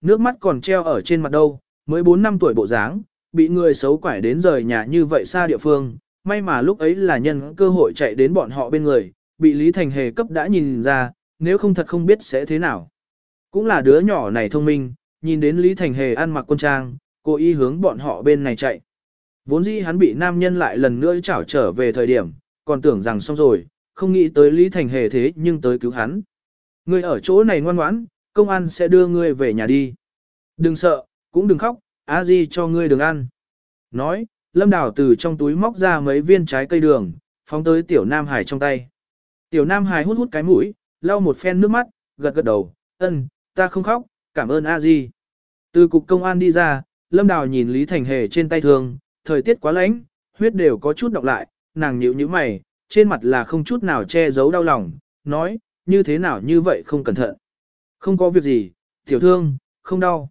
nước mắt còn treo ở trên mặt đâu, mới 4 năm tuổi bộ dáng, bị người xấu quải đến rời nhà như vậy xa địa phương, may mà lúc ấy là nhân cơ hội chạy đến bọn họ bên người, bị Lý Thành Hề cấp đã nhìn ra, nếu không thật không biết sẽ thế nào. Cũng là đứa nhỏ này thông minh, nhìn đến Lý Thành Hề ăn mặc quân trang, cố ý hướng bọn họ bên này chạy. Vốn dĩ hắn bị nam nhân lại lần nữa chảo trở về thời điểm, còn tưởng rằng xong rồi, không nghĩ tới Lý Thành Hề thế nhưng tới cứu hắn. Người ở chỗ này ngoan ngoãn, công an sẽ đưa ngươi về nhà đi. Đừng sợ, cũng đừng khóc, A di cho ngươi đừng ăn. Nói, Lâm Đào từ trong túi móc ra mấy viên trái cây đường, phóng tới Tiểu Nam Hải trong tay. Tiểu Nam Hải hút hút cái mũi, lau một phen nước mắt, gật gật đầu, ân, ta không khóc, cảm ơn a di. Từ cục công an đi ra, Lâm Đào nhìn Lý Thành Hề trên tay thương, thời tiết quá lạnh, huyết đều có chút đọc lại, nàng nhíu nhíu mày, trên mặt là không chút nào che giấu đau lòng, nói, như thế nào như vậy không cẩn thận. Không có việc gì, tiểu thương, không đau.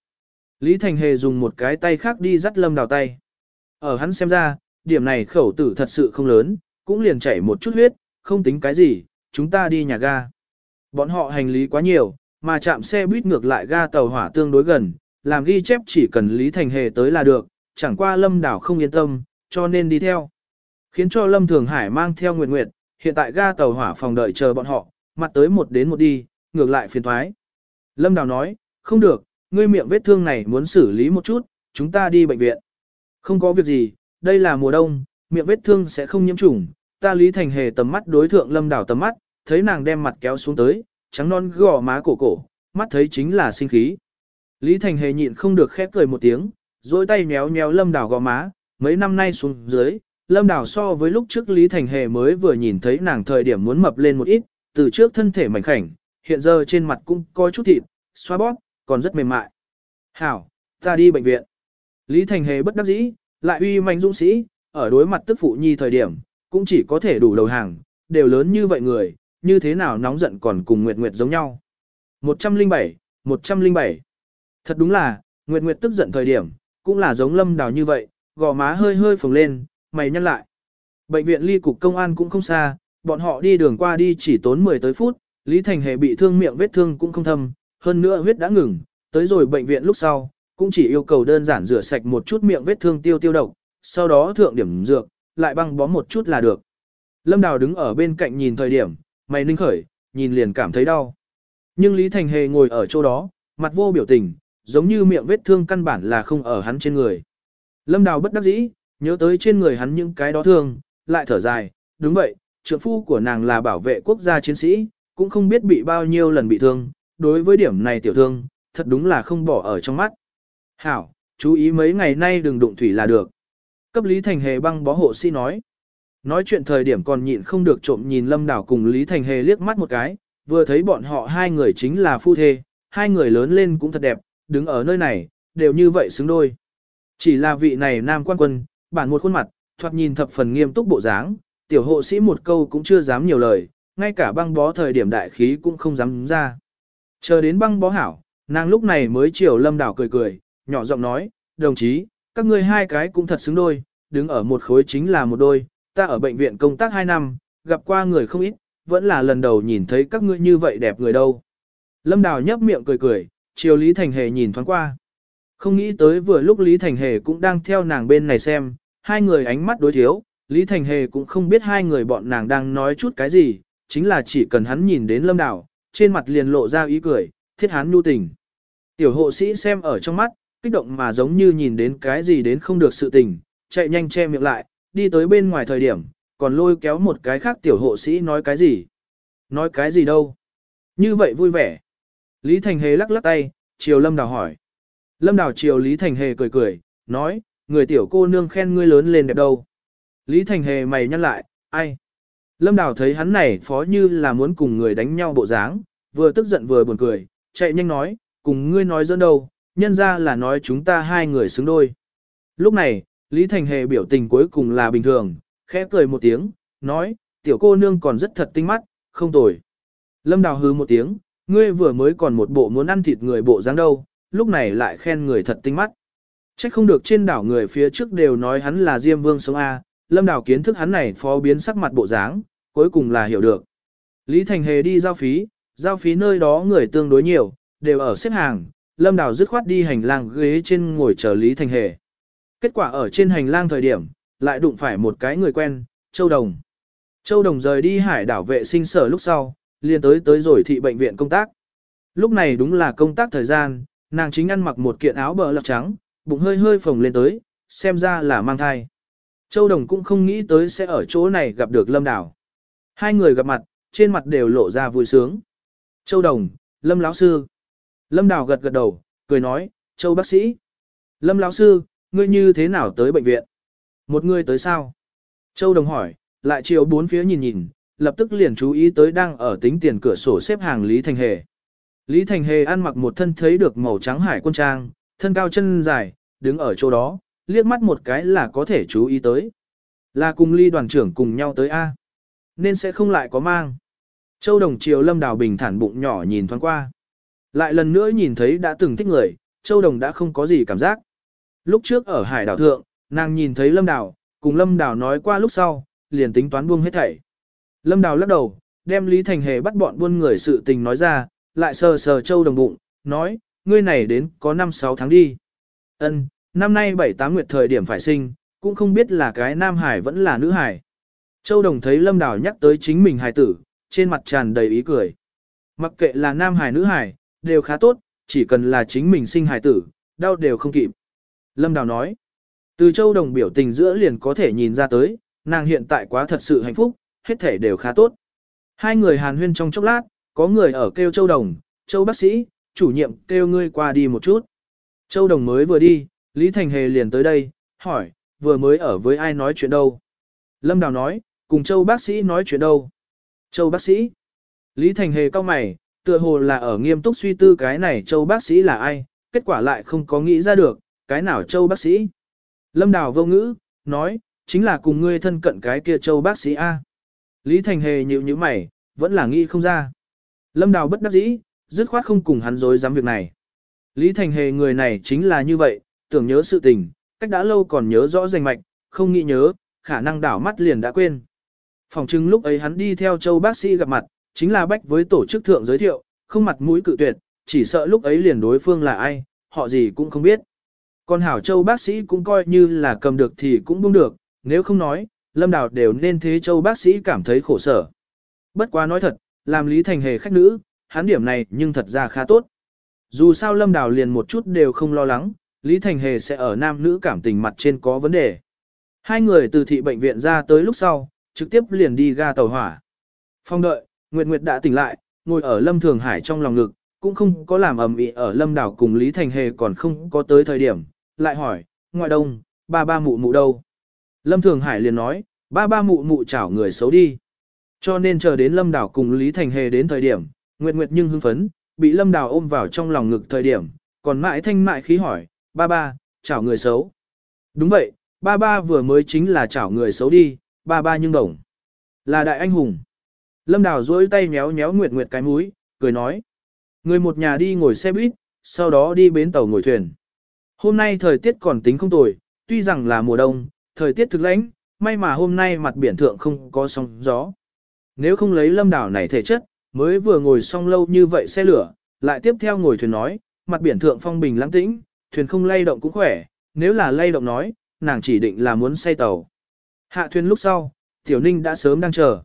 Lý Thành Hề dùng một cái tay khác đi dắt Lâm Đào tay. Ở hắn xem ra, điểm này khẩu tử thật sự không lớn, cũng liền chảy một chút huyết, không tính cái gì, chúng ta đi nhà ga. Bọn họ hành lý quá nhiều, mà chạm xe buýt ngược lại ga tàu hỏa tương đối gần, làm ghi chép chỉ cần Lý Thành Hề tới là được, chẳng qua Lâm Đảo không yên tâm, cho nên đi theo. Khiến cho Lâm Thường Hải mang theo Nguyệt Nguyệt, hiện tại ga tàu hỏa phòng đợi chờ bọn họ, mặt tới một đến một đi, ngược lại phiền thoái. Lâm Đào nói, không được, ngươi miệng vết thương này muốn xử lý một chút, chúng ta đi bệnh viện. Không có việc gì, đây là mùa đông, miệng vết thương sẽ không nhiễm trùng. Ta Lý Thành Hề tầm mắt đối thượng Lâm Đào tầm mắt, thấy nàng đem mặt kéo xuống tới, trắng non gò má cổ cổ, mắt thấy chính là sinh khí. Lý Thành Hề nhịn không được khép cười một tiếng, dôi tay méo méo Lâm Đào gò má, mấy năm nay xuống dưới, Lâm Đào so với lúc trước Lý Thành Hề mới vừa nhìn thấy nàng thời điểm muốn mập lên một ít, từ trước thân thể mảnh khảnh, hiện giờ trên mặt cũng có chút thịt, xoa bóp, còn rất mềm mại. Hảo, ta đi bệnh viện. Lý Thành Hề bất đắc dĩ, lại uy mạnh dũng sĩ, ở đối mặt tức phụ nhi thời điểm, cũng chỉ có thể đủ đầu hàng, đều lớn như vậy người, như thế nào nóng giận còn cùng Nguyệt Nguyệt giống nhau. 107, 107. Thật đúng là, Nguyệt Nguyệt tức giận thời điểm, cũng là giống lâm đào như vậy, gò má hơi hơi phồng lên, mày nhăn lại. Bệnh viện ly cục công an cũng không xa, bọn họ đi đường qua đi chỉ tốn 10 tới phút, Lý Thành Hề bị thương miệng vết thương cũng không thâm, hơn nữa huyết đã ngừng, tới rồi bệnh viện lúc sau, cũng chỉ yêu cầu đơn giản rửa sạch một chút miệng vết thương tiêu tiêu độc, sau đó thượng điểm dược, lại băng bó một chút là được. Lâm Đào đứng ở bên cạnh nhìn thời điểm, mày ninh khởi, nhìn liền cảm thấy đau. Nhưng Lý Thành Hề ngồi ở chỗ đó, mặt vô biểu tình, giống như miệng vết thương căn bản là không ở hắn trên người. Lâm Đào bất đắc dĩ, nhớ tới trên người hắn những cái đó thương, lại thở dài, đúng vậy, trượng phu của nàng là bảo vệ quốc gia chiến sĩ, cũng không biết bị bao nhiêu lần bị thương, đối với điểm này tiểu thương, thật đúng là không bỏ ở trong mắt. Hảo, chú ý mấy ngày nay đừng đụng thủy là được. Cấp Lý Thành Hề băng bó hộ sĩ nói. Nói chuyện thời điểm còn nhịn không được trộm nhìn Lâm Đảo cùng Lý Thành Hề liếc mắt một cái, vừa thấy bọn họ hai người chính là phu thê, hai người lớn lên cũng thật đẹp, đứng ở nơi này, đều như vậy xứng đôi. Chỉ là vị này nam quan quân, bản một khuôn mặt, thoạt nhìn thập phần nghiêm túc bộ dáng, tiểu hộ sĩ một câu cũng chưa dám nhiều lời, ngay cả băng bó thời điểm đại khí cũng không dám ra. Chờ đến băng bó hảo, nàng lúc này mới chiều lâm đảo cười cười, nhỏ giọng nói, đồng chí, các ngươi hai cái cũng thật xứng đôi, đứng ở một khối chính là một đôi, ta ở bệnh viện công tác hai năm, gặp qua người không ít, vẫn là lần đầu nhìn thấy các ngươi như vậy đẹp người đâu. Lâm đào nhấp miệng cười cười, chiều Lý Thành Hề nhìn thoáng qua. Không nghĩ tới vừa lúc Lý Thành Hề cũng đang theo nàng bên này xem, hai người ánh mắt đối thiếu, Lý Thành Hề cũng không biết hai người bọn nàng đang nói chút cái gì, chính là chỉ cần hắn nhìn đến lâm đảo, trên mặt liền lộ ra ý cười, thiết hắn nhu tình. Tiểu hộ sĩ xem ở trong mắt, kích động mà giống như nhìn đến cái gì đến không được sự tình, chạy nhanh che miệng lại, đi tới bên ngoài thời điểm, còn lôi kéo một cái khác tiểu hộ sĩ nói cái gì. Nói cái gì đâu. Như vậy vui vẻ. Lý Thành Hề lắc lắc tay, chiều Lâm Đào hỏi. Lâm Đào chiều Lý Thành Hề cười cười, nói, người tiểu cô nương khen ngươi lớn lên đẹp đâu. Lý Thành Hề mày nhăn lại, ai? Lâm Đào thấy hắn này phó như là muốn cùng người đánh nhau bộ dáng, vừa tức giận vừa buồn cười, chạy nhanh nói, cùng ngươi nói dẫn đâu, nhân ra là nói chúng ta hai người xứng đôi. Lúc này, Lý Thành Hề biểu tình cuối cùng là bình thường, khẽ cười một tiếng, nói, tiểu cô nương còn rất thật tinh mắt, không tồi. Lâm Đào hứ một tiếng, ngươi vừa mới còn một bộ muốn ăn thịt người bộ dáng đâu, lúc này lại khen người thật tinh mắt. Trách không được trên đảo người phía trước đều nói hắn là Diêm Vương sống A, Lâm Đào kiến thức hắn này phó biến sắc mặt bộ dáng, cuối cùng là hiểu được. Lý Thành Hề đi giao phí, giao phí nơi đó người tương đối nhiều, đều ở xếp hàng, Lâm Đào dứt khoát đi hành lang ghế trên ngồi chờ Lý Thành Hề. Kết quả ở trên hành lang thời điểm, lại đụng phải một cái người quen, Châu Đồng. Châu Đồng rời đi hải đảo vệ sinh sở lúc sau, liền tới tới rồi thị bệnh viện công tác. Lúc này đúng là công tác thời gian, nàng chính ăn mặc một kiện áo bờ lọc trắng, bụng hơi hơi phồng lên tới, xem ra là mang thai. Châu Đồng cũng không nghĩ tới sẽ ở chỗ này gặp được Lâm Đào. Hai người gặp mặt, trên mặt đều lộ ra vui sướng. Châu Đồng, Lâm lão sư. Lâm Đào gật gật đầu, cười nói, Châu bác sĩ. Lâm lão sư, ngươi như thế nào tới bệnh viện? Một người tới sao? Châu Đồng hỏi, lại chiều bốn phía nhìn nhìn, lập tức liền chú ý tới đang ở tính tiền cửa sổ xếp hàng Lý Thành Hề. Lý Thành Hề ăn mặc một thân thấy được màu trắng hải quân trang, thân cao chân dài, đứng ở chỗ đó, liếc mắt một cái là có thể chú ý tới. Là cùng ly đoàn trưởng cùng nhau tới A. Nên sẽ không lại có mang. Châu Đồng triều Lâm Đào bình thản bụng nhỏ nhìn thoáng qua. Lại lần nữa nhìn thấy đã từng thích người, Châu Đồng đã không có gì cảm giác. Lúc trước ở hải đảo thượng, nàng nhìn thấy Lâm Đào, cùng Lâm Đào nói qua lúc sau, liền tính toán buông hết thảy. Lâm Đào lắc đầu, đem Lý Thành Hề bắt bọn buôn người sự tình nói ra, lại sờ sờ Châu Đồng bụng, nói, ngươi này đến có 5-6 tháng đi. Ân, năm nay 7-8 nguyệt thời điểm phải sinh, cũng không biết là cái nam hải vẫn là nữ hải. Châu Đồng thấy Lâm Đào nhắc tới chính mình hài tử, trên mặt tràn đầy ý cười. Mặc kệ là nam hải nữ hải, đều khá tốt, chỉ cần là chính mình sinh hài tử, đau đều không kịp. Lâm Đào nói, từ Châu Đồng biểu tình giữa liền có thể nhìn ra tới, nàng hiện tại quá thật sự hạnh phúc, hết thể đều khá tốt. Hai người hàn huyên trong chốc lát, có người ở kêu Châu Đồng, Châu bác sĩ, chủ nhiệm kêu ngươi qua đi một chút. Châu Đồng mới vừa đi, Lý Thành Hề liền tới đây, hỏi, vừa mới ở với ai nói chuyện đâu. Lâm Đào nói, cùng Châu bác sĩ nói chuyện đâu. Châu bác sĩ. Lý Thành Hề cao mày, tựa hồ là ở nghiêm túc suy tư cái này Châu bác sĩ là ai, kết quả lại không có nghĩ ra được, cái nào Châu bác sĩ. Lâm Đào vô ngữ, nói, chính là cùng ngươi thân cận cái kia Châu bác sĩ A. Lý Thành Hề nhịu như mày, vẫn là nghĩ không ra. Lâm Đào bất đắc dĩ, dứt khoát không cùng hắn dối dám việc này. Lý Thành Hề người này chính là như vậy, tưởng nhớ sự tình, cách đã lâu còn nhớ rõ rành mạch, không nghĩ nhớ, khả năng đảo mắt liền đã quên. Phòng chứng lúc ấy hắn đi theo châu bác sĩ gặp mặt, chính là bách với tổ chức thượng giới thiệu, không mặt mũi cự tuyệt, chỉ sợ lúc ấy liền đối phương là ai, họ gì cũng không biết. Còn Hảo Châu bác sĩ cũng coi như là cầm được thì cũng buông được, nếu không nói, Lâm Đào đều nên thế Châu bác sĩ cảm thấy khổ sở. Bất quá nói thật, làm Lý Thành hề khách nữ, hắn điểm này nhưng thật ra khá tốt. Dù sao Lâm Đào liền một chút đều không lo lắng, Lý Thành hề sẽ ở nam nữ cảm tình mặt trên có vấn đề. Hai người từ thị bệnh viện ra tới lúc sau, trực tiếp liền đi ga tàu hỏa. Phong đợi, Nguyệt Nguyệt đã tỉnh lại, ngồi ở Lâm Thường Hải trong lòng ngực, cũng không có làm ầm ĩ ở Lâm Đảo cùng Lý Thành Hề còn không có tới thời điểm, lại hỏi, ngoại đông, ba ba mụ mụ đâu? Lâm Thường Hải liền nói, ba ba mụ mụ chảo người xấu đi. Cho nên chờ đến Lâm Đảo cùng Lý Thành Hề đến thời điểm, Nguyệt Nguyệt nhưng hưng phấn, bị Lâm Đảo ôm vào trong lòng ngực thời điểm, còn mãi thanh mại khí hỏi, ba ba, chảo người xấu. Đúng vậy, ba ba vừa mới chính là chảo người xấu đi, ba ba nhưng đồng. Là đại anh hùng. Lâm Đào duỗi tay méo méo Nguyệt Nguyệt cái mũi, cười nói. Người một nhà đi ngồi xe buýt, sau đó đi bến tàu ngồi thuyền. Hôm nay thời tiết còn tính không tồi, tuy rằng là mùa đông, thời tiết thực lãnh, may mà hôm nay mặt biển thượng không có sóng gió. Nếu không lấy lâm đảo này thể chất, mới vừa ngồi xong lâu như vậy xe lửa, lại tiếp theo ngồi thuyền nói, mặt biển thượng phong bình lãng tĩnh, thuyền không lay động cũng khỏe, nếu là lay động nói, nàng chỉ định là muốn say tàu. Hạ thuyền lúc sau, Tiểu Ninh đã sớm đang chờ.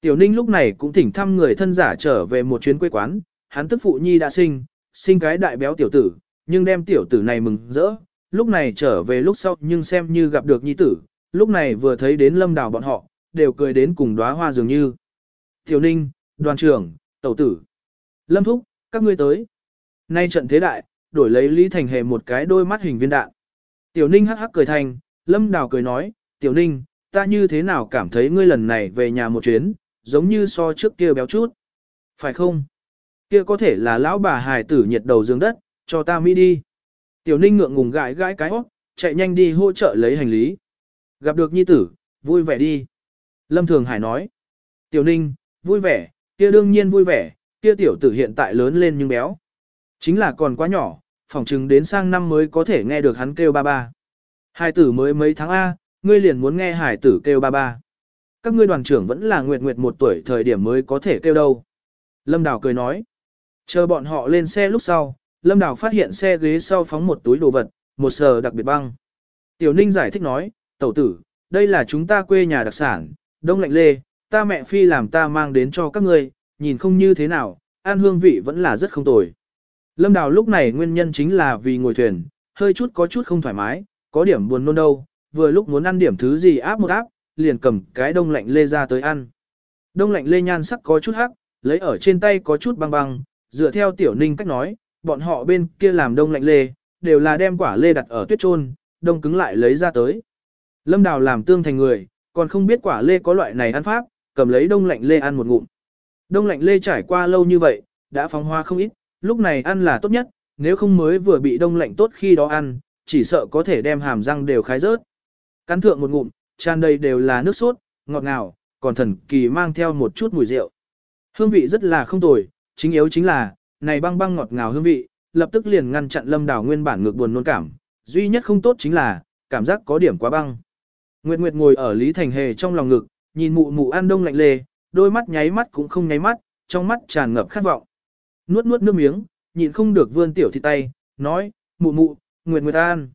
Tiểu Ninh lúc này cũng thỉnh thăm người thân giả trở về một chuyến quê quán, hắn tức phụ nhi đã sinh, sinh cái đại béo tiểu tử, nhưng đem tiểu tử này mừng rỡ, lúc này trở về lúc sau nhưng xem như gặp được nhi tử, lúc này vừa thấy đến lâm đào bọn họ, đều cười đến cùng đóa hoa dường như. Tiểu Ninh, đoàn trưởng, tẩu tử, lâm thúc, các ngươi tới. Nay trận thế đại, đổi lấy Lý Thành Hề một cái đôi mắt hình viên đạn. Tiểu Ninh hắc hắc cười thành, lâm đào cười nói, Tiểu Ninh, ta như thế nào cảm thấy ngươi lần này về nhà một chuyến, giống như so trước kia béo chút. Phải không? Kia có thể là lão bà hài tử nhiệt đầu dương đất, cho ta mỹ đi. Tiểu ninh ngượng ngùng gãi gãi cái hót, chạy nhanh đi hỗ trợ lấy hành lý. Gặp được nhi tử, vui vẻ đi. Lâm Thường Hải nói. Tiểu ninh, vui vẻ, kia đương nhiên vui vẻ, kia tiểu tử hiện tại lớn lên nhưng béo. Chính là còn quá nhỏ, phỏng chừng đến sang năm mới có thể nghe được hắn kêu ba ba. Hải tử mới mấy tháng A, ngươi liền muốn nghe hải tử kêu ba ba. Các ngươi đoàn trưởng vẫn là nguyệt nguyệt một tuổi thời điểm mới có thể kêu đâu. Lâm Đào cười nói. Chờ bọn họ lên xe lúc sau, Lâm Đào phát hiện xe ghế sau phóng một túi đồ vật, một sờ đặc biệt băng. Tiểu Ninh giải thích nói, tẩu tử, đây là chúng ta quê nhà đặc sản, đông lạnh lê, ta mẹ phi làm ta mang đến cho các ngươi, nhìn không như thế nào, ăn hương vị vẫn là rất không tồi. Lâm Đào lúc này nguyên nhân chính là vì ngồi thuyền, hơi chút có chút không thoải mái, có điểm buồn nôn đâu, vừa lúc muốn ăn điểm thứ gì áp một áp, liền cầm cái đông lạnh lê ra tới ăn. Đông lạnh lê nhan sắc có chút hắc, lấy ở trên tay có chút băng băng, dựa theo tiểu ninh cách nói, bọn họ bên kia làm đông lạnh lê, đều là đem quả lê đặt ở tuyết trôn, đông cứng lại lấy ra tới. Lâm Đào làm tương thành người, còn không biết quả lê có loại này ăn pháp, cầm lấy đông lạnh lê ăn một ngụm. Đông lạnh lê trải qua lâu như vậy, đã phóng hoa không ít, lúc này ăn là tốt nhất, nếu không mới vừa bị đông lạnh tốt khi đó ăn, chỉ sợ có thể đem hàm răng đều khái rớt. Cắn thượng một ngụm, tràn đầy đều là nước sốt, ngọt ngào, còn thần kỳ mang theo một chút mùi rượu. Hương vị rất là không tồi, chính yếu chính là, này băng băng ngọt ngào hương vị, lập tức liền ngăn chặn lâm đảo nguyên bản ngược buồn nôn cảm. Duy nhất không tốt chính là, cảm giác có điểm quá băng. Nguyệt Nguyệt ngồi ở Lý Thành Hề trong lòng ngực, nhìn mụ mụ ăn đông lạnh lề, đôi mắt nháy mắt cũng không nháy mắt, trong mắt tràn ngập khát vọng. Nuốt nuốt nước miếng, nhịn không được vươn tiểu thịt tay, nói, mụ mụ, Nguyệt Nguyệt ăn.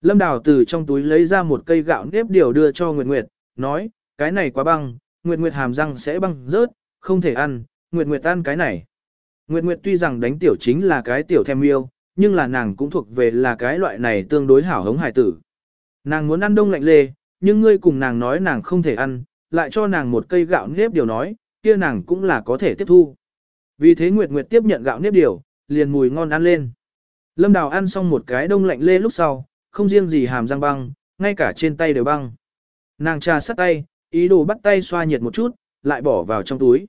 Lâm Đào từ trong túi lấy ra một cây gạo nếp điều đưa cho Nguyệt Nguyệt, nói, cái này quá băng, Nguyệt Nguyệt hàm răng sẽ băng rớt, không thể ăn, Nguyệt Nguyệt ăn cái này. Nguyệt Nguyệt tuy rằng đánh tiểu chính là cái tiểu thêm yêu, nhưng là nàng cũng thuộc về là cái loại này tương đối hảo hống hài tử. Nàng muốn ăn đông lạnh lê, nhưng ngươi cùng nàng nói nàng không thể ăn, lại cho nàng một cây gạo nếp điều nói, kia nàng cũng là có thể tiếp thu. Vì thế Nguyệt Nguyệt tiếp nhận gạo nếp điều, liền mùi ngon ăn lên. Lâm Đào ăn xong một cái đông lạnh lê lúc sau, không riêng gì hàm răng băng, ngay cả trên tay đều băng. Nàng trà sắt tay, ý đồ bắt tay xoa nhiệt một chút, lại bỏ vào trong túi.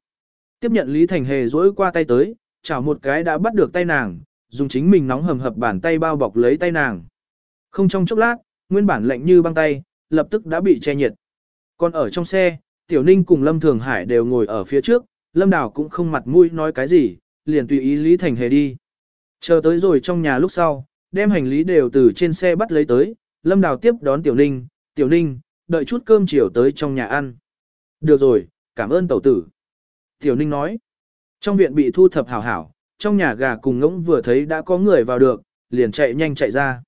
Tiếp nhận Lý Thành Hề dỗi qua tay tới, chảo một cái đã bắt được tay nàng, dùng chính mình nóng hầm hập bàn tay bao bọc lấy tay nàng. Không trong chốc lát, nguyên bản lạnh như băng tay, lập tức đã bị che nhiệt. Còn ở trong xe, Tiểu Ninh cùng Lâm Thường Hải đều ngồi ở phía trước, Lâm Đào cũng không mặt mũi nói cái gì, liền tùy ý Lý Thành Hề đi. Chờ tới rồi trong nhà lúc sau, đem hành lý đều từ trên xe bắt lấy tới, Lâm Đào tiếp đón Tiểu Ninh, Tiểu Ninh, đợi chút cơm chiều tới trong nhà ăn. Được rồi, cảm ơn tẩu tử. Tiểu Ninh nói, trong viện bị thu thập hảo hảo, trong nhà gà cùng ngỗng vừa thấy đã có người vào được, liền chạy nhanh chạy ra.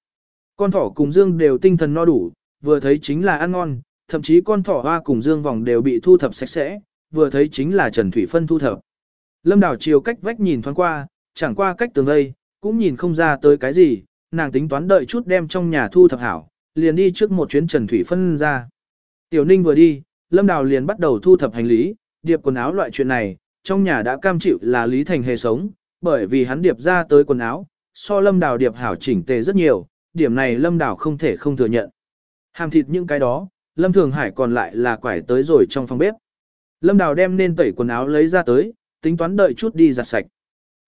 Con thỏ cùng Dương đều tinh thần no đủ, vừa thấy chính là ăn ngon, thậm chí con thỏ hoa cùng Dương vòng đều bị thu thập sạch sẽ, vừa thấy chính là Trần Thủy Phân thu thập. Lâm Đào chiều cách vách nhìn thoáng qua, chẳng qua cách tường vây, cũng nhìn không ra tới cái gì, nàng tính toán đợi chút đem trong nhà thu thập hảo, liền đi trước một chuyến Trần Thủy Phân ra. Tiểu Ninh vừa đi, Lâm Đào liền bắt đầu thu thập hành lý, điệp quần áo loại chuyện này, trong nhà đã cam chịu là Lý Thành hề sống, bởi vì hắn điệp ra tới quần áo, so Lâm Đào điệp hảo chỉnh tề rất nhiều, điểm này Lâm Đào không thể không thừa nhận. Hàm thịt những cái đó, Lâm Thường Hải còn lại là quải tới rồi trong phòng bếp. Lâm Đào đem nên tẩy quần áo lấy ra tới, tính toán đợi chút đi giặt sạch.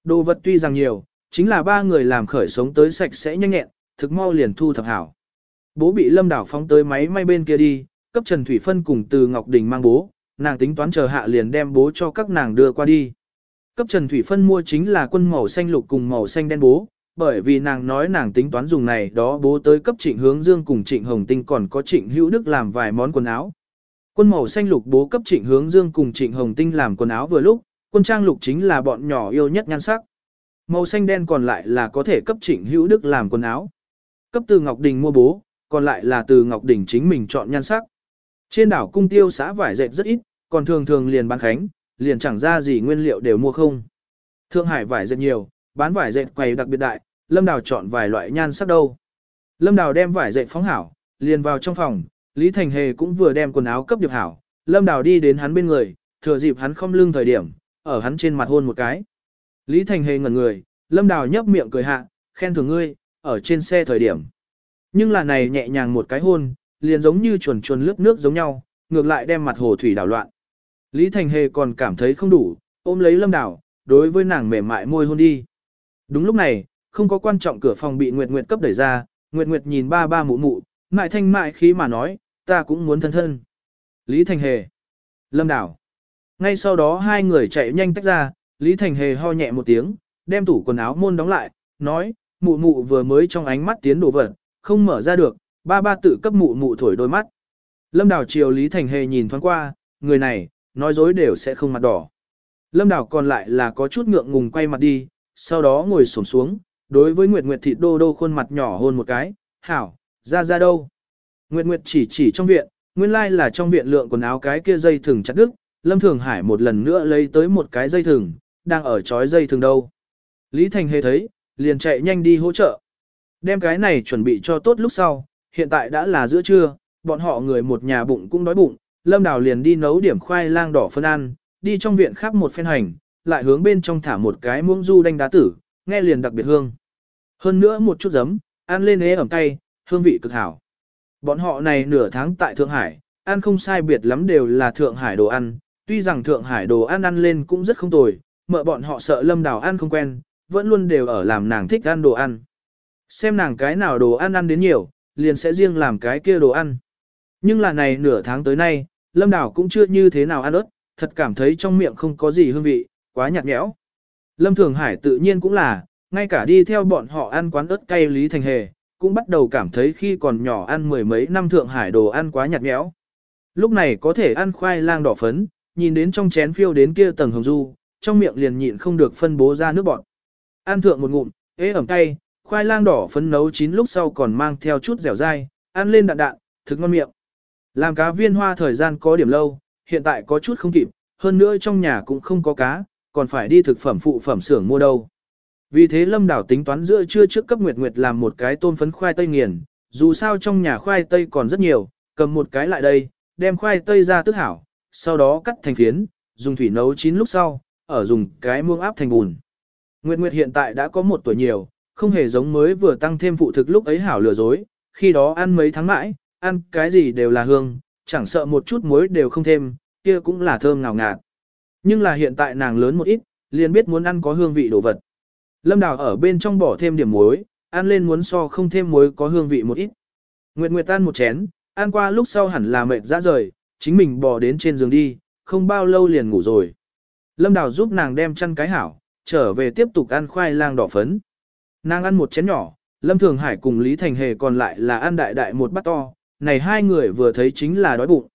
Đồ vật tuy rằng nhiều, chính là ba người làm khởi sống tới sạch sẽ nhanh nhẹn, thực mau liền thu thập hảo. Bố bị Lâm Đào phóng tới máy may bên kia đi, cấp Trần Thủy Phân cùng từ Ngọc Đình mang bố, nàng tính toán chờ hạ liền đem bố cho các nàng đưa qua đi. Cấp Trần Thủy Phân mua chính là quân màu xanh lục cùng màu xanh đen bố, bởi vì nàng nói nàng tính toán dùng này đó bố tới cấp trịnh hướng dương cùng trịnh hồng tinh còn có trịnh hữu đức làm vài món quần áo. Quân màu xanh lục bố cấp trịnh hướng dương cùng trịnh hồng tinh làm quần áo vừa lúc, quân trang lục chính là bọn nhỏ yêu nhất nhan sắc. Màu xanh đen còn lại là có thể cấp trịnh hữu đức làm quần áo. Cấp từ Ngọc Đình mua bố, còn lại là từ Ngọc Đình chính mình chọn nhan sắc. Trên đảo cung tiêu xã vải dệt rất ít, còn thường thường liền bán khánh, liền chẳng ra gì nguyên liệu đều mua không. Thượng Hải vải dệt nhiều, bán vải dệt quầy đặc biệt đại, Lâm Đào chọn vài loại nhan sắc đâu. Lâm Đào đem vải dệt phóng hảo, liền vào trong phòng, Lý Thành Hề cũng vừa đem quần áo cấp điệp hảo, Lâm Đào đi đến hắn bên người, thừa dịp hắn không lưng thời điểm, ở hắn trên mặt hôn một cái. Lý Thành Hề ngẩn người, Lâm Đào nhấp miệng cười hạ, khen thưởng ngươi, ở trên xe thời điểm. Nhưng là này nhẹ nhàng một cái hôn, liền giống như chuồn chuồn lướt nước giống nhau, ngược lại đem mặt hồ thủy đảo loạn. Lý Thành Hề còn cảm thấy không đủ, ôm lấy Lâm Đào, đối với nàng mềm mại môi hôn đi. Đúng lúc này, không có quan trọng cửa phòng bị Nguyệt Nguyệt cấp đẩy ra, Nguyệt Nguyệt nhìn ba ba mụ mụ, mại thanh mại khí mà nói, ta cũng muốn thân thân. Lý Thành Hề, Lâm Đảo. Ngay sau đó hai người chạy nhanh tách ra, Lý Thành Hề ho nhẹ một tiếng, đem tủ quần áo môn đóng lại, nói, mụ mụ vừa mới trong ánh mắt tiến đổ vật, không mở ra được, ba ba tự cấp mụ mụ thổi đôi mắt. Lâm Đảo chiều Lý Thành Hề nhìn thoáng qua, người này, nói dối đều sẽ không mặt đỏ. Lâm Đảo còn lại là có chút ngượng ngùng quay mặt đi, sau đó ngồi xổm xuống, đối với Nguyệt Nguyệt thịt đô đô khuôn mặt nhỏ hôn một cái, hảo, ra ra đâu. Nguyệt Nguyệt chỉ chỉ trong viện, nguyên lai like là trong viện lượng quần áo cái kia dây thừng chặt đứt, Lâm Thường Hải một lần nữa lấy tới một cái dây thừng, đang ở chói dây thừng đâu. Lý Thành Hề thấy, liền chạy nhanh đi hỗ trợ. Đem cái này chuẩn bị cho tốt lúc sau, hiện tại đã là giữa trưa, bọn họ người một nhà bụng cũng đói bụng, Lâm Đào liền đi nấu điểm khoai lang đỏ phân ăn, đi trong viện khắp một phen hành, lại hướng bên trong thả một cái muỗng du đanh đá tử, nghe liền đặc biệt hương. Hơn nữa một chút giấm, ăn lên ế ẩm cay, hương vị cực hảo. Bọn họ này nửa tháng tại Thượng Hải, ăn không sai biệt lắm đều là Thượng Hải đồ ăn, tuy rằng Thượng Hải đồ ăn ăn lên cũng rất không tồi, mợ bọn họ sợ Lâm Đào ăn không quen, vẫn luôn đều ở làm nàng thích ăn đồ ăn. Xem nàng cái nào đồ ăn ăn đến nhiều, liền sẽ riêng làm cái kia đồ ăn. Nhưng là này nửa tháng tới nay, Lâm Đào cũng chưa như thế nào ăn ớt, thật cảm thấy trong miệng không có gì hương vị, quá nhạt nhẽo. Lâm Thường Hải tự nhiên cũng là, ngay cả đi theo bọn họ ăn quán ớt cay Lý Thành Hề, cũng bắt đầu cảm thấy khi còn nhỏ ăn mười mấy năm Thượng Hải đồ ăn quá nhạt nhẽo. Lúc này có thể ăn khoai lang đỏ phấn, nhìn đến trong chén phiêu đến kia tầng hồng du, trong miệng liền nhịn không được phân bố ra nước bọt. Ăn thượng một ngụm, ế ẩm cay, khoai lang đỏ phấn nấu chín lúc sau còn mang theo chút dẻo dai, ăn lên đạn đạn, thực ngon miệng. Làm cá viên hoa thời gian có điểm lâu, hiện tại có chút không kịp, hơn nữa trong nhà cũng không có cá, còn phải đi thực phẩm phụ phẩm xưởng mua đâu. Vì thế Lâm Đảo tính toán giữa trưa trước cấp Nguyệt Nguyệt làm một cái tôm phấn khoai tây nghiền, dù sao trong nhà khoai tây còn rất nhiều, cầm một cái lại đây, đem khoai tây ra tức hảo, sau đó cắt thành phiến, dùng thủy nấu chín lúc sau, ở dùng cái muông áp thành bùn. Nguyệt Nguyệt hiện tại đã có một tuổi nhiều, không hề giống mới vừa tăng thêm phụ thực lúc ấy hảo lừa dối, khi đó ăn mấy tháng mãi, ăn cái gì đều là hương, chẳng sợ một chút muối đều không thêm, kia cũng là thơm ngào ngạt. Nhưng là hiện tại nàng lớn một ít, liền biết muốn ăn có hương vị đồ vật. Lâm Đào ở bên trong bỏ thêm điểm muối, ăn lên muốn so không thêm muối có hương vị một ít. Nguyệt Nguyệt tan một chén, ăn qua lúc sau hẳn là mệt ra rời, chính mình bỏ đến trên giường đi, không bao lâu liền ngủ rồi. Lâm Đào giúp nàng đem chăn cái hảo, trở về tiếp tục ăn khoai lang đỏ phấn. Nàng ăn một chén nhỏ, Lâm Thường Hải cùng Lý Thành Hề còn lại là ăn đại đại một bát to, này hai người vừa thấy chính là đói bụng.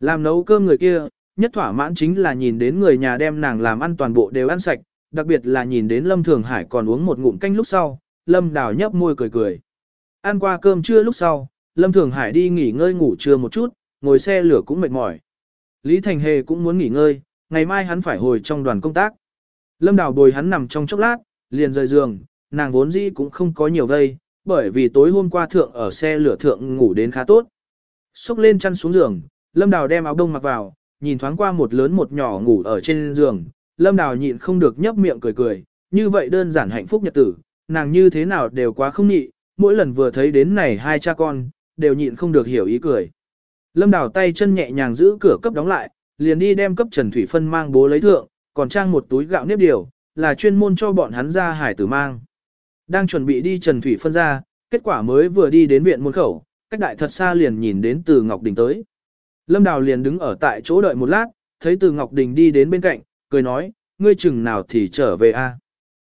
Làm nấu cơm người kia, nhất thỏa mãn chính là nhìn đến người nhà đem nàng làm ăn toàn bộ đều ăn sạch, đặc biệt là nhìn đến Lâm Thường Hải còn uống một ngụm canh lúc sau, Lâm Đào nhấp môi cười cười. Ăn qua cơm trưa lúc sau, Lâm Thường Hải đi nghỉ ngơi ngủ trưa một chút, ngồi xe lửa cũng mệt mỏi. Lý Thành Hề cũng muốn nghỉ ngơi, ngày mai hắn phải hồi trong đoàn công tác. Lâm Đào bồi hắn nằm trong chốc lát, liền rời giường, nàng vốn dĩ cũng không có nhiều vây, bởi vì tối hôm qua thượng ở xe lửa thượng ngủ đến khá tốt. Xúc lên chăn xuống giường, Lâm Đào đem áo đông mặc vào, nhìn thoáng qua một lớn một nhỏ ngủ ở trên giường, Lâm Đào nhịn không được nhấp miệng cười cười, như vậy đơn giản hạnh phúc nhật tử, nàng như thế nào đều quá không nhị, mỗi lần vừa thấy đến này hai cha con, đều nhịn không được hiểu ý cười. Lâm Đào tay chân nhẹ nhàng giữ cửa cấp đóng lại, liền đi đem cấp Trần Thủy Phân mang bố lấy thượng, còn trang một túi gạo nếp điều, là chuyên môn cho bọn hắn ra hải tử mang. Đang chuẩn bị đi Trần Thủy Phân ra, kết quả mới vừa đi đến viện môn khẩu, cách đại thật xa liền nhìn đến từ Ngọc Đình tới. Lâm Đào liền đứng ở tại chỗ đợi một lát, thấy từ Ngọc Đình đi đến bên cạnh, cười nói, ngươi chừng nào thì trở về a?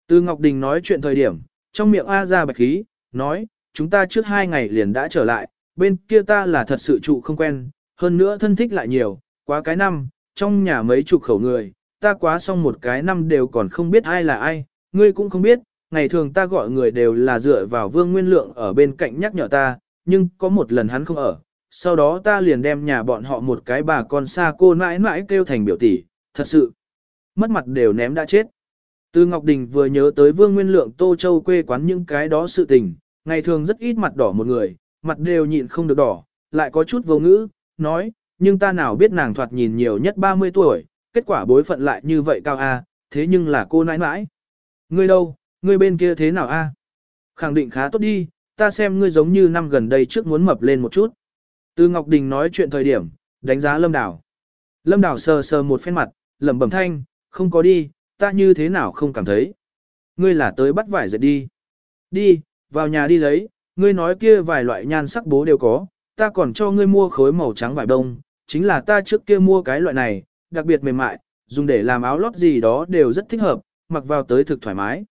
Từ Ngọc Đình nói chuyện thời điểm, trong miệng A ra bạch khí, nói, chúng ta trước hai ngày liền đã trở lại, bên kia ta là thật sự trụ không quen, hơn nữa thân thích lại nhiều, quá cái năm, trong nhà mấy chục khẩu người, ta quá xong một cái năm đều còn không biết ai là ai, ngươi cũng không biết, ngày thường ta gọi người đều là dựa vào vương nguyên lượng ở bên cạnh nhắc nhở ta, nhưng có một lần hắn không ở, sau đó ta liền đem nhà bọn họ một cái bà con xa cô mãi mãi kêu thành biểu tỷ, thật sự, mất mặt đều ném đã chết. Từ Ngọc Đình vừa nhớ tới Vương Nguyên Lượng Tô Châu quê quán những cái đó sự tình, ngày thường rất ít mặt đỏ một người, mặt đều nhịn không được đỏ, lại có chút vô ngữ, nói, nhưng ta nào biết nàng thoạt nhìn nhiều nhất 30 tuổi, kết quả bối phận lại như vậy cao a, thế nhưng là cô nãi nãi. Ngươi đâu, ngươi bên kia thế nào a? Khẳng định khá tốt đi, ta xem ngươi giống như năm gần đây trước muốn mập lên một chút. Từ Ngọc Đình nói chuyện thời điểm, đánh giá Lâm Đảo. Lâm Đảo sờ sờ một phen mặt, lẩm bẩm thanh, không có đi, ta như thế nào không cảm thấy. Ngươi là tới bắt vải dệt đi. Đi, vào nhà đi lấy, ngươi nói kia vài loại nhan sắc bố đều có, ta còn cho ngươi mua khối màu trắng vải đông, chính là ta trước kia mua cái loại này, đặc biệt mềm mại, dùng để làm áo lót gì đó đều rất thích hợp, mặc vào tới thực thoải mái.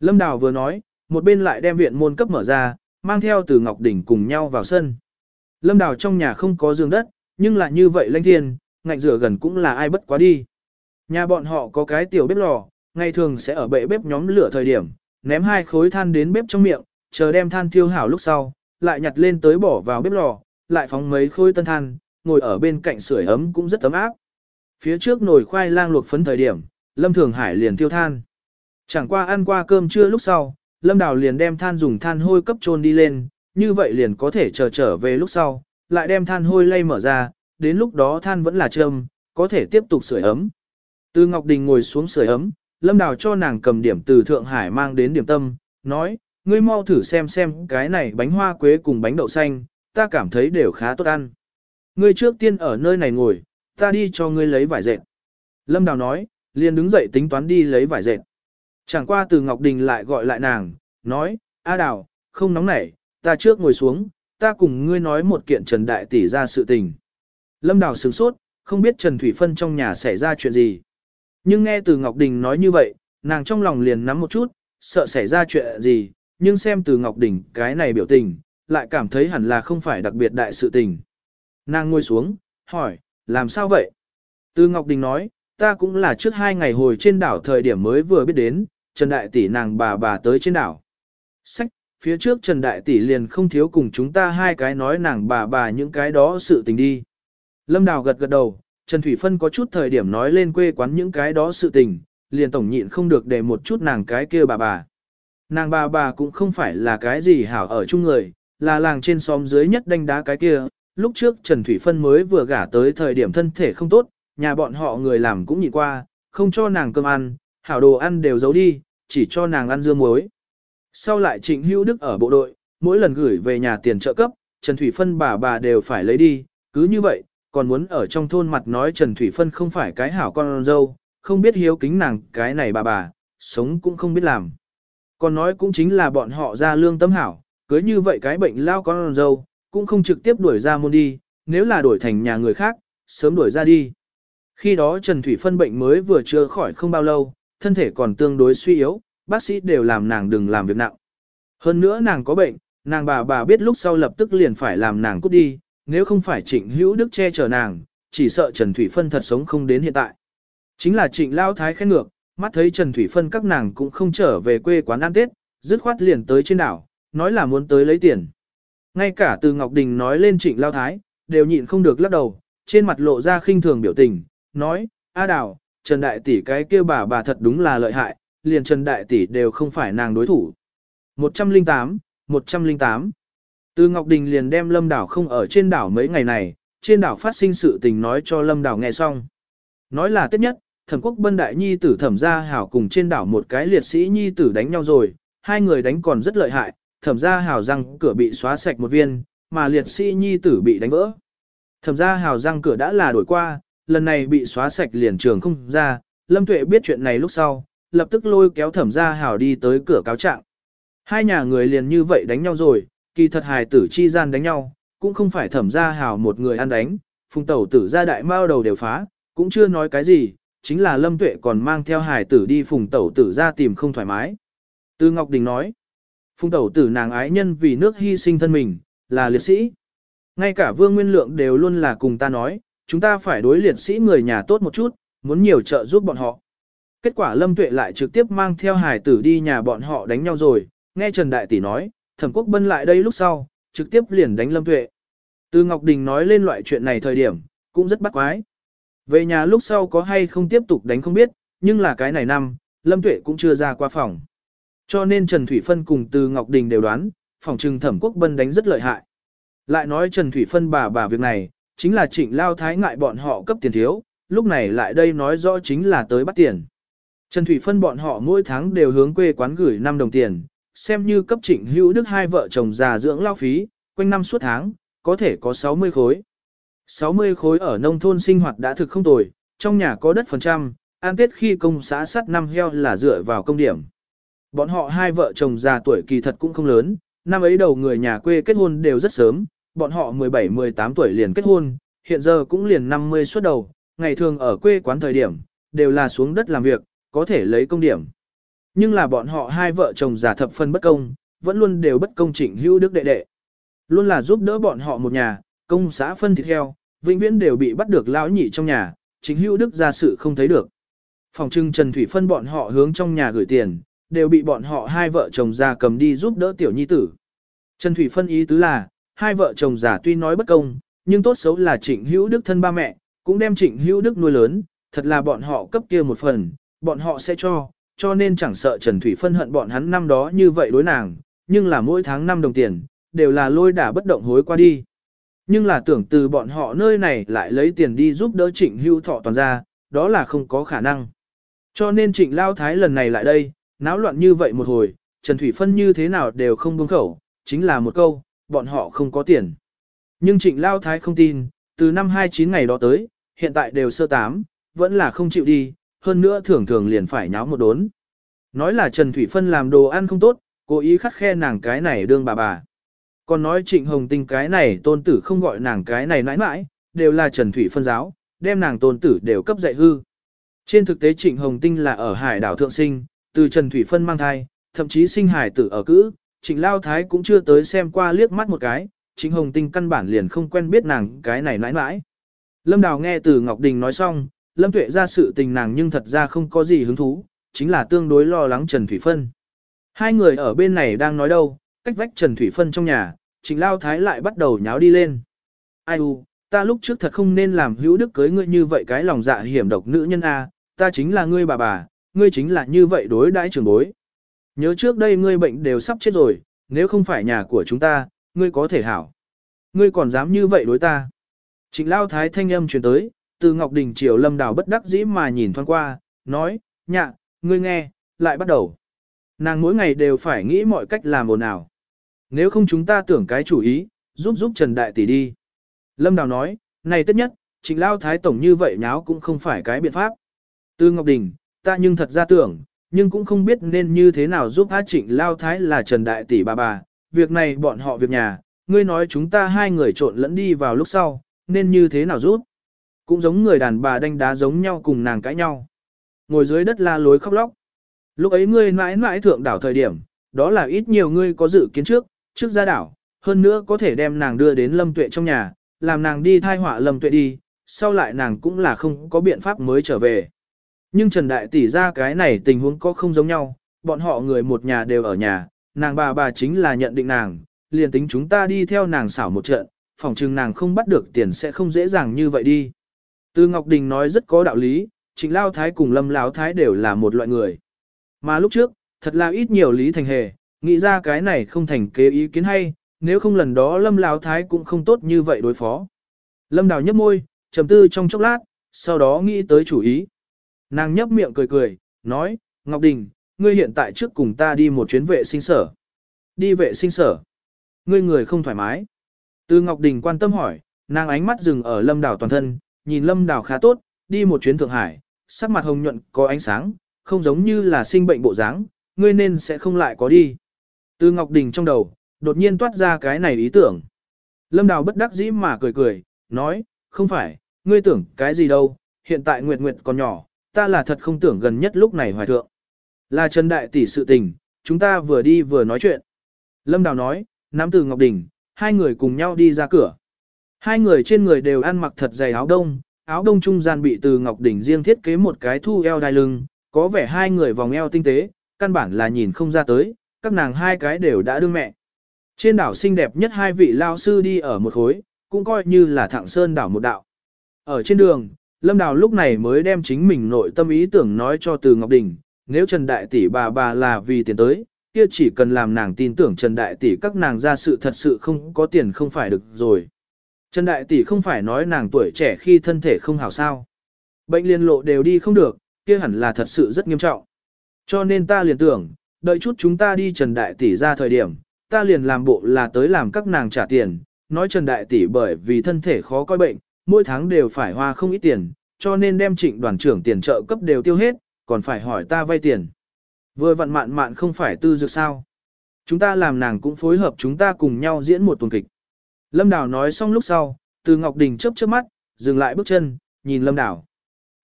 Lâm Đào vừa nói, một bên lại đem viện môn cấp mở ra, mang theo từ Ngọc Đỉnh cùng nhau vào sân. Lâm Đào trong nhà không có giường đất, nhưng là như vậy lanh thiên, ngạnh rửa gần cũng là ai bất quá đi. Nhà bọn họ có cái tiểu bếp lò, ngày thường sẽ ở bệ bếp nhóm lửa thời điểm, ném hai khối than đến bếp trong miệng, chờ đem than thiêu hảo lúc sau, lại nhặt lên tới bỏ vào bếp lò, lại phóng mấy khối tân than, ngồi ở bên cạnh sưởi ấm cũng rất ấm áp. Phía trước nồi khoai lang luộc phấn thời điểm, Lâm Thường Hải liền tiêu than. Chẳng qua ăn qua cơm trưa lúc sau, Lâm Đào liền đem than dùng than hôi cấp trôn đi lên, như vậy liền có thể chờ trở về lúc sau, lại đem than hôi lay mở ra, đến lúc đó than vẫn là trơm, có thể tiếp tục sưởi ấm. Từ Ngọc Đình ngồi xuống sưởi ấm, Lâm Đào cho nàng cầm điểm từ Thượng Hải mang đến điểm tâm, nói, ngươi mau thử xem xem cái này bánh hoa quế cùng bánh đậu xanh, ta cảm thấy đều khá tốt ăn. Ngươi trước tiên ở nơi này ngồi, ta đi cho ngươi lấy vải dệt. Lâm Đào nói, liền đứng dậy tính toán đi lấy vải dệt. Chẳng qua từ Ngọc Đình lại gọi lại nàng, nói, A Đào, không nóng nảy, ta trước ngồi xuống, ta cùng ngươi nói một kiện Trần Đại Tỷ ra sự tình. Lâm Đào sửng sốt, không biết Trần Thủy Phân trong nhà xảy ra chuyện gì. Nhưng nghe từ Ngọc Đình nói như vậy, nàng trong lòng liền nắm một chút, sợ xảy ra chuyện gì, nhưng xem từ Ngọc Đình cái này biểu tình, lại cảm thấy hẳn là không phải đặc biệt đại sự tình. Nàng ngồi xuống, hỏi, làm sao vậy? Từ Ngọc Đình nói, ta cũng là trước hai ngày hồi trên đảo thời điểm mới vừa biết đến, Trần Đại Tỷ nàng bà bà tới trên đảo. Sách, phía trước Trần Đại Tỷ liền không thiếu cùng chúng ta hai cái nói nàng bà bà những cái đó sự tình đi. Lâm Đào gật gật đầu, Trần Thủy Phân có chút thời điểm nói lên quê quán những cái đó sự tình, liền tổng nhịn không được để một chút nàng cái kia bà bà. Nàng bà bà cũng không phải là cái gì hảo ở chung người, là làng trên xóm dưới nhất đánh đá cái kia. Lúc trước Trần Thủy Phân mới vừa gả tới thời điểm thân thể không tốt, nhà bọn họ người làm cũng nhịn qua, không cho nàng cơm ăn, hảo đồ ăn đều giấu đi, chỉ cho nàng ăn dưa muối. Sau lại Trịnh Hữu Đức ở bộ đội, mỗi lần gửi về nhà tiền trợ cấp, Trần Thủy Phân bà bà đều phải lấy đi, cứ như vậy, còn muốn ở trong thôn mặt nói Trần Thủy Phân không phải cái hảo con dâu, không biết hiếu kính nàng cái này bà bà, sống cũng không biết làm. Còn nói cũng chính là bọn họ ra lương tâm hảo, cưới như vậy cái bệnh lao con dâu, cũng không trực tiếp đuổi ra môn đi, nếu là đổi thành nhà người khác, sớm đuổi ra đi. Khi đó Trần Thủy Phân bệnh mới vừa chưa khỏi không bao lâu, thân thể còn tương đối suy yếu, bác sĩ đều làm nàng đừng làm việc nặng. Hơn nữa nàng có bệnh, nàng bà bà biết lúc sau lập tức liền phải làm nàng cút đi, nếu không phải trịnh hữu đức che chở nàng, chỉ sợ Trần Thủy Phân thật sống không đến hiện tại. Chính là trịnh lao thái khen ngược, mắt thấy Trần Thủy Phân các nàng cũng không trở về quê quán ăn Tết, dứt khoát liền tới trên đảo, nói là muốn tới lấy tiền. Ngay cả từ Ngọc Đình nói lên trịnh lao thái, đều nhịn không được lắc đầu, trên mặt lộ ra khinh thường biểu tình, nói, A Đào, Trần Đại Tỷ cái kia bà bà thật đúng là lợi hại, liền Trần Đại Tỷ đều không phải nàng đối thủ. 108, 108 từ Ngọc Đình liền đem Lâm Đảo không ở trên đảo mấy ngày này, trên đảo phát sinh sự tình nói cho Lâm Đảo nghe xong. Nói là tết nhất, thẩm quốc bân đại nhi tử thẩm gia hảo cùng trên đảo một cái liệt sĩ nhi tử đánh nhau rồi, hai người đánh còn rất lợi hại, thẩm gia hảo răng cửa bị xóa sạch một viên, mà liệt sĩ nhi tử bị đánh vỡ. Thẩm gia hảo răng cửa đã là đổi qua, lần này bị xóa sạch liền trường không ra, Lâm Tuệ biết chuyện này lúc sau, lập tức lôi kéo thẩm gia hảo đi tới cửa cáo trạng. Hai nhà người liền như vậy đánh nhau rồi, kỳ thật hài tử chi gian đánh nhau, cũng không phải thẩm gia Hào một người ăn đánh, phùng tẩu tử gia đại mao đầu đều phá, cũng chưa nói cái gì, chính là Lâm Tuệ còn mang theo hài tử đi phùng tẩu tử ra tìm không thoải mái. Tư Ngọc Đình nói, phùng tẩu tử nàng ái nhân vì nước hy sinh thân mình, là liệt sĩ. Ngay cả Vương Nguyên Lượng đều luôn là cùng ta nói, chúng ta phải đối liệt sĩ người nhà tốt một chút, muốn nhiều trợ giúp bọn họ. Kết quả Lâm Tuệ lại trực tiếp mang theo hài tử đi nhà bọn họ đánh nhau rồi, nghe Trần Đại Tỷ nói, thẩm quốc bân lại đây lúc sau, trực tiếp liền đánh Lâm Tuệ. Từ Ngọc Đình nói lên loại chuyện này thời điểm, cũng rất bắt quái. Về nhà lúc sau có hay không tiếp tục đánh không biết, nhưng là cái này năm, Lâm Tuệ cũng chưa ra qua phòng. Cho nên Trần Thủy Phân cùng Từ Ngọc Đình đều đoán, phòng trừng thẩm quốc bân đánh rất lợi hại. Lại nói Trần Thủy Phân bà bà việc này, chính là trịnh lao thái ngại bọn họ cấp tiền thiếu, lúc này lại đây nói rõ chính là tới bắt tiền. Trần Thủy Phân bọn họ mỗi tháng đều hướng quê quán gửi 5 đồng tiền, xem như cấp trịnh hữu đức hai vợ chồng già dưỡng lao phí, quanh năm suốt tháng, có thể có 60 khối. 60 khối ở nông thôn sinh hoạt đã thực không tồi, trong nhà có đất phần trăm, an tết khi công xã sắt năm heo là dựa vào công điểm. Bọn họ hai vợ chồng già tuổi kỳ thật cũng không lớn, năm ấy đầu người nhà quê kết hôn đều rất sớm, bọn họ 17-18 tuổi liền kết hôn, hiện giờ cũng liền 50 suốt đầu, ngày thường ở quê quán thời điểm, đều là xuống đất làm việc, có thể lấy công điểm. Nhưng là bọn họ hai vợ chồng giả thập phân bất công, vẫn luôn đều bất công chỉnh hữu đức đệ đệ. Luôn là giúp đỡ bọn họ một nhà, công xã phân thịt heo, vĩnh viễn đều bị bắt được lão nhị trong nhà, chính hữu đức ra sự không thấy được. Phòng trưng Trần Thủy phân bọn họ hướng trong nhà gửi tiền, đều bị bọn họ hai vợ chồng già cầm đi giúp đỡ tiểu nhi tử. Trần Thủy phân ý tứ là, hai vợ chồng già tuy nói bất công, nhưng tốt xấu là trịnh hữu đức thân ba mẹ, cũng đem trịnh hữu đức nuôi lớn, thật là bọn họ cấp kia một phần, bọn họ sẽ cho, cho nên chẳng sợ Trần Thủy phân hận bọn hắn năm đó như vậy đối nàng, nhưng là mỗi tháng 5 đồng tiền, đều là lôi đả bất động hối qua đi. Nhưng là tưởng từ bọn họ nơi này lại lấy tiền đi giúp đỡ trịnh hưu thọ toàn ra, đó là không có khả năng. Cho nên trịnh lao thái lần này lại đây, náo loạn như vậy một hồi, Trần Thủy Phân như thế nào đều không buông khẩu, chính là một câu, bọn họ không có tiền. Nhưng trịnh lao thái không tin, từ năm 29 ngày đó tới, hiện tại đều sơ tám, vẫn là không chịu đi, hơn nữa thường thường liền phải nháo một đốn. Nói là Trần Thủy Phân làm đồ ăn không tốt, cố ý khắt khe nàng cái này đương bà bà. Còn nói Trịnh Hồng Tinh cái này tôn tử không gọi nàng cái này nãi nãi, đều là Trần Thủy phân giáo, đem nàng tôn tử đều cấp dạy hư. Trên thực tế Trịnh Hồng Tinh là ở hải đảo Thượng Sinh, từ Trần Thủy phân mang thai, thậm chí sinh hải tử ở cữ, Trịnh Lao Thái cũng chưa tới xem qua liếc mắt một cái, Trịnh Hồng Tinh căn bản liền không quen biết nàng cái này nãi nãi. Lâm Đào nghe từ Ngọc Đình nói xong, Lâm Tuệ ra sự tình nàng nhưng thật ra không có gì hứng thú, chính là tương đối lo lắng Trần Thủy Phân. Hai người ở bên này đang nói đâu, cách vách Trần Thủy Phân trong nhà, Trình Lao Thái lại bắt đầu nháo đi lên. Ai u, ta lúc trước thật không nên làm hữu đức cưới ngươi như vậy cái lòng dạ hiểm độc nữ nhân A, ta chính là ngươi bà bà, ngươi chính là như vậy đối đãi trưởng bối. Nhớ trước đây ngươi bệnh đều sắp chết rồi, nếu không phải nhà của chúng ta, ngươi có thể hảo. Ngươi còn dám như vậy đối ta. Trịnh Lao Thái thanh âm truyền tới, từ Ngọc Đình Triều Lâm Đào bất đắc dĩ mà nhìn thoáng qua, nói, nhạ, ngươi nghe, lại bắt đầu. Nàng mỗi ngày đều phải nghĩ mọi cách làm ồn ào. Nếu không chúng ta tưởng cái chủ ý, giúp giúp Trần Đại Tỷ đi. Lâm Đào nói, này tất nhất, Trịnh Lao Thái Tổng như vậy nháo cũng không phải cái biện pháp. Từ Ngọc Đình, ta nhưng thật ra tưởng, nhưng cũng không biết nên như thế nào giúp Á Trịnh Lao Thái là Trần Đại Tỷ bà bà. Việc này bọn họ việc nhà, ngươi nói chúng ta hai người trộn lẫn đi vào lúc sau, nên như thế nào giúp. Cũng giống người đàn bà đánh đá giống nhau cùng nàng cãi nhau. Ngồi dưới đất la lối khóc lóc. Lúc ấy ngươi mãi mãi thượng đảo thời điểm, đó là ít nhiều ngươi có dự kiến trước, trước ra đảo, hơn nữa có thể đem nàng đưa đến lâm tuệ trong nhà, làm nàng đi thai họa lâm tuệ đi, sau lại nàng cũng là không có biện pháp mới trở về. Nhưng Trần Đại Tỷ ra cái này tình huống có không giống nhau, bọn họ người một nhà đều ở nhà, nàng bà bà chính là nhận định nàng, liền tính chúng ta đi theo nàng xảo một trận, phòng chừng nàng không bắt được tiền sẽ không dễ dàng như vậy đi. Từ Ngọc Đình nói rất có đạo lý, Trịnh Lao Thái cùng Lâm Lão Thái đều là một loại người. Mà lúc trước, thật là ít nhiều lý thành hề, nghĩ ra cái này không thành kế ý kiến hay, nếu không lần đó Lâm Lão Thái cũng không tốt như vậy đối phó. Lâm Đào nhấp môi, trầm tư trong chốc lát, sau đó nghĩ tới chủ ý. Nàng nhấp miệng cười cười, nói, Ngọc Đình, ngươi hiện tại trước cùng ta đi một chuyến vệ sinh sở. Đi vệ sinh sở. Ngươi người không thoải mái. Từ Ngọc Đình quan tâm hỏi, nàng ánh mắt dừng ở Lâm Đào toàn thân, nhìn Lâm Đào khá tốt, đi một chuyến Thượng Hải, sắc mặt hồng nhuận có ánh sáng, không giống như là sinh bệnh bộ dáng, ngươi nên sẽ không lại có đi. Từ Ngọc Đình trong đầu, đột nhiên toát ra cái này ý tưởng. Lâm Đào bất đắc dĩ mà cười cười, nói, không phải, ngươi tưởng cái gì đâu, hiện tại Nguyệt Nguyệt còn nhỏ, ta là thật không tưởng gần nhất lúc này hoài thượng. Là Trần Đại tỷ sự tình, chúng ta vừa đi vừa nói chuyện. Lâm Đào nói, nắm từ Ngọc Đình, hai người cùng nhau đi ra cửa. Hai người trên người đều ăn mặc thật dày áo đông, áo đông trung gian bị từ Ngọc Đỉnh riêng thiết kế một cái thu eo đai lưng, có vẻ hai người vòng eo tinh tế, căn bản là nhìn không ra tới, các nàng hai cái đều đã đương mẹ. Trên đảo xinh đẹp nhất hai vị lao sư đi ở một khối, cũng coi như là thẳng sơn đảo một đạo. Ở trên đường, Lâm Đào lúc này mới đem chính mình nội tâm ý tưởng nói cho từ Ngọc Đình, nếu Trần Đại Tỷ bà bà là vì tiền tới, kia chỉ cần làm nàng tin tưởng Trần Đại Tỷ các nàng ra sự thật sự không có tiền không phải được rồi. Trần Đại Tỷ không phải nói nàng tuổi trẻ khi thân thể không hảo sao. Bệnh liên lộ đều đi không được, kia hẳn là thật sự rất nghiêm trọng. Cho nên ta liền tưởng, đợi chút chúng ta đi Trần Đại Tỷ ra thời điểm, ta liền làm bộ là tới làm các nàng trả tiền, nói Trần Đại Tỷ bởi vì thân thể khó coi bệnh, mỗi tháng đều phải hoa không ít tiền, cho nên đem trịnh đoàn trưởng tiền trợ cấp đều tiêu hết, còn phải hỏi ta vay tiền. Vừa vặn mạn mạn không phải tư dược sao. Chúng ta làm nàng cũng phối hợp chúng ta cùng nhau diễn một tuần kịch. Lâm Đào nói xong lúc sau, từ Ngọc Đình chớp chớp mắt, dừng lại bước chân, nhìn Lâm Đào.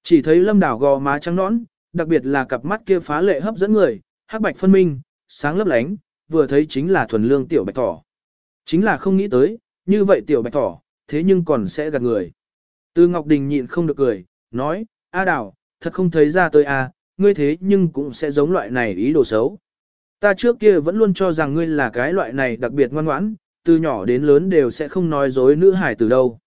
Chỉ thấy Lâm Đào gò má trắng nõn, đặc biệt là cặp mắt kia phá lệ hấp dẫn người, hắc bạch phân minh, sáng lấp lánh, vừa thấy chính là thuần lương tiểu bạch thỏ. Chính là không nghĩ tới, như vậy tiểu bạch thỏ, thế nhưng còn sẽ gạt người. Từ Ngọc Đình nhịn không được cười, nói, A Đào, thật không thấy ra tôi à, ngươi thế nhưng cũng sẽ giống loại này ý đồ xấu. Ta trước kia vẫn luôn cho rằng ngươi là cái loại này đặc biệt ngoan ngoãn, từ nhỏ đến lớn đều sẽ không nói dối nữ hải từ đâu.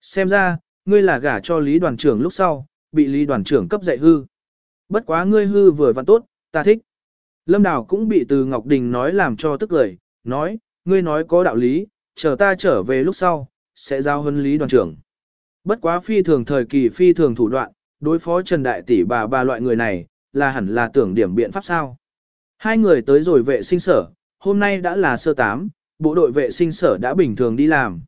Xem ra, ngươi là gả cho lý đoàn trưởng lúc sau, bị lý đoàn trưởng cấp dạy hư. Bất quá ngươi hư vừa vặn tốt, ta thích. Lâm Đào cũng bị từ Ngọc Đình nói làm cho tức lời, nói, ngươi nói có đạo lý, chờ ta trở về lúc sau, sẽ giao huấn lý đoàn trưởng. Bất quá phi thường thời kỳ phi thường thủ đoạn, đối phó Trần Đại Tỷ bà bà loại người này, là hẳn là tưởng điểm biện pháp sao. Hai người tới rồi vệ sinh sở, hôm nay đã là sơ tám, bộ đội vệ sinh sở đã bình thường đi làm.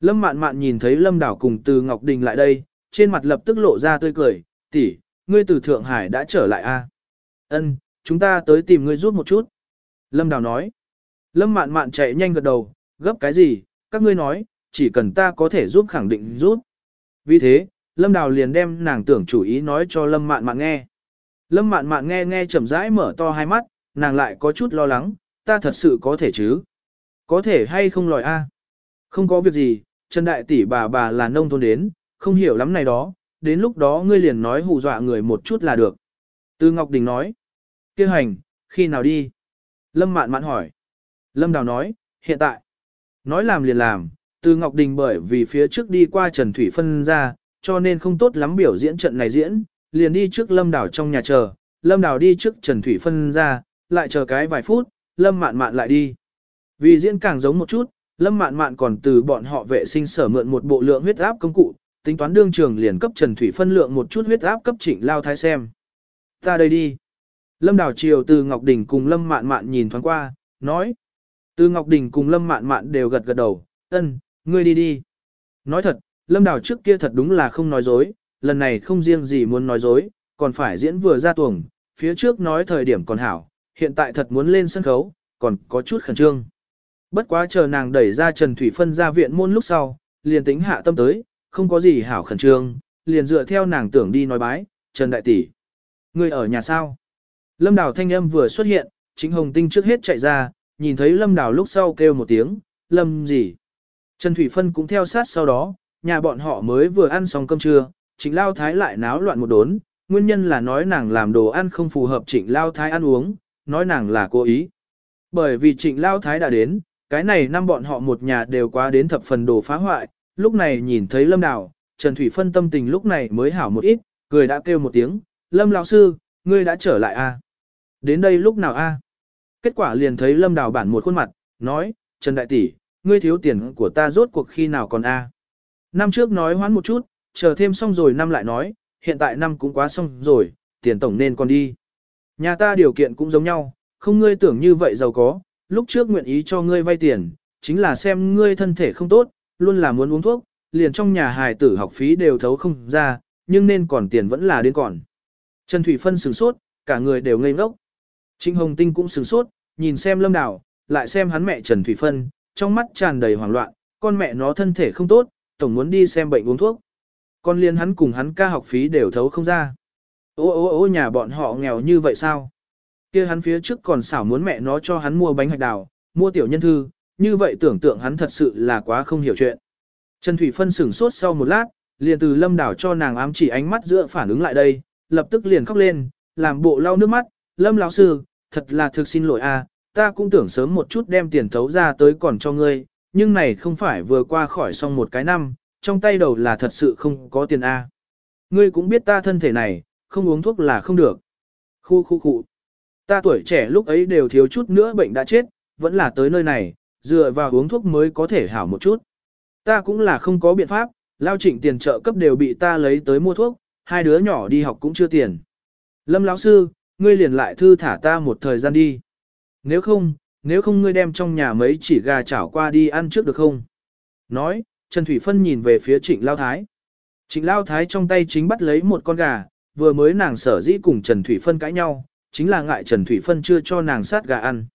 Lâm mạn mạn nhìn thấy Lâm Đảo cùng từ Ngọc Đình lại đây, trên mặt lập tức lộ ra tươi cười, tỷ, ngươi từ Thượng Hải đã trở lại a? À? Ân, chúng ta tới tìm ngươi giúp một chút. Lâm Đào nói. Lâm mạn mạn chạy nhanh gật đầu, gấp cái gì, các ngươi nói, chỉ cần ta có thể giúp khẳng định giúp. Vì thế, Lâm Đào liền đem nàng tưởng chủ ý nói cho Lâm mạn mạn nghe. Lâm mạn mạn nghe nghe chậm rãi mở to hai mắt, nàng lại có chút lo lắng, ta thật sự có thể chứ? Có thể hay không lòi a? Không có việc gì, Trần Đại Tỷ bà bà là nông thôn đến, không hiểu lắm này đó, đến lúc đó ngươi liền nói hù dọa người một chút là được. Từ Ngọc Đình nói, kia hành, khi nào đi? Lâm mạn mạn hỏi. Lâm Đào nói, hiện tại. Nói làm liền làm, từ Ngọc Đình bởi vì phía trước đi qua Trần Thủy phân ra, cho nên không tốt lắm biểu diễn trận này diễn, liền đi trước Lâm Đào trong nhà chờ, Lâm Đào đi trước Trần Thủy phân ra, lại chờ cái vài phút, Lâm mạn mạn lại đi. Vì diễn càng giống một chút, Lâm mạn mạn còn từ bọn họ vệ sinh sở mượn một bộ lượng huyết áp công cụ, tính toán đương trường liền cấp Trần Thủy phân lượng một chút huyết áp cấp trịnh lao thái xem. Ta đây đi. Lâm Đào Triều từ Ngọc Đình cùng Lâm Mạn Mạn nhìn thoáng qua, nói. Từ Ngọc Đình cùng Lâm Mạn Mạn đều gật gật đầu, ân, ngươi đi đi. Nói thật, Lâm Đào trước kia thật đúng là không nói dối, lần này không riêng gì muốn nói dối, còn phải diễn vừa ra tuồng, phía trước nói thời điểm còn hảo, hiện tại thật muốn lên sân khấu, còn có chút khẩn trương. Bất quá chờ nàng đẩy ra Trần Thủy Phân ra viện môn lúc sau, liền tính hạ tâm tới, không có gì hảo khẩn trương, liền dựa theo nàng tưởng đi nói bái, Trần Đại Tỷ. người ở nhà sao? Lâm Đào thanh âm vừa xuất hiện, chính Hồng Tinh trước hết chạy ra, nhìn thấy Lâm Đào lúc sau kêu một tiếng, Lâm gì? Trần Thủy Phân cũng theo sát sau đó, nhà bọn họ mới vừa ăn xong cơm trưa, trịnh Lao Thái lại náo loạn một đốn, nguyên nhân là nói nàng làm đồ ăn không phù hợp trịnh Lao Thái ăn uống, nói nàng là cố ý. Bởi vì trịnh Lao Thái đã đến, cái này năm bọn họ một nhà đều quá đến thập phần đồ phá hoại, lúc này nhìn thấy Lâm Đào, Trần Thủy Phân tâm tình lúc này mới hảo một ít, cười đã kêu một tiếng, Lâm lão sư, ngươi đã trở lại à? Đến đây lúc nào a? Kết quả liền thấy Lâm Đào bản một khuôn mặt, nói, Trần Đại Tỷ, ngươi thiếu tiền của ta rốt cuộc khi nào còn a? Năm trước nói hoán một chút, chờ thêm xong rồi năm lại nói, hiện tại năm cũng quá xong rồi, tiền tổng nên còn đi. Nhà ta điều kiện cũng giống nhau, không ngươi tưởng như vậy giàu có, lúc trước nguyện ý cho ngươi vay tiền, chính là xem ngươi thân thể không tốt, luôn là muốn uống thuốc, liền trong nhà hài tử học phí đều thấu không ra, nhưng nên còn tiền vẫn là đến còn. Trần Thủy Phân sửng sốt, cả người đều ngây ngốc. Trịnh Hồng Tinh cũng sửng sốt, nhìn xem Lâm Đào, lại xem hắn mẹ Trần Thủy Phân, trong mắt tràn đầy hoảng loạn, con mẹ nó thân thể không tốt, tổng muốn đi xem bệnh uống thuốc. Con liên hắn cùng hắn ca học phí đều thấu không ra. Ô ô ô nhà bọn họ nghèo như vậy sao? Kia hắn phía trước còn xảo muốn mẹ nó cho hắn mua bánh hạch đào, mua tiểu nhân thư, như vậy tưởng tượng hắn thật sự là quá không hiểu chuyện. Trần Thủy Phân sửng sốt sau một lát, liền từ lâm đảo cho nàng ám chỉ ánh mắt giữa phản ứng lại đây, lập tức liền khóc lên, làm bộ lau nước mắt, lâm lão sư, thật là thực xin lỗi a, ta cũng tưởng sớm một chút đem tiền thấu ra tới còn cho ngươi, nhưng này không phải vừa qua khỏi xong một cái năm, trong tay đầu là thật sự không có tiền a. Ngươi cũng biết ta thân thể này, không uống thuốc là không được. Khu khu khu. Ta tuổi trẻ lúc ấy đều thiếu chút nữa bệnh đã chết, vẫn là tới nơi này, dựa vào uống thuốc mới có thể hảo một chút. Ta cũng là không có biện pháp, lao trịnh tiền trợ cấp đều bị ta lấy tới mua thuốc, hai đứa nhỏ đi học cũng chưa tiền. Lâm lão sư, ngươi liền lại thư thả ta một thời gian đi. Nếu không, nếu không ngươi đem trong nhà mấy chỉ gà chảo qua đi ăn trước được không? Nói, Trần Thủy Phân nhìn về phía trịnh Lao Thái. Trịnh Lao Thái trong tay chính bắt lấy một con gà, vừa mới nàng sở dĩ cùng Trần Thủy Phân cãi nhau, chính là ngại Trần Thủy Phân chưa cho nàng sát gà ăn.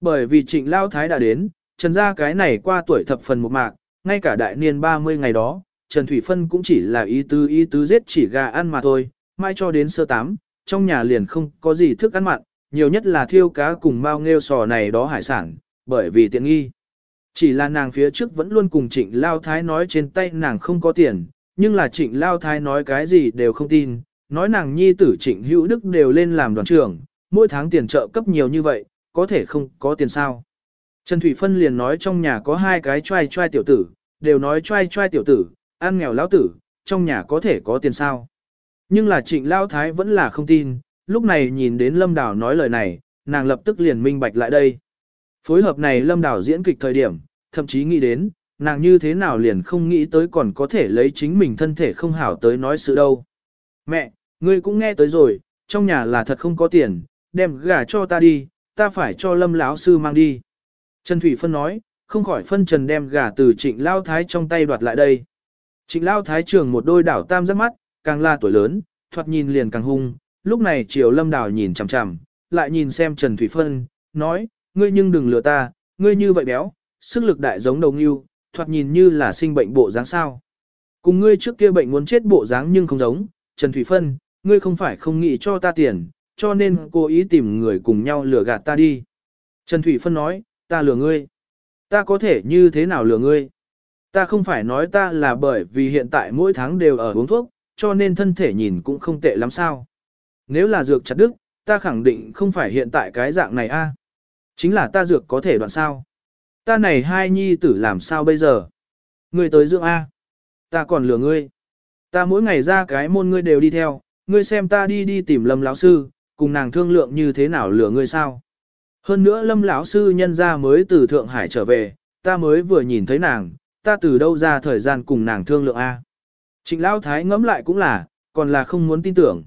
Bởi vì trịnh Lao Thái đã đến, Trần gia cái này qua tuổi thập phần một mạc, ngay cả đại niên 30 ngày đó, Trần Thủy Phân cũng chỉ là ý tứ ý tứ giết chỉ gà ăn mà thôi, mai cho đến sơ tám, trong nhà liền không có gì thức ăn mặn, nhiều nhất là thiêu cá cùng mao nghêu sò này đó hải sản, bởi vì tiện nghi. Chỉ là nàng phía trước vẫn luôn cùng trịnh Lao Thái nói trên tay nàng không có tiền, nhưng là trịnh Lao Thái nói cái gì đều không tin, nói nàng nhi tử trịnh hữu đức đều lên làm đoàn trưởng, mỗi tháng tiền trợ cấp nhiều như vậy, có thể không có tiền sao. Trần Thủy Phân liền nói trong nhà có hai cái trai trai tiểu tử, đều nói trai trai tiểu tử, ăn nghèo lão tử, trong nhà có thể có tiền sao. Nhưng là trịnh lao thái vẫn là không tin, lúc này nhìn đến Lâm đảo nói lời này, nàng lập tức liền minh bạch lại đây. Phối hợp này Lâm đảo diễn kịch thời điểm, thậm chí nghĩ đến, nàng như thế nào liền không nghĩ tới còn có thể lấy chính mình thân thể không hảo tới nói sự đâu. Mẹ, ngươi cũng nghe tới rồi, trong nhà là thật không có tiền, đem gà cho ta đi, ta phải cho lâm lão sư mang đi. Trần Thủy Phân nói, không khỏi phân trần đem gà từ trịnh lao thái trong tay đoạt lại đây. Trịnh lao thái trường một đôi đảo tam giác mắt, càng là tuổi lớn, thoạt nhìn liền càng hung, lúc này chiều lâm đảo nhìn chằm chằm, lại nhìn xem Trần Thủy Phân, nói, ngươi nhưng đừng lừa ta, ngươi như vậy béo, sức lực đại giống đầu nghiêu, thoạt nhìn như là sinh bệnh bộ dáng sao. Cùng ngươi trước kia bệnh muốn chết bộ dáng nhưng không giống, Trần Thủy Phân, ngươi không phải không nghĩ cho ta tiền, cho nên cố ý tìm người cùng nhau lừa gạt ta đi. Trần Thủy Phân nói, ta lừa ngươi. Ta có thể như thế nào lừa ngươi? Ta không phải nói ta là bởi vì hiện tại mỗi tháng đều ở uống thuốc, cho nên thân thể nhìn cũng không tệ lắm sao. Nếu là dược chặt đức, ta khẳng định không phải hiện tại cái dạng này a. Chính là ta dược có thể đoạn sao. Ta này hai nhi tử làm sao bây giờ? Ngươi tới dưỡng A. Ta còn lừa ngươi. Ta mỗi ngày ra cái môn ngươi đều đi theo, ngươi xem ta đi đi tìm lâm lão sư, cùng nàng thương lượng như thế nào lừa ngươi sao. Hơn nữa lâm lão sư nhân ra mới từ Thượng Hải trở về, ta mới vừa nhìn thấy nàng, ta từ đâu ra thời gian cùng nàng thương lượng A. Trịnh Lão Thái ngẫm lại cũng là, còn là không muốn tin tưởng.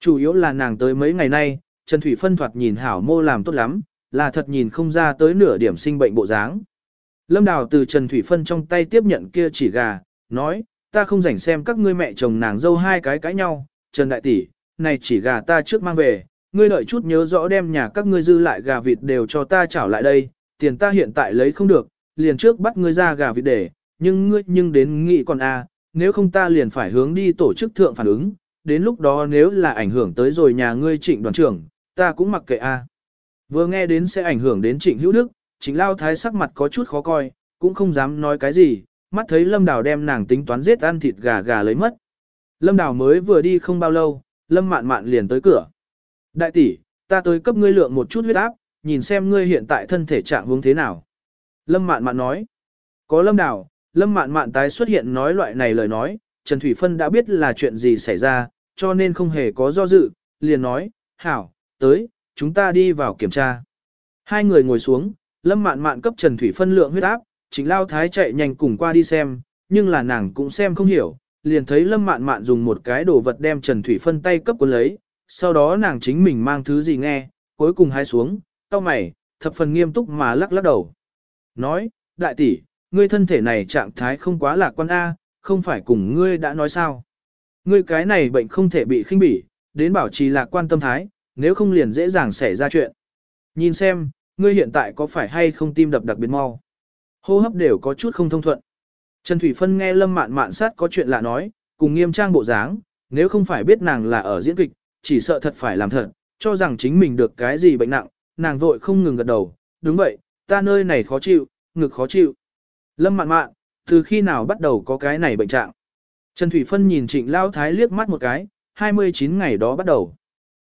Chủ yếu là nàng tới mấy ngày nay, Trần Thủy Phân thoạt nhìn hảo mô làm tốt lắm, là thật nhìn không ra tới nửa điểm sinh bệnh bộ dáng. Lâm Đào từ Trần Thủy Phân trong tay tiếp nhận kia chỉ gà, nói, ta không rảnh xem các ngươi mẹ chồng nàng dâu hai cái cãi nhau, Trần Đại Tỷ, này chỉ gà ta trước mang về, ngươi đợi chút nhớ rõ đem nhà các ngươi dư lại gà vịt đều cho ta trảo lại đây, tiền ta hiện tại lấy không được, liền trước bắt ngươi ra gà vịt để, nhưng ngươi nhưng đến nghĩ còn a, nếu không ta liền phải hướng đi tổ chức thượng phản ứng, đến lúc đó nếu là ảnh hưởng tới rồi nhà ngươi trịnh đoàn trưởng, ta cũng mặc kệ a. Vừa nghe đến sẽ ảnh hưởng đến trịnh hữu đức, trịnh lao thái sắc mặt có chút khó coi, cũng không dám nói cái gì, mắt thấy lâm đào đem nàng tính toán giết ăn thịt gà gà lấy mất. Lâm đào mới vừa đi không bao lâu, lâm mạn mạn liền tới cửa. Đại tỷ, ta tới cấp ngươi lượng một chút huyết áp, nhìn xem ngươi hiện tại thân thể trạng huống thế nào. Lâm mạn mạn nói, có lâm đào, lâm mạn mạn tái xuất hiện nói loại này lời nói, Trần Thủy Phân đã biết là chuyện gì xảy ra, cho nên không hề có do dự, liền nói, hảo, tới, chúng ta đi vào kiểm tra. Hai người ngồi xuống, Lâm Mạn Mạn cấp Trần Thủy phân lượng huyết áp, chính Lao Thái chạy nhanh cùng qua đi xem, nhưng là nàng cũng xem không hiểu, liền thấy Lâm Mạn Mạn dùng một cái đồ vật đem Trần Thủy phân tay cấp cuốn lấy, sau đó nàng chính mình mang thứ gì nghe, cuối cùng hai xuống, cau mày, thập phần nghiêm túc mà lắc lắc đầu. Nói, đại tỷ, ngươi thân thể này trạng thái không quá lạc quan A, không phải cùng ngươi đã nói sao. Ngươi cái này bệnh không thể bị khinh bỉ, đến bảo trì lạc quan tâm thái, nếu không liền dễ dàng xảy ra chuyện. Nhìn xem, ngươi hiện tại có phải hay không tim đập đặc biệt mau. Hô hấp đều có chút không thông thuận. Trần Thủy Phân nghe Lâm Mạn Mạn sát có chuyện lạ nói, cùng nghiêm trang bộ dáng, nếu không phải biết nàng là ở diễn kịch, chỉ sợ thật phải làm thật, cho rằng chính mình được cái gì bệnh nặng, nàng vội không ngừng gật đầu, đúng vậy, ta nơi này khó chịu, ngực khó chịu. Lâm Mạn Mạn, từ khi nào bắt đầu có cái này bệnh trạng? Trần Thủy Phân nhìn Trịnh Lao Thái liếc mắt một cái, 29 ngày đó bắt đầu.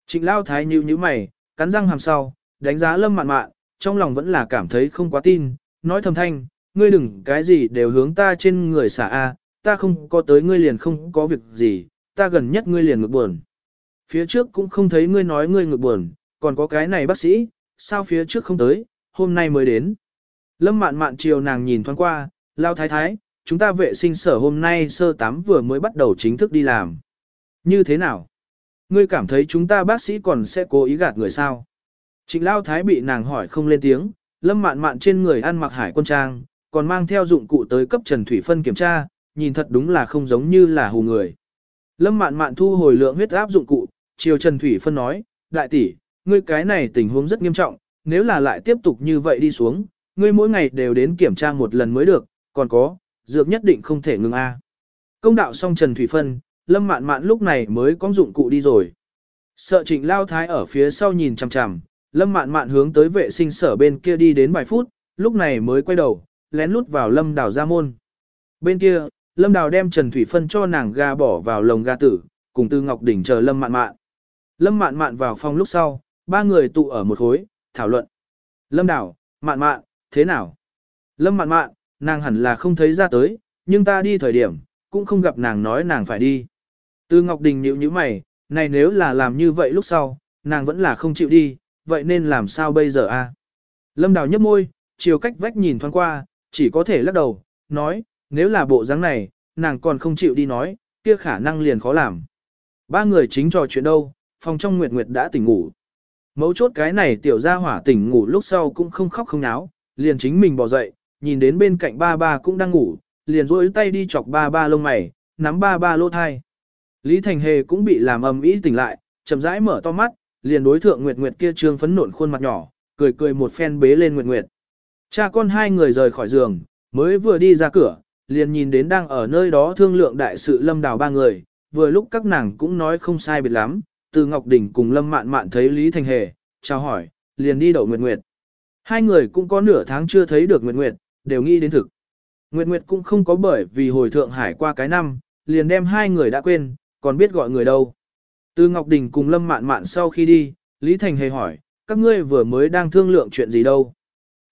Trịnh Lao Thái nhíu nhíu mày, cắn răng hàm sau, đánh giá lâm mạn mạn, trong lòng vẫn là cảm thấy không quá tin, nói thầm thanh, ngươi đừng cái gì đều hướng ta trên người xả A, ta không có tới ngươi liền không có việc gì, ta gần nhất ngươi liền ngược buồn. Phía trước cũng không thấy ngươi nói ngươi ngược buồn, còn có cái này bác sĩ, sao phía trước không tới, hôm nay mới đến. Lâm mạn mạn chiều nàng nhìn thoáng qua, lao thái thái, chúng ta vệ sinh sở hôm nay sơ tám vừa mới bắt đầu chính thức đi làm. Như thế nào? Ngươi cảm thấy chúng ta bác sĩ còn sẽ cố ý gạt người sao? Trịnh Lao Thái bị nàng hỏi không lên tiếng, lâm mạn mạn trên người ăn mặc hải quân trang, còn mang theo dụng cụ tới cấp Trần Thủy Phân kiểm tra, nhìn thật đúng là không giống như là hù người. Lâm mạn mạn thu hồi lượng huyết áp dụng cụ, chiều Trần Thủy Phân nói, đại tỷ, ngươi cái này tình huống rất nghiêm trọng, nếu là lại tiếp tục như vậy đi xuống, ngươi mỗi ngày đều đến kiểm tra một lần mới được, còn có, dược nhất định không thể ngừng A. Công đạo xong Trần Thủy Phân, Lâm mạn mạn lúc này mới có dụng cụ đi rồi. Sợ trịnh lao thái ở phía sau nhìn chằm chằm, Lâm mạn mạn hướng tới vệ sinh sở bên kia đi đến vài phút, lúc này mới quay đầu, lén lút vào Lâm đào ra môn. Bên kia, Lâm đào đem Trần Thủy Phân cho nàng gà bỏ vào lồng gà tử, cùng tư Ngọc đỉnh chờ Lâm Mạn Mạn. Lâm Mạn Mạn vào phòng lúc sau, ba người tụ ở một khối, thảo luận. Lâm Đảo, Mạn Mạn, thế nào? Lâm Mạn Mạn, nàng hẳn là không thấy ra tới, nhưng ta đi thời điểm, cũng không gặp nàng nói nàng phải đi. tư Ngọc Đình nhíu nhíu mày, này nếu là làm như vậy lúc sau, nàng vẫn là không chịu đi, vậy nên làm sao bây giờ a? Lâm Đào nhấp môi, chiều cách vách nhìn thoáng qua, chỉ có thể lắc đầu, nói, nếu là bộ dáng này, nàng còn không chịu đi nói, kia khả năng liền khó làm. Ba người chính trò chuyện đâu, phòng trong Nguyệt Nguyệt đã tỉnh ngủ. Mấu chốt cái này tiểu gia hỏa tỉnh ngủ lúc sau cũng không khóc không náo, liền chính mình bỏ dậy, nhìn đến bên cạnh ba ba cũng đang ngủ, liền rỗi tay đi chọc ba ba lông mày, nắm ba ba lô thai. Lý Thành Hề cũng bị làm ầm ĩ tỉnh lại, chậm rãi mở to mắt, liền đối thượng Nguyệt Nguyệt kia trương phấn nộn khuôn mặt nhỏ, cười cười một phen bế lên Nguyệt Nguyệt. Cha con hai người rời khỏi giường, mới vừa đi ra cửa, liền nhìn đến đang ở nơi đó thương lượng đại sự Lâm Đào ba người, vừa lúc các nàng cũng nói không sai biệt lắm, từ Ngọc Đình cùng Lâm Mạn Mạn thấy Lý Thành Hề, chào hỏi, liền đi đậu Nguyệt Nguyệt. Hai người cũng có nửa tháng chưa thấy được Nguyệt Nguyệt, đều nghĩ đến thực. Nguyệt Nguyệt cũng không có bởi vì hồi Thượng Hải qua cái năm, liền đem hai người đã quên, còn biết gọi người đâu. Từ Ngọc Đình cùng Lâm Mạn Mạn sau khi đi, Lý Thành Hề hỏi, các ngươi vừa mới đang thương lượng chuyện gì đâu.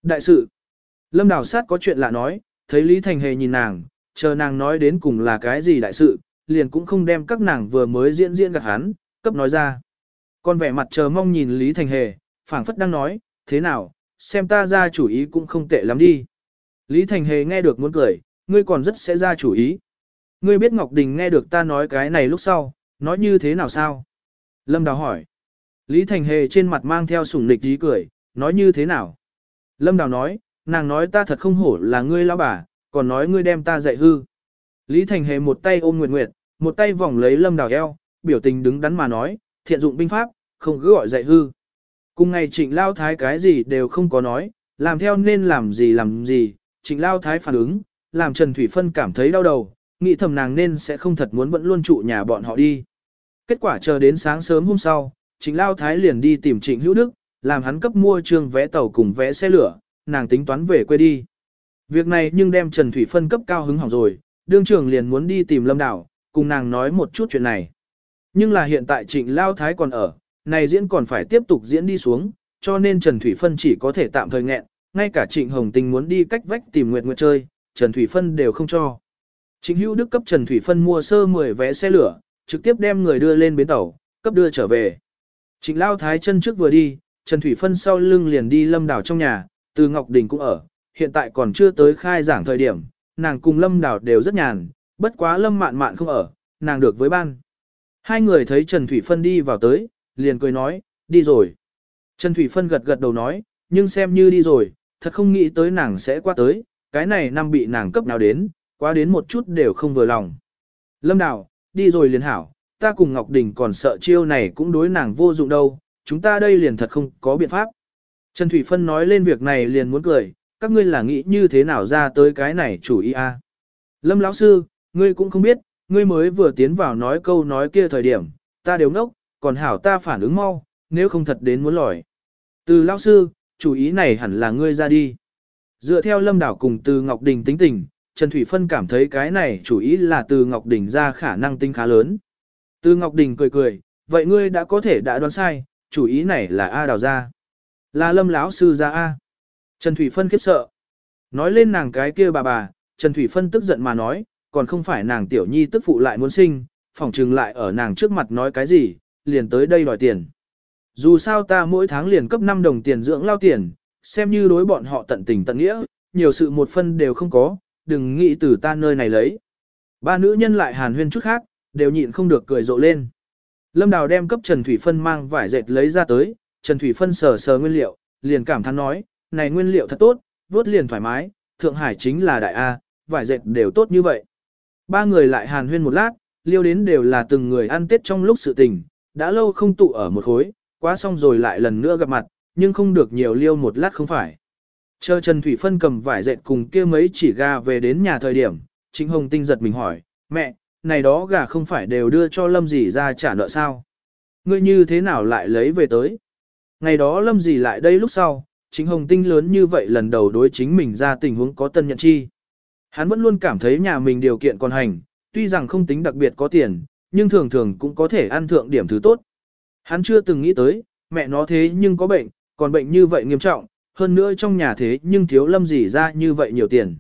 Đại sự. Lâm Đào Sát có chuyện lạ nói, thấy Lý Thành Hề nhìn nàng, chờ nàng nói đến cùng là cái gì đại sự, liền cũng không đem các nàng vừa mới diễn diễn gạt hắn, cấp nói ra. Con vẻ mặt chờ mong nhìn Lý Thành Hề, phảng phất đang nói, thế nào, xem ta ra chủ ý cũng không tệ lắm đi. Lý Thành Hề nghe được muốn cười, ngươi còn rất sẽ ra chủ ý. Ngươi biết Ngọc Đình nghe được ta nói cái này lúc sau, nói như thế nào sao? Lâm Đào hỏi. Lý Thành Hề trên mặt mang theo sủng nịch ý cười, nói như thế nào? Lâm Đào nói, nàng nói ta thật không hổ là ngươi lão bà, còn nói ngươi đem ta dạy hư. Lý Thành Hề một tay ôm Nguyệt Nguyệt, một tay vòng lấy Lâm Đào eo, biểu tình đứng đắn mà nói, thiện dụng binh pháp, không cứ gọi dạy hư. Cùng ngày trịnh lao thái cái gì đều không có nói, làm theo nên làm gì làm gì, trịnh lao thái phản ứng, làm Trần Thủy Phân cảm thấy đau đầu, nghĩ thầm nàng nên sẽ không thật muốn vẫn luôn trụ nhà bọn họ đi. Kết quả chờ đến sáng sớm hôm sau, trịnh lao thái liền đi tìm trịnh hữu đức, làm hắn cấp mua trương vé tàu cùng vé xe lửa, nàng tính toán về quê đi. Việc này nhưng đem Trần Thủy Phân cấp cao hứng hỏng rồi, đương trưởng liền muốn đi tìm Lâm Đảo, cùng nàng nói một chút chuyện này. Nhưng là hiện tại trịnh lao thái còn ở, này diễn còn phải tiếp tục diễn đi xuống, cho nên Trần Thủy Phân chỉ có thể tạm thời nghẹn, ngay cả Trịnh Hồng Tình muốn đi cách vách tìm Nguyệt Nguyệt chơi, Trần Thủy Phân đều không cho. Trịnh Hữu Đức cấp Trần Thủy Phân mua sơ 10 vé xe lửa, trực tiếp đem người đưa lên bến tàu, cấp đưa trở về. Trịnh Lao Thái chân trước vừa đi, Trần Thủy Phân sau lưng liền đi Lâm Đảo trong nhà, từ Ngọc Đình cũng ở, hiện tại còn chưa tới khai giảng thời điểm, nàng cùng Lâm Đảo đều rất nhàn, bất quá Lâm Mạn Mạn không ở, nàng được với ban. Hai người thấy Trần Thủy Phân đi vào tới, liền cười nói, đi rồi. Trần Thủy Phân gật gật đầu nói, nhưng xem như đi rồi, thật không nghĩ tới nàng sẽ qua tới, cái này năm bị nàng cấp nào đến, qua đến một chút đều không vừa lòng. Lâm Đào, đi rồi liền hảo, ta cùng Ngọc Đình còn sợ chiêu này cũng đối nàng vô dụng đâu, chúng ta đây liền thật không có biện pháp. Trần Thủy Phân nói lên việc này liền muốn cười, các ngươi là nghĩ như thế nào ra tới cái này chủ ý a? Lâm lão sư, ngươi cũng không biết, ngươi mới vừa tiến vào nói câu nói kia thời điểm, ta đều ngốc, còn hảo ta phản ứng mau, nếu không thật đến muốn lòi. Từ lão sư, chủ ý này hẳn là ngươi ra đi. Dựa theo Lâm Đảo cùng từ Ngọc Đình tính tình, Trần Thủy Phân cảm thấy cái này chủ ý là từ Ngọc Đình ra khả năng tính khá lớn. Từ Ngọc Đình cười cười, vậy ngươi đã có thể đã đoán sai, chủ ý này là A đào ra. Là Lâm lão sư ra A. Trần Thủy Phân khiếp sợ. Nói lên nàng cái kia bà bà, Trần Thủy Phân tức giận mà nói, còn không phải nàng tiểu nhi tức phụ lại muốn sinh, phỏng trừng lại ở nàng trước mặt nói cái gì, liền tới đây đòi tiền. Dù sao ta mỗi tháng liền cấp 5 đồng tiền dưỡng lao tiền, xem như đối bọn họ tận tình tận nghĩa, nhiều sự một phân đều không có, đừng nghĩ từ ta nơi này lấy. Ba nữ nhân lại hàn huyên chút khác, đều nhịn không được cười rộ lên. Lâm Đào đem cấp Trần Thủy Phân mang vải dệt lấy ra tới, Trần Thủy Phân sờ sờ nguyên liệu, liền cảm thán nói, này nguyên liệu thật tốt, vớt liền thoải mái, Thượng Hải chính là đại A, vải dệt đều tốt như vậy. Ba người lại hàn huyên một lát, liêu đến đều là từng người ăn tết trong lúc sự tình, đã lâu không tụ ở một khối, quá xong rồi lại lần nữa gặp mặt, nhưng không được nhiều liêu một lát không phải. Chờ Trần Thủy Phân cầm vải dệt cùng kia mấy chỉ gà về đến nhà thời điểm, Trịnh Hồng Tinh giật mình hỏi, mẹ, này đó gà không phải đều đưa cho Lâm dì ra trả nợ sao? Ngươi như thế nào lại lấy về tới? Ngày đó Lâm dì lại đây lúc sau, chính Hồng Tinh lớn như vậy lần đầu đối chính mình ra tình huống có tân nhận chi. Hắn vẫn luôn cảm thấy nhà mình điều kiện còn hành, tuy rằng không tính đặc biệt có tiền, nhưng thường thường cũng có thể ăn thượng điểm thứ tốt. Hắn chưa từng nghĩ tới, mẹ nó thế nhưng có bệnh, còn bệnh như vậy nghiêm trọng, hơn nữa trong nhà thế nhưng thiếu lâm gì ra như vậy nhiều tiền.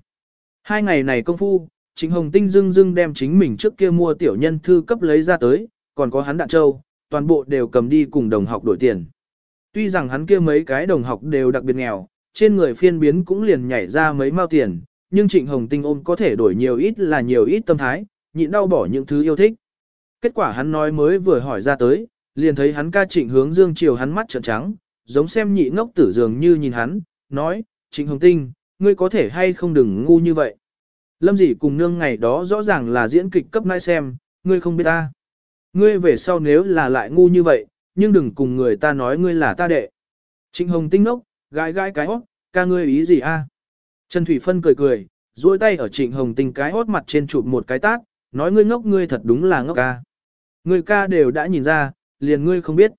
Hai ngày này công phu, Trịnh Hồng Tinh dưng dưng đem chính mình trước kia mua tiểu nhân thư cấp lấy ra tới, còn có hắn đạn châu, toàn bộ đều cầm đi cùng đồng học đổi tiền. Tuy rằng hắn kia mấy cái đồng học đều đặc biệt nghèo, trên người phiên biến cũng liền nhảy ra mấy mao tiền, nhưng Trịnh Hồng Tinh ôm có thể đổi nhiều ít là nhiều ít tâm thái, nhịn đau bỏ những thứ yêu thích. Kết quả hắn nói mới vừa hỏi ra tới, liền thấy hắn ca Trịnh hướng dương chiều hắn mắt trợn trắng, giống xem nhị ngốc tử dường như nhìn hắn, nói, Trịnh Hồng Tinh, ngươi có thể hay không đừng ngu như vậy. Lâm dị cùng nương ngày đó rõ ràng là diễn kịch cấp nai xem, ngươi không biết ta. Ngươi về sau nếu là lại ngu như vậy, nhưng đừng cùng người ta nói ngươi là ta đệ. Trịnh Hồng Tinh nốc gãi gãi cái hót, ca ngươi ý gì a? Trần Thủy Phân cười cười, duỗi tay ở Trịnh Hồng Tinh cái hót mặt trên chụp một cái tát, nói ngươi ngốc ngươi thật đúng là ngốc ca. Ngươi ca đều đã nhìn ra, liền ngươi không biết.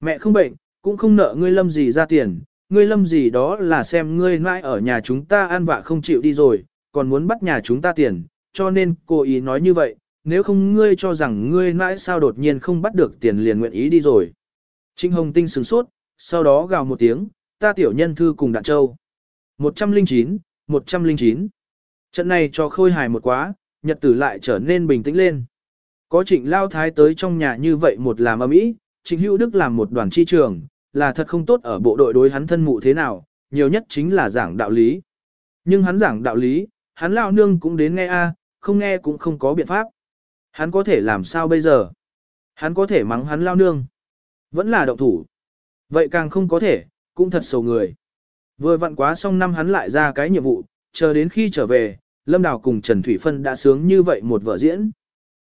Mẹ không bệnh, cũng không nợ ngươi lâm gì ra tiền, ngươi lâm gì đó là xem ngươi mãi ở nhà chúng ta ăn vạ không chịu đi rồi, còn muốn bắt nhà chúng ta tiền, cho nên cô ý nói như vậy, nếu không ngươi cho rằng ngươi mãi sao đột nhiên không bắt được tiền liền nguyện ý đi rồi. Trinh Hồng Tinh sửng sốt, sau đó gào một tiếng, ta tiểu nhân thư cùng đạn châu. 109, 109. Trận này cho khôi hài một quá, nhật tử lại trở nên bình tĩnh lên. Có trịnh lao thái tới trong nhà như vậy một làm âm ý, trịnh hữu đức làm một đoàn chi trường, là thật không tốt ở bộ đội đối hắn thân mụ thế nào, nhiều nhất chính là giảng đạo lý. Nhưng hắn giảng đạo lý, hắn lao nương cũng đến nghe a, không nghe cũng không có biện pháp. Hắn có thể làm sao bây giờ? Hắn có thể mắng hắn lao nương. Vẫn là động thủ. Vậy càng không có thể, cũng thật sầu người. Vừa vặn quá xong năm hắn lại ra cái nhiệm vụ, chờ đến khi trở về, Lâm Đào cùng Trần Thủy Phân đã sướng như vậy một vở diễn.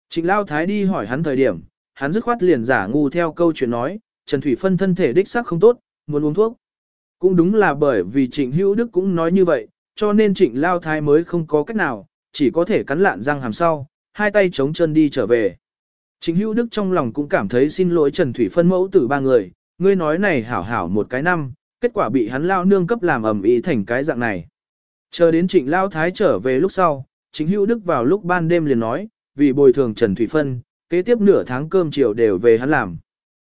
Trịnh Lao Thái đi hỏi hắn thời điểm, hắn dứt khoát liền giả ngu theo câu chuyện nói, Trần Thủy Phân thân thể đích xác không tốt, muốn uống thuốc. Cũng đúng là bởi vì Trịnh Hữu Đức cũng nói như vậy, cho nên Trịnh Lao Thái mới không có cách nào, chỉ có thể cắn lạn răng hàm sau, hai tay chống chân đi trở về. Trịnh Hữu Đức trong lòng cũng cảm thấy xin lỗi Trần Thủy Phân mẫu tử ba người, ngươi nói này hảo hảo một cái năm, kết quả bị hắn lao nương cấp làm ầm ý thành cái dạng này. Chờ đến Trịnh Lao Thái trở về lúc sau, Trịnh Hữu Đức vào lúc ban đêm liền nói, vì bồi thường Trần Thủy Phân, kế tiếp nửa tháng cơm chiều đều về hắn làm.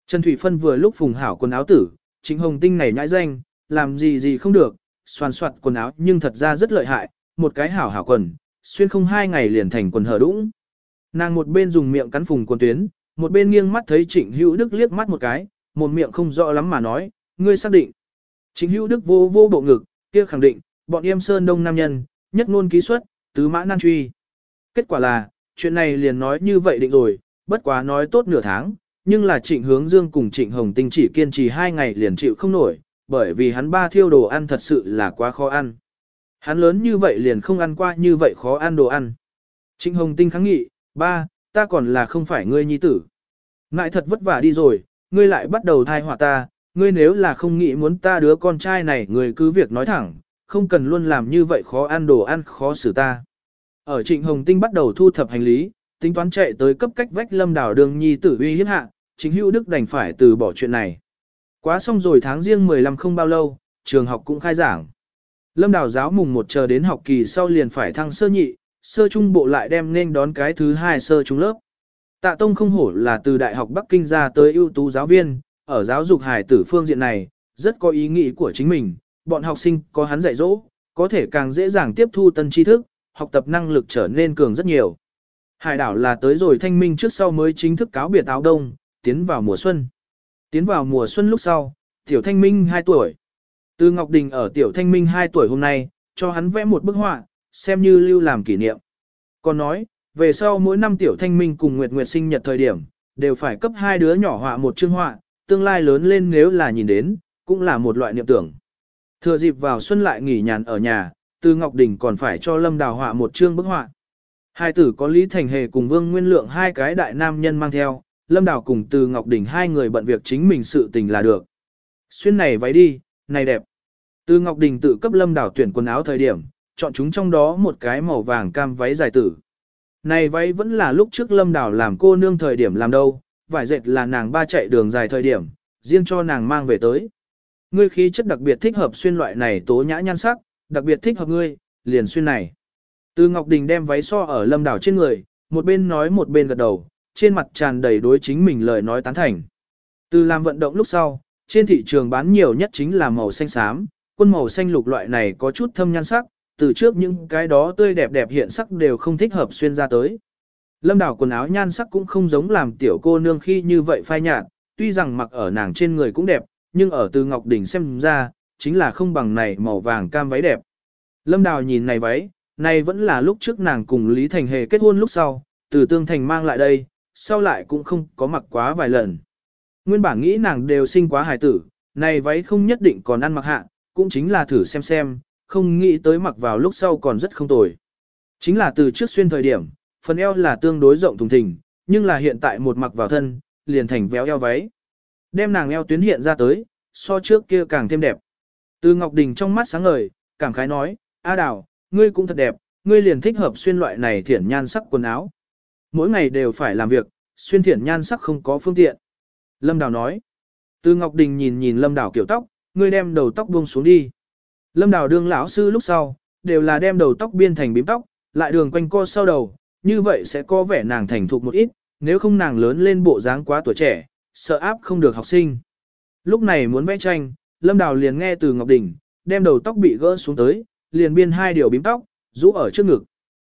Trần Thủy Phân vừa lúc phùng hảo quần áo tử, Trịnh Hồng Tinh này nhãi danh, làm gì gì không được, soàn soạt quần áo nhưng thật ra rất lợi hại, một cái hảo hảo quần, xuyên không hai ngày liền thành quần hở đũng. Nàng một bên dùng miệng cắn phùng quần tuyến, một bên nghiêng mắt thấy Trịnh Hữu Đức liếc mắt một cái, một miệng không rõ lắm mà nói, ngươi xác định. Trịnh Hữu Đức vô vô bộ ngực, kia khẳng định, bọn em sơn đông nam nhân, nhất ngôn ký xuất, tứ mã nan truy. Kết quả là, chuyện này liền nói như vậy định rồi, bất quá nói tốt nửa tháng, nhưng là trịnh hướng dương cùng trịnh hồng tinh chỉ kiên trì hai ngày liền chịu không nổi, bởi vì hắn ba thiêu đồ ăn thật sự là quá khó ăn. Hắn lớn như vậy liền không ăn qua như vậy khó ăn đồ ăn. Trịnh hồng tinh kháng nghị, ba, ta còn là không phải ngươi nhi tử. Ngại thật vất vả đi rồi, ngươi lại bắt đầu thai họa ta, ngươi nếu là không nghĩ muốn ta đứa con trai này ngươi cứ việc nói thẳng, không cần luôn làm như vậy khó ăn đồ ăn khó xử ta. Ở Trịnh Hồng Tinh bắt đầu thu thập hành lý, tính toán chạy tới cấp cách vách Lâm đảo Đường Nhi tử uy hiếp hạ, chính hữu đức đành phải từ bỏ chuyện này. Quá xong rồi tháng riêng 15 không bao lâu, trường học cũng khai giảng. Lâm Đào giáo mùng một chờ đến học kỳ sau liền phải thăng sơ nhị, sơ trung bộ lại đem nên đón cái thứ hai sơ trung lớp. Tạ Tông không hổ là từ Đại học Bắc Kinh ra tới ưu tú giáo viên, ở giáo dục hải tử phương diện này, rất có ý nghĩ của chính mình, bọn học sinh có hắn dạy dỗ, có thể càng dễ dàng tiếp thu tân tri thức, học tập năng lực trở nên cường rất nhiều. Hải đảo là tới rồi thanh minh trước sau mới chính thức cáo biệt áo đông, tiến vào mùa xuân. Tiến vào mùa xuân lúc sau, tiểu thanh minh 2 tuổi. Từ Ngọc Đình ở tiểu thanh minh 2 tuổi hôm nay, cho hắn vẽ một bức họa, xem như lưu làm kỷ niệm. Còn nói, về sau mỗi năm tiểu thanh minh cùng Nguyệt Nguyệt sinh nhật thời điểm, đều phải cấp hai đứa nhỏ họa một chương họa, tương lai lớn lên nếu là nhìn đến, cũng là một loại niệm tưởng. Thừa dịp vào xuân lại nghỉ nhàn ở nhà, Từ Ngọc Đình còn phải cho Lâm Đào họa một chương bức họa. Hai tử có Lý Thành Hề cùng Vương Nguyên Lượng hai cái đại nam nhân mang theo, Lâm Đào cùng Từ Ngọc Đình hai người bận việc chính mình sự tình là được. Xuyên này váy đi, này đẹp. Từ Ngọc Đình tự cấp Lâm Đào tuyển quần áo thời điểm, chọn chúng trong đó một cái màu vàng cam váy dài tử. Này váy vẫn là lúc trước Lâm Đào làm cô nương thời điểm làm đâu, vải dệt là nàng ba chạy đường dài thời điểm, riêng cho nàng mang về tới. Ngươi khí chất đặc biệt thích hợp xuyên loại này tố nhã nhan sắc, đặc biệt thích hợp ngươi, liền xuyên này. Từ Ngọc Đình đem váy so ở Lâm Đào trên người, một bên nói một bên gật đầu, trên mặt tràn đầy đối chính mình lời nói tán thành. Từ làm vận động lúc sau, trên thị trường bán nhiều nhất chính là màu xanh xám, quân màu xanh lục loại này có chút thâm nhan sắc, từ trước những cái đó tươi đẹp đẹp hiện sắc đều không thích hợp xuyên ra tới. Lâm đảo quần áo nhan sắc cũng không giống làm tiểu cô nương khi như vậy phai nhạt, tuy rằng mặc ở nàng trên người cũng đẹp, nhưng ở từ Ngọc Đỉnh xem ra, chính là không bằng này màu vàng cam váy đẹp. Lâm Đào nhìn này váy, này vẫn là lúc trước nàng cùng Lý Thành Hề kết hôn lúc sau, từ Tương Thành mang lại đây, sau lại cũng không có mặc quá vài lần. Nguyên bản nghĩ nàng đều sinh quá hài tử, này váy không nhất định còn ăn mặc hạ, cũng chính là thử xem xem, không nghĩ tới mặc vào lúc sau còn rất không tồi. Chính là từ trước xuyên thời điểm, phần eo là tương đối rộng thùng thình, nhưng là hiện tại một mặc vào thân, liền thành véo eo váy. Đem nàng eo tuyến hiện ra tới, so trước kia càng thêm đẹp. Từ Ngọc Đình trong mắt sáng ngời, cảm khái nói, A Đào, ngươi cũng thật đẹp, ngươi liền thích hợp xuyên loại này thiển nhan sắc quần áo. Mỗi ngày đều phải làm việc, xuyên thiển nhan sắc không có phương tiện. Lâm Đào nói, từ Ngọc Đình nhìn nhìn Lâm Đào kiểu tóc, ngươi đem đầu tóc buông xuống đi. Lâm Đào đương lão sư lúc sau, đều là đem đầu tóc biên thành bím tóc, lại đường quanh co sau đầu, như vậy sẽ có vẻ nàng thành thục một ít, nếu không nàng lớn lên bộ dáng quá tuổi trẻ, sợ áp không được học sinh. Lúc này muốn vẽ tranh, Lâm Đào liền nghe từ Ngọc Đình, đem đầu tóc bị gỡ xuống tới, liền biên hai điều bím tóc, rũ ở trước ngực.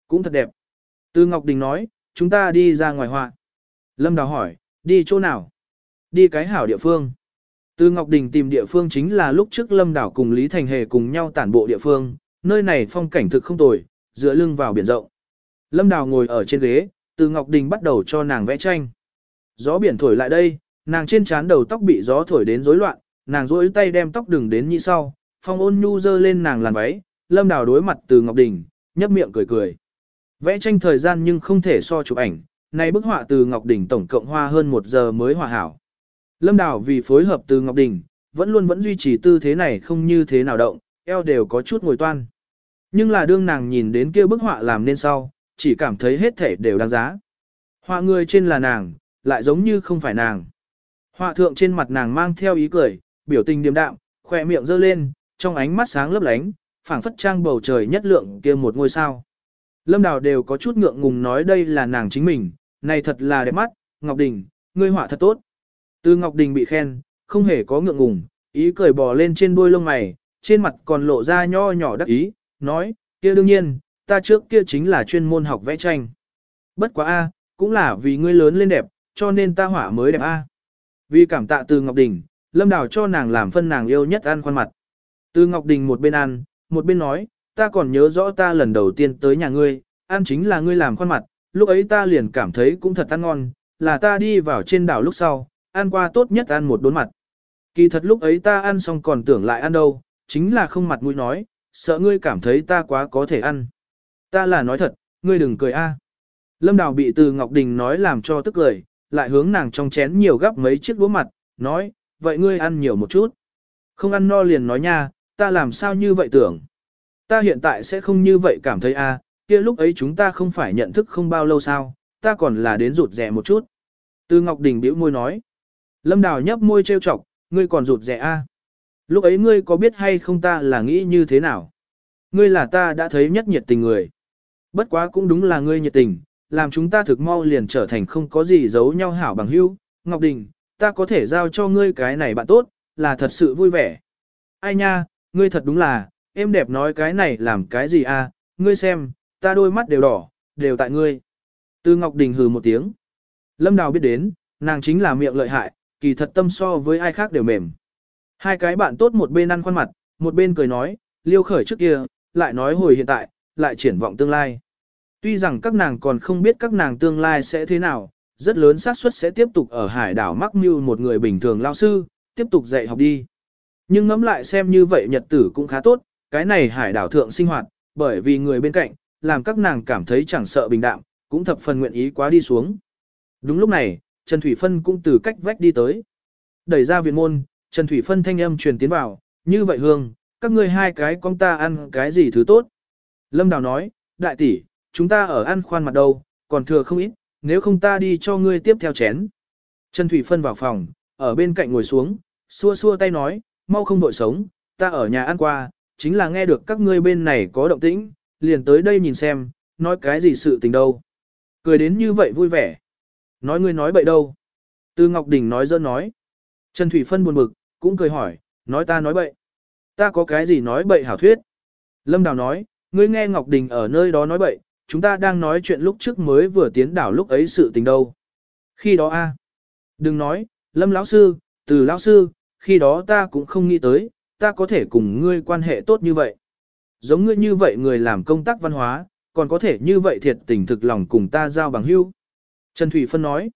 Cũng thật đẹp. Từ Ngọc Đình nói, chúng ta đi ra ngoài họa. Lâm Đào hỏi, đi chỗ nào? Đi cái hảo địa phương. Từ Ngọc Đình tìm địa phương chính là lúc trước Lâm Đảo cùng Lý Thành Hề cùng nhau tản bộ địa phương, nơi này phong cảnh thực không tồi, dựa lưng vào biển rộng. Lâm Đào ngồi ở trên ghế, từ Ngọc Đình bắt đầu cho nàng vẽ tranh. Gió biển thổi lại đây, nàng trên trán đầu tóc bị gió thổi đến rối loạn, nàng rối tay đem tóc đừng đến như sau, phong ôn nhu dơ lên nàng làn váy, Lâm Đào đối mặt từ Ngọc Đình, nhấp miệng cười cười. Vẽ tranh thời gian nhưng không thể so chụp ảnh, này bức họa từ Ngọc Đình tổng cộng hoa hơn một giờ mới hòa hảo. Lâm Đào vì phối hợp từ Ngọc Đình, vẫn luôn vẫn duy trì tư thế này không như thế nào động, eo đều có chút ngồi toan. Nhưng là đương nàng nhìn đến kia bức họa làm nên sau, chỉ cảm thấy hết thể đều đáng giá. Họa người trên là nàng, lại giống như không phải nàng. Họa thượng trên mặt nàng mang theo ý cười, biểu tình điềm đạm, khỏe miệng giơ lên, trong ánh mắt sáng lấp lánh, phảng phất trang bầu trời nhất lượng kia một ngôi sao. Lâm Đào đều có chút ngượng ngùng nói đây là nàng chính mình, này thật là đẹp mắt, Ngọc Đình, ngươi họa thật tốt. Từ Ngọc Đình bị khen, không hề có ngượng ngùng, ý cười bò lên trên đuôi lông mày, trên mặt còn lộ ra nho nhỏ đắc ý, nói, kia đương nhiên, ta trước kia chính là chuyên môn học vẽ tranh. Bất quá a, cũng là vì ngươi lớn lên đẹp, cho nên ta họa mới đẹp a. Vì cảm tạ từ Ngọc Đình, Lâm Đào cho nàng làm phân nàng yêu nhất ăn khoan mặt. Từ Ngọc Đình một bên ăn, một bên nói, ta còn nhớ rõ ta lần đầu tiên tới nhà ngươi, ăn chính là ngươi làm khoan mặt, lúc ấy ta liền cảm thấy cũng thật ăn ngon, là ta đi vào trên đảo lúc sau, ăn qua tốt nhất ăn một đốn mặt. Kỳ thật lúc ấy ta ăn xong còn tưởng lại ăn đâu, chính là không mặt mũi nói, sợ ngươi cảm thấy ta quá có thể ăn. Ta là nói thật, ngươi đừng cười a. Lâm Đào bị từ Ngọc Đình nói làm cho tức cười, lại hướng nàng trong chén nhiều gắp mấy chiếc đũa mặt, nói, vậy ngươi ăn nhiều một chút. Không ăn no liền nói nha, ta làm sao như vậy tưởng. Ta hiện tại sẽ không như vậy cảm thấy a, kia lúc ấy chúng ta không phải nhận thức không bao lâu sao, ta còn là đến rụt rẻ một chút. Từ Ngọc Đình bĩu môi nói. Lâm Đào nhấp môi trêu chọc, ngươi còn rụt rẻ a? Lúc ấy ngươi có biết hay không ta là nghĩ như thế nào? Ngươi là ta đã thấy nhất nhiệt tình người. Bất quá cũng đúng là ngươi nhiệt tình, làm chúng ta thực mau liền trở thành không có gì giấu nhau hảo bằng hữu. Ngọc Đình, ta có thể giao cho ngươi cái này bạn tốt, là thật sự vui vẻ. Ai nha, ngươi thật đúng là, em đẹp nói cái này làm cái gì a? ngươi xem, ta đôi mắt đều đỏ, đều tại ngươi. Từ Ngọc Đình hừ một tiếng. Lâm Đào biết đến, nàng chính là miệng lợi hại, kỳ thật tâm so với ai khác đều mềm. Hai cái bạn tốt một bên ăn khoan mặt, một bên cười nói, liêu khởi trước kia, lại nói hồi hiện tại, lại triển vọng tương lai. Tuy rằng các nàng còn không biết các nàng tương lai sẽ thế nào, rất lớn xác suất sẽ tiếp tục ở hải đảo mắc mưu một người bình thường lao sư, tiếp tục dạy học đi. Nhưng ngẫm lại xem như vậy nhật tử cũng khá tốt, cái này hải đảo thượng sinh hoạt, bởi vì người bên cạnh, làm các nàng cảm thấy chẳng sợ bình đạm, cũng thập phần nguyện ý quá đi xuống. Đúng lúc này, Trần Thủy Phân cũng từ cách vách đi tới. Đẩy ra viện môn, Trần Thủy Phân thanh âm truyền tiến vào, như vậy hương, các ngươi hai cái con ta ăn cái gì thứ tốt. Lâm Đào nói, đại tỷ, chúng ta ở ăn khoan mặt đâu, còn thừa không ít, nếu không ta đi cho ngươi tiếp theo chén. Trần Thủy Phân vào phòng, ở bên cạnh ngồi xuống, xua xua tay nói, mau không vội sống, ta ở nhà ăn qua, chính là nghe được các ngươi bên này có động tĩnh, liền tới đây nhìn xem, nói cái gì sự tình đâu. Cười đến như vậy vui vẻ. Nói ngươi nói bậy đâu? Từ Ngọc Đình nói dơ nói. Trần Thủy Phân buồn bực, cũng cười hỏi, nói ta nói bậy. Ta có cái gì nói bậy hảo thuyết? Lâm Đào nói, ngươi nghe Ngọc Đình ở nơi đó nói bậy, chúng ta đang nói chuyện lúc trước mới vừa tiến đảo lúc ấy sự tình đâu. Khi đó a, Đừng nói, Lâm lão sư, từ lão sư, khi đó ta cũng không nghĩ tới, ta có thể cùng ngươi quan hệ tốt như vậy. Giống ngươi như vậy người làm công tác văn hóa, còn có thể như vậy thiệt tình thực lòng cùng ta giao bằng hữu. Trần Thủy Phân nói,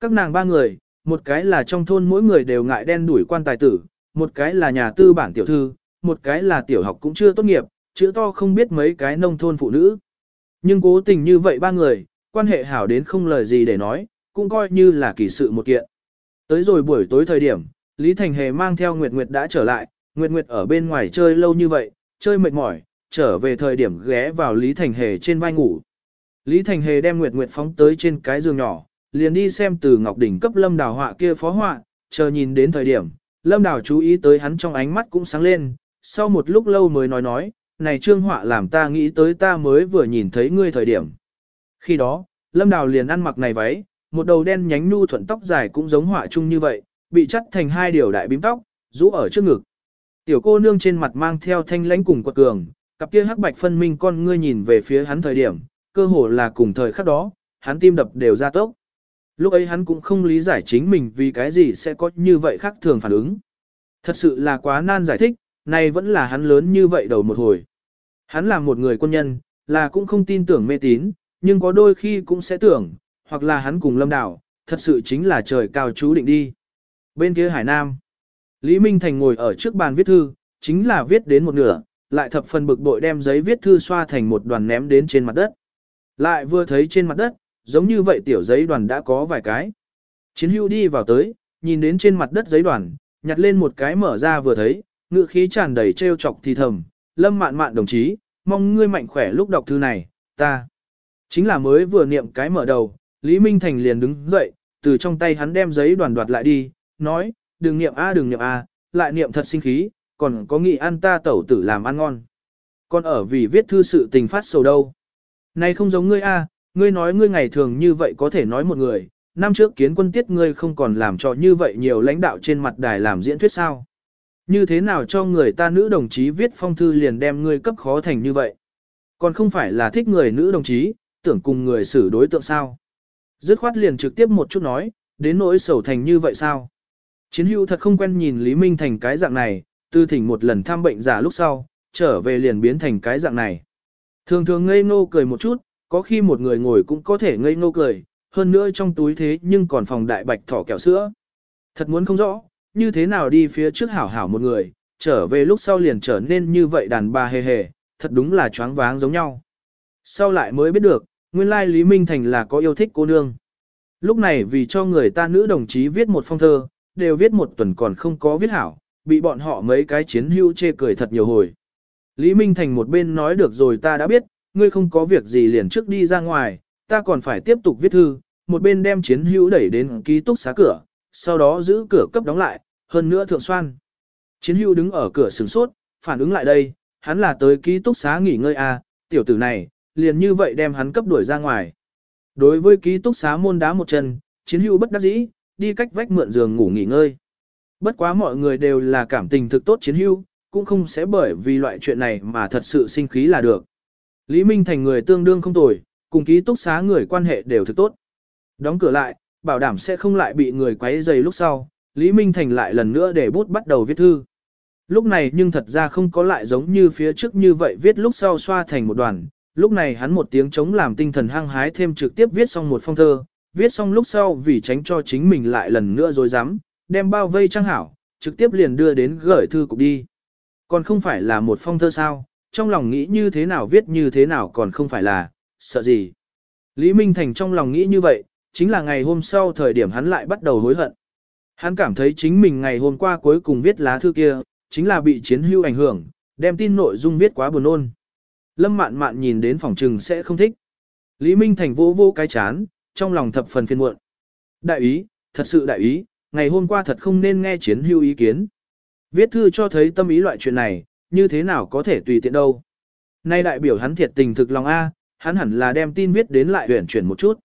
các nàng ba người, một cái là trong thôn mỗi người đều ngại đen đuổi quan tài tử, một cái là nhà tư bản tiểu thư, một cái là tiểu học cũng chưa tốt nghiệp, chữ to không biết mấy cái nông thôn phụ nữ. Nhưng cố tình như vậy ba người, quan hệ hảo đến không lời gì để nói, cũng coi như là kỳ sự một kiện. Tới rồi buổi tối thời điểm, Lý Thành Hề mang theo Nguyệt Nguyệt đã trở lại, Nguyệt Nguyệt ở bên ngoài chơi lâu như vậy, chơi mệt mỏi, trở về thời điểm ghé vào Lý Thành Hề trên vai ngủ. Lý Thành Hề đem Nguyệt Nguyệt phóng tới trên cái giường nhỏ, liền đi xem từ Ngọc Đỉnh cấp Lâm Đào họa kia phó họa, chờ nhìn đến thời điểm, Lâm Đào chú ý tới hắn trong ánh mắt cũng sáng lên, sau một lúc lâu mới nói nói, này trương họa làm ta nghĩ tới ta mới vừa nhìn thấy ngươi thời điểm. Khi đó, Lâm Đào liền ăn mặc này váy, một đầu đen nhánh nu thuận tóc dài cũng giống họa chung như vậy, bị chắt thành hai điều đại bím tóc, rũ ở trước ngực. Tiểu cô nương trên mặt mang theo thanh lãnh cùng quật cường, cặp kia hắc bạch phân minh con ngươi nhìn về phía hắn thời điểm, cơ hồ là cùng thời khắc đó, hắn tim đập đều ra tốc. Lúc ấy hắn cũng không lý giải chính mình vì cái gì sẽ có như vậy khác thường phản ứng. Thật sự là quá nan giải thích, này vẫn là hắn lớn như vậy đầu một hồi. Hắn là một người quân nhân, là cũng không tin tưởng mê tín, nhưng có đôi khi cũng sẽ tưởng, hoặc là hắn cùng lâm đảo, thật sự chính là trời cao chú định đi. Bên kia Hải Nam, Lý Minh Thành ngồi ở trước bàn viết thư, chính là viết đến một nửa, lại thập phần bực bội đem giấy viết thư xoa thành một đoàn ném đến trên mặt đất. Lại vừa thấy trên mặt đất, giống như vậy tiểu giấy đoàn đã có vài cái. Chiến hưu đi vào tới, nhìn đến trên mặt đất giấy đoàn, nhặt lên một cái mở ra vừa thấy, ngự khí tràn đầy trêu chọc thì thầm, lâm mạn mạn đồng chí, mong ngươi mạnh khỏe lúc đọc thư này, ta. Chính là mới vừa niệm cái mở đầu, Lý Minh Thành liền đứng dậy, từ trong tay hắn đem giấy đoàn đoạt lại đi, nói, đừng niệm A đừng niệm A, lại niệm thật sinh khí, còn có nghị ăn ta tẩu tử làm ăn ngon. Còn ở vì viết thư sự tình phát sầu đâu. Này không giống ngươi A, ngươi nói ngươi ngày thường như vậy có thể nói một người, năm trước kiến quân tiết ngươi không còn làm cho như vậy nhiều lãnh đạo trên mặt đài làm diễn thuyết sao. Như thế nào cho người ta nữ đồng chí viết phong thư liền đem ngươi cấp khó thành như vậy. Còn không phải là thích người nữ đồng chí, tưởng cùng người xử đối tượng sao. Dứt khoát liền trực tiếp một chút nói, đến nỗi sầu thành như vậy sao. Chiến hữu thật không quen nhìn Lý Minh thành cái dạng này, tư thỉnh một lần thăm bệnh giả lúc sau, trở về liền biến thành cái dạng này. Thường thường ngây ngô cười một chút, có khi một người ngồi cũng có thể ngây ngô cười, hơn nữa trong túi thế nhưng còn phòng đại bạch thỏ kẹo sữa. Thật muốn không rõ, như thế nào đi phía trước hảo hảo một người, trở về lúc sau liền trở nên như vậy đàn bà hề hề, thật đúng là choáng váng giống nhau. Sau lại mới biết được, nguyên lai Lý Minh Thành là có yêu thích cô nương. Lúc này vì cho người ta nữ đồng chí viết một phong thơ, đều viết một tuần còn không có viết hảo, bị bọn họ mấy cái chiến hữu chê cười thật nhiều hồi. Lý Minh Thành một bên nói được rồi ta đã biết, ngươi không có việc gì liền trước đi ra ngoài, ta còn phải tiếp tục viết thư, một bên đem chiến hữu đẩy đến ký túc xá cửa, sau đó giữ cửa cấp đóng lại, hơn nữa thượng xoan. Chiến hữu đứng ở cửa sừng sốt, phản ứng lại đây, hắn là tới ký túc xá nghỉ ngơi à, tiểu tử này, liền như vậy đem hắn cấp đuổi ra ngoài. Đối với ký túc xá môn đá một chân, chiến hữu bất đắc dĩ, đi cách vách mượn giường ngủ nghỉ ngơi. Bất quá mọi người đều là cảm tình thực tốt chiến hữu, cũng không sẽ bởi vì loại chuyện này mà thật sự sinh khí là được. Lý Minh thành người tương đương không tồi, cùng ký túc xá người quan hệ đều thực tốt. Đóng cửa lại, bảo đảm sẽ không lại bị người quấy rầy lúc sau, Lý Minh Thành lại lần nữa để bút bắt đầu viết thư. Lúc này nhưng thật ra không có lại giống như phía trước như vậy viết lúc sau xoa thành một đoàn, lúc này hắn một tiếng chống làm tinh thần hăng hái thêm trực tiếp viết xong một phong thơ, viết xong lúc sau vì tránh cho chính mình lại lần nữa dối dám, đem bao vây trang hảo, trực tiếp liền đưa đến gửi thư cục đi. Còn không phải là một phong thơ sao, trong lòng nghĩ như thế nào viết như thế nào còn không phải là, sợ gì. Lý Minh Thành trong lòng nghĩ như vậy, chính là ngày hôm sau thời điểm hắn lại bắt đầu hối hận. Hắn cảm thấy chính mình ngày hôm qua cuối cùng viết lá thư kia, chính là bị chiến hưu ảnh hưởng, đem tin nội dung viết quá buồn ôn. Lâm mạn mạn nhìn đến phòng trừng sẽ không thích. Lý Minh Thành vô vô cái chán, trong lòng thập phần phiền muộn. Đại ý, thật sự đại ý, ngày hôm qua thật không nên nghe chiến hưu ý kiến. Viết thư cho thấy tâm ý loại chuyện này, như thế nào có thể tùy tiện đâu. Nay đại biểu hắn thiệt tình thực lòng A, hắn hẳn là đem tin viết đến lại huyển chuyển một chút.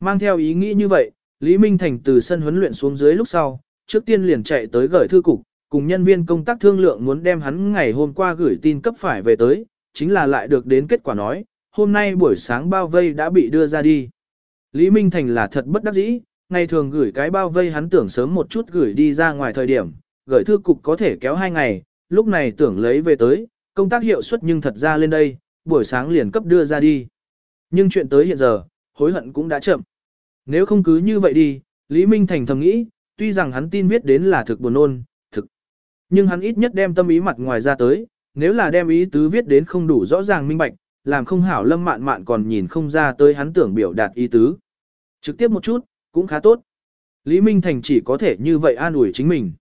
Mang theo ý nghĩ như vậy, Lý Minh Thành từ sân huấn luyện xuống dưới lúc sau, trước tiên liền chạy tới gửi thư cục, cùng nhân viên công tác thương lượng muốn đem hắn ngày hôm qua gửi tin cấp phải về tới, chính là lại được đến kết quả nói, hôm nay buổi sáng bao vây đã bị đưa ra đi. Lý Minh Thành là thật bất đắc dĩ, ngày thường gửi cái bao vây hắn tưởng sớm một chút gửi đi ra ngoài thời điểm, gửi thư cục có thể kéo hai ngày, lúc này tưởng lấy về tới, công tác hiệu suất nhưng thật ra lên đây, buổi sáng liền cấp đưa ra đi. Nhưng chuyện tới hiện giờ, hối hận cũng đã chậm. Nếu không cứ như vậy đi, Lý Minh Thành thầm nghĩ, tuy rằng hắn tin viết đến là thực buồn ôn, thực. Nhưng hắn ít nhất đem tâm ý mặt ngoài ra tới, nếu là đem ý tứ viết đến không đủ rõ ràng minh bạch, làm không hảo lâm mạn mạn còn nhìn không ra tới hắn tưởng biểu đạt ý tứ. Trực tiếp một chút, cũng khá tốt. Lý Minh Thành chỉ có thể như vậy an ủi chính mình.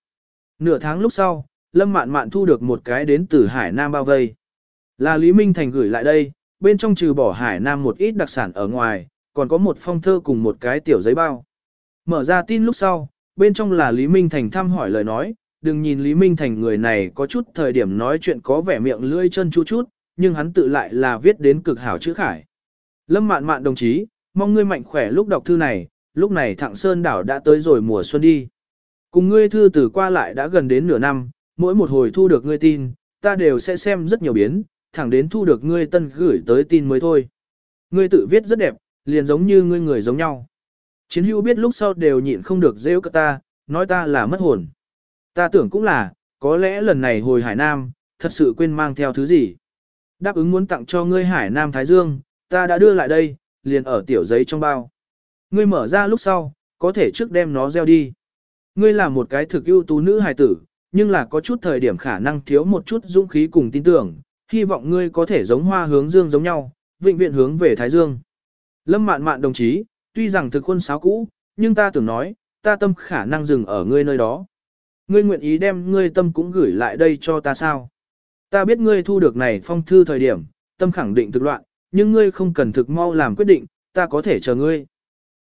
Nửa tháng lúc sau, Lâm Mạn Mạn thu được một cái đến từ Hải Nam bao vây. Là Lý Minh Thành gửi lại đây, bên trong trừ bỏ Hải Nam một ít đặc sản ở ngoài, còn có một phong thơ cùng một cái tiểu giấy bao. Mở ra tin lúc sau, bên trong là Lý Minh Thành thăm hỏi lời nói, đừng nhìn Lý Minh Thành người này có chút thời điểm nói chuyện có vẻ miệng lưỡi chân chú chút, nhưng hắn tự lại là viết đến cực hảo chữ khải. Lâm Mạn Mạn đồng chí, mong ngươi mạnh khỏe lúc đọc thư này, lúc này Thạng Sơn đảo đã tới rồi mùa xuân đi. Cùng ngươi thư từ qua lại đã gần đến nửa năm, mỗi một hồi thu được ngươi tin, ta đều sẽ xem rất nhiều biến, thẳng đến thu được ngươi tân gửi tới tin mới thôi. Ngươi tự viết rất đẹp, liền giống như ngươi người giống nhau. Chiến hữu biết lúc sau đều nhịn không được rêu cả ta, nói ta là mất hồn. Ta tưởng cũng là, có lẽ lần này hồi Hải Nam, thật sự quên mang theo thứ gì. Đáp ứng muốn tặng cho ngươi Hải Nam Thái Dương, ta đã đưa lại đây, liền ở tiểu giấy trong bao. Ngươi mở ra lúc sau, có thể trước đem nó gieo đi. Ngươi là một cái thực ưu tú nữ hài tử, nhưng là có chút thời điểm khả năng thiếu một chút dũng khí cùng tin tưởng, hy vọng ngươi có thể giống hoa hướng dương giống nhau, vĩnh viện hướng về Thái Dương. Lâm mạn mạn đồng chí, tuy rằng thực quân sáo cũ, nhưng ta tưởng nói, ta tâm khả năng dừng ở ngươi nơi đó. Ngươi nguyện ý đem ngươi tâm cũng gửi lại đây cho ta sao? Ta biết ngươi thu được này phong thư thời điểm, tâm khẳng định thực loạn, nhưng ngươi không cần thực mau làm quyết định, ta có thể chờ ngươi.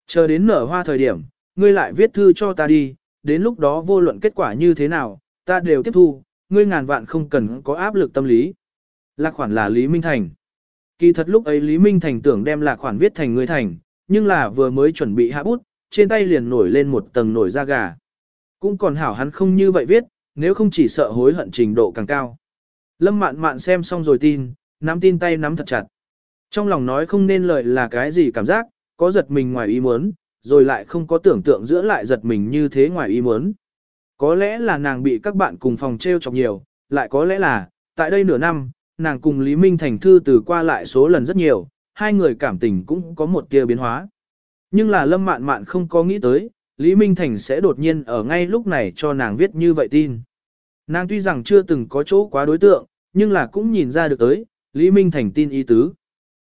Chờ đến nở hoa thời điểm, ngươi lại viết thư cho ta đi, đến lúc đó vô luận kết quả như thế nào, ta đều tiếp thu, ngươi ngàn vạn không cần có áp lực tâm lý. Lạc khoản là Lý Minh Thành. Kỳ thật lúc ấy Lý Minh Thành tưởng đem lạc khoản viết thành người thành, nhưng là vừa mới chuẩn bị hạ bút, trên tay liền nổi lên một tầng nổi da gà. Cũng còn hảo hắn không như vậy viết, nếu không chỉ sợ hối hận trình độ càng cao. Lâm mạn mạn xem xong rồi tin, nắm tin tay nắm thật chặt. Trong lòng nói không nên lời là cái gì cảm giác, có giật mình ngoài ý muốn, rồi lại không có tưởng tượng giữa lại giật mình như thế ngoài ý muốn. Có lẽ là nàng bị các bạn cùng phòng treo chọc nhiều, lại có lẽ là, tại đây nửa năm, nàng cùng Lý Minh Thành thư từ qua lại số lần rất nhiều, hai người cảm tình cũng có một tia biến hóa. Nhưng là Lâm Mạn Mạn không có nghĩ tới, Lý Minh Thành sẽ đột nhiên ở ngay lúc này cho nàng viết như vậy tin. Nàng tuy rằng chưa từng có chỗ quá đối tượng, nhưng là cũng nhìn ra được tới, Lý Minh Thành tin ý tứ.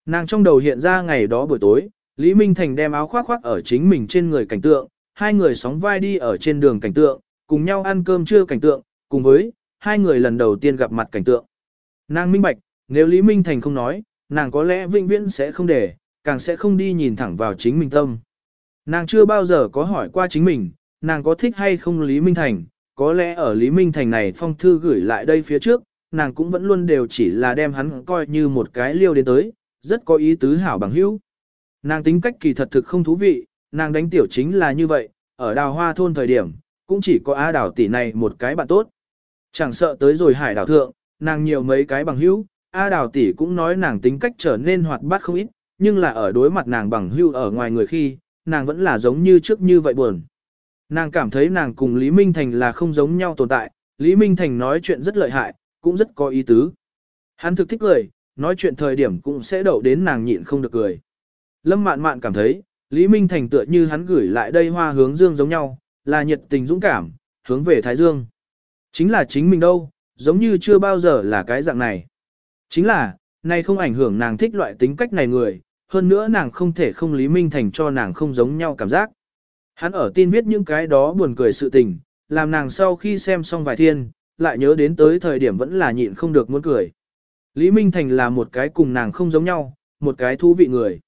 Nàng trong đầu hiện ra ngày đó buổi tối, Lý Minh Thành đem áo khoác khoác ở chính mình trên người cảnh tượng, hai người sóng vai đi ở trên đường cảnh tượng, cùng nhau ăn cơm trưa cảnh tượng, cùng với hai người lần đầu tiên gặp mặt cảnh tượng. Nàng minh bạch, nếu Lý Minh Thành không nói, nàng có lẽ vĩnh viễn sẽ không để, càng sẽ không đi nhìn thẳng vào chính mình tâm. Nàng chưa bao giờ có hỏi qua chính mình, nàng có thích hay không Lý Minh Thành, có lẽ ở Lý Minh Thành này phong thư gửi lại đây phía trước, nàng cũng vẫn luôn đều chỉ là đem hắn coi như một cái liêu đến tới, rất có ý tứ hảo bằng hữu. Nàng tính cách kỳ thật thực không thú vị, nàng đánh tiểu chính là như vậy, ở đào hoa thôn thời điểm, cũng chỉ có á đảo tỷ này một cái bạn tốt. Chẳng sợ tới rồi hải đảo thượng, nàng nhiều mấy cái bằng hữu, A đào tỷ cũng nói nàng tính cách trở nên hoạt bát không ít, nhưng là ở đối mặt nàng bằng hữu ở ngoài người khi, nàng vẫn là giống như trước như vậy buồn. Nàng cảm thấy nàng cùng Lý Minh Thành là không giống nhau tồn tại, Lý Minh Thành nói chuyện rất lợi hại, cũng rất có ý tứ. Hắn thực thích cười, nói chuyện thời điểm cũng sẽ đậu đến nàng nhịn không được cười. Lâm mạn mạn cảm thấy, Lý Minh Thành tựa như hắn gửi lại đây hoa hướng dương giống nhau, là nhiệt tình dũng cảm, hướng về Thái Dương. Chính là chính mình đâu, giống như chưa bao giờ là cái dạng này. Chính là, nay không ảnh hưởng nàng thích loại tính cách này người, hơn nữa nàng không thể không Lý Minh Thành cho nàng không giống nhau cảm giác. Hắn ở tin viết những cái đó buồn cười sự tình, làm nàng sau khi xem xong vài thiên, lại nhớ đến tới thời điểm vẫn là nhịn không được muốn cười. Lý Minh Thành là một cái cùng nàng không giống nhau, một cái thú vị người.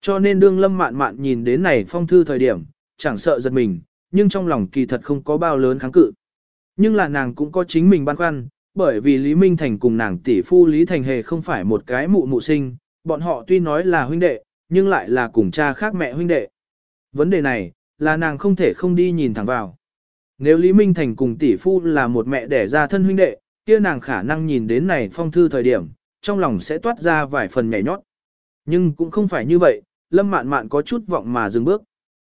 Cho nên đương lâm mạn mạn nhìn đến này phong thư thời điểm, chẳng sợ giật mình, nhưng trong lòng kỳ thật không có bao lớn kháng cự. Nhưng là nàng cũng có chính mình băn khoăn, bởi vì Lý Minh Thành cùng nàng tỷ phu Lý Thành Hề không phải một cái mụ mụ sinh, bọn họ tuy nói là huynh đệ, nhưng lại là cùng cha khác mẹ huynh đệ. Vấn đề này, là nàng không thể không đi nhìn thẳng vào. Nếu Lý Minh Thành cùng tỷ phu là một mẹ đẻ ra thân huynh đệ, kia nàng khả năng nhìn đến này phong thư thời điểm, trong lòng sẽ toát ra vài phần nhảy nhót. Nhưng cũng không phải như vậy, Lâm Mạn Mạn có chút vọng mà dừng bước.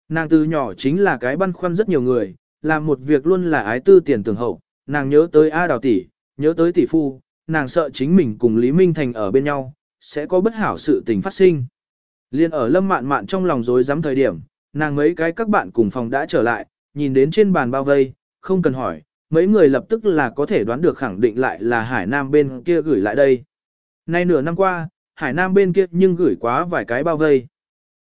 Nàng từ nhỏ chính là cái băn khoăn rất nhiều người, làm một việc luôn là ái tư tiền tưởng hậu, nàng nhớ tới A Đào tỷ, nhớ tới tỷ phu, nàng sợ chính mình cùng Lý Minh Thành ở bên nhau, sẽ có bất hảo sự tình phát sinh. Liên ở Lâm Mạn Mạn trong lòng rối rắm thời điểm, nàng mấy cái các bạn cùng phòng đã trở lại, nhìn đến trên bàn bao vây, không cần hỏi, mấy người lập tức là có thể đoán được khẳng định lại là Hải Nam bên kia gửi lại đây. Nay nửa năm qua, Hải Nam bên kia nhưng gửi quá vài cái bao vây.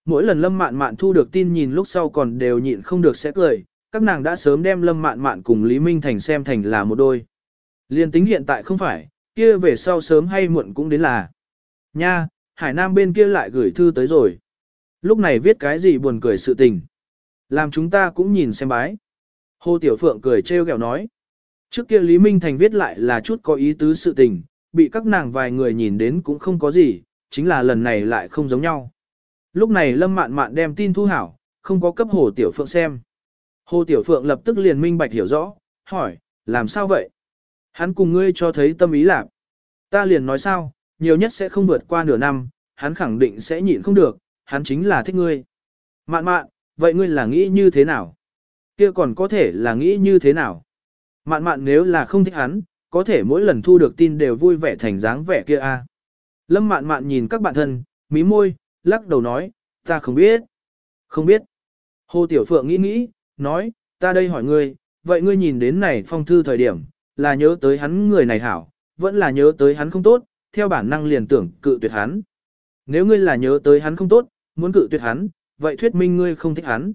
Mỗi lần Lâm Mạn Mạn thu được tin nhìn lúc sau còn đều nhịn không được sẽ cười, các nàng đã sớm đem Lâm Mạn Mạn cùng Lý Minh Thành xem thành là một đôi. Liên tính hiện tại không phải, kia về sau sớm hay muộn cũng đến là. Nha, Hải Nam bên kia lại gửi thư tới rồi. Lúc này viết cái gì buồn cười sự tình. Làm chúng ta cũng nhìn xem bái. Hồ Tiểu Phượng cười trêu ghẹo nói. Trước kia Lý Minh Thành viết lại là chút có ý tứ sự tình, bị các nàng vài người nhìn đến cũng không có gì, chính là lần này lại không giống nhau. Lúc này Lâm Mạn Mạn đem tin thu hảo, không có cấp Hồ Tiểu Phượng xem. Hồ Tiểu Phượng lập tức liền minh bạch hiểu rõ, hỏi, làm sao vậy? Hắn cùng ngươi cho thấy tâm ý lạc. Ta liền nói sao, nhiều nhất sẽ không vượt qua nửa năm, hắn khẳng định sẽ nhịn không được, hắn chính là thích ngươi. Mạn mạn, vậy ngươi là nghĩ như thế nào? Kia còn có thể là nghĩ như thế nào? Mạn mạn nếu là không thích hắn, có thể mỗi lần thu được tin đều vui vẻ thành dáng vẻ kia a. À? Lâm mạn mạn nhìn các bạn thân, mí môi, lắc đầu nói, ta không biết. Không biết. Hồ Tiểu Phượng nghĩ nghĩ, nói, ta đây hỏi ngươi, vậy ngươi nhìn đến này phong thư thời điểm, là nhớ tới hắn người này hảo, vẫn là nhớ tới hắn không tốt, theo bản năng liền tưởng cự tuyệt hắn. Nếu ngươi là nhớ tới hắn không tốt, muốn cự tuyệt hắn, vậy thuyết minh ngươi không thích hắn.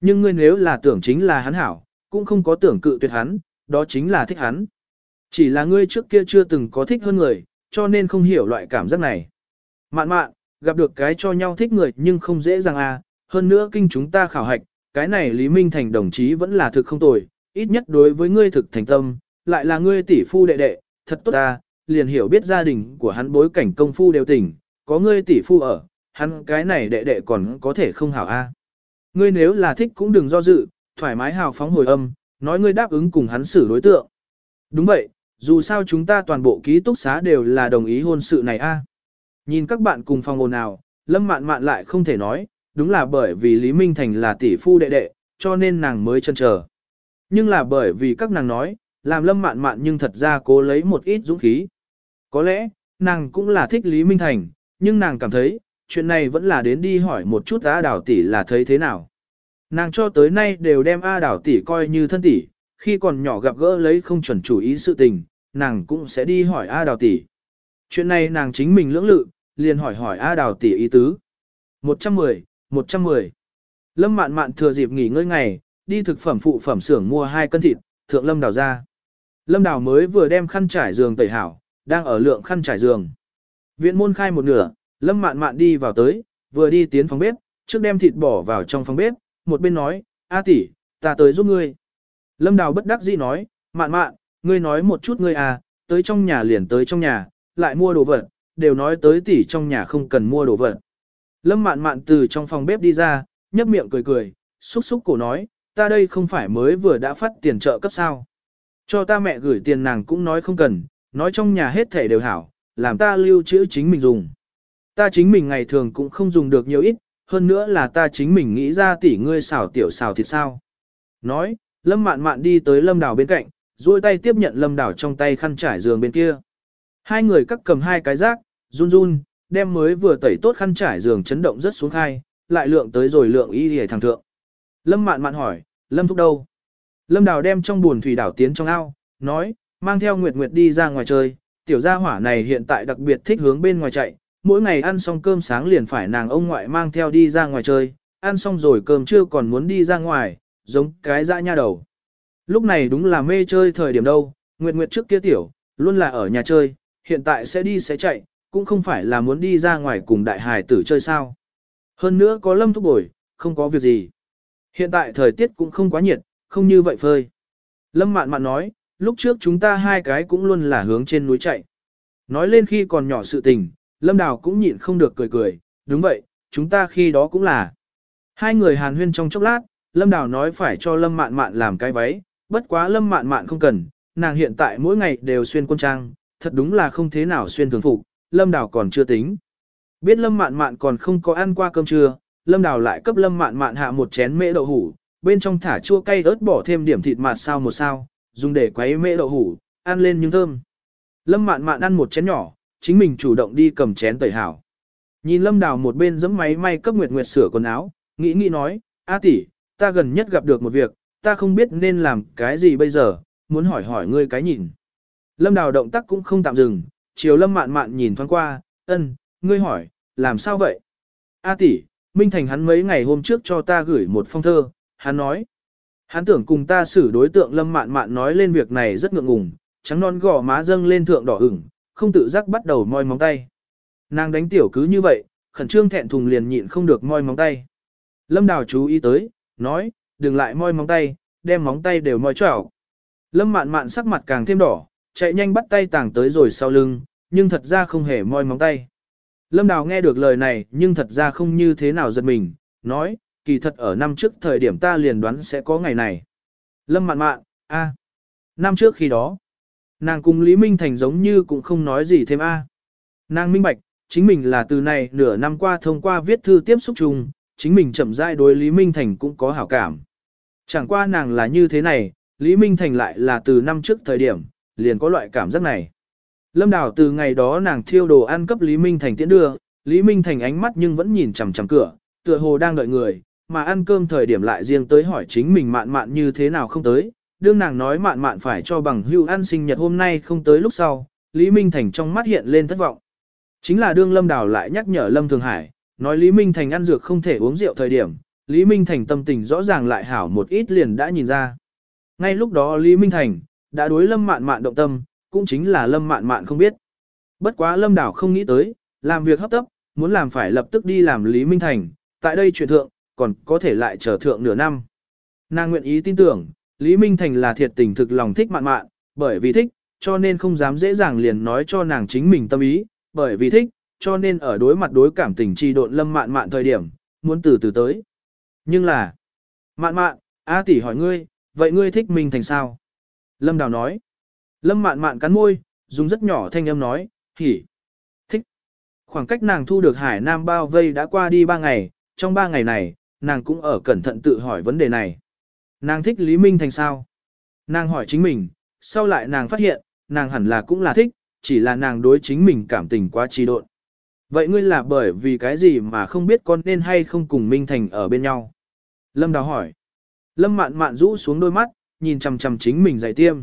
Nhưng ngươi nếu là tưởng chính là hắn hảo, cũng không có tưởng cự tuyệt hắn, đó chính là thích hắn. Chỉ là ngươi trước kia chưa từng có thích hơn người, cho nên không hiểu loại cảm giác này. Mạn mạn, gặp được cái cho nhau thích người nhưng không dễ dàng à, hơn nữa kinh chúng ta khảo hạch, cái này Lý Minh Thành đồng chí vẫn là thực không tồi, ít nhất đối với ngươi thực thành tâm, lại là ngươi tỷ phu đệ đệ, thật tốt ta, liền hiểu biết gia đình của hắn bối cảnh công phu đều tỉnh, có ngươi tỷ phu ở, hắn cái này đệ đệ còn có thể không hảo a. Ngươi nếu là thích cũng đừng do dự, thoải mái hào phóng hồi âm, nói ngươi đáp ứng cùng hắn xử đối tượng. Đúng vậy, dù sao chúng ta toàn bộ ký túc xá đều là đồng ý hôn sự này a. Nhìn các bạn cùng phòng ồn nào, Lâm Mạn Mạn lại không thể nói, đúng là bởi vì Lý Minh Thành là tỷ phu đệ đệ, cho nên nàng mới chân chờ. Nhưng là bởi vì các nàng nói, làm Lâm Mạn Mạn nhưng thật ra cố lấy một ít dũng khí. Có lẽ, nàng cũng là thích Lý Minh Thành, nhưng nàng cảm thấy, chuyện này vẫn là đến đi hỏi một chút A Đào tỷ là thấy thế nào. Nàng cho tới nay đều đem A Đào tỷ coi như thân tỷ, khi còn nhỏ gặp gỡ lấy không chuẩn chủ ý sự tình, nàng cũng sẽ đi hỏi A Đào tỷ. Chuyện này nàng chính mình lưỡng lự, liền hỏi hỏi A Đào tỷ ý tứ. 110, 110. Lâm mạn mạn thừa dịp nghỉ ngơi ngày, đi thực phẩm phụ phẩm xưởng mua hai cân thịt, thượng lâm đào ra. Lâm đào mới vừa đem khăn trải giường tẩy hảo, đang ở lượng khăn trải giường. Viện môn khai một nửa, lâm mạn mạn đi vào tới, vừa đi tiến phòng bếp, trước đem thịt bỏ vào trong phòng bếp, một bên nói, A tỷ, ta tới giúp ngươi. Lâm đào bất đắc dĩ nói, mạn mạn, ngươi nói một chút ngươi à, tới trong nhà liền tới trong nhà, lại mua đồ vật, đều nói tới tỷ trong nhà không cần mua đồ vật. Lâm mạn mạn từ trong phòng bếp đi ra, nhấp miệng cười cười, xúc xúc cổ nói, ta đây không phải mới vừa đã phát tiền trợ cấp sao. Cho ta mẹ gửi tiền nàng cũng nói không cần, nói trong nhà hết thể đều hảo, làm ta lưu trữ chính mình dùng. Ta chính mình ngày thường cũng không dùng được nhiều ít, hơn nữa là ta chính mình nghĩ ra tỉ ngươi xào tiểu xào thịt sao. Nói, lâm mạn mạn đi tới lâm đảo bên cạnh, duỗi tay tiếp nhận lâm đảo trong tay khăn trải giường bên kia. Hai người cắt cầm hai cái rác, run run, đem mới vừa tẩy tốt khăn trải giường chấn động rất xuống khai, lại lượng tới rồi lượng y hề thằng thượng. Lâm mạn mạn hỏi, Lâm thúc đâu? Lâm đào đem trong buồn thủy đảo tiến trong ao, nói, mang theo Nguyệt Nguyệt đi ra ngoài chơi, tiểu gia hỏa này hiện tại đặc biệt thích hướng bên ngoài chạy, mỗi ngày ăn xong cơm sáng liền phải nàng ông ngoại mang theo đi ra ngoài chơi, ăn xong rồi cơm trưa còn muốn đi ra ngoài, giống cái dã nha đầu. Lúc này đúng là mê chơi thời điểm đâu, Nguyệt Nguyệt trước kia tiểu, luôn là ở nhà chơi, hiện tại sẽ đi sẽ chạy, cũng không phải là muốn đi ra ngoài cùng đại hài tử chơi sao. Hơn nữa có lâm thúc bồi, không có việc gì. Hiện tại thời tiết cũng không quá nhiệt, không như vậy phơi. Lâm mạn mạn nói, lúc trước chúng ta hai cái cũng luôn là hướng trên núi chạy. Nói lên khi còn nhỏ sự tình, Lâm Đào cũng nhịn không được cười cười, đúng vậy, chúng ta khi đó cũng là. Hai người hàn huyên trong chốc lát, Lâm Đào nói phải cho Lâm Mạn Mạn làm cái váy, bất quá Lâm Mạn Mạn không cần, nàng hiện tại mỗi ngày đều xuyên quân trang, thật đúng là không thế nào xuyên thường phục, Lâm Đào còn chưa tính. Biết Lâm Mạn Mạn còn không có ăn qua cơm trưa, Lâm Đào lại cấp Lâm Mạn Mạn hạ một chén mễ đậu hủ, bên trong thả chua cay ớt bỏ thêm điểm thịt mạt sao một sao, dùng để quấy mễ đậu hủ, ăn lên nhưng thơm. Lâm Mạn Mạn ăn một chén nhỏ, chính mình chủ động đi cầm chén tẩy hảo. Nhìn Lâm Đào một bên giẫm máy may cấp Nguyệt Nguyệt sửa quần áo, nghĩ nghĩ nói, A tỷ, ta gần nhất gặp được một việc, ta không biết nên làm cái gì bây giờ, muốn hỏi hỏi ngươi cái nhìn. Lâm Đào động tác cũng không tạm dừng, chiều Lâm Mạn Mạn nhìn thoáng qua, ân, ngươi hỏi, làm sao vậy? A tỷ, Minh Thành hắn mấy ngày hôm trước cho ta gửi một phong thơ, hắn nói. Hắn tưởng cùng ta xử đối tượng Lâm Mạn Mạn nói lên việc này rất ngượng ngùng, trắng non gò má dâng lên thượng đỏ ửng, không tự giác bắt đầu moi móng tay. Nàng đánh tiểu cứ như vậy, khẩn trương thẹn thùng liền nhịn không được moi móng tay. Lâm Đào chú ý tới, nói, đừng lại moi móng tay, đem móng tay đều moi trảo. Lâm Mạn Mạn sắc mặt càng thêm đỏ, chạy nhanh bắt tay tàng tới rồi sau lưng, nhưng thật ra không hề moi móng tay. Lâm Đào nghe được lời này nhưng thật ra không như thế nào giật mình, nói, kỳ thật ở năm trước thời điểm ta liền đoán sẽ có ngày này. Lâm Mạn Mạn, a, năm trước khi đó, nàng cùng Lý Minh Thành giống như cũng không nói gì thêm a. Nàng minh bạch, chính mình là từ này nửa năm qua thông qua viết thư tiếp xúc chung, chính mình chậm rãi đối Lý Minh Thành cũng có hảo cảm. Chẳng qua nàng là như thế này, Lý Minh Thành lại là từ năm trước thời điểm, liền có loại cảm giác này. Lâm Đào từ ngày đó nàng thiêu đồ ăn cấp Lý Minh Thành tiễn đưa, Lý Minh Thành ánh mắt nhưng vẫn nhìn chằm chằm cửa, tựa hồ đang đợi người, mà ăn cơm thời điểm lại riêng tới hỏi chính mình mạn mạn như thế nào không tới. Đương nàng nói mạn mạn phải cho bằng hưu ăn sinh nhật hôm nay không tới lúc sau, Lý Minh Thành trong mắt hiện lên thất vọng. Chính là đương Lâm Đào lại nhắc nhở Lâm Thường Hải, nói Lý Minh Thành ăn dược không thể uống rượu thời điểm, Lý Minh Thành tâm tình rõ ràng lại hảo một ít liền đã nhìn ra. Ngay lúc đó Lý Minh Thành, đã đối Lâm Mạn Mạn động tâm, cũng chính là Lâm Mạn Mạn không biết. Bất quá Lâm Đảo không nghĩ tới, làm việc hấp tấp, muốn làm phải lập tức đi làm Lý Minh Thành, tại đây chuyện thượng, còn có thể lại trở thượng nửa năm. Nàng nguyện ý tin tưởng, Lý Minh Thành là thiệt tình thực lòng thích Mạn Mạn, bởi vì thích, cho nên không dám dễ dàng liền nói cho nàng chính mình tâm ý, bởi vì thích, cho nên ở đối mặt đối cảm tình chi độn Lâm Mạn Mạn thời điểm, muốn từ từ tới. Nhưng là, Mạn Mạn, A tỷ hỏi ngươi, vậy ngươi thích Minh Thành sao? Lâm Đào nói. Lâm mạn mạn cắn môi, dùng rất nhỏ thanh âm nói, hỉ. Thích. Khoảng cách nàng thu được Hải Nam bao vây đã qua đi ba ngày, trong ba ngày này, nàng cũng ở cẩn thận tự hỏi vấn đề này. Nàng thích Lý Minh Thành sao? Nàng hỏi chính mình, sau lại nàng phát hiện, nàng hẳn là cũng là thích, chỉ là nàng đối chính mình cảm tình quá trì độn. Vậy ngươi là bởi vì cái gì mà không biết con nên hay không cùng Minh Thành ở bên nhau? Lâm Đào hỏi. Lâm mạn mạn rũ xuống đôi mắt, nhìn chằm chằm chính mình dạy tiêm.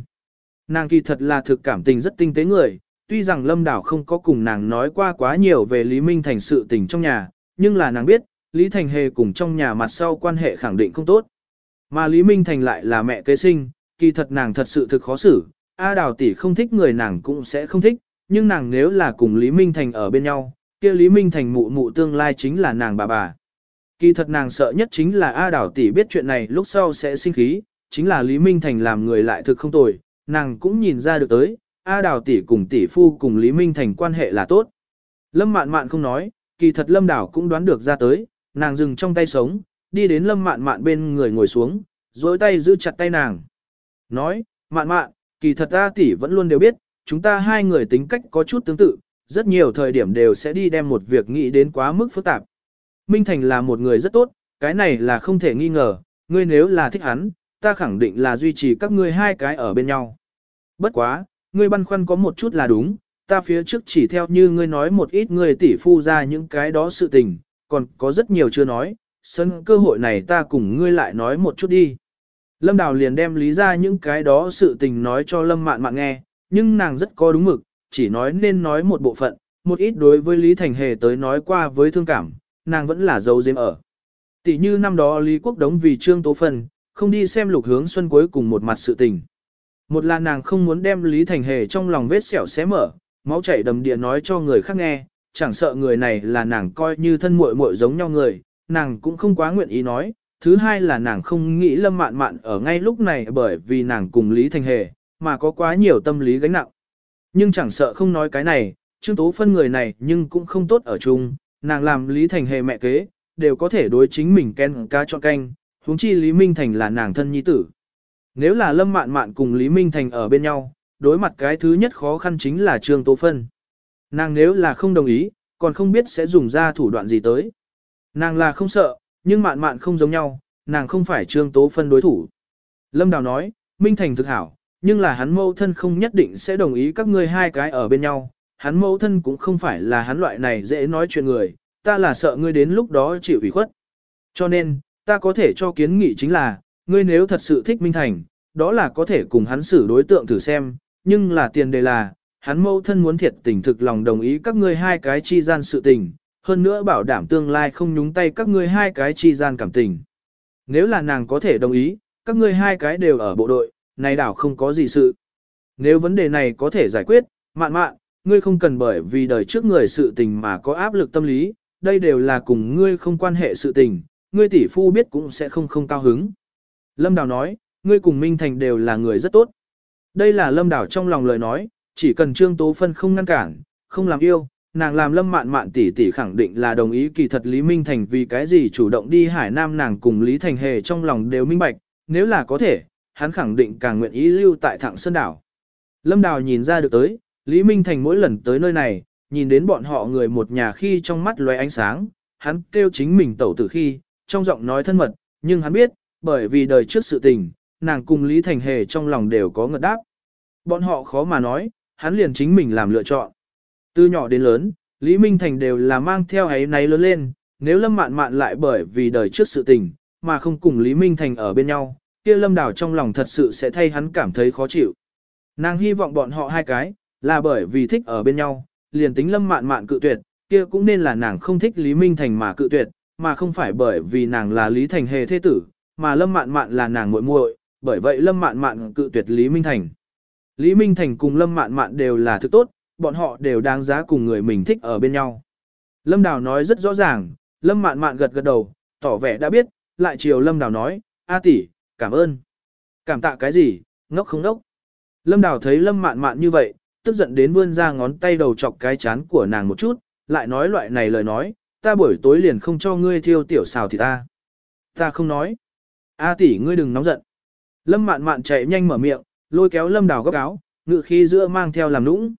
Nàng kỳ thật là thực cảm tình rất tinh tế người, tuy rằng Lâm Đảo không có cùng nàng nói qua quá nhiều về Lý Minh Thành sự tình trong nhà, nhưng là nàng biết, Lý Thành Hề cùng trong nhà mặt sau quan hệ khẳng định không tốt. Mà Lý Minh Thành lại là mẹ kế sinh, kỳ thật nàng thật sự thực khó xử, A Đào tỷ không thích người nàng cũng sẽ không thích, nhưng nàng nếu là cùng Lý Minh Thành ở bên nhau, kia Lý Minh Thành mụ mụ tương lai chính là nàng bà bà. Kỳ thật nàng sợ nhất chính là A Đào tỷ biết chuyện này lúc sau sẽ sinh khí, chính là Lý Minh Thành làm người lại thực không tồi, nàng cũng nhìn ra được tới, A Đào tỷ cùng tỷ phu cùng Lý Minh Thành quan hệ là tốt. Lâm Mạn Mạn không nói, kỳ thật Lâm Đào cũng đoán được ra tới, nàng dừng trong tay sống, đi đến Lâm Mạn Mạn bên người ngồi xuống, dối tay giữ chặt tay nàng. Nói, Mạn Mạn, kỳ thật ta tỷ vẫn luôn đều biết, chúng ta hai người tính cách có chút tương tự, rất nhiều thời điểm đều sẽ đi đem một việc nghĩ đến quá mức phức tạp. Minh Thành là một người rất tốt, cái này là không thể nghi ngờ, ngươi nếu là thích hắn, ta khẳng định là duy trì các ngươi hai cái ở bên nhau. Bất quá, ngươi băn khoăn có một chút là đúng, ta phía trước chỉ theo như ngươi nói một ít người tỷ phu ra những cái đó sự tình, còn có rất nhiều chưa nói, sân cơ hội này ta cùng ngươi lại nói một chút đi. Lâm Đào liền đem lý ra những cái đó sự tình nói cho Lâm Mạn Mạn nghe, nhưng nàng rất có đúng mực, chỉ nói nên nói một bộ phận, một ít đối với Lý Thành Hề tới nói qua với thương cảm, nàng vẫn là dấu diếm ở. Tỷ như năm đó Lý Quốc Đống vì Trương Tố Phân, không đi xem lục hướng xuân cuối cùng một mặt sự tình. Một là nàng không muốn đem Lý Thành Hề trong lòng vết sẹo xé mở, máu chảy đầm địa nói cho người khác nghe, chẳng sợ người này là nàng coi như thân muội muội giống nhau người, nàng cũng không quá nguyện ý nói. Thứ hai là nàng không nghĩ lâm mạn mạn ở ngay lúc này bởi vì nàng cùng Lý Thành Hề, mà có quá nhiều tâm lý gánh nặng. Nhưng chẳng sợ không nói cái này, Trương Tố phân người này nhưng cũng không tốt ở chung, nàng làm Lý Thành Hề mẹ kế, đều có thể đối chính mình ken cá chọn canh, huống chi Lý Minh Thành là nàng thân nhi tử. Nếu là Lâm Mạn Mạn cùng Lý Minh Thành ở bên nhau, đối mặt cái thứ nhất khó khăn chính là Trương Tố Phân. Nàng nếu là không đồng ý, còn không biết sẽ dùng ra thủ đoạn gì tới. Nàng là không sợ, nhưng Mạn Mạn không giống nhau, nàng không phải Trương Tố Phân đối thủ. Lâm Đào nói, Minh Thành thực hảo, nhưng là hắn mâu thân không nhất định sẽ đồng ý các ngươi hai cái ở bên nhau. Hắn mâu thân cũng không phải là hắn loại này dễ nói chuyện người, ta là sợ ngươi đến lúc đó chịu ủy khuất. Cho nên, ta có thể cho kiến nghị chính là, ngươi nếu thật sự thích Minh Thành, đó là có thể cùng hắn xử đối tượng thử xem, nhưng là tiền đề là, hắn mâu thân muốn thiệt tình thực lòng đồng ý các ngươi hai cái chi gian sự tình, hơn nữa bảo đảm tương lai không nhúng tay các ngươi hai cái chi gian cảm tình. Nếu là nàng có thể đồng ý, các ngươi hai cái đều ở bộ đội, này đảo không có gì sự. Nếu vấn đề này có thể giải quyết, mạn mạn, ngươi không cần bởi vì đời trước người sự tình mà có áp lực tâm lý, đây đều là cùng ngươi không quan hệ sự tình, ngươi tỷ phu biết cũng sẽ không không cao hứng. Lâm Đào nói, ngươi cùng Minh Thành đều là người rất tốt. Đây là Lâm Đào trong lòng lời nói, chỉ cần Trương Tố Phân không ngăn cản, không làm yêu, nàng làm Lâm Mạn Mạn tỷ tỷ khẳng định là đồng ý kỳ thật Lý Minh Thành vì cái gì chủ động đi Hải Nam nàng cùng Lý Thành Hề trong lòng đều minh bạch, nếu là có thể, hắn khẳng định càng nguyện ý lưu tại Thạng Sơn Đảo. Lâm Đào nhìn ra được tới, Lý Minh Thành mỗi lần tới nơi này, nhìn đến bọn họ người một nhà khi trong mắt lóe ánh sáng, hắn kêu chính mình tẩu tử khi, trong giọng nói thân mật, nhưng hắn biết, bởi vì đời trước sự tình, nàng cùng Lý Thành Hề trong lòng đều có ngợt đáp. Bọn họ khó mà nói, hắn liền chính mình làm lựa chọn. Từ nhỏ đến lớn, Lý Minh Thành đều là mang theo ấy náy lớn lên, nếu Lâm Mạn Mạn lại bởi vì đời trước sự tình, mà không cùng Lý Minh Thành ở bên nhau, kia Lâm Đào trong lòng thật sự sẽ thay hắn cảm thấy khó chịu. Nàng hy vọng bọn họ hai cái, là bởi vì thích ở bên nhau, liền tính Lâm Mạn Mạn cự tuyệt, kia cũng nên là nàng không thích Lý Minh Thành mà cự tuyệt, mà không phải bởi vì nàng là Lý Thành hề thế tử, mà Lâm Mạn Mạn là nàng muội muội, bởi vậy Lâm Mạn Mạn cự tuyệt Lý Minh Thành. Lý Minh Thành cùng Lâm Mạn Mạn đều là thứ tốt, bọn họ đều đáng giá cùng người mình thích ở bên nhau. Lâm Đào nói rất rõ ràng, Lâm Mạn Mạn gật gật đầu, tỏ vẻ đã biết, lại chiều Lâm Đào nói, A tỷ, cảm ơn. Cảm tạ cái gì, ngốc không ngốc. Lâm Đào thấy Lâm Mạn Mạn như vậy, tức giận đến vươn ra ngón tay đầu chọc cái chán của nàng một chút, lại nói loại này lời nói, ta buổi tối liền không cho ngươi thiêu tiểu xào thì ta. Ta không nói. A tỷ ngươi đừng nóng giận. Lâm mạn mạn chạy nhanh mở miệng, lôi kéo lâm đào góc áo, ngự khi giữa mang theo làm nũng.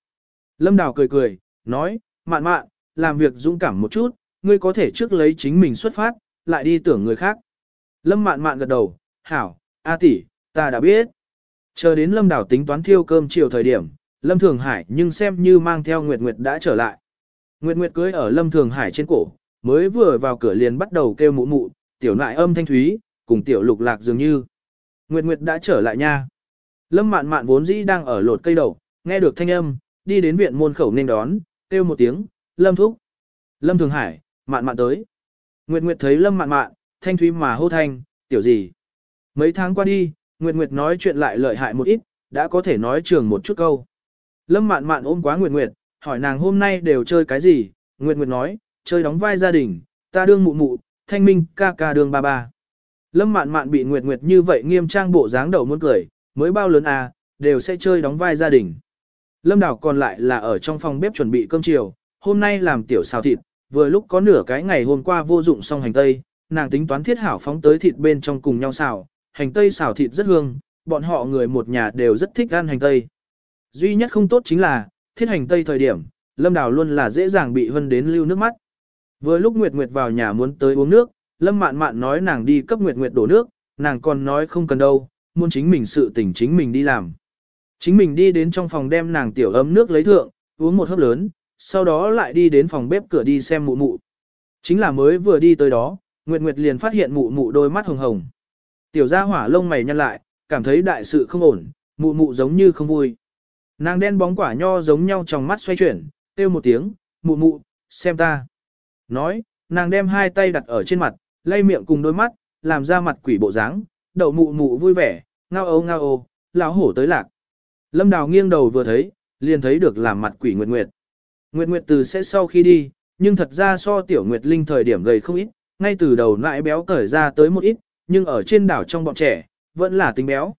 Lâm đào cười cười, nói, mạn mạn, làm việc dũng cảm một chút, ngươi có thể trước lấy chính mình xuất phát, lại đi tưởng người khác. Lâm mạn mạn gật đầu, hảo, A tỷ, ta đã biết. Chờ đến lâm đào tính toán thiêu cơm chiều thời điểm, lâm thường hải nhưng xem như mang theo Nguyệt Nguyệt đã trở lại. Nguyệt Nguyệt cưới ở lâm thường hải trên cổ, mới vừa vào cửa liền bắt đầu kêu mụ mụ, tiểu nại âm thanh thúy, cùng tiểu lục lạc dường như. Nguyệt Nguyệt đã trở lại nha. Lâm mạn mạn vốn dĩ đang ở lột cây đầu, nghe được thanh âm, đi đến viện môn khẩu nên đón, kêu một tiếng, Lâm thúc. Lâm Thường Hải, mạn mạn tới. Nguyệt Nguyệt thấy Lâm mạn mạn, thanh thúy mà hô thanh, tiểu gì. Mấy tháng qua đi, Nguyệt Nguyệt nói chuyện lại lợi hại một ít, đã có thể nói trường một chút câu. Lâm mạn mạn ôm quá Nguyệt Nguyệt, hỏi nàng hôm nay đều chơi cái gì, Nguyệt Nguyệt nói, chơi đóng vai gia đình, ta đương mụ mụ, thanh minh ca ca đương ba ba. Lâm mạn mạn bị Nguyệt Nguyệt như vậy nghiêm trang bộ dáng đầu muốn cười, mới bao lớn à, đều sẽ chơi đóng vai gia đình. Lâm Đào còn lại là ở trong phòng bếp chuẩn bị cơm chiều, hôm nay làm tiểu xào thịt, vừa lúc có nửa cái ngày hôm qua vô dụng xong hành tây, nàng tính toán thiết hảo phóng tới thịt bên trong cùng nhau xào, hành tây xào thịt rất hương, bọn họ người một nhà đều rất thích ăn hành tây. Duy nhất không tốt chính là, thiết hành tây thời điểm, Lâm Đào luôn là dễ dàng bị hân đến lưu nước mắt. Vừa lúc Nguyệt Nguyệt vào nhà muốn tới uống nước, Lâm Mạn Mạn nói nàng đi cấp Nguyệt Nguyệt đổ nước, nàng còn nói không cần đâu, muốn chính mình sự tình chính mình đi làm. Chính mình đi đến trong phòng đem nàng tiểu ấm nước lấy thượng, uống một hớp lớn, sau đó lại đi đến phòng bếp cửa đi xem mụ mụ. Chính là mới vừa đi tới đó, Nguyệt Nguyệt liền phát hiện mụ mụ đôi mắt hồng hồng. Tiểu gia hỏa lông mày nhăn lại, cảm thấy đại sự không ổn, mụ mụ giống như không vui. Nàng đen bóng quả nho giống nhau trong mắt xoay chuyển, kêu một tiếng, mụ mụ, xem ta. Nói, nàng đem hai tay đặt ở trên mặt, lay miệng cùng đôi mắt, làm ra mặt quỷ bộ dáng, đậu mụ mụ vui vẻ, ngao ô ngao ô, lão hổ tới lạc. Lâm Đào nghiêng đầu vừa thấy, liền thấy được làm mặt quỷ Nguyệt Nguyệt. Nguyệt Nguyệt từ sẽ sau khi đi, nhưng thật ra so tiểu Nguyệt Linh thời điểm gầy không ít, ngay từ đầu lại béo cởi ra tới một ít, nhưng ở trên đảo trong bọn trẻ, vẫn là tính béo.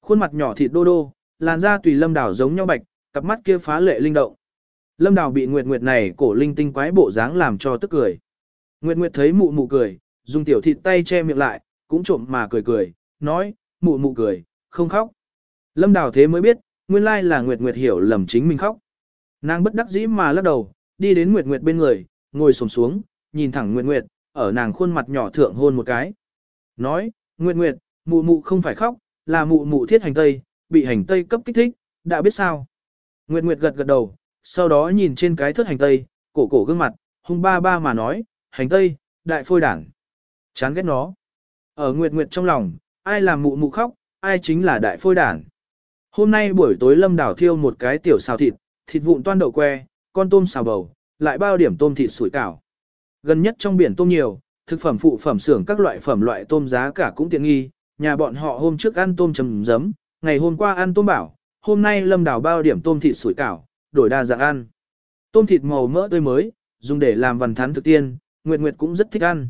Khuôn mặt nhỏ thịt đô đô, làn da tùy Lâm Đào giống nhau bạch, cặp mắt kia phá lệ linh động. Lâm Đào bị Nguyệt Nguyệt này cổ linh tinh quái bộ dáng làm cho tức cười. Nguyệt Nguyệt thấy mụ mụ cười, dùng tiểu thịt tay che miệng lại, cũng trộm mà cười cười, nói, mụ mụ cười, không khóc. Lâm Đào thế mới biết, nguyên lai là Nguyệt Nguyệt hiểu lầm chính mình khóc. Nàng bất đắc dĩ mà lắc đầu, đi đến Nguyệt Nguyệt bên người, ngồi xổm xuống, nhìn thẳng Nguyệt Nguyệt, ở nàng khuôn mặt nhỏ thượng hôn một cái. Nói, Nguyệt Nguyệt, mụ mụ không phải khóc, là mụ mụ thiết hành tây, bị hành tây cấp kích thích, đã biết sao. Nguyệt Nguyệt gật gật đầu, sau đó nhìn trên cái thất hành tây, cổ cổ gương mặt, hung ba ba mà nói, hành tây, đại phôi đảng. Chán ghét nó. Ở Nguyệt Nguyệt trong lòng, ai làm mụ mụ khóc, ai chính là đại phôi đản. Hôm nay buổi tối lâm đảo thiêu một cái tiểu xào thịt, thịt vụn toan đậu que, con tôm xào bầu, lại bao điểm tôm thịt sủi cảo. Gần nhất trong biển tôm nhiều, thực phẩm phụ phẩm xưởng các loại phẩm loại tôm giá cả cũng tiện nghi, nhà bọn họ hôm trước ăn tôm chấm giấm, ngày hôm qua ăn tôm bảo, hôm nay lâm đảo bao điểm tôm thịt sủi cảo, đổi đa dạng ăn. Tôm thịt màu mỡ tươi mới, dùng để làm vằn thắn thực tiên, Nguyệt Nguyệt cũng rất thích ăn.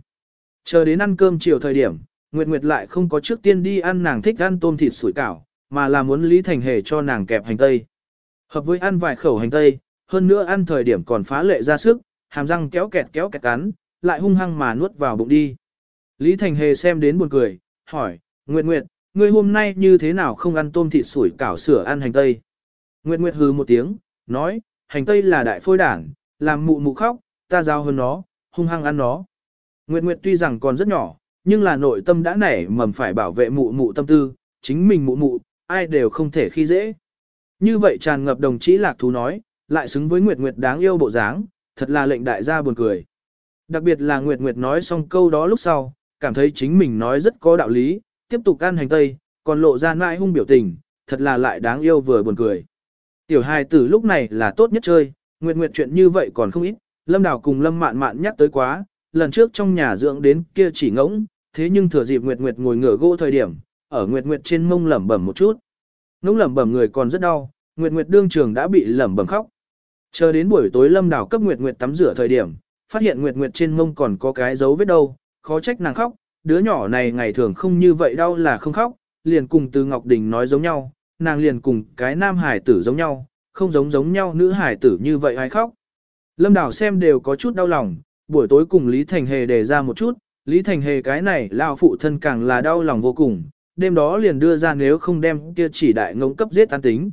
Chờ đến ăn cơm chiều thời điểm, Nguyệt Nguyệt lại không có trước tiên đi ăn nàng thích ăn tôm thịt sủi cảo, mà là muốn Lý Thành Hề cho nàng kẹp hành tây. Hợp với ăn vài khẩu hành tây, hơn nữa ăn thời điểm còn phá lệ ra sức, hàm răng kéo kẹt kéo kẹt cắn, lại hung hăng mà nuốt vào bụng đi. Lý Thành Hề xem đến buồn cười, hỏi, Nguyệt Nguyệt, ngươi hôm nay như thế nào không ăn tôm thịt sủi cảo sửa ăn hành tây? Nguyệt Nguyệt hừ một tiếng, nói, hành tây là đại phôi đảng, làm mụ mụ khóc, ta giao hơn nó, hung hăng ăn nó. Nguyệt Nguyệt tuy rằng còn rất nhỏ, nhưng là nội tâm đã nảy mầm phải bảo vệ mụ mụ tâm tư, chính mình mụ mụ, ai đều không thể khi dễ. Như vậy tràn ngập đồng chí lạc thú nói, lại xứng với Nguyệt Nguyệt đáng yêu bộ dáng, thật là lệnh đại gia buồn cười. Đặc biệt là Nguyệt Nguyệt nói xong câu đó lúc sau, cảm thấy chính mình nói rất có đạo lý, tiếp tục ăn hành tây, còn lộ ra mãi hung biểu tình, thật là lại đáng yêu vừa buồn cười. Tiểu hài tử lúc này là tốt nhất chơi, Nguyệt Nguyệt chuyện như vậy còn không ít, Lâm Đào cùng Lâm Mạn Mạn nhắc tới quá, lần trước trong nhà dưỡng đến kia chỉ ngỗng, thế nhưng thừa dịp Nguyệt Nguyệt ngồi ngửa gỗ thời điểm, ở Nguyệt Nguyệt trên mông lẩm bẩm một chút. Ngỗng lẩm bẩm người còn rất đau, Nguyệt Nguyệt đương trường đã bị lẩm bẩm khóc. Chờ đến buổi tối Lâm Đào cấp Nguyệt Nguyệt tắm rửa thời điểm, phát hiện Nguyệt Nguyệt trên mông còn có cái dấu vết đâu, khó trách nàng khóc, đứa nhỏ này ngày thường không như vậy đau là không khóc, liền cùng từ Ngọc Đình nói giống nhau, nàng liền cùng cái nam hải tử giống nhau, không giống giống nhau nữ hải tử như vậy hay khóc. Lâm Đào xem đều có chút đau lòng, buổi tối cùng Lý Thành Hề đề ra một chút, Lý Thành Hề cái này lao phụ thân càng là đau lòng vô cùng, đêm đó liền đưa ra nếu không đem kia chỉ đại ngông cấp giết tan tính.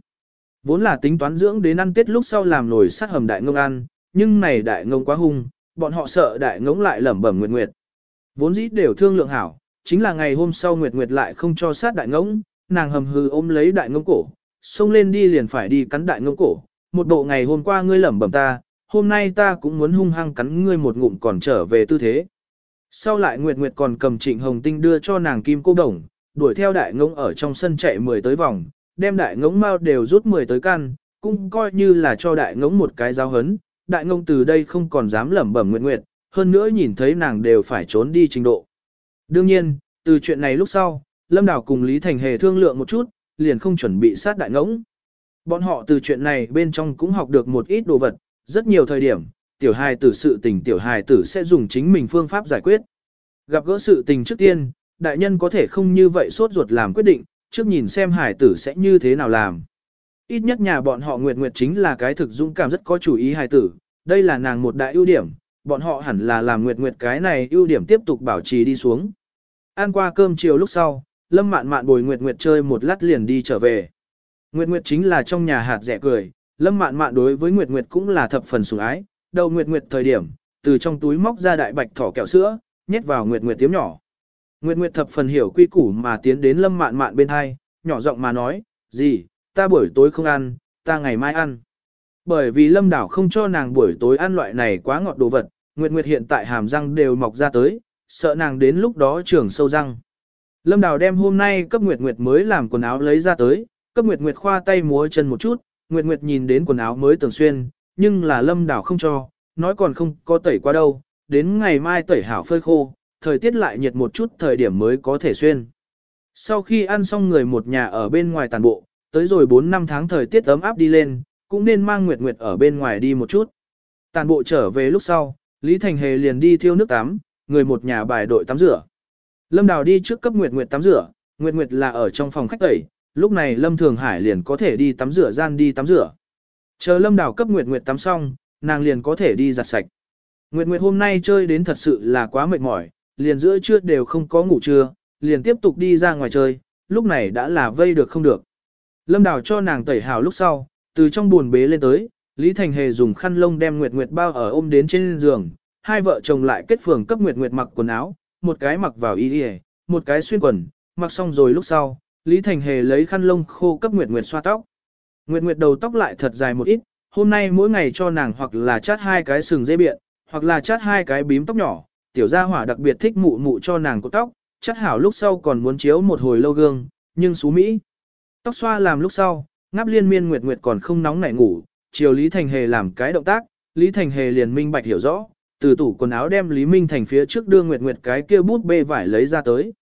Vốn là tính toán dưỡng đến ăn tết lúc sau làm nồi sát hầm đại ngông ăn, nhưng này đại ngông quá hung, bọn họ sợ đại ngông lại lẩm bẩm nguyệt nguyệt. Vốn dĩ đều thương lượng hảo, chính là ngày hôm sau nguyệt nguyệt lại không cho sát đại ngông, nàng hầm hừ ôm lấy đại ngông cổ, xông lên đi liền phải đi cắn đại ngông cổ. Một bộ ngày hôm qua ngươi lẩm bẩm ta, hôm nay ta cũng muốn hung hăng cắn ngươi một ngụm còn trở về tư thế. Sau lại Nguyệt Nguyệt còn cầm trịnh hồng tinh đưa cho nàng kim cô đồng, đuổi theo đại ngỗng ở trong sân chạy 10 tới vòng, đem đại ngỗng mau đều rút 10 tới căn, cũng coi như là cho đại ngỗng một cái giáo hấn. Đại ngỗng từ đây không còn dám lẩm bẩm Nguyệt Nguyệt, hơn nữa nhìn thấy nàng đều phải trốn đi trình độ. Đương nhiên, từ chuyện này lúc sau, Lâm Đào cùng Lý Thành Hề thương lượng một chút, liền không chuẩn bị sát đại ngỗng. Bọn họ từ chuyện này bên trong cũng học được một ít đồ vật, rất nhiều thời điểm, tiểu hài tử sự tình tiểu hài tử sẽ dùng chính mình phương pháp giải quyết. Gặp gỡ sự tình trước tiên, đại nhân có thể không như vậy sốt ruột làm quyết định, trước nhìn xem hài tử sẽ như thế nào làm. Ít nhất nhà bọn họ Nguyệt Nguyệt chính là cái thực dũng cảm rất có chủ ý hài tử, đây là nàng một đại ưu điểm, bọn họ hẳn là làm Nguyệt Nguyệt cái này ưu điểm tiếp tục bảo trì đi xuống. Ăn qua cơm chiều lúc sau, Lâm Mạn Mạn bồi Nguyệt Nguyệt chơi một lát liền đi trở về. Nguyệt Nguyệt chính là trong nhà hạt rẻ cười, Lâm Mạn Mạn đối với Nguyệt Nguyệt cũng là thập phần sủng ái, đầu Nguyệt Nguyệt thời điểm, từ trong túi móc ra đại bạch thỏ kẹo sữa, nhét vào Nguyệt Nguyệt tiếm nhỏ. Nguyệt Nguyệt thập phần hiểu quy củ mà tiến đến Lâm Mạn Mạn bên hai, nhỏ giọng mà nói, gì, ta buổi tối không ăn, ta ngày mai ăn. Bởi vì Lâm Đảo không cho nàng buổi tối ăn loại này quá ngọt đồ vật, Nguyệt Nguyệt hiện tại hàm răng đều mọc ra tới, sợ nàng đến lúc đó trưởng sâu răng. Lâm Đào đem hôm nay cấp Nguyệt Nguyệt mới làm quần áo lấy ra tới, cấp Nguyệt Nguyệt khoa tay múa chân một chút, Nguyệt Nguyệt nhìn đến quần áo mới tưởng xuyên, nhưng là Lâm Đào không cho, nói còn không có tẩy qua đâu, đến ngày mai tẩy hảo phơi khô, thời tiết lại nhiệt một chút thời điểm mới có thể xuyên. Sau khi ăn xong người một nhà ở bên ngoài tàn bộ, tới rồi 4 năm tháng thời tiết ấm áp đi lên, cũng nên mang Nguyệt Nguyệt ở bên ngoài đi một chút. Tàn bộ trở về lúc sau, Lý Thành Hề liền đi thiêu nước tắm, người một nhà bài đội tắm rửa. Lâm Đào đi trước cấp Nguyệt Nguyệt tắm rửa, Nguyệt Nguyệt là ở trong phòng khách tẩy, lúc này Lâm Thường Hải liền có thể đi tắm rửa gian đi tắm rửa. Chờ Lâm Đào cấp Nguyệt Nguyệt tắm xong, nàng liền có thể đi giặt sạch. Nguyệt Nguyệt hôm nay chơi đến thật sự là quá mệt mỏi, liền giữa trưa đều không có ngủ trưa, liền tiếp tục đi ra ngoài chơi, lúc này đã là vây được không được. Lâm Đào cho nàng tẩy hào lúc sau, từ trong buồn bế lên tới, Lý Thành Hề dùng khăn lông đem Nguyệt Nguyệt bao ở ôm đến trên giường, hai vợ chồng lại kết phường cấp Nguyệt Nguyệt mặc quần áo, một cái mặc vào y y, một cái xuyên quần, mặc xong rồi lúc sau, Lý Thành Hề lấy khăn lông khô cấp Nguyệt Nguyệt xoa tóc. Nguyệt Nguyệt đầu tóc lại thật dài một ít, hôm nay mỗi ngày cho nàng hoặc là chát hai cái sừng dây biện, hoặc là chát hai cái bím tóc nhỏ, tiểu gia hỏa đặc biệt thích mụ mụ cho nàng cột tóc, chát hảo lúc sau còn muốn chiếu một hồi lâu gương, nhưng xú Mỹ. Tóc xoa làm lúc sau, ngáp liên miên Nguyệt Nguyệt còn không nóng nảy ngủ, chiều Lý Thành Hề làm cái động tác, Lý Thành Hề liền minh bạch hiểu rõ, từ tủ quần áo đem Lý Minh Thành phía trước đưa Nguyệt Nguyệt cái kia bút bê vải lấy ra tới.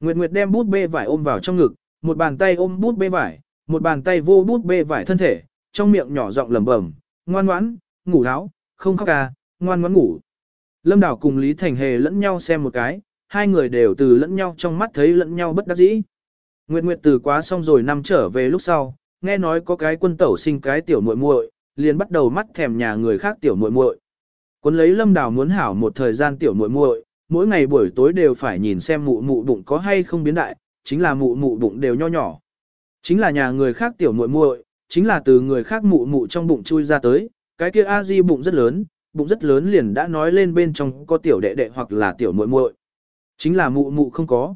Nguyệt Nguyệt đem bút bê vải ôm vào trong ngực, một bàn tay ôm bút bê vải, một bàn tay vô bút bê vải thân thể, trong miệng nhỏ giọng lẩm bẩm, ngoan ngoãn, ngủ áo, không khóc ca, ngoan ngoãn ngủ. Lâm Đảo cùng Lý Thành Hề lẫn nhau xem một cái, hai người đều từ lẫn nhau trong mắt thấy lẫn nhau bất đắc dĩ. Nguyệt Nguyệt từ quá xong rồi năm trở về lúc sau, nghe nói có cái quân tẩu sinh cái tiểu muội muội, liền bắt đầu mắt thèm nhà người khác tiểu muội muội. Quân lấy Lâm Đào muốn hảo một thời gian tiểu muội muội, mỗi ngày buổi tối đều phải nhìn xem mụ mụ bụng có hay không biến đại, chính là mụ mụ bụng đều nho nhỏ. Chính là nhà người khác tiểu muội muội, chính là từ người khác mụ mụ trong bụng chui ra tới, cái kia a di bụng rất lớn, bụng rất lớn liền đã nói lên bên trong có tiểu đệ đệ hoặc là tiểu muội muội. Chính là mụ mụ không có.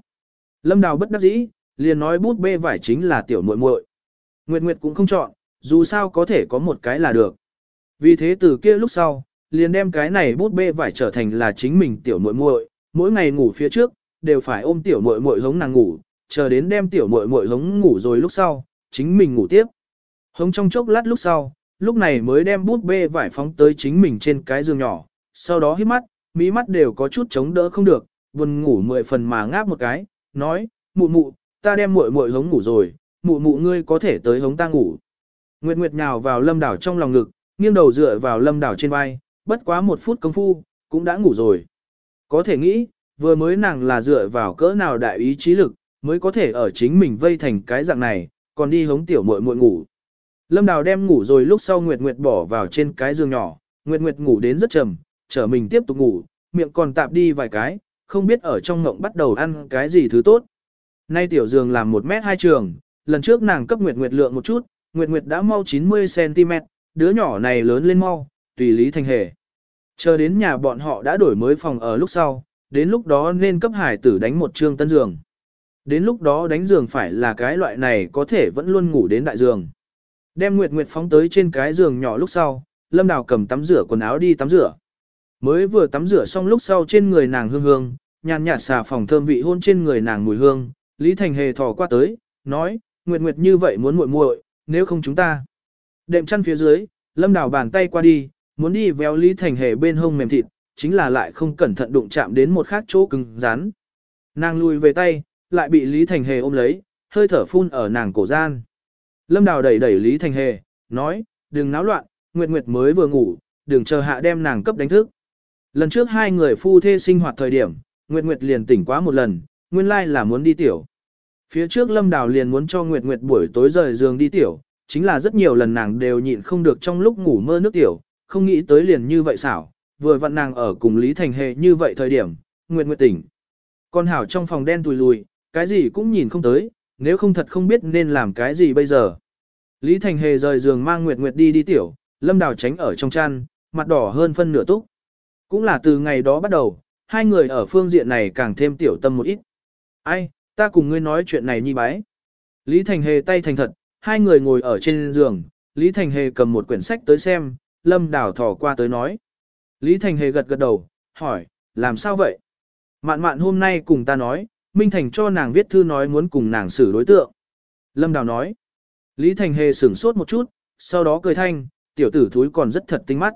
Lâm Đào bất đắc dĩ, liền nói bút bê vải chính là tiểu muội muội. Nguyệt Nguyệt cũng không chọn, dù sao có thể có một cái là được. Vì thế từ kia lúc sau, liền đem cái này bút bê vải trở thành là chính mình tiểu muội muội, mỗi ngày ngủ phía trước, đều phải ôm tiểu muội muội hống nàng ngủ, chờ đến đem tiểu muội muội hống ngủ rồi lúc sau, chính mình ngủ tiếp. Hống trong chốc lát lúc sau, lúc này mới đem bút bê vải phóng tới chính mình trên cái giường nhỏ, sau đó hít mắt, mí mắt đều có chút chống đỡ không được, buồn ngủ mười phần mà ngáp một cái, nói, mụ mụ, ta đem muội muội hống ngủ rồi, mụ mụ ngươi có thể tới hống ta ngủ. Nguyệt Nguyệt nhào vào lâm đảo trong lòng ngực, nghiêng đầu dựa vào lâm đảo trên vai, bất quá một phút công phu, cũng đã ngủ rồi. Có thể nghĩ, vừa mới nàng là dựa vào cỡ nào đại ý chí lực, mới có thể ở chính mình vây thành cái dạng này, còn đi hống tiểu muội muội ngủ. Lâm Đào đem ngủ rồi lúc sau Nguyệt Nguyệt bỏ vào trên cái giường nhỏ, Nguyệt Nguyệt ngủ đến rất trầm, trở mình tiếp tục ngủ, miệng còn tạp đi vài cái, không biết ở trong ngộng bắt đầu ăn cái gì thứ tốt. Nay tiểu giường làm 1 mét 2 trường, lần trước nàng cấp Nguyệt Nguyệt lượng một chút, Nguyệt Nguyệt đã mau 90cm, đứa nhỏ này lớn lên mau, tùy lý thành hề. Chờ đến nhà bọn họ đã đổi mới phòng ở lúc sau, đến lúc đó nên cấp hải tử đánh một trương tân giường. Đến lúc đó đánh giường phải là cái loại này có thể vẫn luôn ngủ đến đại giường. Đem Nguyệt Nguyệt phóng tới trên cái giường nhỏ lúc sau, Lâm Đào cầm tắm rửa quần áo đi tắm rửa. Mới vừa tắm rửa xong lúc sau trên người nàng hương hương, nhàn nhạt xà phòng thơm vị hôn trên người nàng mùi hương, Lý Thành Hề thò qua tới, nói, Nguyệt Nguyệt như vậy muốn muội muội, nếu không chúng ta. Đệm chăn phía dưới, Lâm Đào bàn tay qua đi, muốn đi véo Lý Thành Hề bên hông mềm thịt, chính là lại không cẩn thận đụng chạm đến một khác chỗ cứng rắn. Nàng lùi về tay, lại bị Lý Thành Hề ôm lấy, hơi thở phun ở nàng cổ gian. Lâm Đào đẩy đẩy Lý Thành Hề, nói, đừng náo loạn, Nguyệt Nguyệt mới vừa ngủ, đừng chờ hạ đem nàng cấp đánh thức. Lần trước hai người phu thê sinh hoạt thời điểm, Nguyệt Nguyệt liền tỉnh quá một lần, nguyên lai là muốn đi tiểu. Phía trước Lâm Đào liền muốn cho Nguyệt Nguyệt buổi tối rời giường đi tiểu, chính là rất nhiều lần nàng đều nhịn không được trong lúc ngủ mơ nước tiểu, không nghĩ tới liền như vậy xảo, vừa vặn nàng ở cùng Lý Thành Hề như vậy thời điểm, Nguyệt Nguyệt tỉnh. Con Hảo trong phòng đen tùi lùi, cái gì cũng nhìn không tới, nếu không thật không biết nên làm cái gì bây giờ. Lý Thành Hề rời giường mang Nguyệt Nguyệt đi đi tiểu, Lâm Đào tránh ở trong chăn, mặt đỏ hơn phân nửa túc. Cũng là từ ngày đó bắt đầu, hai người ở phương diện này càng thêm tiểu tâm một ít. Ai, ta cùng ngươi nói chuyện này nhi bái. Lý Thành Hề tay thành thật, hai người ngồi ở trên giường, Lý Thành Hề cầm một quyển sách tới xem, Lâm Đào thỏ qua tới nói. Lý Thành Hề gật gật đầu, hỏi, làm sao vậy? Mạn mạn hôm nay cùng ta nói, Minh Thành cho nàng viết thư nói muốn cùng nàng xử đối tượng. Lâm Đào nói. Lý Thành Hề sửng sốt một chút, sau đó cười thanh, tiểu tử thúi còn rất thật tinh mắt.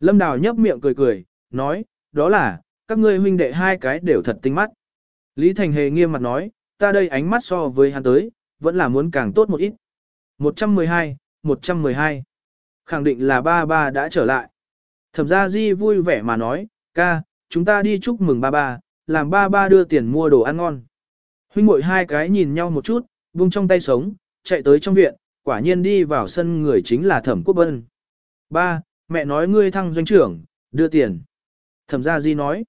Lâm Đào nhấp miệng cười cười, nói, đó là, các ngươi huynh đệ hai cái đều thật tinh mắt. Lý Thành Hề nghiêm mặt nói, ta đây ánh mắt so với hắn tới, vẫn là muốn càng tốt một ít. 112, 112. Khẳng định là ba ba đã trở lại. Thẩm gia Di vui vẻ mà nói, ca, chúng ta đi chúc mừng ba ba, làm ba ba đưa tiền mua đồ ăn ngon. Huynh muội hai cái nhìn nhau một chút, vung trong tay sống, chạy tới trong viện, quả nhiên đi vào sân người chính là Thẩm Quốc Bân. Ba, mẹ nói ngươi thăng doanh trưởng, đưa tiền. Thẩm gia di nói.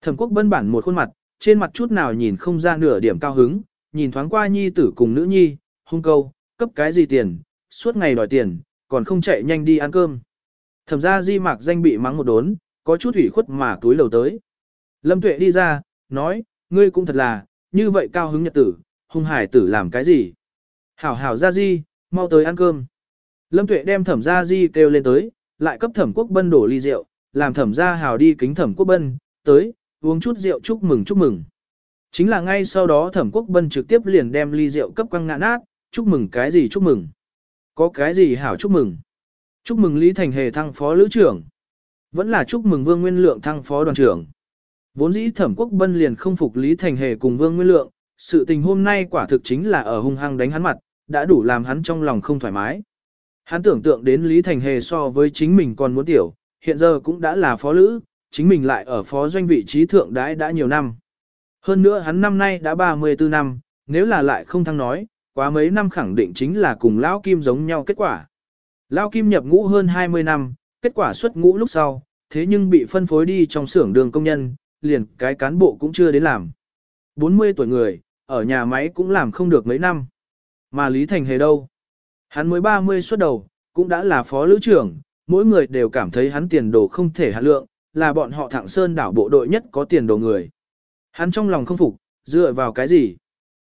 Thẩm quốc bân bản một khuôn mặt, trên mặt chút nào nhìn không ra nửa điểm cao hứng, nhìn thoáng qua nhi tử cùng nữ nhi, hung câu, cấp cái gì tiền, suốt ngày đòi tiền, còn không chạy nhanh đi ăn cơm. Thẩm gia di mạc danh bị mắng một đốn, có chút ủy khuất mà túi lầu tới. Lâm tuệ đi ra, nói, ngươi cũng thật là, như vậy cao hứng nhật tử, hung hải tử làm cái gì? Hảo hảo ra di, mau tới ăn cơm. Lâm tuệ đem thẩm Ra di kêu lên tới, lại cấp thẩm quốc bân đổ ly rượu, làm thẩm Ra hào đi kính thẩm quốc bân, tới, uống chút rượu chúc mừng chúc mừng. Chính là ngay sau đó thẩm quốc bân trực tiếp liền đem ly rượu cấp quăng ngã nát, chúc mừng cái gì chúc mừng. Có cái gì hảo chúc mừng. Chúc mừng Lý Thành Hề thăng phó lữ trưởng. Vẫn là chúc mừng Vương Nguyên Lượng thăng phó đoàn trưởng. Vốn dĩ thẩm quốc bân liền không phục Lý Thành Hề cùng Vương Nguyên Lượng, sự tình hôm nay quả thực chính là ở hung hăng đánh hắn mặt, đã đủ làm hắn trong lòng không thoải mái. Hắn tưởng tượng đến Lý Thành Hề so với chính mình còn muốn tiểu, hiện giờ cũng đã là phó lữ, chính mình lại ở phó doanh vị trí thượng đãi đã nhiều năm. Hơn nữa hắn năm nay đã 34 năm, nếu là lại không thăng nói, quá mấy năm khẳng định chính là cùng Lão Kim giống nhau kết quả. Lão Kim nhập ngũ hơn 20 năm, kết quả xuất ngũ lúc sau, thế nhưng bị phân phối đi trong xưởng đường công nhân, liền cái cán bộ cũng chưa đến làm. 40 tuổi người, ở nhà máy cũng làm không được mấy năm. Mà Lý Thành Hề đâu? Hắn mới 30 xuất đầu, cũng đã là phó lữ trưởng, mỗi người đều cảm thấy hắn tiền đồ không thể hạ lượng, là bọn họ thẳng sơn đảo bộ đội nhất có tiền đồ người. Hắn trong lòng không phục, dựa vào cái gì?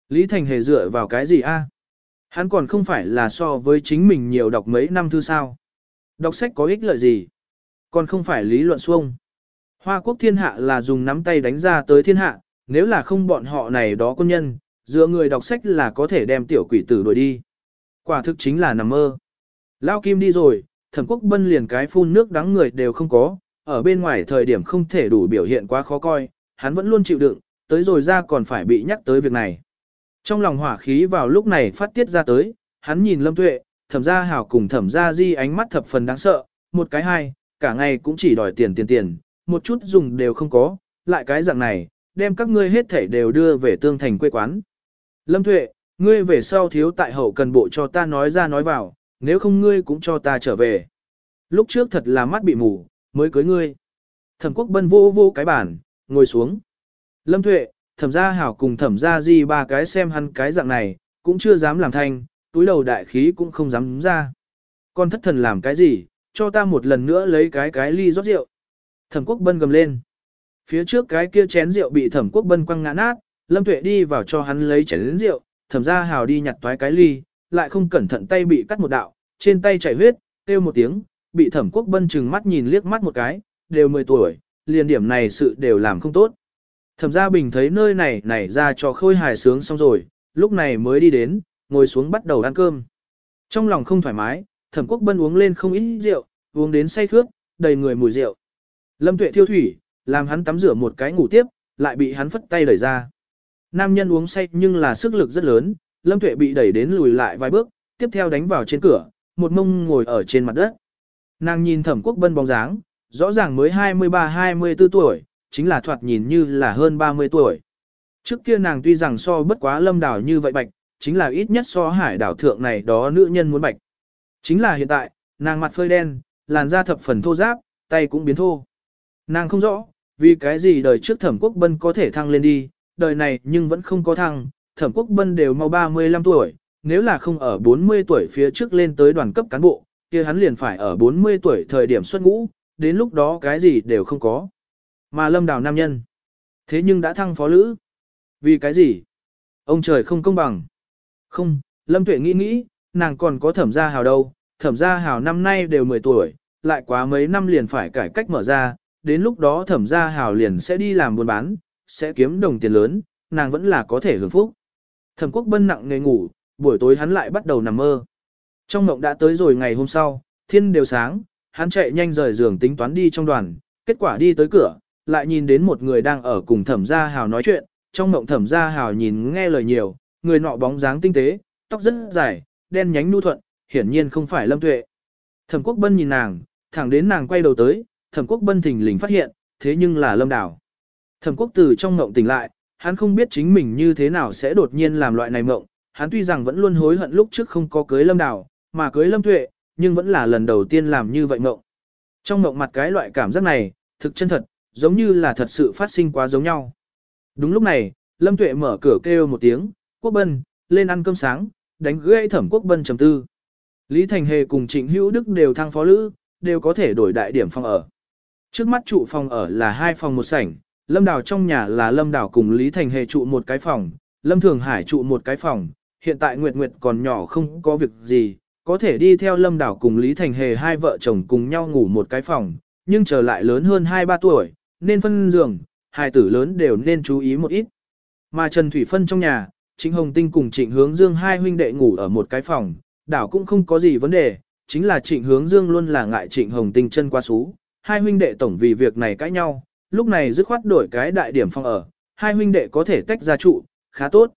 Lý Thành Hề dựa vào cái gì a? Hắn còn không phải là so với chính mình nhiều đọc mấy năm thư sao? Đọc sách có ích lợi gì? Còn không phải lý luận xuông. Hoa quốc thiên hạ là dùng nắm tay đánh ra tới thiên hạ, nếu là không bọn họ này đó quân nhân, dựa người đọc sách là có thể đem tiểu quỷ tử đuổi đi. Quả thực chính là nằm mơ. Lao Kim đi rồi, thẩm quốc bân liền cái phun nước đắng người đều không có, ở bên ngoài thời điểm không thể đủ biểu hiện quá khó coi, hắn vẫn luôn chịu đựng, tới rồi ra còn phải bị nhắc tới việc này. Trong lòng hỏa khí vào lúc này phát tiết ra tới, hắn nhìn lâm tuệ, thẩm gia hảo cùng thẩm gia di ánh mắt thập phần đáng sợ, một cái hai, cả ngày cũng chỉ đòi tiền tiền tiền, một chút dùng đều không có, lại cái dạng này, đem các ngươi hết thảy đều đưa về tương thành quê quán. Lâm Thụy, ngươi về sau thiếu tại hậu cần bộ cho ta nói ra nói vào, nếu không ngươi cũng cho ta trở về. Lúc trước thật là mắt bị mù, mới cưới ngươi. Thẩm quốc bân vô vô cái bản, ngồi xuống. Lâm Thụy, thẩm gia hảo cùng thẩm gia di ba cái xem hắn cái dạng này, cũng chưa dám làm thanh, túi đầu đại khí cũng không dám ra. Con thất thần làm cái gì, cho ta một lần nữa lấy cái cái ly rót rượu. Thẩm quốc bân gầm lên. Phía trước cái kia chén rượu bị thẩm quốc bân quăng ngã nát, Lâm Tuệ đi vào cho hắn lấy chén rượu, thẩm gia hào đi nhặt toái cái ly, lại không cẩn thận tay bị cắt một đạo, trên tay chảy huyết, kêu một tiếng, bị thẩm quốc bân chừng mắt nhìn liếc mắt một cái, đều 10 tuổi, liền điểm này sự đều làm không tốt. Thẩm gia bình thấy nơi này này ra cho khôi hài sướng xong rồi, lúc này mới đi đến, ngồi xuống bắt đầu ăn cơm. Trong lòng không thoải mái, thẩm quốc bân uống lên không ít rượu, uống đến say khướt, đầy người mùi rượu. Lâm tuệ thiêu thủy, làm hắn tắm rửa một cái ngủ tiếp, lại bị hắn phất tay đẩy ra. Nam nhân uống say nhưng là sức lực rất lớn, Lâm Tuệ bị đẩy đến lùi lại vài bước, tiếp theo đánh vào trên cửa, một mông ngồi ở trên mặt đất. Nàng nhìn thẩm quốc bân bóng dáng, rõ ràng mới 23-24 tuổi, chính là thoạt nhìn như là hơn 30 tuổi. Trước kia nàng tuy rằng so bất quá lâm đảo như vậy bạch, chính là ít nhất so hải đảo thượng này đó nữ nhân muốn bạch. Chính là hiện tại, nàng mặt phơi đen, làn da thập phần thô giáp, tay cũng biến thô. Nàng không rõ, vì cái gì đời trước thẩm quốc bân có thể thăng lên đi, đời này nhưng vẫn không có thăng, thẩm quốc bân đều mau 35 tuổi, nếu là không ở 40 tuổi phía trước lên tới đoàn cấp cán bộ, kia hắn liền phải ở 40 tuổi thời điểm xuất ngũ, đến lúc đó cái gì đều không có. Mà lâm đào nam nhân, thế nhưng đã thăng phó lữ. Vì cái gì? Ông trời không công bằng. Không, lâm tuệ nghĩ nghĩ, nàng còn có thẩm gia hào đâu, thẩm gia hào năm nay đều 10 tuổi, lại quá mấy năm liền phải cải cách mở ra, đến lúc đó thẩm gia hào liền sẽ đi làm buôn bán, sẽ kiếm đồng tiền lớn, nàng vẫn là có thể hưởng phúc. Thẩm quốc bân nặng nề ngủ, buổi tối hắn lại bắt đầu nằm mơ. Trong mộng đã tới rồi ngày hôm sau, thiên đều sáng, hắn chạy nhanh rời giường tính toán đi trong đoàn, kết quả đi tới cửa, lại nhìn đến một người đang ở cùng thẩm gia hào nói chuyện, trong mộng thẩm gia hào nhìn nghe lời nhiều, người nọ bóng dáng tinh tế, tóc rất dài, đen nhánh nu thuận, hiển nhiên không phải lâm tuệ. Thẩm quốc bân nhìn nàng, thẳng đến nàng quay đầu tới, thẩm quốc bân thình lình phát hiện, thế nhưng là lâm đảo. Thẩm quốc từ trong mộng tỉnh lại, hắn không biết chính mình như thế nào sẽ đột nhiên làm loại này mộng, hắn tuy rằng vẫn luôn hối hận lúc trước không có cưới lâm đảo, mà cưới lâm tuệ, nhưng vẫn là lần đầu tiên làm như vậy mộng. Trong mộng mặt cái loại cảm giác này, thực chân thật, giống như là thật sự phát sinh quá giống nhau. Đúng lúc này, Lâm Tuệ mở cửa kêu một tiếng, Quốc Bân, lên ăn cơm sáng, đánh gãy thẩm Quốc Bân trầm tư. Lý Thành Hề cùng Trịnh Hữu Đức đều thăng phó lữ, đều có thể đổi đại điểm phòng ở. Trước mắt trụ phòng ở là hai phòng một sảnh, Lâm Đào trong nhà là Lâm Đào cùng Lý Thành Hề trụ một cái phòng, Lâm Thường Hải trụ một cái phòng, hiện tại Nguyệt Nguyệt còn nhỏ không có việc gì, có thể đi theo Lâm Đào cùng Lý Thành Hề hai vợ chồng cùng nhau ngủ một cái phòng, nhưng trở lại lớn hơn 2-3 tuổi, nên phân giường, hai tử lớn đều nên chú ý một ít. Mà Trần Thủy Phân trong nhà, Trịnh Hồng Tinh cùng Trịnh Hướng Dương hai huynh đệ ngủ ở một cái phòng, đảo cũng không có gì vấn đề, chính là Trịnh Hướng Dương luôn là ngại Trịnh Hồng Tinh chân qua xú, hai huynh đệ tổng vì việc này cãi nhau, lúc này dứt khoát đổi cái đại điểm phòng ở, hai huynh đệ có thể tách ra trụ, khá tốt.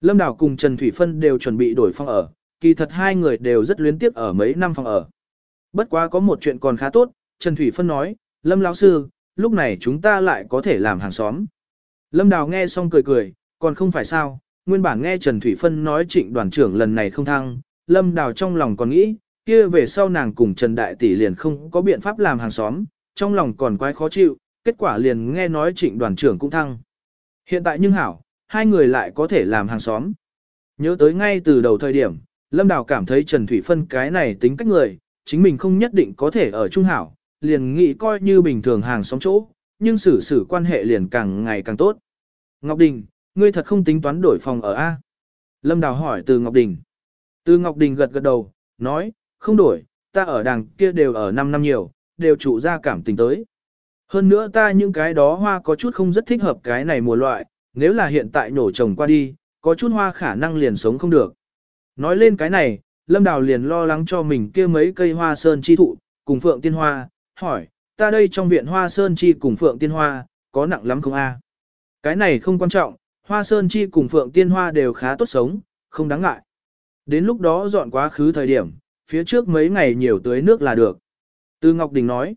Lâm Đào cùng Trần Thủy Phân đều chuẩn bị đổi phòng ở, kỳ thật hai người đều rất luyến tiếp ở mấy năm phòng ở. Bất quá có một chuyện còn khá tốt, Trần Thủy Phân nói, Lâm lão sư, lúc này chúng ta lại có thể làm hàng xóm. Lâm Đào nghe xong cười cười, còn không phải sao, nguyên bản nghe Trần Thủy Phân nói trịnh đoàn trưởng lần này không thăng, Lâm Đào trong lòng còn nghĩ, kia về sau nàng cùng Trần Đại Tỷ liền không có biện pháp làm hàng xóm, trong lòng còn quái khó chịu, kết quả liền nghe nói trịnh đoàn trưởng cũng thăng. Hiện tại nhưng hảo, hai người lại có thể làm hàng xóm. Nhớ tới ngay từ đầu thời điểm, Lâm Đào cảm thấy Trần Thủy Phân cái này tính cách người, chính mình không nhất định có thể ở trung hảo, liền nghĩ coi như bình thường hàng xóm chỗ, nhưng xử xử quan hệ liền càng ngày càng tốt. Ngọc Đình, ngươi thật không tính toán đổi phòng ở A. Lâm Đào hỏi từ Ngọc Đình. Từ Ngọc Đình gật gật đầu, nói, không đổi, ta ở đằng kia đều ở 5 năm nhiều, đều trụ ra cảm tình tới. Hơn nữa ta những cái đó hoa có chút không rất thích hợp cái này mùa loại, nếu là hiện tại nổ trồng qua đi, có chút hoa khả năng liền sống không được. Nói lên cái này, Lâm Đào liền lo lắng cho mình kia mấy cây hoa sơn chi thụ, cùng phượng tiên hoa, hỏi, ta đây trong viện hoa sơn chi cùng phượng tiên hoa, có nặng lắm không a? Cái này không quan trọng, hoa sơn chi cùng phượng tiên hoa đều khá tốt sống, không đáng ngại. Đến lúc đó dọn quá khứ thời điểm, phía trước mấy ngày nhiều tưới nước là được. Từ Ngọc Đình nói,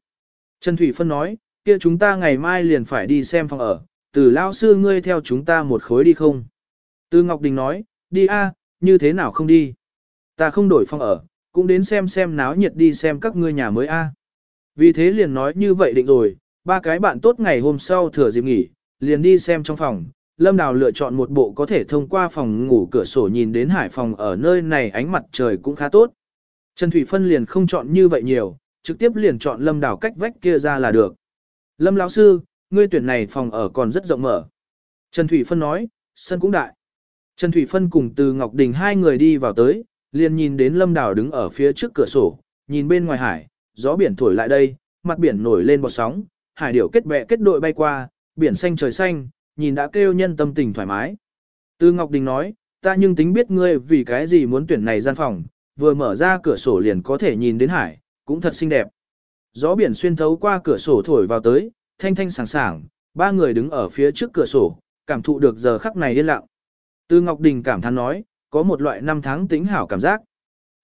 Trần Thủy Phân nói, kia chúng ta ngày mai liền phải đi xem phòng ở, từ lao sư ngươi theo chúng ta một khối đi không? Từ Ngọc Đình nói, đi a, như thế nào không đi? Ta không đổi phòng ở, cũng đến xem xem náo nhiệt đi xem các ngươi nhà mới a. Vì thế liền nói như vậy định rồi, ba cái bạn tốt ngày hôm sau thừa dịp nghỉ, liền đi xem trong phòng. Lâm Đào lựa chọn một bộ có thể thông qua phòng ngủ cửa sổ nhìn đến hải phòng ở nơi này ánh mặt trời cũng khá tốt. Trần Thủy Phân liền không chọn như vậy nhiều, trực tiếp liền chọn Lâm Đào cách vách kia ra là được. Lâm lão sư, ngươi tuyển này phòng ở còn rất rộng mở. Trần Thủy Phân nói, sân cũng đại. Trần Thủy Phân cùng từ Ngọc Đình hai người đi vào tới, liền nhìn đến Lâm Đào đứng ở phía trước cửa sổ, nhìn bên ngoài hải, gió biển thổi lại đây, mặt biển nổi lên bọt sóng, hải điểu kết bè kết đội bay qua, biển xanh trời xanh, nhìn đã kêu nhân tâm tình thoải mái. Từ Ngọc Đình nói, ta nhưng tính biết ngươi vì cái gì muốn tuyển này gian phòng, vừa mở ra cửa sổ liền có thể nhìn đến hải, cũng thật xinh đẹp. Gió biển xuyên thấu qua cửa sổ thổi vào tới, thanh thanh sảng sảng, ba người đứng ở phía trước cửa sổ, cảm thụ được giờ khắc này yên lặng. Từ Ngọc Đình cảm thán nói, có một loại năm tháng tính hảo cảm giác.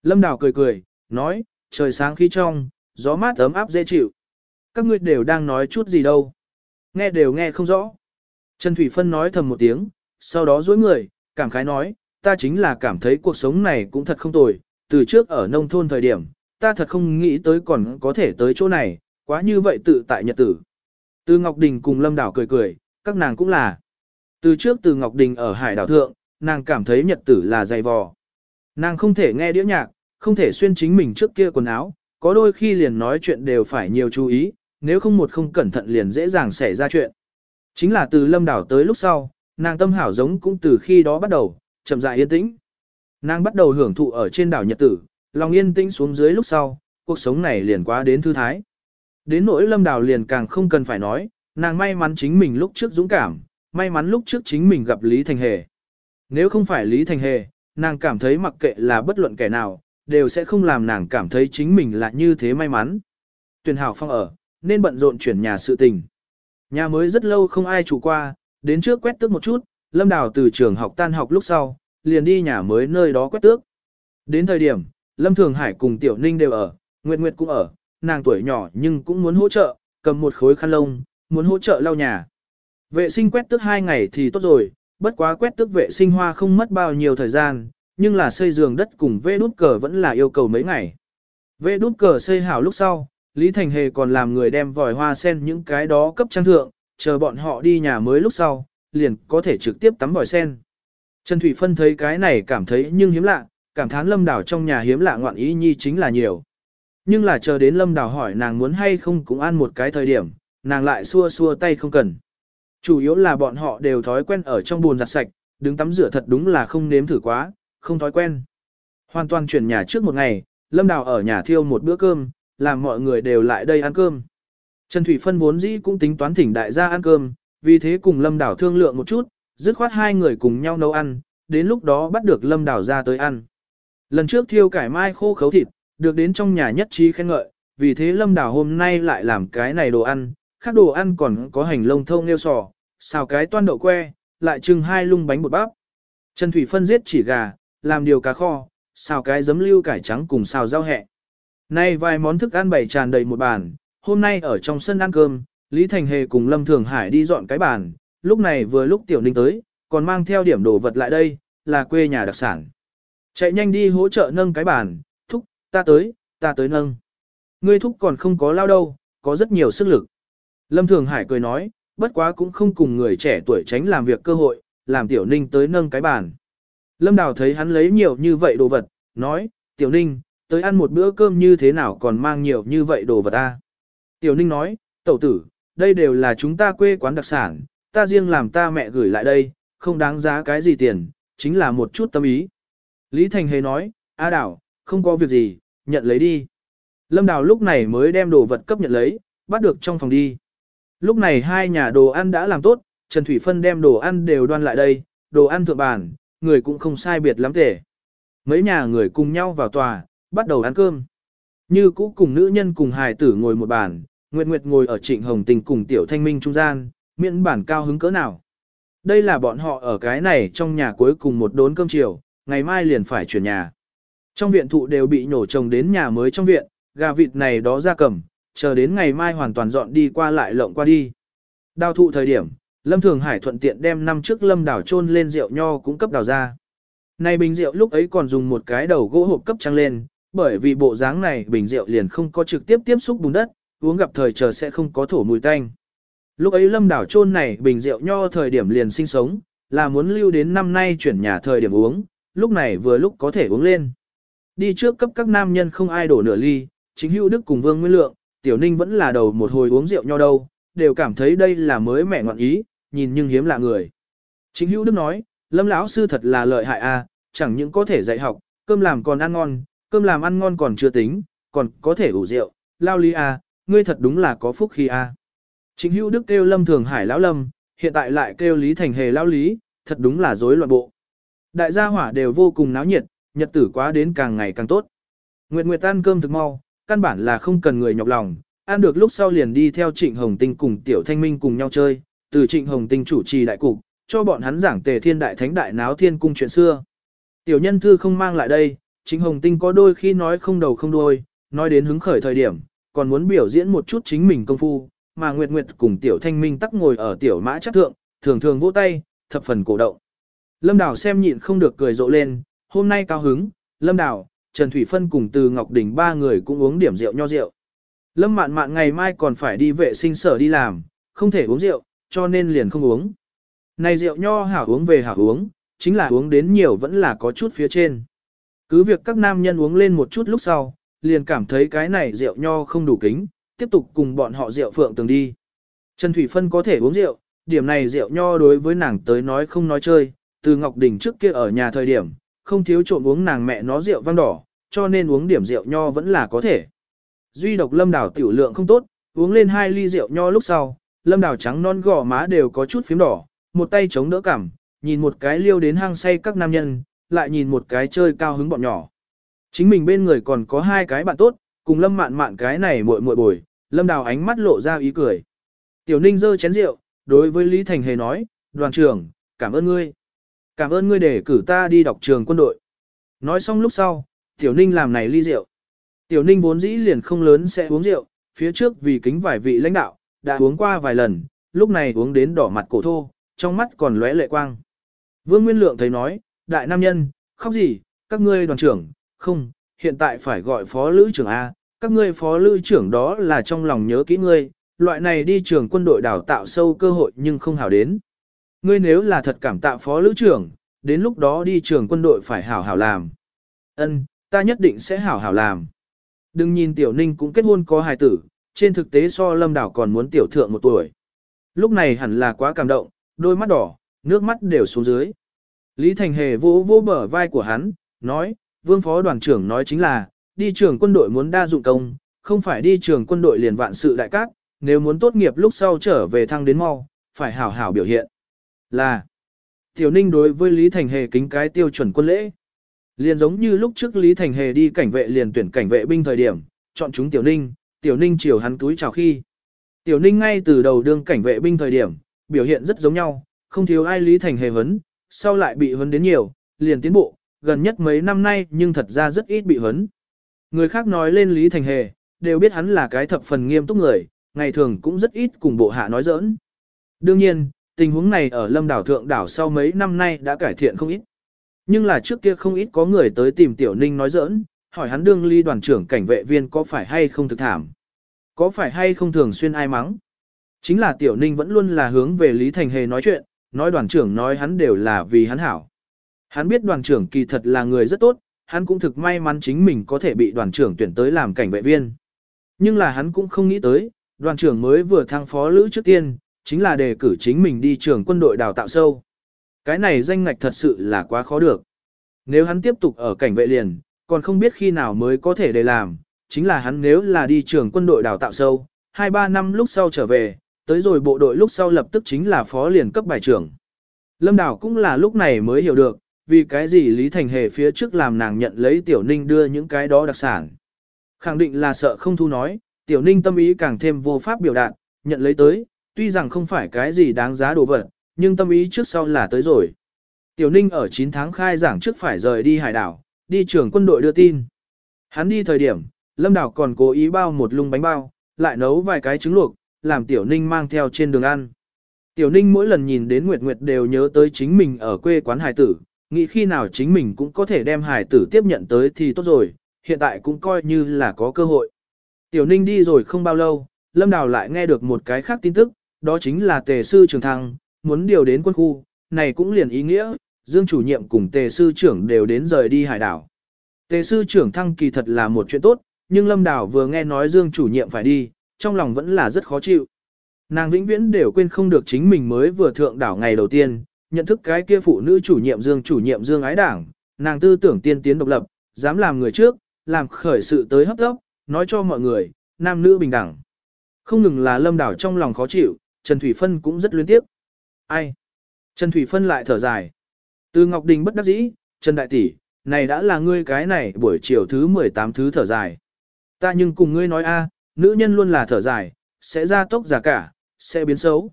Lâm Đào cười cười, nói, trời sáng khí trong, gió mát ấm áp dễ chịu. Các ngươi đều đang nói chút gì đâu. Nghe đều nghe không rõ. Trần Thủy Phân nói thầm một tiếng, sau đó dối người, cảm khái nói, ta chính là cảm thấy cuộc sống này cũng thật không tồi, từ trước ở nông thôn thời điểm, ta thật không nghĩ tới còn có thể tới chỗ này, quá như vậy tự tại nhật tử. Từ Ngọc Đình cùng Lâm Đảo cười cười, các nàng cũng là. Từ trước từ Ngọc Đình ở hải đảo thượng, nàng cảm thấy nhật tử là dày vò. Nàng không thể nghe đĩa nhạc, không thể xuyên chính mình trước kia quần áo, có đôi khi liền nói chuyện đều phải nhiều chú ý, nếu không một không cẩn thận liền dễ dàng xảy ra chuyện. Chính là từ lâm đảo tới lúc sau, nàng tâm hảo giống cũng từ khi đó bắt đầu, chậm rãi yên tĩnh. Nàng bắt đầu hưởng thụ ở trên đảo Nhật Tử, lòng yên tĩnh xuống dưới lúc sau, cuộc sống này liền quá đến thư thái. Đến nỗi lâm đảo liền càng không cần phải nói, nàng may mắn chính mình lúc trước dũng cảm, may mắn lúc trước chính mình gặp Lý Thành Hề. Nếu không phải Lý Thành Hề, nàng cảm thấy mặc kệ là bất luận kẻ nào, đều sẽ không làm nàng cảm thấy chính mình là như thế may mắn. Tuyển hảo phong ở, nên bận rộn chuyển nhà sự tình. Nhà mới rất lâu không ai chủ qua, đến trước quét tước một chút, Lâm Đào từ trường học tan học lúc sau, liền đi nhà mới nơi đó quét tước. Đến thời điểm, Lâm Thường Hải cùng Tiểu Ninh đều ở, Nguyệt Nguyệt cũng ở, nàng tuổi nhỏ nhưng cũng muốn hỗ trợ, cầm một khối khăn lông, muốn hỗ trợ lau nhà. Vệ sinh quét tước hai ngày thì tốt rồi, bất quá quét tước vệ sinh hoa không mất bao nhiêu thời gian, nhưng là xây giường đất cùng vê đút cờ vẫn là yêu cầu mấy ngày. Vê đút cờ xây hảo lúc sau, Lý Thành Hề còn làm người đem vòi hoa sen những cái đó cấp trang thượng, chờ bọn họ đi nhà mới lúc sau, liền có thể trực tiếp tắm vòi sen. Trần Thủy Phân thấy cái này cảm thấy nhưng hiếm lạ, cảm thán lâm đảo trong nhà hiếm lạ ngoạn ý nhi chính là nhiều. Nhưng là chờ đến lâm đảo hỏi nàng muốn hay không cũng ăn một cái thời điểm, nàng lại xua xua tay không cần. Chủ yếu là bọn họ đều thói quen ở trong bồn giặt sạch, đứng tắm rửa thật đúng là không nếm thử quá, không thói quen. Hoàn toàn chuyển nhà trước một ngày, lâm Đào ở nhà thiêu một bữa cơm, làm mọi người đều lại đây ăn cơm. Trần Thủy Phân vốn dĩ cũng tính toán thỉnh đại gia ăn cơm, vì thế cùng lâm đảo thương lượng một chút, dứt khoát hai người cùng nhau nấu ăn, đến lúc đó bắt được lâm đảo ra tới ăn. Lần trước thiêu cải mai khô khấu thịt, được đến trong nhà nhất trí khen ngợi, vì thế lâm đảo hôm nay lại làm cái này đồ ăn, khác đồ ăn còn có hành lông thông nêu sò, xào cái toan đậu que, lại trưng hai lung bánh bột bắp. Trần Thủy Phân giết chỉ gà, làm điều cá kho, xào cái giấm lưu cải trắng cùng xào rau hẹ. Nay vài món thức ăn bày tràn đầy một bàn, hôm nay ở trong sân ăn cơm, Lý Thành Hề cùng Lâm Thường Hải đi dọn cái bàn, lúc này vừa lúc Tiểu Ninh tới, còn mang theo điểm đồ vật lại đây, là quê nhà đặc sản. Chạy nhanh đi hỗ trợ nâng cái bàn, thúc, ta tới, ta tới nâng. Ngươi thúc còn không có lao đâu, có rất nhiều sức lực. Lâm Thường Hải cười nói, bất quá cũng không cùng người trẻ tuổi tránh làm việc cơ hội, làm Tiểu Ninh tới nâng cái bàn. Lâm Đào thấy hắn lấy nhiều như vậy đồ vật, nói, Tiểu Ninh, tới ăn một bữa cơm như thế nào còn mang nhiều như vậy đồ vật ta. Tiểu Ninh nói, tẩu tử, đây đều là chúng ta quê quán đặc sản, ta riêng làm ta mẹ gửi lại đây, không đáng giá cái gì tiền, chính là một chút tâm ý. Lý Thành Hề nói, A Đảo, không có việc gì, nhận lấy đi. Lâm Đào lúc này mới đem đồ vật cấp nhận lấy, bắt được trong phòng đi. Lúc này hai nhà đồ ăn đã làm tốt, Trần Thủy Phân đem đồ ăn đều đoan lại đây, đồ ăn thượng bàn, người cũng không sai biệt lắm thể. Mấy nhà người cùng nhau vào tòa, bắt đầu ăn cơm. Như cũ cùng nữ nhân cùng hài tử ngồi một bàn, Nguyệt Nguyệt ngồi ở trịnh hồng tình cùng tiểu thanh minh trung gian, miễn bản cao hứng cỡ nào. Đây là bọn họ ở cái này trong nhà cuối cùng một đốn cơm chiều, ngày mai liền phải chuyển nhà. Trong viện thụ đều bị nhổ trồng đến nhà mới trong viện, gà vịt này đó ra cầm, chờ đến ngày mai hoàn toàn dọn đi qua lại lộng qua đi. Đào thụ thời điểm, Lâm Thường Hải thuận tiện đem năm trước Lâm đảo chôn lên rượu nho cũng cấp đào ra. Này bình rượu lúc ấy còn dùng một cái đầu gỗ hộp cấp trăng lên, bởi vì bộ dáng này bình rượu liền không có trực tiếp tiếp xúc bùn đất, uống gặp thời chờ sẽ không có thổ mùi tanh. Lúc ấy lâm đảo chôn này bình rượu nho thời điểm liền sinh sống, là muốn lưu đến năm nay chuyển nhà thời điểm uống, lúc này vừa lúc có thể uống lên. Đi trước cấp các nam nhân không ai đổ nửa ly, chính hữu đức cùng vương nguyên lượng, tiểu ninh vẫn là đầu một hồi uống rượu nho đâu, đều cảm thấy đây là mới mẹ ngọn ý, nhìn nhưng hiếm lạ người. Chính hữu đức nói, lâm lão sư thật là lợi hại a, chẳng những có thể dạy học, cơm làm còn ăn ngon, cơm làm ăn ngon còn chưa tính, còn có thể ủ rượu, lao ly a, à, ngươi thật đúng là có phúc khi a. Chính hữu đức kêu lâm thường hải lão lâm, hiện tại lại kêu lý thành hề lão lý, thật đúng là rối loạn bộ. Đại gia hỏa đều vô cùng náo nhiệt, nhật tử quá đến càng ngày càng tốt. Nguyệt Nguyệt ăn cơm thực mau, căn bản là không cần người nhọc lòng, ăn được lúc sau liền đi theo Trịnh Hồng Tinh cùng Tiểu Thanh Minh cùng nhau chơi, từ Trịnh Hồng Tinh chủ trì đại cục, cho bọn hắn giảng tề thiên đại thánh đại náo thiên cung chuyện xưa. Tiểu nhân thư không mang lại đây, Trịnh Hồng Tinh có đôi khi nói không đầu không đuôi, nói đến hứng khởi thời điểm, còn muốn biểu diễn một chút chính mình công phu, mà Nguyệt Nguyệt cùng Tiểu Thanh Minh tắc ngồi ở tiểu mã chắc thượng, thường thường vỗ tay, thập phần cổ động. Lâm Đào xem nhịn không được cười rộ lên, hôm nay cao hứng, Lâm Đào, Trần Thủy Phân cùng từ Ngọc Đình ba người cũng uống điểm rượu nho rượu. Lâm Mạn Mạn ngày mai còn phải đi vệ sinh sở đi làm, không thể uống rượu, cho nên liền không uống. Này rượu nho hảo uống về hảo uống, chính là uống đến nhiều vẫn là có chút phía trên. Cứ việc các nam nhân uống lên một chút lúc sau, liền cảm thấy cái này rượu nho không đủ kính, tiếp tục cùng bọn họ rượu phượng tường đi. Trần Thủy Phân có thể uống rượu, điểm này rượu nho đối với nàng tới nói không nói chơi, từ Ngọc Đình trước kia ở nhà thời điểm, không thiếu trộn uống nàng mẹ nó rượu vang đỏ, cho nên uống điểm rượu nho vẫn là có thể. Duy độc lâm đảo tiểu lượng không tốt, uống lên hai ly rượu nho lúc sau, lâm đảo trắng non gò má đều có chút phím đỏ, một tay chống đỡ cảm, nhìn một cái liêu đến hang say các nam nhân, lại nhìn một cái chơi cao hứng bọn nhỏ. Chính mình bên người còn có hai cái bạn tốt, cùng lâm mạn mạn cái này muội muội bồi, lâm đào ánh mắt lộ ra ý cười. Tiểu ninh giơ chén rượu, đối với Lý Thành Hề nói, đoàn trưởng, cảm ơn ngươi. Cảm ơn ngươi để cử ta đi đọc trường quân đội. Nói xong lúc sau, tiểu ninh làm này ly rượu. Tiểu ninh vốn dĩ liền không lớn sẽ uống rượu, phía trước vì kính vài vị lãnh đạo, đã uống qua vài lần, lúc này uống đến đỏ mặt cổ thô, trong mắt còn lóe lệ quang. Vương Nguyên Lượng thấy nói, đại nam nhân, khóc gì, các ngươi đoàn trưởng, không, hiện tại phải gọi phó lữ trưởng A, các ngươi phó lữ trưởng đó là trong lòng nhớ kỹ ngươi, loại này đi trường quân đội đào tạo sâu cơ hội nhưng không hảo đến. Ngươi nếu là thật cảm tạ phó lữ trưởng, đến lúc đó đi trường quân đội phải hảo hảo làm. Ân, ta nhất định sẽ hảo hảo làm. Đừng nhìn tiểu ninh cũng kết hôn có hài tử, trên thực tế so lâm đảo còn muốn tiểu thượng một tuổi. Lúc này hẳn là quá cảm động, đôi mắt đỏ, nước mắt đều xuống dưới. Lý Thành Hề vỗ vỗ bờ vai của hắn, nói, vương phó đoàn trưởng nói chính là, đi trường quân đội muốn đa dụng công, không phải đi trường quân đội liền vạn sự đại cát, nếu muốn tốt nghiệp lúc sau trở về thăng đến mau, phải hảo hảo biểu hiện. Là, Tiểu Ninh đối với Lý Thành Hề kính cái tiêu chuẩn quân lễ. Liền giống như lúc trước Lý Thành Hề đi cảnh vệ liền tuyển cảnh vệ binh thời điểm, chọn chúng Tiểu Ninh, Tiểu Ninh chiều hắn túi chào khi. Tiểu Ninh ngay từ đầu đương cảnh vệ binh thời điểm, biểu hiện rất giống nhau, không thiếu ai Lý Thành Hề vấn, sau lại bị vấn đến nhiều, liền tiến bộ, gần nhất mấy năm nay nhưng thật ra rất ít bị vấn. Người khác nói lên Lý Thành Hề, đều biết hắn là cái thập phần nghiêm túc người, ngày thường cũng rất ít cùng bộ hạ nói giỡn. Đương nhiên, tình huống này ở lâm đảo thượng đảo sau mấy năm nay đã cải thiện không ít. Nhưng là trước kia không ít có người tới tìm Tiểu Ninh nói giỡn, hỏi hắn đương ly đoàn trưởng cảnh vệ viên có phải hay không thực thảm. Có phải hay không thường xuyên ai mắng. Chính là Tiểu Ninh vẫn luôn là hướng về Lý Thành Hề nói chuyện, nói đoàn trưởng nói hắn đều là vì hắn hảo. Hắn biết đoàn trưởng kỳ thật là người rất tốt, hắn cũng thực may mắn chính mình có thể bị đoàn trưởng tuyển tới làm cảnh vệ viên. Nhưng là hắn cũng không nghĩ tới, đoàn trưởng mới vừa thăng phó lữ trước tiên, chính là đề cử chính mình đi trường quân đội đào tạo sâu. Cái này danh ngạch thật sự là quá khó được. Nếu hắn tiếp tục ở cảnh vệ liền, còn không biết khi nào mới có thể để làm, chính là hắn nếu là đi trường quân đội đào tạo sâu, 2-3 năm lúc sau trở về, tới rồi bộ đội lúc sau lập tức chính là phó liền cấp bài trưởng. Lâm Đào cũng là lúc này mới hiểu được, vì cái gì Lý Thành Hề phía trước làm nàng nhận lấy Tiểu Ninh đưa những cái đó đặc sản. Khẳng định là sợ không thu nói, Tiểu Ninh tâm ý càng thêm vô pháp biểu đạt, nhận lấy tới, tuy rằng không phải cái gì đáng giá đồ vật, nhưng tâm ý trước sau là tới rồi. Tiểu Ninh ở 9 tháng khai giảng trước phải rời đi hải đảo, đi trưởng quân đội đưa tin. Hắn đi thời điểm, Lâm Đảo còn cố ý bao một lung bánh bao, lại nấu vài cái trứng luộc, làm Tiểu Ninh mang theo trên đường ăn. Tiểu Ninh mỗi lần nhìn đến Nguyệt Nguyệt đều nhớ tới chính mình ở quê quán hải tử, nghĩ khi nào chính mình cũng có thể đem hải tử tiếp nhận tới thì tốt rồi, hiện tại cũng coi như là có cơ hội. Tiểu Ninh đi rồi không bao lâu, Lâm Đào lại nghe được một cái khác tin tức, đó chính là tề sư trường thăng, muốn điều đến quân khu, này cũng liền ý nghĩa, Dương chủ nhiệm cùng tề sư trưởng đều đến rời đi hải đảo. Tề sư trưởng thăng kỳ thật là một chuyện tốt, nhưng Lâm Đào vừa nghe nói Dương chủ nhiệm phải đi, trong lòng vẫn là rất khó chịu. Nàng vĩnh viễn đều quên không được chính mình mới vừa thượng đảo ngày đầu tiên, nhận thức cái kia phụ nữ chủ nhiệm Dương chủ nhiệm Dương ái đảng, nàng tư tưởng tiên tiến độc lập, dám làm người trước, làm khởi sự tới hấp tốc, nói cho mọi người, nam nữ bình đẳng. Không ngừng là lâm đảo trong lòng khó chịu, Trần Thủy Phân cũng rất luyến tiếc. Ai? Trần Thủy Phân lại thở dài. Từ Ngọc Đình bất đắc dĩ, Trần Đại Tỷ, này đã là ngươi cái này buổi chiều thứ 18 thứ thở dài. Ta nhưng cùng ngươi nói a, nữ nhân luôn là thở dài, sẽ ra tốc giả cả, sẽ biến xấu.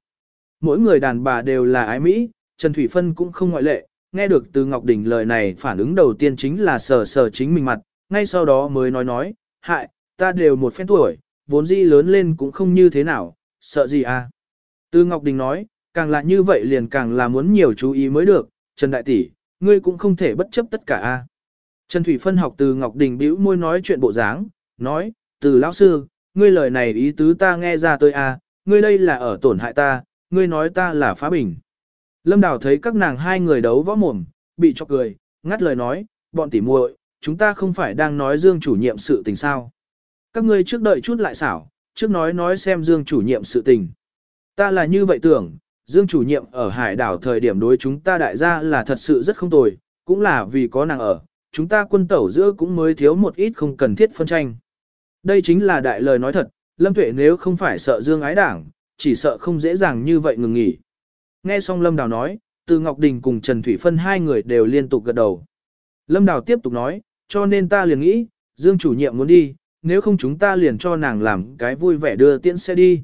Mỗi người đàn bà đều là ái Mỹ, Trần Thủy Phân cũng không ngoại lệ, nghe được từ Ngọc Đình lời này phản ứng đầu tiên chính là sờ sờ chính mình mặt, ngay sau đó mới nói nói, hại, ta đều một phen tuổi, vốn dĩ lớn lên cũng không như thế nào, sợ gì à. Từ Ngọc Đình nói, càng là như vậy liền càng là muốn nhiều chú ý mới được, Trần Đại Tỷ, ngươi cũng không thể bất chấp tất cả a. Trần Thủy Phân học từ Ngọc Đình bĩu môi nói chuyện bộ dáng, nói, từ lão sư, ngươi lời này ý tứ ta nghe ra tôi a, à, ngươi đây là ở tổn hại ta, ngươi nói ta là phá bình. Lâm Đào thấy các nàng hai người đấu võ mồm, bị cho cười, ngắt lời nói, bọn tỉ muội, chúng ta không phải đang nói Dương chủ nhiệm sự tình sao. Các ngươi trước đợi chút lại xảo, trước nói nói xem Dương chủ nhiệm sự tình. Ta là như vậy tưởng, Dương chủ nhiệm ở hải đảo thời điểm đối chúng ta đại gia là thật sự rất không tồi, cũng là vì có nàng ở, chúng ta quân tẩu giữa cũng mới thiếu một ít không cần thiết phân tranh. Đây chính là đại lời nói thật, Lâm Tuệ nếu không phải sợ Dương ái đảng, chỉ sợ không dễ dàng như vậy ngừng nghỉ. Nghe xong Lâm Đào nói, từ Ngọc Đình cùng Trần Thủy Phân hai người đều liên tục gật đầu. Lâm Đào tiếp tục nói, cho nên ta liền nghĩ, Dương chủ nhiệm muốn đi, nếu không chúng ta liền cho nàng làm cái vui vẻ đưa tiễn xe đi.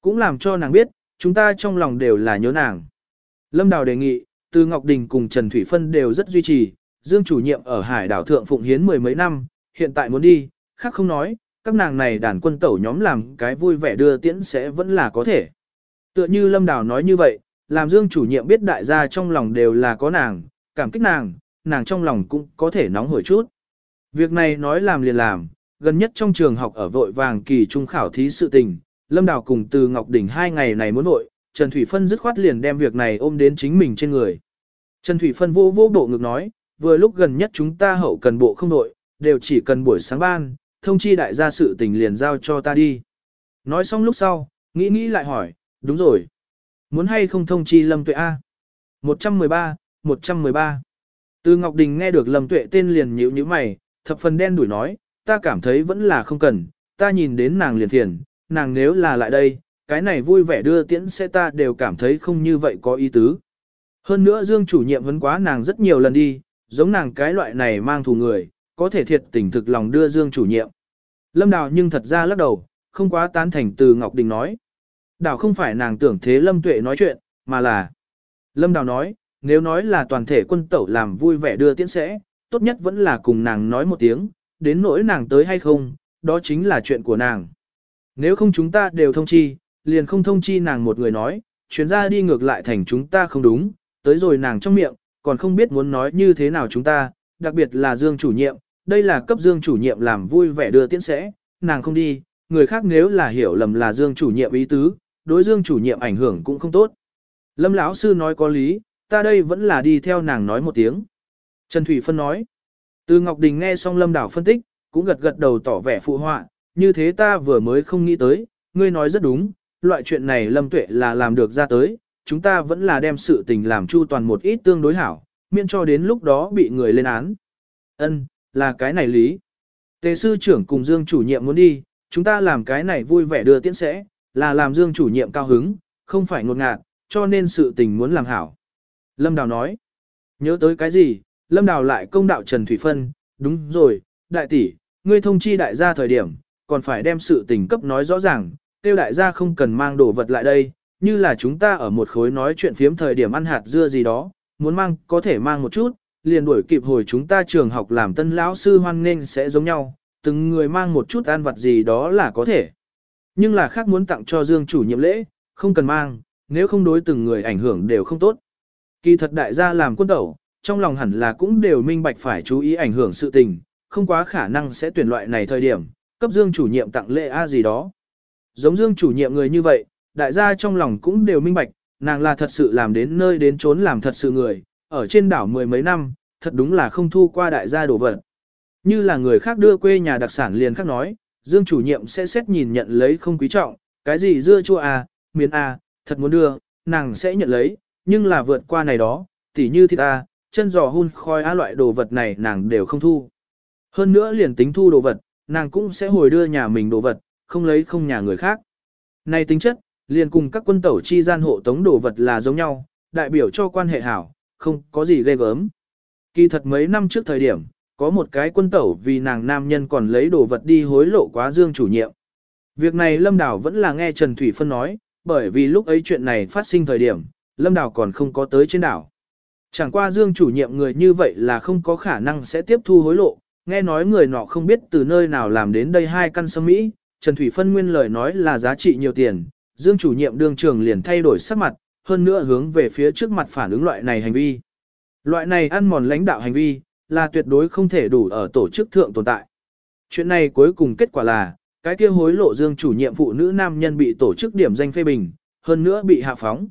Cũng làm cho nàng biết, chúng ta trong lòng đều là nhớ nàng. Lâm Đào đề nghị, từ Ngọc Đình cùng Trần Thủy Phân đều rất duy trì, Dương chủ nhiệm ở hải đảo Thượng Phụng Hiến mười mấy năm, hiện tại muốn đi, khác không nói, các nàng này đàn quân tẩu nhóm làm cái vui vẻ đưa tiễn sẽ vẫn là có thể. Tựa như Lâm Đào nói như vậy, làm Dương chủ nhiệm biết đại gia trong lòng đều là có nàng, cảm kích nàng, nàng trong lòng cũng có thể nóng hổi chút. Việc này nói làm liền làm, gần nhất trong trường học ở vội vàng kỳ trung khảo thí sự tình, Lâm Đào cùng từ Ngọc Đỉnh hai ngày này muốn vội, Trần Thủy Phân dứt khoát liền đem việc này ôm đến chính mình trên người. Trần Thủy Phân vô vô bộ ngực nói, vừa lúc gần nhất chúng ta hậu cần bộ không đội, đều chỉ cần buổi sáng ban, thông chi đại gia sự tình liền giao cho ta đi. Nói xong lúc sau, nghĩ nghĩ lại hỏi, đúng rồi. Muốn hay không thông chi Lâm Tuệ A? 113, 113. Từ Ngọc Đình nghe được Lâm Tuệ tên liền nhíu nhíu mày, thập phần đen đuổi nói, ta cảm thấy vẫn là không cần, ta nhìn đến nàng liền thiền, nàng nếu là lại đây, cái này vui vẻ đưa tiễn sẽ ta đều cảm thấy không như vậy có ý tứ. Hơn nữa Dương chủ nhiệm vấn quá nàng rất nhiều lần đi, giống nàng cái loại này mang thù người, có thể thiệt tình thực lòng đưa Dương chủ nhiệm. Lâm Đào nhưng thật ra lắc đầu, không quá tán thành từ Ngọc Đình nói. Đào không phải nàng tưởng thế Lâm Tuệ nói chuyện, mà là. Lâm Đào nói, nếu nói là toàn thể quân tẩu làm vui vẻ đưa tiễn sẽ, tốt nhất vẫn là cùng nàng nói một tiếng, đến nỗi nàng tới hay không, đó chính là chuyện của nàng. Nếu không chúng ta đều thông chi, liền không thông chi nàng một người nói, chuyến ra đi ngược lại thành chúng ta không đúng, tới rồi nàng trong miệng, còn không biết muốn nói như thế nào chúng ta, đặc biệt là Dương chủ nhiệm, đây là cấp Dương chủ nhiệm làm vui vẻ đưa tiễn sẽ, nàng không đi, người khác nếu là hiểu lầm là Dương chủ nhiệm ý tứ, đối Dương chủ nhiệm ảnh hưởng cũng không tốt. Lâm lão sư nói có lý, ta đây vẫn là đi theo nàng nói một tiếng. Trần Thủy Phân nói, từ Ngọc Đình nghe xong Lâm Đảo phân tích, cũng gật gật đầu tỏ vẻ phụ họa, như thế ta vừa mới không nghĩ tới, ngươi nói rất đúng, loại chuyện này Lâm Tuệ là làm được ra tới, chúng ta vẫn là đem sự tình làm chu toàn một ít tương đối hảo, miễn cho đến lúc đó bị người lên án. Ân, là cái này lý. Tề sư trưởng cùng Dương chủ nhiệm muốn đi, chúng ta làm cái này vui vẻ đưa tiễn sẽ, là làm Dương chủ nhiệm cao hứng, không phải ngột ngạt, cho nên sự tình muốn làm hảo. Lâm Đào nói, nhớ tới cái gì, Lâm Đào lại công đạo Trần Thủy Phân, đúng rồi, đại tỷ, ngươi thông chi đại gia thời điểm, còn phải đem sự tình cấp nói rõ ràng, tiêu đại gia không cần mang đồ vật lại đây, như là chúng ta ở một khối nói chuyện phiếm thời điểm ăn hạt dưa gì đó, muốn mang có thể mang một chút, liền đuổi kịp hồi chúng ta trường học làm tân lão sư hoan nghênh sẽ giống nhau, từng người mang một chút ăn vặt gì đó là có thể. Nhưng là khác muốn tặng cho Dương chủ nhiệm lễ, không cần mang, nếu không đối từng người ảnh hưởng đều không tốt. Kỳ thật đại gia làm quân tẩu, trong lòng hẳn là cũng đều minh bạch phải chú ý ảnh hưởng sự tình, không quá khả năng sẽ tuyển loại này thời điểm, cấp Dương chủ nhiệm tặng lễ A gì đó. Giống Dương chủ nhiệm người như vậy, đại gia trong lòng cũng đều minh bạch, nàng là thật sự làm đến nơi đến trốn làm thật sự người, ở trên đảo mười mấy năm, thật đúng là không thu qua đại gia đồ vật. Như là người khác đưa quê nhà đặc sản liền khác nói, Dương chủ nhiệm sẽ xét nhìn nhận lấy không quý trọng, cái gì dưa chua à, miến à, thật muốn đưa, nàng sẽ nhận lấy, nhưng là vượt qua này đó, tỉ như thịt à, chân giò hun khói á loại đồ vật này nàng đều không thu. Hơn nữa liền tính thu đồ vật, nàng cũng sẽ hồi đưa nhà mình đồ vật, không lấy không nhà người khác. Này tính chất, liền cùng các quân tẩu chi gian hộ tống đồ vật là giống nhau, đại biểu cho quan hệ hảo, không có gì ghê gớm. Kỳ thật mấy năm trước thời điểm, có một cái quân tẩu vì nàng nam nhân còn lấy đồ vật đi hối lộ quá dương chủ nhiệm. Việc này Lâm Đào vẫn là nghe Trần Thủy Phân nói, bởi vì lúc ấy chuyện này phát sinh thời điểm, Lâm Đào còn không có tới trên đảo. Chẳng qua dương chủ nhiệm người như vậy là không có khả năng sẽ tiếp thu hối lộ, nghe nói người nọ không biết từ nơi nào làm đến đây hai căn sâm Mỹ, Trần Thủy Phân nguyên lời nói là giá trị nhiều tiền, dương chủ nhiệm đương trường liền thay đổi sắc mặt, hơn nữa hướng về phía trước mặt phản ứng loại này hành vi. Loại này ăn mòn lãnh đạo hành vi, là tuyệt đối không thể đủ ở tổ chức thượng tồn tại. Chuyện này cuối cùng kết quả là, cái kia hối lộ dương chủ nhiệm phụ nữ nam nhân bị tổ chức điểm danh phê bình, hơn nữa bị hạ phóng.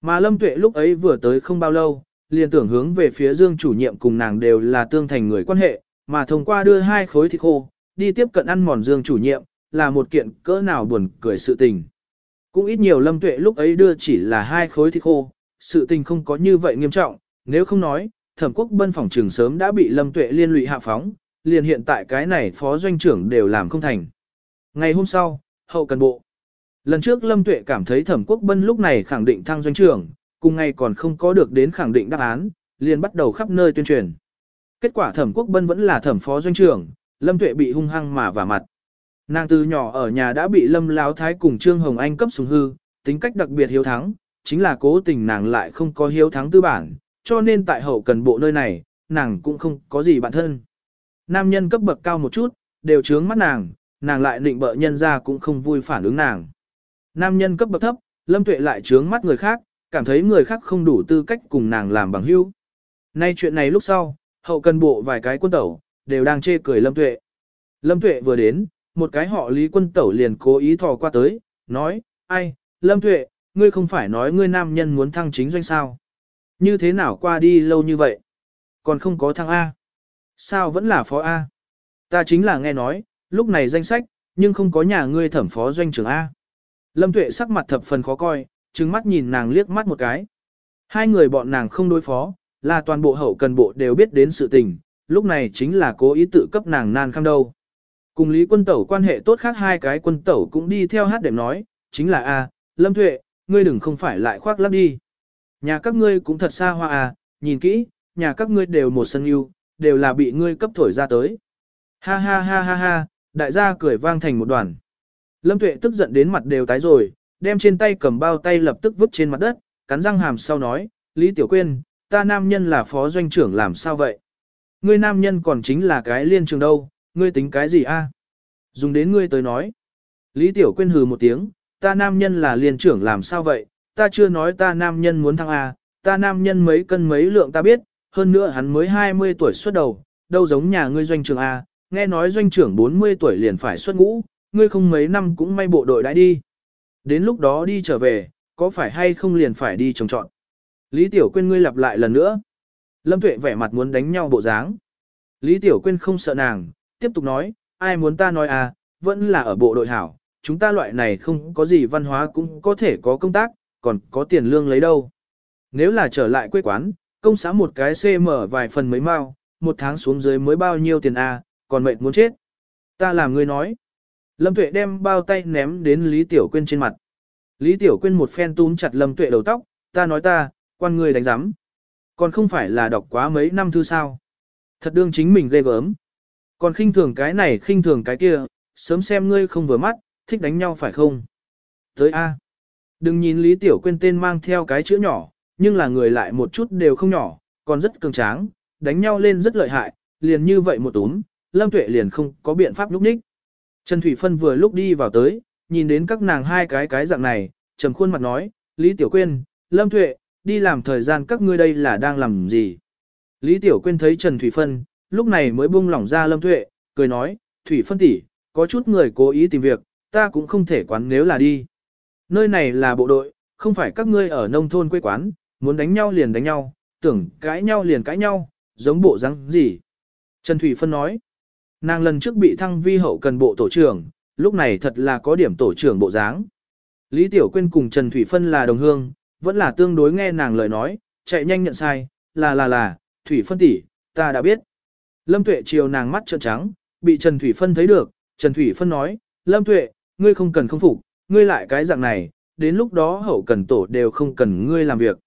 Mà Lâm Tuệ lúc ấy vừa tới không bao lâu, liền tưởng hướng về phía dương chủ nhiệm cùng nàng đều là tương thành người quan hệ, mà thông qua đưa hai khối thịt khô, đi tiếp cận ăn mòn dương chủ nhiệm, là một kiện cỡ nào buồn cười sự tình. Cũng ít nhiều Lâm Tuệ lúc ấy đưa chỉ là hai khối thịt khô, sự tình không có như vậy nghiêm trọng, nếu không nói, thẩm quốc bân phòng trường sớm đã bị Lâm Tuệ liên lụy hạ phóng, liền hiện tại cái này phó doanh trưởng đều làm không thành. Ngày hôm sau, hậu cần bộ. Lần trước Lâm Tuệ cảm thấy thẩm quốc bân lúc này khẳng định thăng doanh trưởng, cùng ngày còn không có được đến khẳng định đáp án, liền bắt đầu khắp nơi tuyên truyền. Kết quả thẩm quốc bân vẫn là thẩm phó doanh trưởng, Lâm Tuệ bị hung hăng mà vả mặt. Nàng từ nhỏ ở nhà đã bị Lâm Láo Thái cùng Trương Hồng Anh cấp sùng hư, tính cách đặc biệt hiếu thắng, chính là cố tình nàng lại không có hiếu thắng tư bản, cho nên tại hậu cần bộ nơi này, nàng cũng không có gì bạn thân. Nam nhân cấp bậc cao một chút, đều trướng mắt nàng, nàng lại định bợ nhân ra cũng không vui phản ứng nàng. Nam nhân cấp bậc thấp, Lâm Tuệ lại trướng mắt người khác, cảm thấy người khác không đủ tư cách cùng nàng làm bằng hữu. Nay chuyện này lúc sau, hậu cần bộ vài cái quân tẩu, đều đang chê cười Lâm Tuệ. Lâm Tuệ vừa đến, một cái họ Lý Quân Tẩu liền cố ý thò qua tới, nói, ai, Lâm Tuệ, ngươi không phải nói ngươi nam nhân muốn thăng chính doanh sao? Như thế nào qua đi lâu như vậy? Còn không có thăng A. Sao vẫn là phó A? Ta chính là nghe nói, lúc này danh sách, nhưng không có nhà ngươi thẩm phó doanh trưởng A. Lâm Tuệ sắc mặt thập phần khó coi, trừng mắt nhìn nàng liếc mắt một cái. Hai người bọn nàng không đối phó, là toàn bộ hậu cần bộ đều biết đến sự tình, lúc này chính là cố ý tự cấp nàng nan khăm đâu. Cùng Lý quân tẩu quan hệ tốt khác hai cái quân tẩu cũng đi theo hát đệm nói, chính là A, Lâm Tuệ, ngươi đừng không phải lại khoác lắp đi. Nhà các ngươi cũng thật xa hoa à, nhìn kỹ, nhà các ngươi đều một sân yêu, đều là bị ngươi cấp thổi ra tới. Ha ha ha ha ha, đại gia cười vang thành một đoàn. Lâm Tuệ tức giận đến mặt đều tái rồi, đem trên tay cầm bao tay lập tức vứt trên mặt đất, cắn răng hàm sau nói, Lý Tiểu Quyên, ta nam nhân là phó doanh trưởng làm sao vậy? Ngươi nam nhân còn chính là cái liên trường đâu, ngươi tính cái gì a? Dùng đến ngươi tới nói. Lý Tiểu Quyên hừ một tiếng, ta nam nhân là liên trưởng làm sao vậy, ta chưa nói ta nam nhân muốn thăng A, ta nam nhân mấy cân mấy lượng ta biết, hơn nữa hắn mới 20 tuổi xuất đầu, đâu giống nhà ngươi doanh trưởng A, nghe nói doanh trưởng 40 tuổi liền phải xuất ngũ, ngươi không mấy năm cũng may bộ đội đã đi. Đến lúc đó đi trở về, có phải hay không liền phải đi trồng trọn. Lý Tiểu Quyên ngươi lặp lại lần nữa. Lâm Tuệ vẻ mặt muốn đánh nhau bộ dáng. Lý Tiểu Quyên không sợ nàng, tiếp tục nói, ai muốn ta nói à, vẫn là ở bộ đội hảo, chúng ta loại này không có gì văn hóa cũng có thể có công tác, còn có tiền lương lấy đâu. Nếu là trở lại quê quán, công xã một cái CM vài phần mấy mao, một tháng xuống dưới mới bao nhiêu tiền A, còn mệt muốn chết. Ta làm người nói. Lâm Tuệ đem bao tay ném đến Lý Tiểu Quyên trên mặt. Lý Tiểu Quyên một phen túm chặt Lâm Tuệ đầu tóc, ta nói ta, quan người đánh giám. Còn không phải là đọc quá mấy năm thư sao. Thật đương chính mình ghê gớm. Còn khinh thường cái này khinh thường cái kia, sớm xem ngươi không vừa mắt, thích đánh nhau phải không? Tới A. Đừng nhìn Lý Tiểu Quyên tên mang theo cái chữ nhỏ, nhưng là người lại một chút đều không nhỏ, còn rất cường tráng, đánh nhau lên rất lợi hại, liền như vậy một túm, Lâm Tuệ liền không có biện pháp lúc ních. Trần Thủy Phân vừa lúc đi vào tới, nhìn đến các nàng hai cái cái dạng này, trầm khuôn mặt nói, Lý Tiểu Quyên, Lâm Tuệ, đi làm thời gian các ngươi đây là đang làm gì? Lý Tiểu Quyên thấy Trần Thủy Phân, lúc này mới buông lỏng ra Lâm Tuệ, cười nói, Thủy Phân tỷ, có chút người cố ý tìm việc, ta cũng không thể quán nếu là đi. Nơi này là bộ đội, không phải các ngươi ở nông thôn quê quán, muốn đánh nhau liền đánh nhau, tưởng cãi nhau liền cãi nhau, giống bộ răng gì. Trần Thủy Phân nói, nàng lần trước bị thăng vi hậu cần bộ tổ trưởng, lúc này thật là có điểm tổ trưởng bộ dáng. Lý Tiểu Quyên cùng Trần Thủy Phân là đồng hương, vẫn là tương đối nghe nàng lời nói, chạy nhanh nhận sai, là là là, Thủy Phân tỷ, ta đã biết. Lâm Tuệ chiều nàng mắt trợn trắng, bị Trần Thủy Phân thấy được, Trần Thủy Phân nói, Lâm Tuệ, ngươi không cần không phục, ngươi lại cái dạng này, đến lúc đó hậu cần tổ đều không cần ngươi làm việc.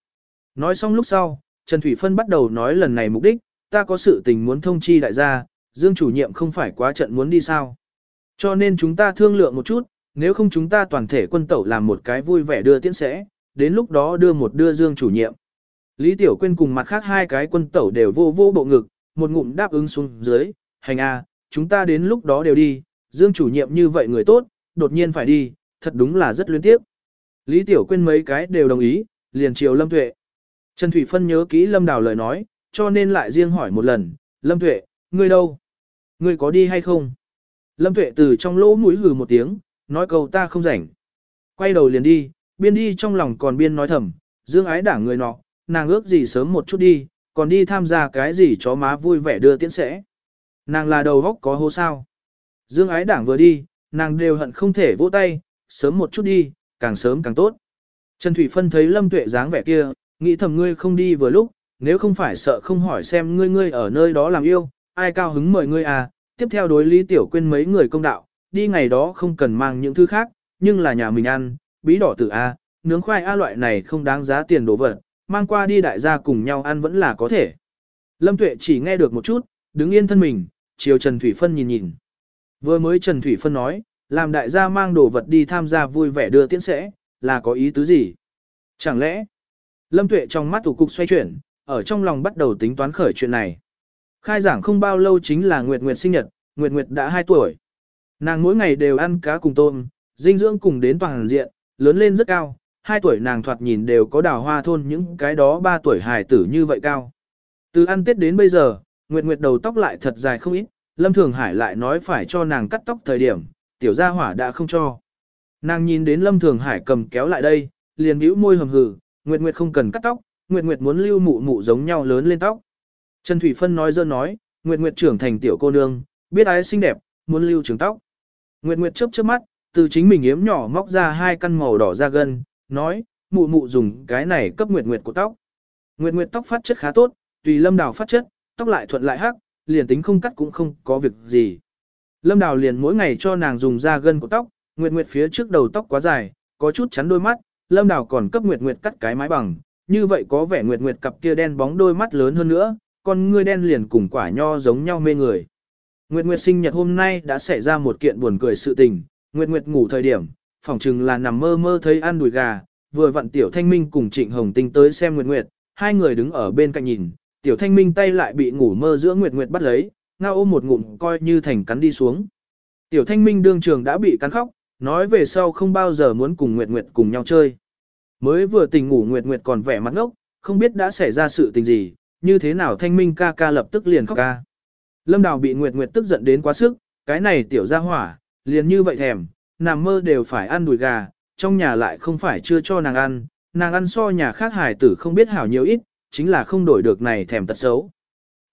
Nói xong lúc sau, Trần Thủy Phân bắt đầu nói lần này mục đích, ta có sự tình muốn thông chi đại gia, Dương chủ nhiệm không phải quá trận muốn đi sao. Cho nên chúng ta thương lượng một chút, nếu không chúng ta toàn thể quân tẩu làm một cái vui vẻ đưa tiễn sẽ, đến lúc đó đưa một đưa Dương chủ nhiệm. Lý Tiểu Quyên cùng mặt khác hai cái quân tẩu đều vô vô bộ ngực, một ngụm đáp ứng xuống dưới, hành a, chúng ta đến lúc đó đều đi, Dương chủ nhiệm như vậy người tốt, đột nhiên phải đi, thật đúng là rất luyến tiếc. Lý Tiểu Quyên mấy cái đều đồng ý, liền chiều Lâm Tuệ. Trần Thủy Phân nhớ kỹ Lâm Đào lời nói, cho nên lại riêng hỏi một lần, Lâm Tuệ, ngươi đâu? Ngươi có đi hay không? Lâm Tuệ từ trong lỗ mũi hừ một tiếng, nói câu ta không rảnh. Quay đầu liền đi, biên đi trong lòng còn biên nói thầm, dương ái đảng người nọ, nàng ước gì sớm một chút đi, còn đi tham gia cái gì chó má vui vẻ đưa tiễn sẽ. Nàng là đầu góc có hô sao. Dương ái đảng vừa đi, nàng đều hận không thể vỗ tay, sớm một chút đi, càng sớm càng tốt. Trần Thủy Phân thấy Lâm Tuệ dáng vẻ kia, nghĩ thầm ngươi không đi vừa lúc, nếu không phải sợ không hỏi xem ngươi ngươi ở nơi đó làm yêu, ai cao hứng mời ngươi à, tiếp theo đối Lý Tiểu quên mấy người công đạo, đi ngày đó không cần mang những thứ khác, nhưng là nhà mình ăn, bí đỏ tử A, nướng khoai A loại này không đáng giá tiền đồ vật, mang qua đi đại gia cùng nhau ăn vẫn là có thể. Lâm Tuệ chỉ nghe được một chút, đứng yên thân mình, chiều Trần Thủy Phân nhìn nhìn. Vừa mới Trần Thủy Phân nói, làm đại gia mang đồ vật đi tham gia vui vẻ đưa tiễn sẽ, là có ý tứ gì? Chẳng lẽ, Lâm Tuệ trong mắt thủ cục xoay chuyển, ở trong lòng bắt đầu tính toán khởi chuyện này. Khai giảng không bao lâu chính là Nguyệt Nguyệt sinh nhật, Nguyệt Nguyệt đã 2 tuổi. Nàng mỗi ngày đều ăn cá cùng tôm, dinh dưỡng cùng đến toàn diện, lớn lên rất cao, 2 tuổi nàng thoạt nhìn đều có đào hoa thôn những cái đó 3 tuổi hài tử như vậy cao. Từ ăn tết đến bây giờ, Nguyệt Nguyệt đầu tóc lại thật dài không ít, Lâm Thường Hải lại nói phải cho nàng cắt tóc thời điểm, tiểu gia hỏa đã không cho. Nàng nhìn đến Lâm Thường Hải cầm kéo lại đây, liền bĩu môi hầm hừ, Nguyệt Nguyệt không cần cắt tóc, Nguyệt Nguyệt muốn lưu mụ mụ giống nhau lớn lên tóc. Trần Thủy Phân nói dơ nói, Nguyệt Nguyệt trưởng thành tiểu cô nương, biết ái xinh đẹp, muốn lưu trường tóc. Nguyệt Nguyệt chớp chớp mắt, từ chính mình yếm nhỏ móc ra hai căn màu đỏ ra gân, nói, mụ mụ dùng cái này cấp Nguyệt Nguyệt của tóc. Nguyệt Nguyệt tóc phát chất khá tốt, tùy Lâm Đào phát chất, tóc lại thuận lại hắc, liền tính không cắt cũng không có việc gì. Lâm Đào liền mỗi ngày cho nàng dùng ra gân của tóc, Nguyệt Nguyệt phía trước đầu tóc quá dài, có chút chắn đôi mắt, Lâm Đào còn cấp Nguyệt Nguyệt cắt cái mái bằng, như vậy có vẻ Nguyệt Nguyệt cặp kia đen bóng đôi mắt lớn hơn nữa, con ngươi đen liền cùng quả nho giống nhau mê người. Nguyệt Nguyệt sinh nhật hôm nay đã xảy ra một kiện buồn cười sự tình, Nguyệt Nguyệt ngủ thời điểm, phỏng chừng là nằm mơ mơ thấy ăn đùi gà, vừa vặn Tiểu Thanh Minh cùng Trịnh Hồng Tinh tới xem Nguyệt Nguyệt, hai người đứng ở bên cạnh nhìn, Tiểu Thanh Minh tay lại bị ngủ mơ giữa Nguyệt Nguyệt bắt lấy, ngao ôm một ngụm coi như thành cắn đi xuống. Tiểu Thanh Minh đương trường đã bị cắn khóc, nói về sau không bao giờ muốn cùng Nguyệt Nguyệt cùng nhau chơi. Mới vừa tỉnh ngủ Nguyệt Nguyệt còn vẻ mặt ngốc, không biết đã xảy ra sự tình gì, như thế nào Thanh Minh ca ca lập tức liền khóc ca. Lâm Đào bị Nguyệt Nguyệt tức giận đến quá sức, cái này tiểu ra hỏa, liền như vậy thèm, nằm mơ đều phải ăn đùi gà, trong nhà lại không phải chưa cho nàng ăn, nàng ăn so nhà khác hải tử không biết hảo nhiều ít, chính là không đổi được này thèm tật xấu.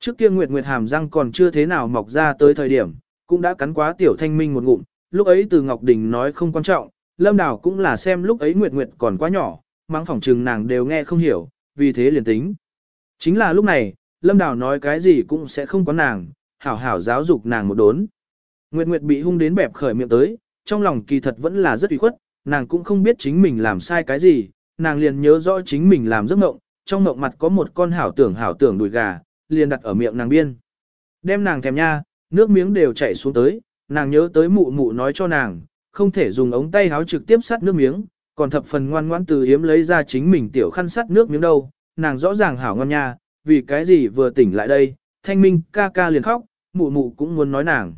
Trước kia Nguyệt Nguyệt hàm răng còn chưa thế nào mọc ra tới thời điểm, cũng đã cắn quá tiểu thanh minh một ngụm, lúc ấy từ Ngọc Đình nói không quan trọng, Lâm Đào cũng là xem lúc ấy Nguyệt Nguyệt còn quá nhỏ, mang phỏng trừng nàng đều nghe không hiểu, vì thế liền tính. Chính là lúc này, Lâm Đào nói cái gì cũng sẽ không có nàng, hảo hảo giáo dục nàng một đốn. Nguyệt Nguyệt bị hung đến bẹp khởi miệng tới, trong lòng kỳ thật vẫn là rất ủy khuất, nàng cũng không biết chính mình làm sai cái gì, nàng liền nhớ rõ chính mình làm giấc mộng, trong mộng mặt có một con hảo tưởng hảo tưởng đùi gà, liền đặt ở miệng nàng biên. Đem nàng thèm nha, nước miếng đều chảy xuống tới, nàng nhớ tới mụ mụ nói cho nàng, không thể dùng ống tay háo trực tiếp sát nước miếng, còn thập phần ngoan ngoãn từ hiếm lấy ra chính mình tiểu khăn sát nước miếng đâu, nàng rõ ràng hảo ngon nha, vì cái gì vừa tỉnh lại đây, thanh minh ca ca liền khóc, mụ mụ cũng muốn nói nàng.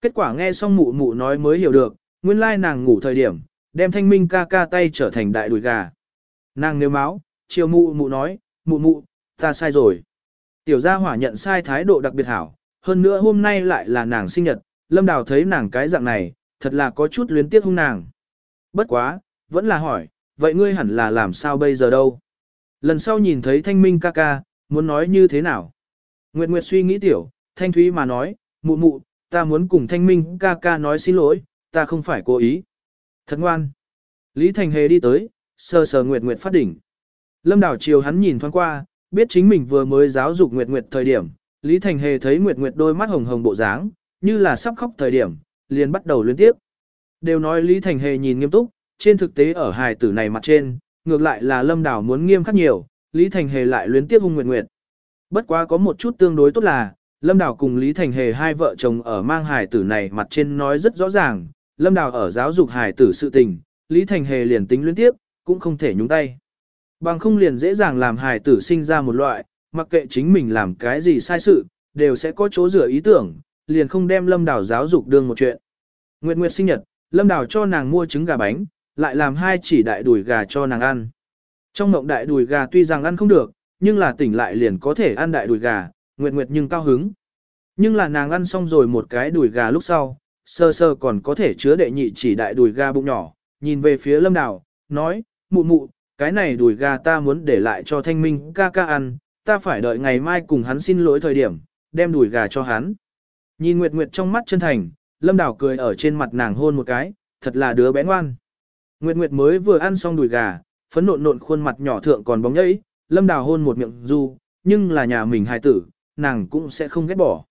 Kết quả nghe xong mụ mụ nói mới hiểu được, nguyên lai nàng ngủ thời điểm, đem thanh minh ca ca tay trở thành đại đùi gà. Nàng nếu máu, chiều mụ mụ nói, mụ mụ, ta sai rồi. Tiểu gia hỏa nhận sai thái độ đặc biệt hảo, hơn nữa hôm nay lại là nàng sinh nhật, lâm đào thấy nàng cái dạng này, thật là có chút luyến tiếc hung nàng. Bất quá, vẫn là hỏi, vậy ngươi hẳn là làm sao bây giờ đâu? Lần sau nhìn thấy thanh minh ca ca, muốn nói như thế nào? Nguyệt Nguyệt suy nghĩ tiểu, thanh thúy mà nói, mụ mụ, ta muốn cùng thanh minh ca ca nói xin lỗi, ta không phải cố ý. Thật ngoan. Lý Thành Hề đi tới, sờ sờ Nguyệt Nguyệt phát đỉnh. Lâm Đào chiều hắn nhìn thoáng qua, biết chính mình vừa mới giáo dục Nguyệt Nguyệt thời điểm, Lý Thành Hề thấy Nguyệt Nguyệt đôi mắt hồng hồng bộ dáng, như là sắp khóc thời điểm, liền bắt đầu liên tiếp. Đều nói Lý Thành Hề nhìn nghiêm túc, trên thực tế ở hài tử này mặt trên, ngược lại là Lâm Đào muốn nghiêm khắc nhiều, Lý Thành Hề lại luyến tiếp hung Nguyệt Nguyệt. Bất quá có một chút tương đối tốt là, Lâm Đào cùng Lý Thành Hề hai vợ chồng ở mang hài tử này mặt trên nói rất rõ ràng, Lâm Đào ở giáo dục hài tử sự tình, Lý Thành Hề liền tính luyến tiếp, cũng không thể nhúng tay. Bằng không liền dễ dàng làm hài tử sinh ra một loại, mặc kệ chính mình làm cái gì sai sự, đều sẽ có chỗ rửa ý tưởng, liền không đem Lâm Đào giáo dục đương một chuyện. Nguyệt Nguyệt sinh nhật, Lâm Đào cho nàng mua trứng gà bánh, lại làm hai chỉ đại đùi gà cho nàng ăn. Trong mộng đại đùi gà tuy rằng ăn không được, nhưng là tỉnh lại liền có thể ăn đại đùi gà, Nguyệt Nguyệt nhưng cao hứng. Nhưng là nàng ăn xong rồi một cái đùi gà lúc sau, sơ sơ còn có thể chứa đệ nhị chỉ đại đùi gà bụng nhỏ, nhìn về phía Lâm Đào, nói, mụ mụ, cái này đùi gà ta muốn để lại cho thanh minh ca ca ăn, ta phải đợi ngày mai cùng hắn xin lỗi thời điểm, đem đùi gà cho hắn. Nhìn Nguyệt Nguyệt trong mắt chân thành, Lâm Đào cười ở trên mặt nàng hôn một cái, thật là đứa bé ngoan. Nguyệt Nguyệt mới vừa ăn xong đùi gà, phấn nộn nộn khuôn mặt nhỏ thượng còn bóng nhẫy, Lâm Đào hôn một miệng du, nhưng là nhà mình hài tử, nàng cũng sẽ không ghét bỏ.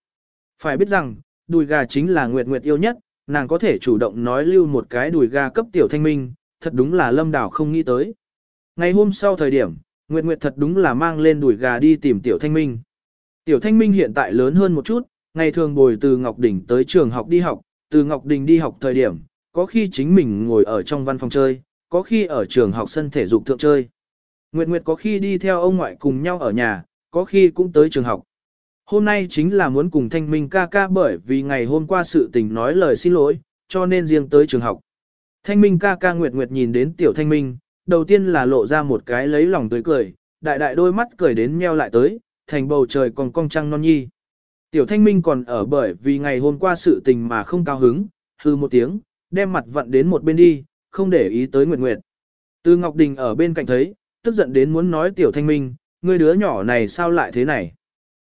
Phải biết rằng, đùi gà chính là Nguyệt Nguyệt yêu nhất, nàng có thể chủ động nói lưu một cái đùi gà cấp tiểu thanh minh, thật đúng là Lâm Đào không nghĩ tới. Ngày hôm sau thời điểm, Nguyệt Nguyệt thật đúng là mang lên đùi gà đi tìm Tiểu Thanh Minh. Tiểu Thanh Minh hiện tại lớn hơn một chút, ngày thường bồi từ Ngọc Đình tới trường học đi học, từ Ngọc Đình đi học thời điểm, có khi chính mình ngồi ở trong văn phòng chơi, có khi ở trường học sân thể dục thượng chơi. Nguyệt Nguyệt có khi đi theo ông ngoại cùng nhau ở nhà, có khi cũng tới trường học. Hôm nay chính là muốn cùng Thanh Minh ca ca bởi vì ngày hôm qua sự tình nói lời xin lỗi, cho nên riêng tới trường học. Thanh Minh ca ca Nguyệt Nguyệt nhìn đến Tiểu Thanh Minh, đầu tiên là lộ ra một cái lấy lòng tươi cười, đại đại đôi mắt cười đến meo lại tới, thành bầu trời còn cong trăng non nhi. Tiểu thanh minh còn ở bởi vì ngày hôm qua sự tình mà không cao hứng, hư một tiếng, đem mặt vặn đến một bên đi, không để ý tới Nguyệt Nguyệt. Từ Ngọc Đình ở bên cạnh thấy, tức giận đến muốn nói tiểu thanh minh, ngươi đứa nhỏ này sao lại thế này.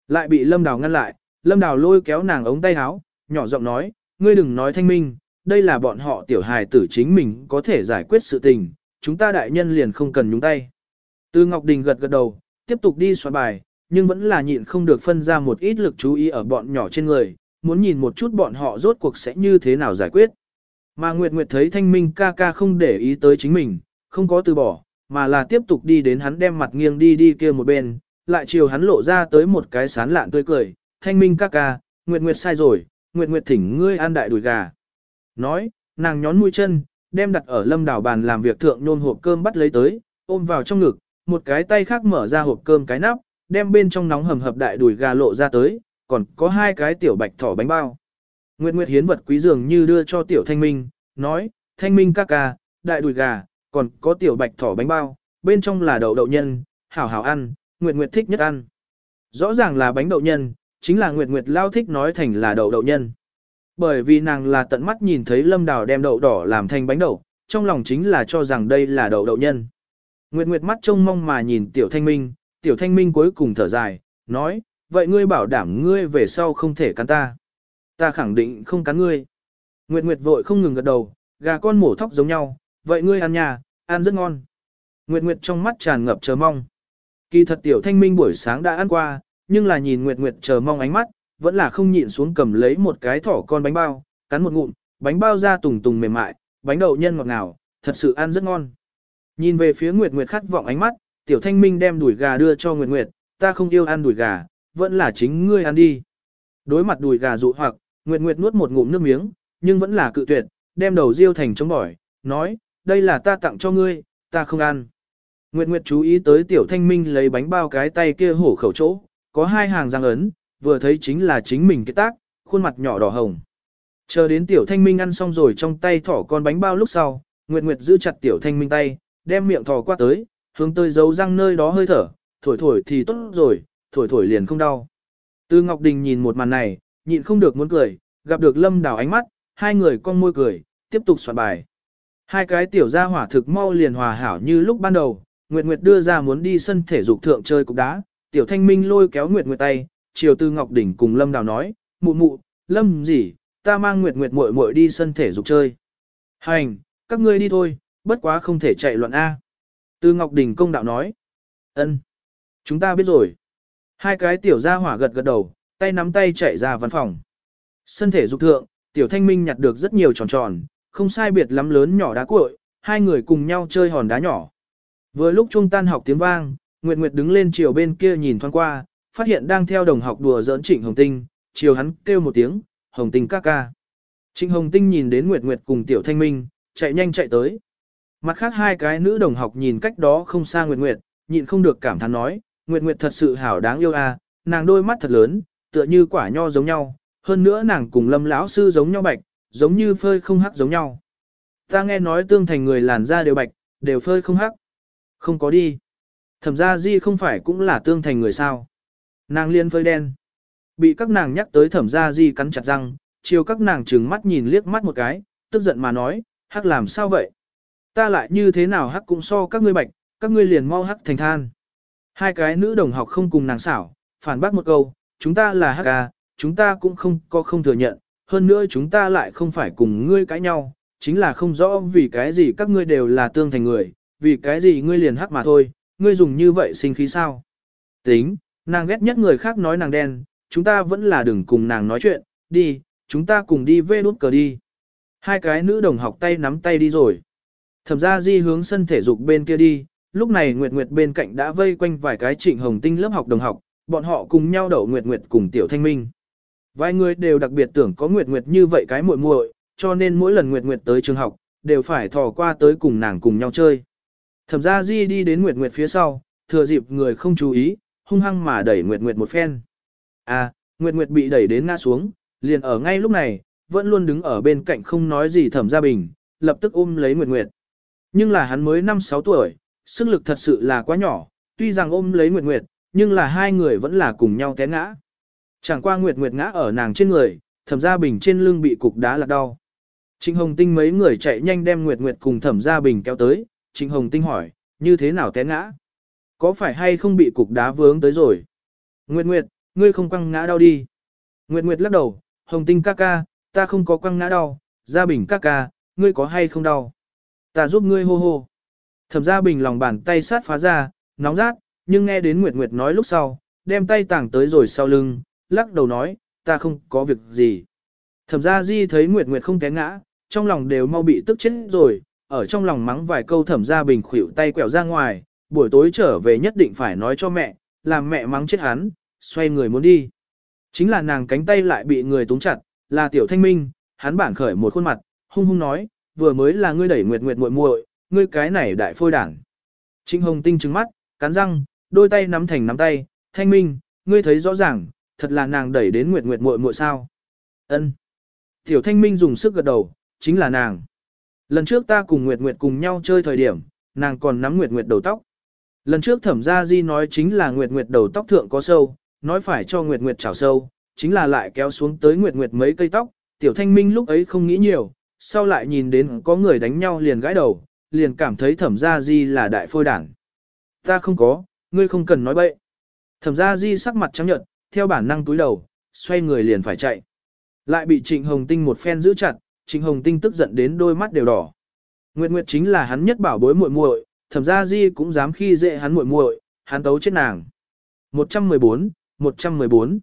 Lại bị Lâm Đào ngăn lại, Lâm Đào lôi kéo nàng ống tay áo, nhỏ giọng nói, ngươi đừng nói thanh minh, đây là bọn họ tiểu hài tử chính mình có thể giải quyết sự tình, chúng ta đại nhân liền không cần nhúng tay. Từ Ngọc Đình gật gật đầu, tiếp tục đi soạn bài, nhưng vẫn là nhịn không được phân ra một ít lực chú ý ở bọn nhỏ trên người, muốn nhìn một chút bọn họ rốt cuộc sẽ như thế nào giải quyết. Mà Nguyệt Nguyệt thấy thanh minh ca ca không để ý tới chính mình, không có từ bỏ, mà là tiếp tục đi đến hắn đem mặt nghiêng đi đi kia một bên, lại chiều hắn lộ ra tới một cái sán lạn tươi cười, thanh minh ca ca, Nguyệt Nguyệt sai rồi, Nguyệt Nguyệt thỉnh ngươi ăn đại đùi gà. Nói, nàng nhón mũi chân, đem đặt ở lâm đảo bàn làm việc thượng nôn hộp cơm bắt lấy tới, ôm vào trong ngực, một cái tay khác mở ra hộp cơm cái nắp, đem bên trong nóng hầm hập đại đùi gà lộ ra tới, còn có hai cái tiểu bạch thỏ bánh bao. Nguyệt Nguyệt hiến vật quý dường như đưa cho tiểu thanh minh, nói, thanh minh ca ca, đại đùi gà, còn có tiểu bạch thỏ bánh bao, bên trong là đậu đậu nhân, hảo hảo ăn, Nguyệt Nguyệt thích nhất ăn. Rõ ràng là bánh đậu nhân, chính là Nguyệt Nguyệt lao thích nói thành là đậu đậu nhân. Bởi vì nàng là tận mắt nhìn thấy Lâm Đào đem đậu đỏ làm thành bánh đậu, trong lòng chính là cho rằng đây là đậu đậu nhân. Nguyệt Nguyệt mắt trông mong mà nhìn Tiểu Thanh Minh, Tiểu Thanh Minh cuối cùng thở dài, nói, vậy ngươi bảo đảm ngươi về sau không thể cắn ta. Ta khẳng định không cắn ngươi. Nguyệt Nguyệt vội không ngừng gật đầu, gà con mổ thóc giống nhau, vậy ngươi ăn nhà, ăn rất ngon. Nguyệt Nguyệt trong mắt tràn ngập chờ mong. Kỳ thật Tiểu Thanh Minh buổi sáng đã ăn qua, nhưng là nhìn Nguyệt Nguyệt chờ mong ánh mắt, vẫn là không nhịn xuống cầm lấy một cái thỏ con bánh bao, cắn một ngụm, bánh bao ra tùng tùng mềm mại, bánh đậu nhân ngọt ngào, thật sự ăn rất ngon. Nhìn về phía Nguyệt Nguyệt khát vọng ánh mắt, Tiểu Thanh Minh đem đùi gà đưa cho Nguyệt Nguyệt, ta không yêu ăn đùi gà, vẫn là chính ngươi ăn đi. Đối mặt đùi gà dụ hoặc, Nguyệt Nguyệt nuốt một ngụm nước miếng, nhưng vẫn là cự tuyệt, đem đầu riêu thành chống bỏi, nói, đây là ta tặng cho ngươi, ta không ăn. Nguyệt Nguyệt chú ý tới Tiểu Thanh Minh lấy bánh bao cái tay kia hổ khẩu chỗ, có hai hàng răng ấn, vừa thấy chính là chính mình cái tác, khuôn mặt nhỏ đỏ hồng. Chờ đến Tiểu Thanh Minh ăn xong rồi trong tay thỏ con bánh bao lúc sau, Nguyệt Nguyệt giữ chặt Tiểu Thanh Minh tay, đem miệng thò qua tới, hướng tới giấu răng nơi đó hơi thở, thổi thổi thì tốt rồi, thổi thổi liền không đau. Tư Ngọc Đình nhìn một màn này, nhịn không được muốn cười, gặp được Lâm Đào ánh mắt, hai người con môi cười, tiếp tục soạn bài. Hai cái tiểu gia hỏa thực mau liền hòa hảo như lúc ban đầu, Nguyệt Nguyệt đưa ra muốn đi sân thể dục thượng chơi cục đá, tiểu thanh minh lôi kéo Nguyệt Nguyệt tay, chiều Tư Ngọc Đỉnh cùng Lâm Đào nói, mụ mụ, Lâm gì, ta mang Nguyệt Nguyệt muội muội đi sân thể dục chơi. Hành, các ngươi đi thôi, bất quá không thể chạy loạn A. Tư Ngọc Đỉnh công đạo nói, ân, chúng ta biết rồi. Hai cái tiểu gia hỏa gật gật đầu, tay nắm tay chạy ra văn phòng. Sân thể dục thượng, tiểu thanh minh nhặt được rất nhiều tròn tròn, không sai biệt lắm lớn nhỏ đá cuội, hai người cùng nhau chơi hòn đá nhỏ. Vừa lúc trung tan học tiếng vang, Nguyệt Nguyệt đứng lên chiều bên kia nhìn thoáng qua, phát hiện đang theo đồng học đùa giỡn Trịnh Hồng Tinh, chiều hắn kêu một tiếng, Hồng Tinh ca ca. Trịnh Hồng Tinh nhìn đến Nguyệt Nguyệt cùng Tiểu Thanh Minh, chạy nhanh chạy tới. Mặt khác hai cái nữ đồng học nhìn cách đó không xa Nguyệt Nguyệt, nhịn không được cảm thán nói, Nguyệt Nguyệt thật sự hảo đáng yêu à, nàng đôi mắt thật lớn, tựa như quả nho giống nhau, hơn nữa nàng cùng Lâm lão sư giống nhau bạch, giống như phơi không hắc giống nhau. Ta nghe nói tương thành người làn da đều bạch, đều phơi không hắc. Không có đi. Thẩm gia di không phải cũng là tương thành người sao. Nàng liên phơi đen. Bị các nàng nhắc tới thẩm gia di cắn chặt răng, chiều các nàng trừng mắt nhìn liếc mắt một cái, tức giận mà nói, hắc làm sao vậy? Ta lại như thế nào hắc cũng so các ngươi bạch, các ngươi liền mau hắc thành than. Hai cái nữ đồng học không cùng nàng xảo, phản bác một câu, chúng ta là hắc à, chúng ta cũng không có không thừa nhận, hơn nữa chúng ta lại không phải cùng ngươi cãi nhau, chính là không rõ vì cái gì các ngươi đều là tương thành người, vì cái gì ngươi liền hắc mà thôi, ngươi dùng như vậy sinh khí sao? Tính, nàng ghét nhất người khác nói nàng đen, chúng ta vẫn là đừng cùng nàng nói chuyện, đi, chúng ta cùng đi vê đút cờ đi. Hai cái nữ đồng học tay nắm tay đi rồi. Thẩm ra di hướng sân thể dục bên kia đi, lúc này Nguyệt Nguyệt bên cạnh đã vây quanh vài cái trịnh hồng tinh lớp học đồng học, bọn họ cùng nhau đậu Nguyệt Nguyệt cùng Tiểu Thanh Minh. Vài người đều đặc biệt tưởng có Nguyệt Nguyệt như vậy cái muội muội, cho nên mỗi lần Nguyệt Nguyệt tới trường học, đều phải thò qua tới cùng nàng cùng nhau chơi. Thẩm gia Di đi đến Nguyệt Nguyệt phía sau, thừa dịp người không chú ý, hung hăng mà đẩy Nguyệt Nguyệt một phen. À, Nguyệt Nguyệt bị đẩy đến ngã xuống, liền ở ngay lúc này, vẫn luôn đứng ở bên cạnh không nói gì Thẩm Gia Bình, lập tức ôm lấy Nguyệt Nguyệt. Nhưng là hắn mới 5-6 tuổi, sức lực thật sự là quá nhỏ, tuy rằng ôm lấy Nguyệt Nguyệt, nhưng là hai người vẫn là cùng nhau té ngã. Chẳng qua Nguyệt Nguyệt ngã ở nàng trên người, thẩm gia bình trên lưng bị cục đá lạc đau. Trịnh Hồng Tinh mấy người chạy nhanh đem Nguyệt Nguyệt cùng thẩm gia bình kéo tới, Trịnh Hồng Tinh hỏi, như thế nào té ngã? Có phải hay không bị cục đá vướng tới rồi? Nguyệt Nguyệt, ngươi không quăng ngã đau đi. Nguyệt Nguyệt lắc đầu, Hồng Tinh ca ca, ta không có quăng ngã đau, Gia Bình ca ca, ngươi có hay không đau? Ta giúp ngươi hô hô. Thẩm Gia Bình lòng bàn tay sát phá ra, nóng rát, nhưng nghe đến Nguyệt Nguyệt nói lúc sau, đem tay tảng tới rồi sau lưng, lắc đầu nói, ta không có việc gì. Thẩm Gia Di thấy Nguyệt Nguyệt không té ngã, trong lòng đều mau bị tức chết rồi, ở trong lòng mắng vài câu Thẩm Gia Bình khuỷu tay quẹo ra ngoài, buổi tối trở về nhất định phải nói cho mẹ, làm mẹ mắng chết hắn, xoay người muốn đi. Chính là nàng cánh tay lại bị người túng chặt, là tiểu thanh minh, hắn bản khởi một khuôn mặt, hung hung nói, vừa mới là ngươi đẩy nguyệt nguyệt muội muội, ngươi cái này đại phôi đảng. Trịnh Hồng Tinh trừng mắt, cắn răng, đôi tay nắm thành nắm tay, thanh minh, ngươi thấy rõ ràng, thật là nàng đẩy đến nguyệt nguyệt muội muội sao. Ân. Tiểu thanh minh dùng sức gật đầu, chính là nàng. Lần trước ta cùng nguyệt nguyệt cùng nhau chơi thời điểm, nàng còn nắm nguyệt nguyệt đầu tóc. Lần trước thẩm gia di nói chính là nguyệt nguyệt đầu tóc thượng có sâu, nói phải cho nguyệt nguyệt chảo sâu, chính là lại kéo xuống tới nguyệt nguyệt mấy cây tóc, tiểu thanh minh lúc ấy không nghĩ nhiều, sau lại nhìn đến có người đánh nhau liền gãi đầu, liền cảm thấy thẩm gia di là đại phôi đảng. Ta không có, ngươi không cần nói bậy. Thẩm gia di sắc mặt trắng nhợt, theo bản năng túi đầu, xoay người liền phải chạy. Lại bị trịnh hồng tinh một phen giữ chặt, trịnh hồng tinh tức giận đến đôi mắt đều đỏ. Nguyệt Nguyệt chính là hắn nhất bảo bối muội muội, thẩm gia di cũng dám khi dễ hắn muội muội, hắn tấu chết nàng. 114, 114.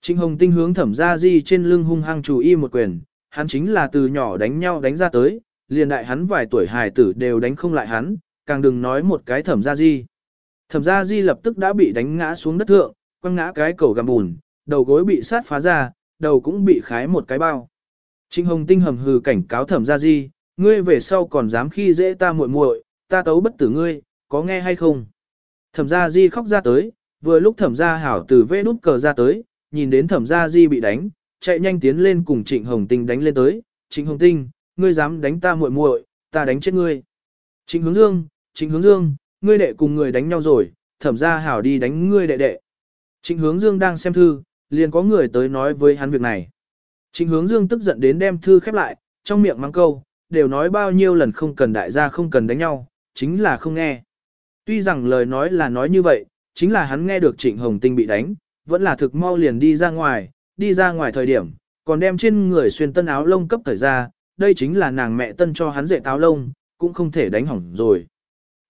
Trịnh Hồng Tinh hướng thẩm gia di trên lưng hung hăng chủ y một quyền, hắn chính là từ nhỏ đánh nhau đánh ra tới, liền đại hắn vài tuổi hài tử đều đánh không lại hắn, càng đừng nói một cái thẩm gia di. Thẩm gia di lập tức đã bị đánh ngã xuống đất thượng, quăng ngã cái cầu gầm bùn, đầu gối bị sát phá ra, đầu cũng bị khái một cái bao. Trịnh Hồng Tinh hầm hừ cảnh cáo thẩm gia di, ngươi về sau còn dám khi dễ ta muội muội, ta tấu bất tử ngươi, có nghe hay không? Thẩm gia di khóc ra tới, vừa lúc thẩm gia hảo từ vê nút cờ ra tới, nhìn đến thẩm gia di bị đánh, chạy nhanh tiến lên cùng trịnh hồng tinh đánh lên tới, trịnh hồng tinh, ngươi dám đánh ta muội muội, ta đánh chết ngươi. Trịnh hướng dương, trịnh hướng dương, ngươi đệ cùng người đánh nhau rồi, thẩm gia hảo đi đánh ngươi đệ đệ. Trịnh hướng dương đang xem thư, liền có người tới nói với hắn việc này. Trịnh hướng dương tức giận đến đem thư khép lại, trong miệng mang câu, đều nói bao nhiêu lần không cần đại gia không cần đánh nhau, chính là không nghe. Tuy rằng lời nói là nói như vậy, chính là hắn nghe được Trịnh Hồng Tinh bị đánh, vẫn là thực mau liền đi ra ngoài, đi ra ngoài thời điểm, còn đem trên người xuyên tân áo lông cấp thời ra, đây chính là nàng mẹ tân cho hắn dạy táo lông, cũng không thể đánh hỏng rồi.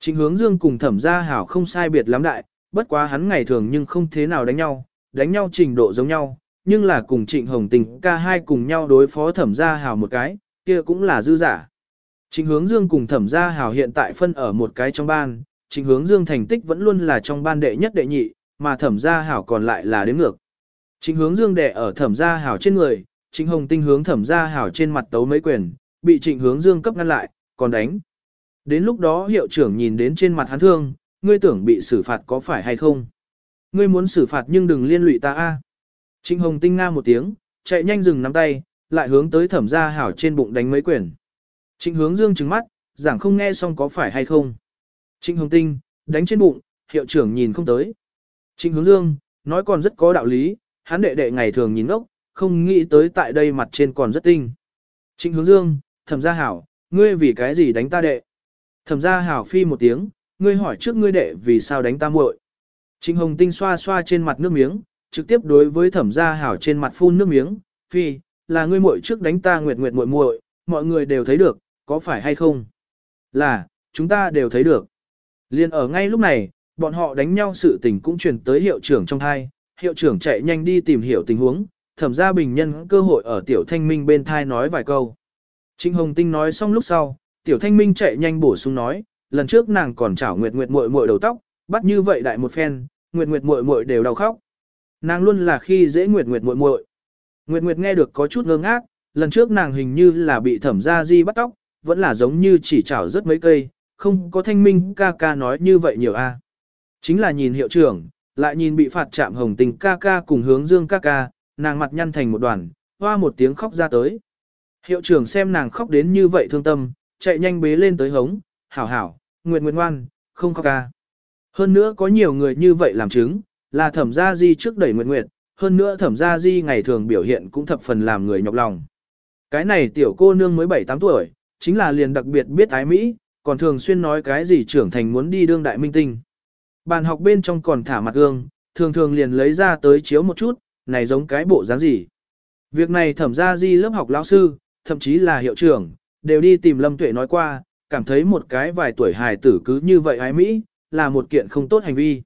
Trịnh hướng dương cùng thẩm gia hảo không sai biệt lắm đại, bất quá hắn ngày thường nhưng không thế nào đánh nhau, đánh nhau trình độ giống nhau, nhưng là cùng trịnh hồng tình ca hai cùng nhau đối phó thẩm gia hảo một cái, kia cũng là dư giả. Trịnh hướng dương cùng thẩm gia hảo hiện tại phân ở một cái trong ban, trịnh hướng dương thành tích vẫn luôn là trong ban đệ nhất đệ nhị, mà thẩm gia hảo còn lại là đến ngược. Trịnh hướng dương đệ ở thẩm gia hảo trên người, trịnh hồng tinh hướng thẩm gia hảo trên mặt tấu mấy quyền, bị trịnh hướng dương cấp ngăn lại, còn đánh. Đến lúc đó hiệu trưởng nhìn đến trên mặt hắn thương, ngươi tưởng bị xử phạt có phải hay không? Ngươi muốn xử phạt nhưng đừng liên lụy ta a. Trịnh hồng tinh nga một tiếng, chạy nhanh dừng nắm tay, lại hướng tới thẩm gia hảo trên bụng đánh mấy quyền. Trịnh hướng dương trừng mắt, giảng không nghe xong có phải hay không. Trịnh hồng tinh, đánh trên bụng, hiệu trưởng nhìn không tới. Trịnh hướng dương, nói còn rất có đạo lý, hắn đệ đệ ngày thường nhìn ốc, không nghĩ tới tại đây mặt trên còn rất tinh. Trịnh hướng dương, thẩm gia hảo, ngươi vì cái gì đánh ta đệ? Thẩm gia hảo phi một tiếng, ngươi hỏi trước ngươi đệ vì sao đánh ta muội. Trịnh hồng tinh xoa xoa trên mặt nước miếng, trực tiếp đối với thẩm gia hảo trên mặt phun nước miếng, phi, là ngươi muội trước đánh ta nguyệt nguyệt muội muội, mọi người đều thấy được, có phải hay không? Là, chúng ta đều thấy được. Liên ở ngay lúc này, bọn họ đánh nhau sự tình cũng truyền tới hiệu trưởng trong thai, hiệu trưởng chạy nhanh đi tìm hiểu tình huống, thẩm ra bình nhân cơ hội ở tiểu thanh minh bên thai nói vài câu. Trịnh Hồng Tinh nói xong lúc sau, tiểu thanh minh chạy nhanh bổ sung nói, lần trước nàng còn chảo nguyệt nguyệt muội muội đầu tóc, bắt như vậy đại một phen, nguyệt nguyệt muội muội đều đau khóc. Nàng luôn là khi dễ nguyệt nguyệt muội muội. Nguyệt nguyệt nghe được có chút ngơ ngác, lần trước nàng hình như là bị thẩm gia di bắt tóc, vẫn là giống như chỉ chảo rất mấy cây, không có thanh minh ca ca nói như vậy nhiều a. À. Chính là nhìn hiệu trưởng, lại nhìn bị phạt chạm hồng tình ca ca cùng hướng dương ca ca, nàng mặt nhăn thành một đoàn, hoa một tiếng khóc ra tới. Hiệu trưởng xem nàng khóc đến như vậy thương tâm, chạy nhanh bế lên tới hống, hảo hảo, nguyệt nguyệt ngoan, không khóc ca. Hơn nữa có nhiều người như vậy làm chứng, là thẩm gia di trước đẩy nguyệt nguyệt, hơn nữa thẩm gia di ngày thường biểu hiện cũng thập phần làm người nhọc lòng. Cái này tiểu cô nương mới 7-8 tuổi, chính là liền đặc biệt biết ái Mỹ, còn thường xuyên nói cái gì trưởng thành muốn đi đương đại minh tinh. Bàn học bên trong còn thả mặt gương, thường thường liền lấy ra tới chiếu một chút, này giống cái bộ dáng gì. Việc này thẩm gia di lớp học lão sư, thậm chí là hiệu trưởng, đều đi tìm Lâm Tuệ nói qua, cảm thấy một cái vài tuổi hài tử cứ như vậy ái Mỹ, là một kiện không tốt hành vi.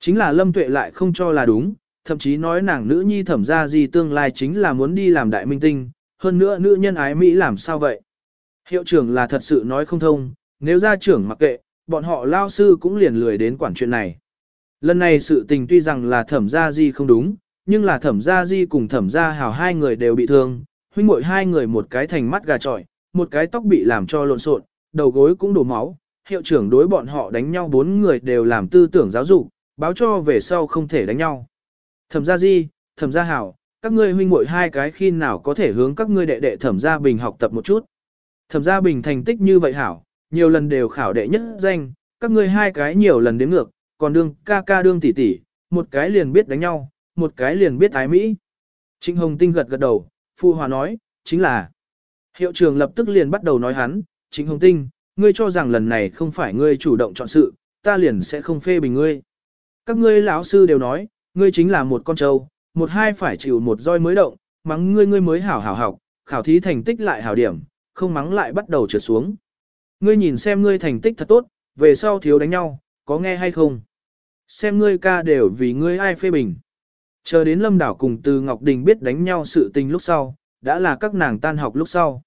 Chính là Lâm Tuệ lại không cho là đúng, thậm chí nói nàng nữ nhi thẩm gia di tương lai chính là muốn đi làm đại minh tinh, hơn nữa nữ nhân ái Mỹ làm sao vậy. Hiệu trưởng là thật sự nói không thông, nếu gia trưởng mặc kệ, bọn họ lao sư cũng liền lười đến quản chuyện này. Lần này sự tình tuy rằng là thẩm gia di không đúng, nhưng là thẩm gia di cùng thẩm gia hào hai người đều bị thương, huynh muội hai người một cái thành mắt gà trọi, một cái tóc bị làm cho lộn xộn, đầu gối cũng đổ máu. Hiệu trưởng đối bọn họ đánh nhau bốn người đều làm tư tưởng giáo dục, báo cho về sau không thể đánh nhau. Thẩm gia di, thẩm gia hảo, các ngươi huynh muội hai cái khi nào có thể hướng các ngươi đệ đệ thẩm gia bình học tập một chút. Thẩm gia bình thành tích như vậy hảo, nhiều lần đều khảo đệ nhất danh, các ngươi hai cái nhiều lần đến ngược, còn đương ca ca đương tỷ tỷ, một cái liền biết đánh nhau, một cái liền biết ái Mỹ. Trịnh Hồng Tinh gật gật đầu, Phu Hòa nói, chính là. Hiệu trưởng lập tức liền bắt đầu nói hắn, Trịnh Hồng Tinh, ngươi cho rằng lần này không phải ngươi chủ động chọn sự, ta liền sẽ không phê bình ngươi. Các ngươi lão sư đều nói, ngươi chính là một con trâu, một hai phải chịu một roi mới động, mắng ngươi ngươi mới hảo hảo học, khảo thí thành tích lại hảo điểm, không mắng lại bắt đầu trượt xuống. Ngươi nhìn xem ngươi thành tích thật tốt, về sau thiếu đánh nhau, có nghe hay không? Xem ngươi ca đều vì ngươi ai phê bình. Chờ đến Lâm Đảo cùng Từ Ngọc Đình biết đánh nhau sự tình lúc sau, đã là các nàng tan học lúc sau.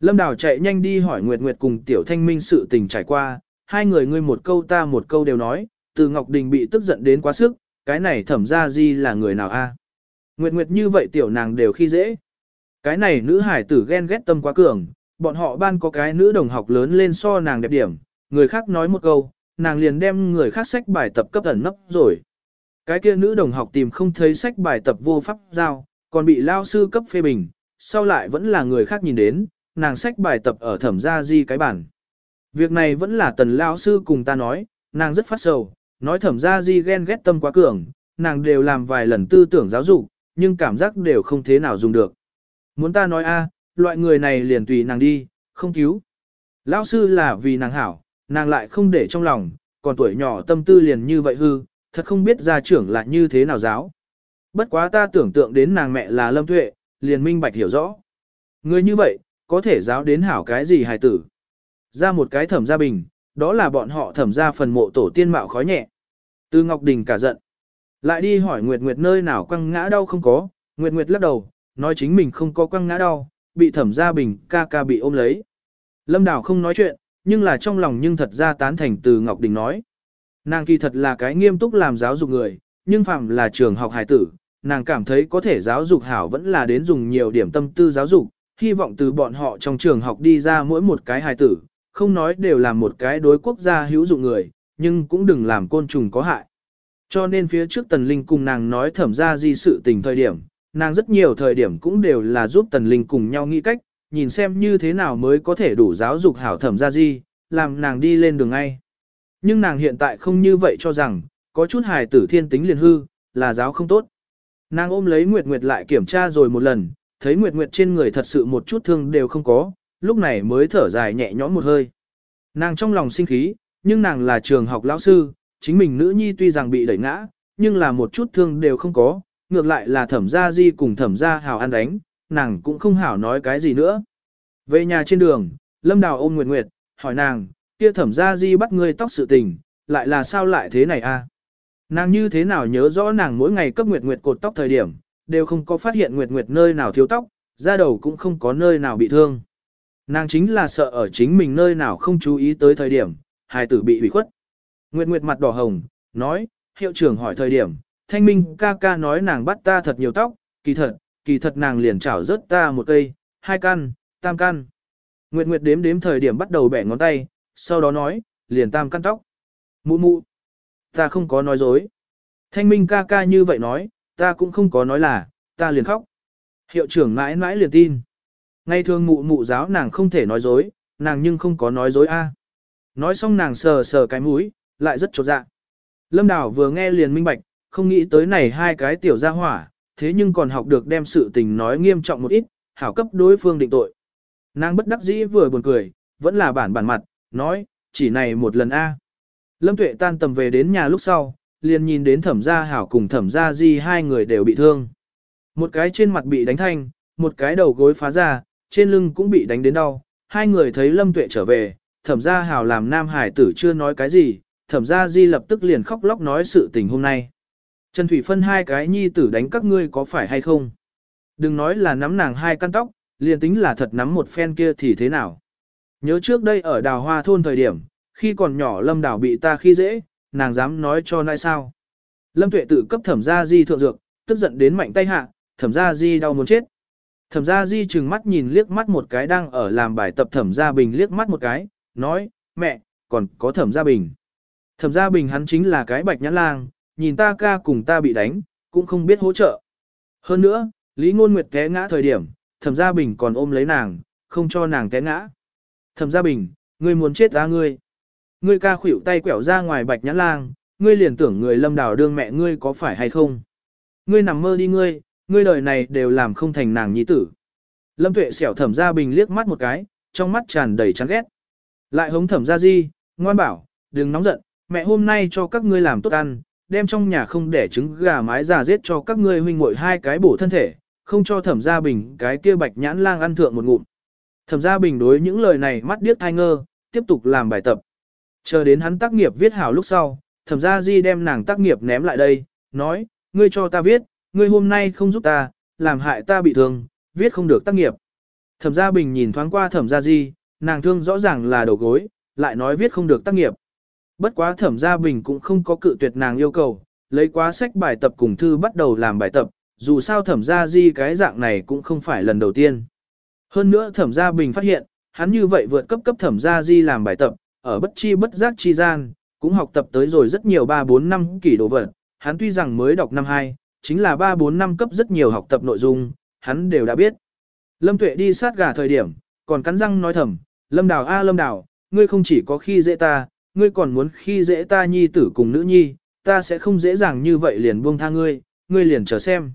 Lâm Đảo chạy nhanh đi hỏi Nguyệt Nguyệt cùng Tiểu Thanh Minh sự tình trải qua, hai người ngươi một câu ta một câu đều nói, Từ Ngọc Đình bị tức giận đến quá sức, cái này thẩm ra di là người nào a? Nguyệt Nguyệt như vậy tiểu nàng đều khi dễ. Cái này nữ hải tử ghen ghét tâm quá cường, bọn họ ban có cái nữ đồng học lớn lên so nàng đẹp điểm, người khác nói một câu, nàng liền đem người khác sách bài tập cấp ẩn nấp rồi. Cái kia nữ đồng học tìm không thấy sách bài tập vô pháp giao, còn bị lao sư cấp phê bình, sau lại vẫn là người khác nhìn đến, nàng sách bài tập ở thẩm gia di cái bản. Việc này vẫn là tần lao sư cùng ta nói, nàng rất phát sầu, nói thẩm gia di ghen ghét tâm quá cường, nàng đều làm vài lần tư tưởng giáo dục, nhưng cảm giác đều không thế nào dùng được. Muốn ta nói a, loại người này liền tùy nàng đi, không cứu. Lão sư là vì nàng hảo, nàng lại không để trong lòng, còn tuổi nhỏ tâm tư liền như vậy hư, thật không biết gia trưởng là như thế nào giáo. Bất quá ta tưởng tượng đến nàng mẹ là Lâm Tuệ, liền minh bạch hiểu rõ. Người như vậy, có thể giáo đến hảo cái gì hài tử. Ra một cái thẩm gia bình, đó là bọn họ thẩm ra phần mộ tổ tiên mạo khói nhẹ. Từ Ngọc Đình cả giận. Lại đi hỏi Nguyệt Nguyệt nơi nào quăng ngã đau không có, Nguyệt Nguyệt lắc đầu, nói chính mình không có quăng ngã đau, bị thẩm gia bình ca ca bị ôm lấy. Lâm Đào không nói chuyện, nhưng là trong lòng nhưng thật ra tán thành từ Ngọc Đình nói. Nàng kỳ thật là cái nghiêm túc làm giáo dục người, nhưng phạm là trường học hài tử, nàng cảm thấy có thể giáo dục hảo vẫn là đến dùng nhiều điểm tâm tư giáo dục, hy vọng từ bọn họ trong trường học đi ra mỗi một cái hài tử, không nói đều là một cái đối quốc gia hữu dụng người, nhưng cũng đừng làm côn trùng có hại. Cho nên phía trước Tần Linh cùng nàng nói thẩm ra di sự tình thời điểm, nàng rất nhiều thời điểm cũng đều là giúp Tần Linh cùng nhau nghĩ cách, nhìn xem như thế nào mới có thể đủ giáo dục hảo thẩm ra gì làm nàng đi lên đường ngay. Nhưng nàng hiện tại không như vậy cho rằng, có chút hài tử thiên tính liền hư, là giáo không tốt. Nàng ôm lấy Nguyệt Nguyệt lại kiểm tra rồi một lần, thấy Nguyệt Nguyệt trên người thật sự một chút thương đều không có, lúc này mới thở dài nhẹ nhõm một hơi. Nàng trong lòng sinh khí, nhưng nàng là trường học lão sư, chính mình nữ nhi tuy rằng bị đẩy ngã, nhưng là một chút thương đều không có, ngược lại là thẩm gia di cùng thẩm gia hào ăn đánh, nàng cũng không hảo nói cái gì nữa. Về nhà trên đường, Lâm Đào ôm Nguyệt Nguyệt, hỏi nàng, kia thẩm gia di bắt ngươi tóc sự tình, lại là sao lại thế này a? Nàng như thế nào nhớ rõ nàng mỗi ngày cấp Nguyệt Nguyệt cột tóc thời điểm, đều không có phát hiện Nguyệt Nguyệt nơi nào thiếu tóc, da đầu cũng không có nơi nào bị thương. Nàng chính là sợ ở chính mình nơi nào không chú ý tới thời điểm, hài tử bị hủy khuất. Nguyệt Nguyệt mặt đỏ hồng, nói, hiệu trưởng hỏi thời điểm, thanh minh ca ca nói nàng bắt ta thật nhiều tóc, kỳ thật, kỳ thật nàng liền chảo rớt ta một cây, hai căn, tam căn. Nguyệt Nguyệt đếm đếm thời điểm bắt đầu bẻ ngón tay, sau đó nói, liền tam căn tóc. Mụ mụ, ta không có nói dối. Thanh minh ca ca như vậy nói, ta cũng không có nói là, ta liền khóc. Hiệu trưởng mãi mãi liền tin. Ngày thường mụ mụ giáo nàng không thể nói dối, nàng nhưng không có nói dối a. Nói xong nàng sờ sờ cái mũi, lại rất chột dạ. Lâm Đào vừa nghe liền minh bạch, không nghĩ tới này hai cái tiểu gia hỏa, thế nhưng còn học được đem sự tình nói nghiêm trọng một ít, hảo cấp đối phương định tội. Nàng bất đắc dĩ vừa buồn cười, vẫn là bản bản mặt, nói, chỉ này một lần a. Lâm Tuệ tan tầm về đến nhà lúc sau, liền nhìn đến thẩm gia hảo cùng thẩm gia di hai người đều bị thương. Một cái trên mặt bị đánh thanh, một cái đầu gối phá ra, trên lưng cũng bị đánh đến đau. Hai người thấy Lâm Tuệ trở về, thẩm gia hảo làm nam hải tử chưa nói cái gì, thẩm gia di lập tức liền khóc lóc nói sự tình hôm nay. Trần Thủy phân hai cái nhi tử đánh các ngươi có phải hay không? Đừng nói là nắm nàng hai căn tóc, liền tính là thật nắm một phen kia thì thế nào? Nhớ trước đây ở đào hoa thôn thời điểm, khi còn nhỏ lâm đào bị ta khi dễ, nàng dám nói cho nai sao. Lâm tuệ tự cấp thẩm gia di thượng dược, tức giận đến mạnh tay hạ, thẩm gia di đau muốn chết. Thẩm gia di chừng mắt nhìn liếc mắt một cái đang ở làm bài tập thẩm gia bình liếc mắt một cái, nói, mẹ, còn có thẩm gia bình. Thẩm gia bình hắn chính là cái bạch nhãn lang, nhìn ta ca cùng ta bị đánh, cũng không biết hỗ trợ. Hơn nữa, Lý Ngôn Nguyệt té ngã thời điểm, thẩm gia bình còn ôm lấy nàng, không cho nàng té ngã. Thẩm gia bình, ngươi muốn chết ra ngươi. Ngươi ca khuỷu tay quẹo ra ngoài bạch nhãn lang, ngươi liền tưởng người lâm đào đương mẹ ngươi có phải hay không. Ngươi nằm mơ đi ngươi, ngươi đời này đều làm không thành nàng nhi tử. Lâm tuệ xẻo thẩm gia bình liếc mắt một cái, trong mắt tràn đầy chán ghét. Lại hống thẩm gia di, ngoan bảo, đừng nóng giận, mẹ hôm nay cho các ngươi làm tốt ăn, đem trong nhà không để trứng gà mái già giết cho các ngươi huynh muội hai cái bổ thân thể, không cho thẩm gia bình cái kia bạch nhãn lang ăn thượng một ngụm. Thẩm gia bình đối những lời này mắt điếc thai ngơ, tiếp tục làm bài tập. Chờ đến hắn tác nghiệp viết hảo lúc sau, thẩm gia di đem nàng tác nghiệp ném lại đây, nói, ngươi cho ta viết, ngươi hôm nay không giúp ta, làm hại ta bị thương, viết không được tác nghiệp. Thẩm gia bình nhìn thoáng qua thẩm gia di, nàng thương rõ ràng là đầu gối, lại nói viết không được tác nghiệp. Bất quá thẩm gia bình cũng không có cự tuyệt nàng yêu cầu, lấy quá sách bài tập cùng thư bắt đầu làm bài tập, dù sao thẩm gia di cái dạng này cũng không phải lần đầu tiên. Hơn nữa thẩm gia bình phát hiện, hắn như vậy vượt cấp cấp thẩm gia di làm bài tập, ở bất chi bất giác chi gian, cũng học tập tới rồi rất nhiều 3-4 năm kỷ đồ vật, hắn tuy rằng mới đọc năm 2, chính là 3-4 năm cấp rất nhiều học tập nội dung, hắn đều đã biết. Lâm Tuệ đi sát gà thời điểm, còn cắn răng nói thầm, Lâm Đào a Lâm Đào, ngươi không chỉ có khi dễ ta, ngươi còn muốn khi dễ ta nhi tử cùng nữ nhi, ta sẽ không dễ dàng như vậy liền buông tha ngươi, ngươi liền chờ xem.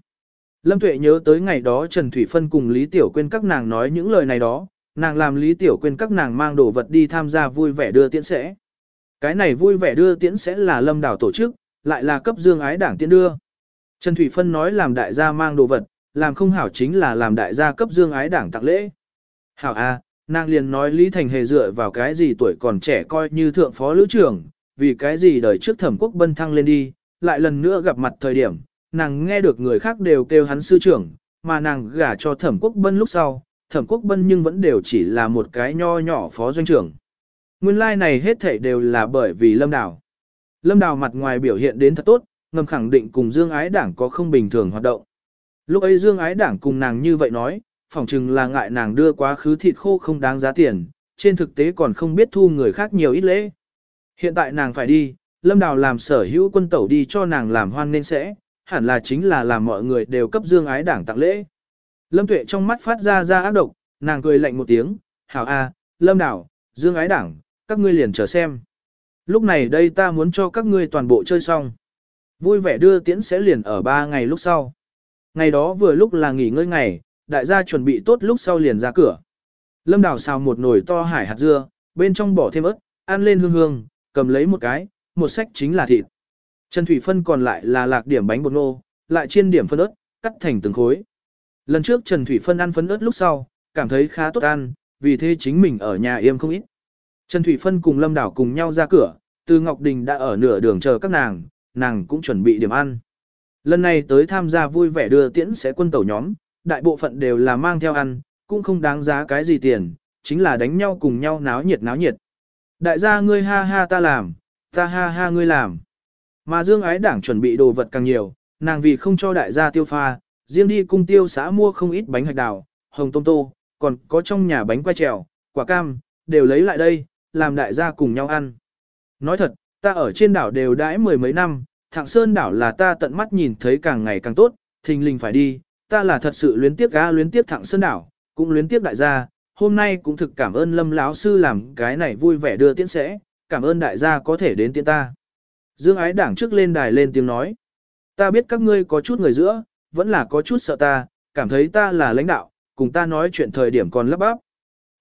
Lâm Tuệ nhớ tới ngày đó Trần Thủy Phân cùng Lý Tiểu Quyên các nàng nói những lời này đó, nàng làm Lý Tiểu Quyên các nàng mang đồ vật đi tham gia vui vẻ đưa tiễn sẽ. Cái này vui vẻ đưa tiễn sẽ là lâm đảo tổ chức, lại là cấp dương ái đảng tiễn đưa. Trần Thủy Phân nói làm đại gia mang đồ vật, làm không hảo chính là làm đại gia cấp dương ái đảng tặng lễ. Hảo A, à, nàng liền nói Lý Thành hề dựa vào cái gì tuổi còn trẻ coi như thượng phó lữ trưởng, vì cái gì đời trước thẩm quốc bân thăng lên đi, lại lần nữa gặp mặt thời điểm, nàng nghe được người khác đều kêu hắn sư trưởng, mà nàng gả cho thẩm quốc bân lúc sau, thẩm quốc bân nhưng vẫn đều chỉ là một cái nho nhỏ phó doanh trưởng. Nguyên lai like này hết thảy đều là bởi vì Lâm Đào. Lâm Đào mặt ngoài biểu hiện đến thật tốt, ngầm khẳng định cùng Dương Ái Đảng có không bình thường hoạt động. Lúc ấy Dương Ái Đảng cùng nàng như vậy nói, phỏng chừng là ngại nàng đưa quá khứ thịt khô không đáng giá tiền, trên thực tế còn không biết thu người khác nhiều ít lễ. Hiện tại nàng phải đi, Lâm Đào làm sở hữu quân tẩu đi cho nàng làm hoan nên sẽ, hẳn là chính là làm mọi người đều cấp Dương Ái Đảng tặng lễ. Lâm Tuệ trong mắt phát ra ra ác độc, nàng cười lạnh một tiếng, hảo a, Lâm Đào, Dương Ái Đảng, các ngươi liền chờ xem. Lúc này đây ta muốn cho các ngươi toàn bộ chơi xong. Vui vẻ đưa tiễn sẽ liền ở ba ngày lúc sau. Ngày đó vừa lúc là nghỉ ngơi ngày, đại gia chuẩn bị tốt lúc sau liền ra cửa. Lâm Đảo xào một nồi to hải hạt dưa, bên trong bỏ thêm ớt, ăn lên hương hương, cầm lấy một cái, một sách chính là thịt. Trần Thủy Phân còn lại là lạc điểm bánh bột nô, lại chiên điểm phân ớt, cắt thành từng khối. Lần trước Trần Thủy Phân ăn phân ớt lúc sau, cảm thấy khá tốt ăn, vì thế chính mình ở nhà yêm không ít. Trần Thủy Phân cùng Lâm Đảo cùng nhau ra cửa, từ Ngọc Đình đã ở nửa đường chờ các nàng, nàng cũng chuẩn bị điểm ăn. Lần này tới tham gia vui vẻ đưa tiễn sẽ quân tàu nhóm, đại bộ phận đều là mang theo ăn, cũng không đáng giá cái gì tiền, chính là đánh nhau cùng nhau náo nhiệt náo nhiệt. Đại gia ngươi ha ha ta làm, ta ha ha ngươi làm. Mà Dương Ái Đảng chuẩn bị đồ vật càng nhiều, nàng vì không cho đại gia tiêu pha, riêng đi cung tiêu xã mua không ít bánh hạch đào, hồng tôm tô, còn có trong nhà bánh quay trèo, quả cam, đều lấy lại đây, làm đại gia cùng nhau ăn. Nói thật, ta ở trên đảo đều đãi mười mấy năm, thạng sơn đảo là ta tận mắt nhìn thấy càng ngày càng tốt, thình lình phải đi, ta là thật sự luyến tiếc ga luyến tiếc thẳng sơn đảo, cũng luyến tiếc đại gia, hôm nay cũng thực cảm ơn lâm lão sư làm cái này vui vẻ đưa tiễn sẽ, cảm ơn đại gia có thể đến tiễn ta. Dương ái đảng trước lên đài lên tiếng nói, ta biết các ngươi có chút người giữa, vẫn là có chút sợ ta, cảm thấy ta là lãnh đạo, cùng ta nói chuyện thời điểm còn lắp bắp.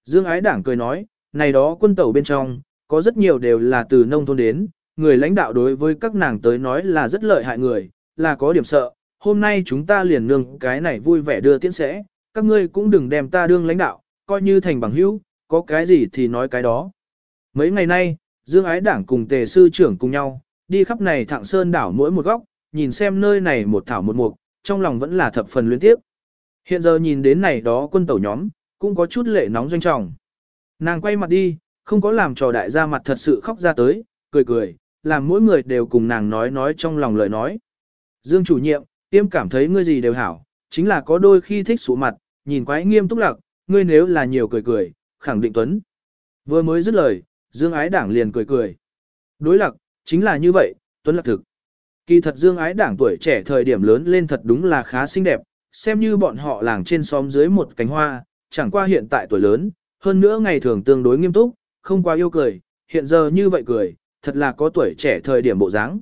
Dương ái đảng cười nói, này đó quân tẩu bên trong, có rất nhiều đều là từ nông thôn đến, người lãnh đạo đối với các nàng tới nói là rất lợi hại người, là có điểm sợ, hôm nay chúng ta liền nương cái này vui vẻ đưa tiễn sẽ, các ngươi cũng đừng đem ta đương lãnh đạo, coi như thành bằng hữu, có cái gì thì nói cái đó. Mấy ngày nay, Dương Ái Đảng cùng tề sư trưởng cùng nhau, đi khắp này thạng sơn đảo mỗi một góc, nhìn xem nơi này một thảo một mục, trong lòng vẫn là thập phần luyến tiếp. Hiện giờ nhìn đến này đó quân tẩu nhóm, cũng có chút lệ nóng doanh trọng. Nàng quay mặt đi, không có làm trò đại gia mặt thật sự khóc ra tới, cười cười, làm mỗi người đều cùng nàng nói nói trong lòng lời nói. Dương chủ nhiệm, tiêm cảm thấy ngươi gì đều hảo, chính là có đôi khi thích sụ mặt, nhìn quái nghiêm túc lạc, ngươi nếu là nhiều cười cười, khẳng định tuấn. Vừa mới dứt lời, Dương ái đảng liền cười cười. Đối lạc, chính là như vậy, tuấn lạc thực. Kỳ thật Dương ái đảng tuổi trẻ thời điểm lớn lên thật đúng là khá xinh đẹp, xem như bọn họ làng trên xóm dưới một cánh hoa, chẳng qua hiện tại tuổi lớn, hơn nữa ngày thường tương đối nghiêm túc, không quá yêu cười, hiện giờ như vậy cười, thật là có tuổi trẻ thời điểm bộ dáng.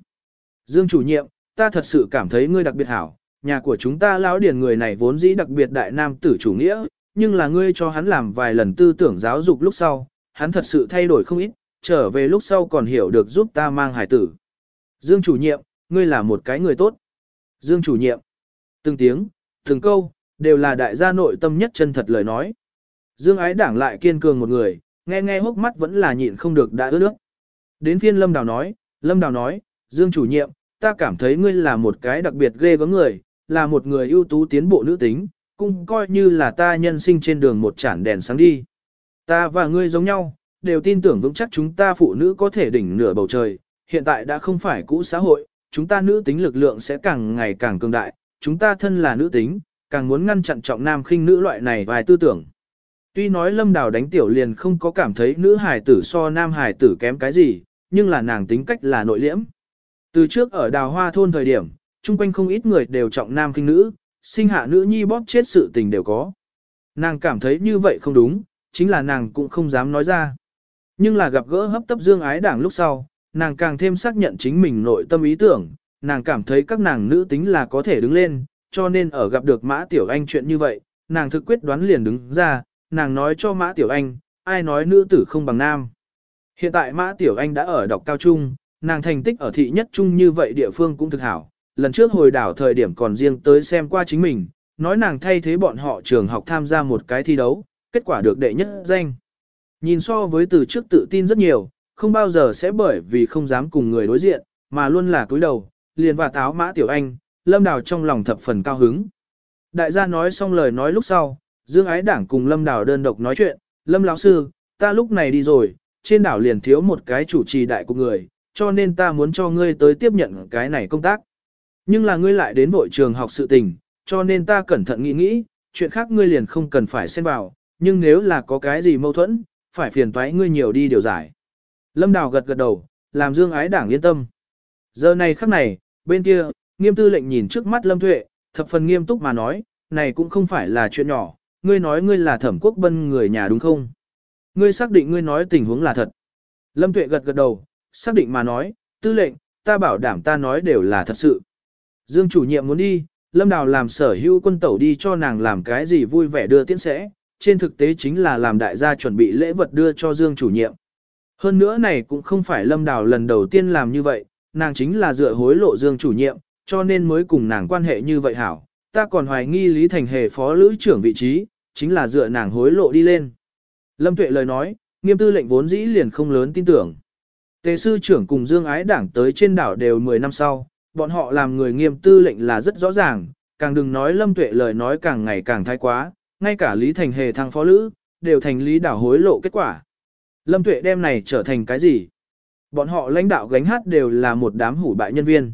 Dương chủ nhiệm, ta thật sự cảm thấy ngươi đặc biệt hảo, nhà của chúng ta lão điển người này vốn dĩ đặc biệt đại nam tử chủ nghĩa, nhưng là ngươi cho hắn làm vài lần tư tưởng giáo dục lúc sau, hắn thật sự thay đổi không ít, trở về lúc sau còn hiểu được giúp ta mang hải tử. Dương chủ nhiệm, ngươi là một cái người tốt. Dương chủ nhiệm, từng tiếng, từng câu, đều là đại gia nội tâm nhất chân thật lời nói. Dương ái đảng lại kiên cường một người, nghe nghe hốc mắt vẫn là nhịn không được đã ướt nước. Đến phiên Lâm Đào nói, Lâm Đào nói, Dương chủ nhiệm, ta cảm thấy ngươi là một cái đặc biệt ghê gớm người, là một người ưu tú tiến bộ nữ tính, cũng coi như là ta nhân sinh trên đường một chản đèn sáng đi. Ta và ngươi giống nhau, đều tin tưởng vững chắc chúng ta phụ nữ có thể đỉnh nửa bầu trời, hiện tại đã không phải cũ xã hội, chúng ta nữ tính lực lượng sẽ càng ngày càng cường đại, chúng ta thân là nữ tính, càng muốn ngăn chặn trọng nam khinh nữ loại này vài tư tưởng. Tuy nói lâm đào đánh tiểu liền không có cảm thấy nữ hài tử so nam hài tử kém cái gì, nhưng là nàng tính cách là nội liễm. Từ trước ở đào hoa thôn thời điểm, chung quanh không ít người đều trọng nam kinh nữ, sinh hạ nữ nhi bóp chết sự tình đều có. Nàng cảm thấy như vậy không đúng, chính là nàng cũng không dám nói ra. Nhưng là gặp gỡ hấp tấp dương ái đảng lúc sau, nàng càng thêm xác nhận chính mình nội tâm ý tưởng, nàng cảm thấy các nàng nữ tính là có thể đứng lên, cho nên ở gặp được Mã Tiểu Anh chuyện như vậy, nàng thực quyết đoán liền đứng ra, nàng nói cho Mã Tiểu Anh, ai nói nữ tử không bằng nam. Hiện tại Mã Tiểu Anh đã ở đọc cao trung, nàng thành tích ở thị nhất trung như vậy địa phương cũng thực hảo. Lần trước hồi đảo thời điểm còn riêng tới xem qua chính mình, nói nàng thay thế bọn họ trường học tham gia một cái thi đấu, kết quả được đệ nhất danh. Nhìn so với từ trước tự tin rất nhiều, không bao giờ sẽ bởi vì không dám cùng người đối diện, mà luôn là cúi đầu, liền và táo Mã Tiểu Anh, Lâm Đào trong lòng thập phần cao hứng. Đại gia nói xong lời nói lúc sau, Dương Ái Đảng cùng Lâm Đào đơn độc nói chuyện, Lâm lão sư, ta lúc này đi rồi, trên đảo liền thiếu một cái chủ trì đại của người, cho nên ta muốn cho ngươi tới tiếp nhận cái này công tác. Nhưng là ngươi lại đến vội trường học sự tình, cho nên ta cẩn thận nghĩ nghĩ, chuyện khác ngươi liền không cần phải xen vào, nhưng nếu là có cái gì mâu thuẫn, phải phiền toái ngươi nhiều đi điều giải. Lâm Đào gật gật đầu, làm Dương Ái Đảng yên tâm. Giờ này khắc này, bên kia, nghiêm tư lệnh nhìn trước mắt Lâm Thuệ, thập phần nghiêm túc mà nói, này cũng không phải là chuyện nhỏ, ngươi nói ngươi là thẩm quốc bân người nhà đúng không? Ngươi xác định ngươi nói tình huống là thật. Lâm Tuệ gật gật đầu, xác định mà nói, tư lệnh, ta bảo đảm ta nói đều là thật sự. Dương chủ nhiệm muốn đi, Lâm Đào làm sở hữu quân tẩu đi cho nàng làm cái gì vui vẻ đưa tiễn sẽ, trên thực tế chính là làm đại gia chuẩn bị lễ vật đưa cho Dương chủ nhiệm. Hơn nữa này cũng không phải Lâm Đào lần đầu tiên làm như vậy, nàng chính là dựa hối lộ Dương chủ nhiệm, cho nên mới cùng nàng quan hệ như vậy hảo. Ta còn hoài nghi Lý Thành Hề phó lữ trưởng vị trí, chính là dựa nàng hối lộ đi lên. Lâm Tuệ lời nói, nghiêm tư lệnh vốn dĩ liền không lớn tin tưởng. Tề sư trưởng cùng Dương Ái Đảng tới trên đảo đều 10 năm sau, bọn họ làm người nghiêm tư lệnh là rất rõ ràng, càng đừng nói Lâm Tuệ lời nói càng ngày càng thái quá, ngay cả Lý Thành Hề thăng phó lữ, đều thành lý đảo hối lộ kết quả. Lâm Tuệ đem này trở thành cái gì? Bọn họ lãnh đạo gánh hát đều là một đám hủ bại nhân viên.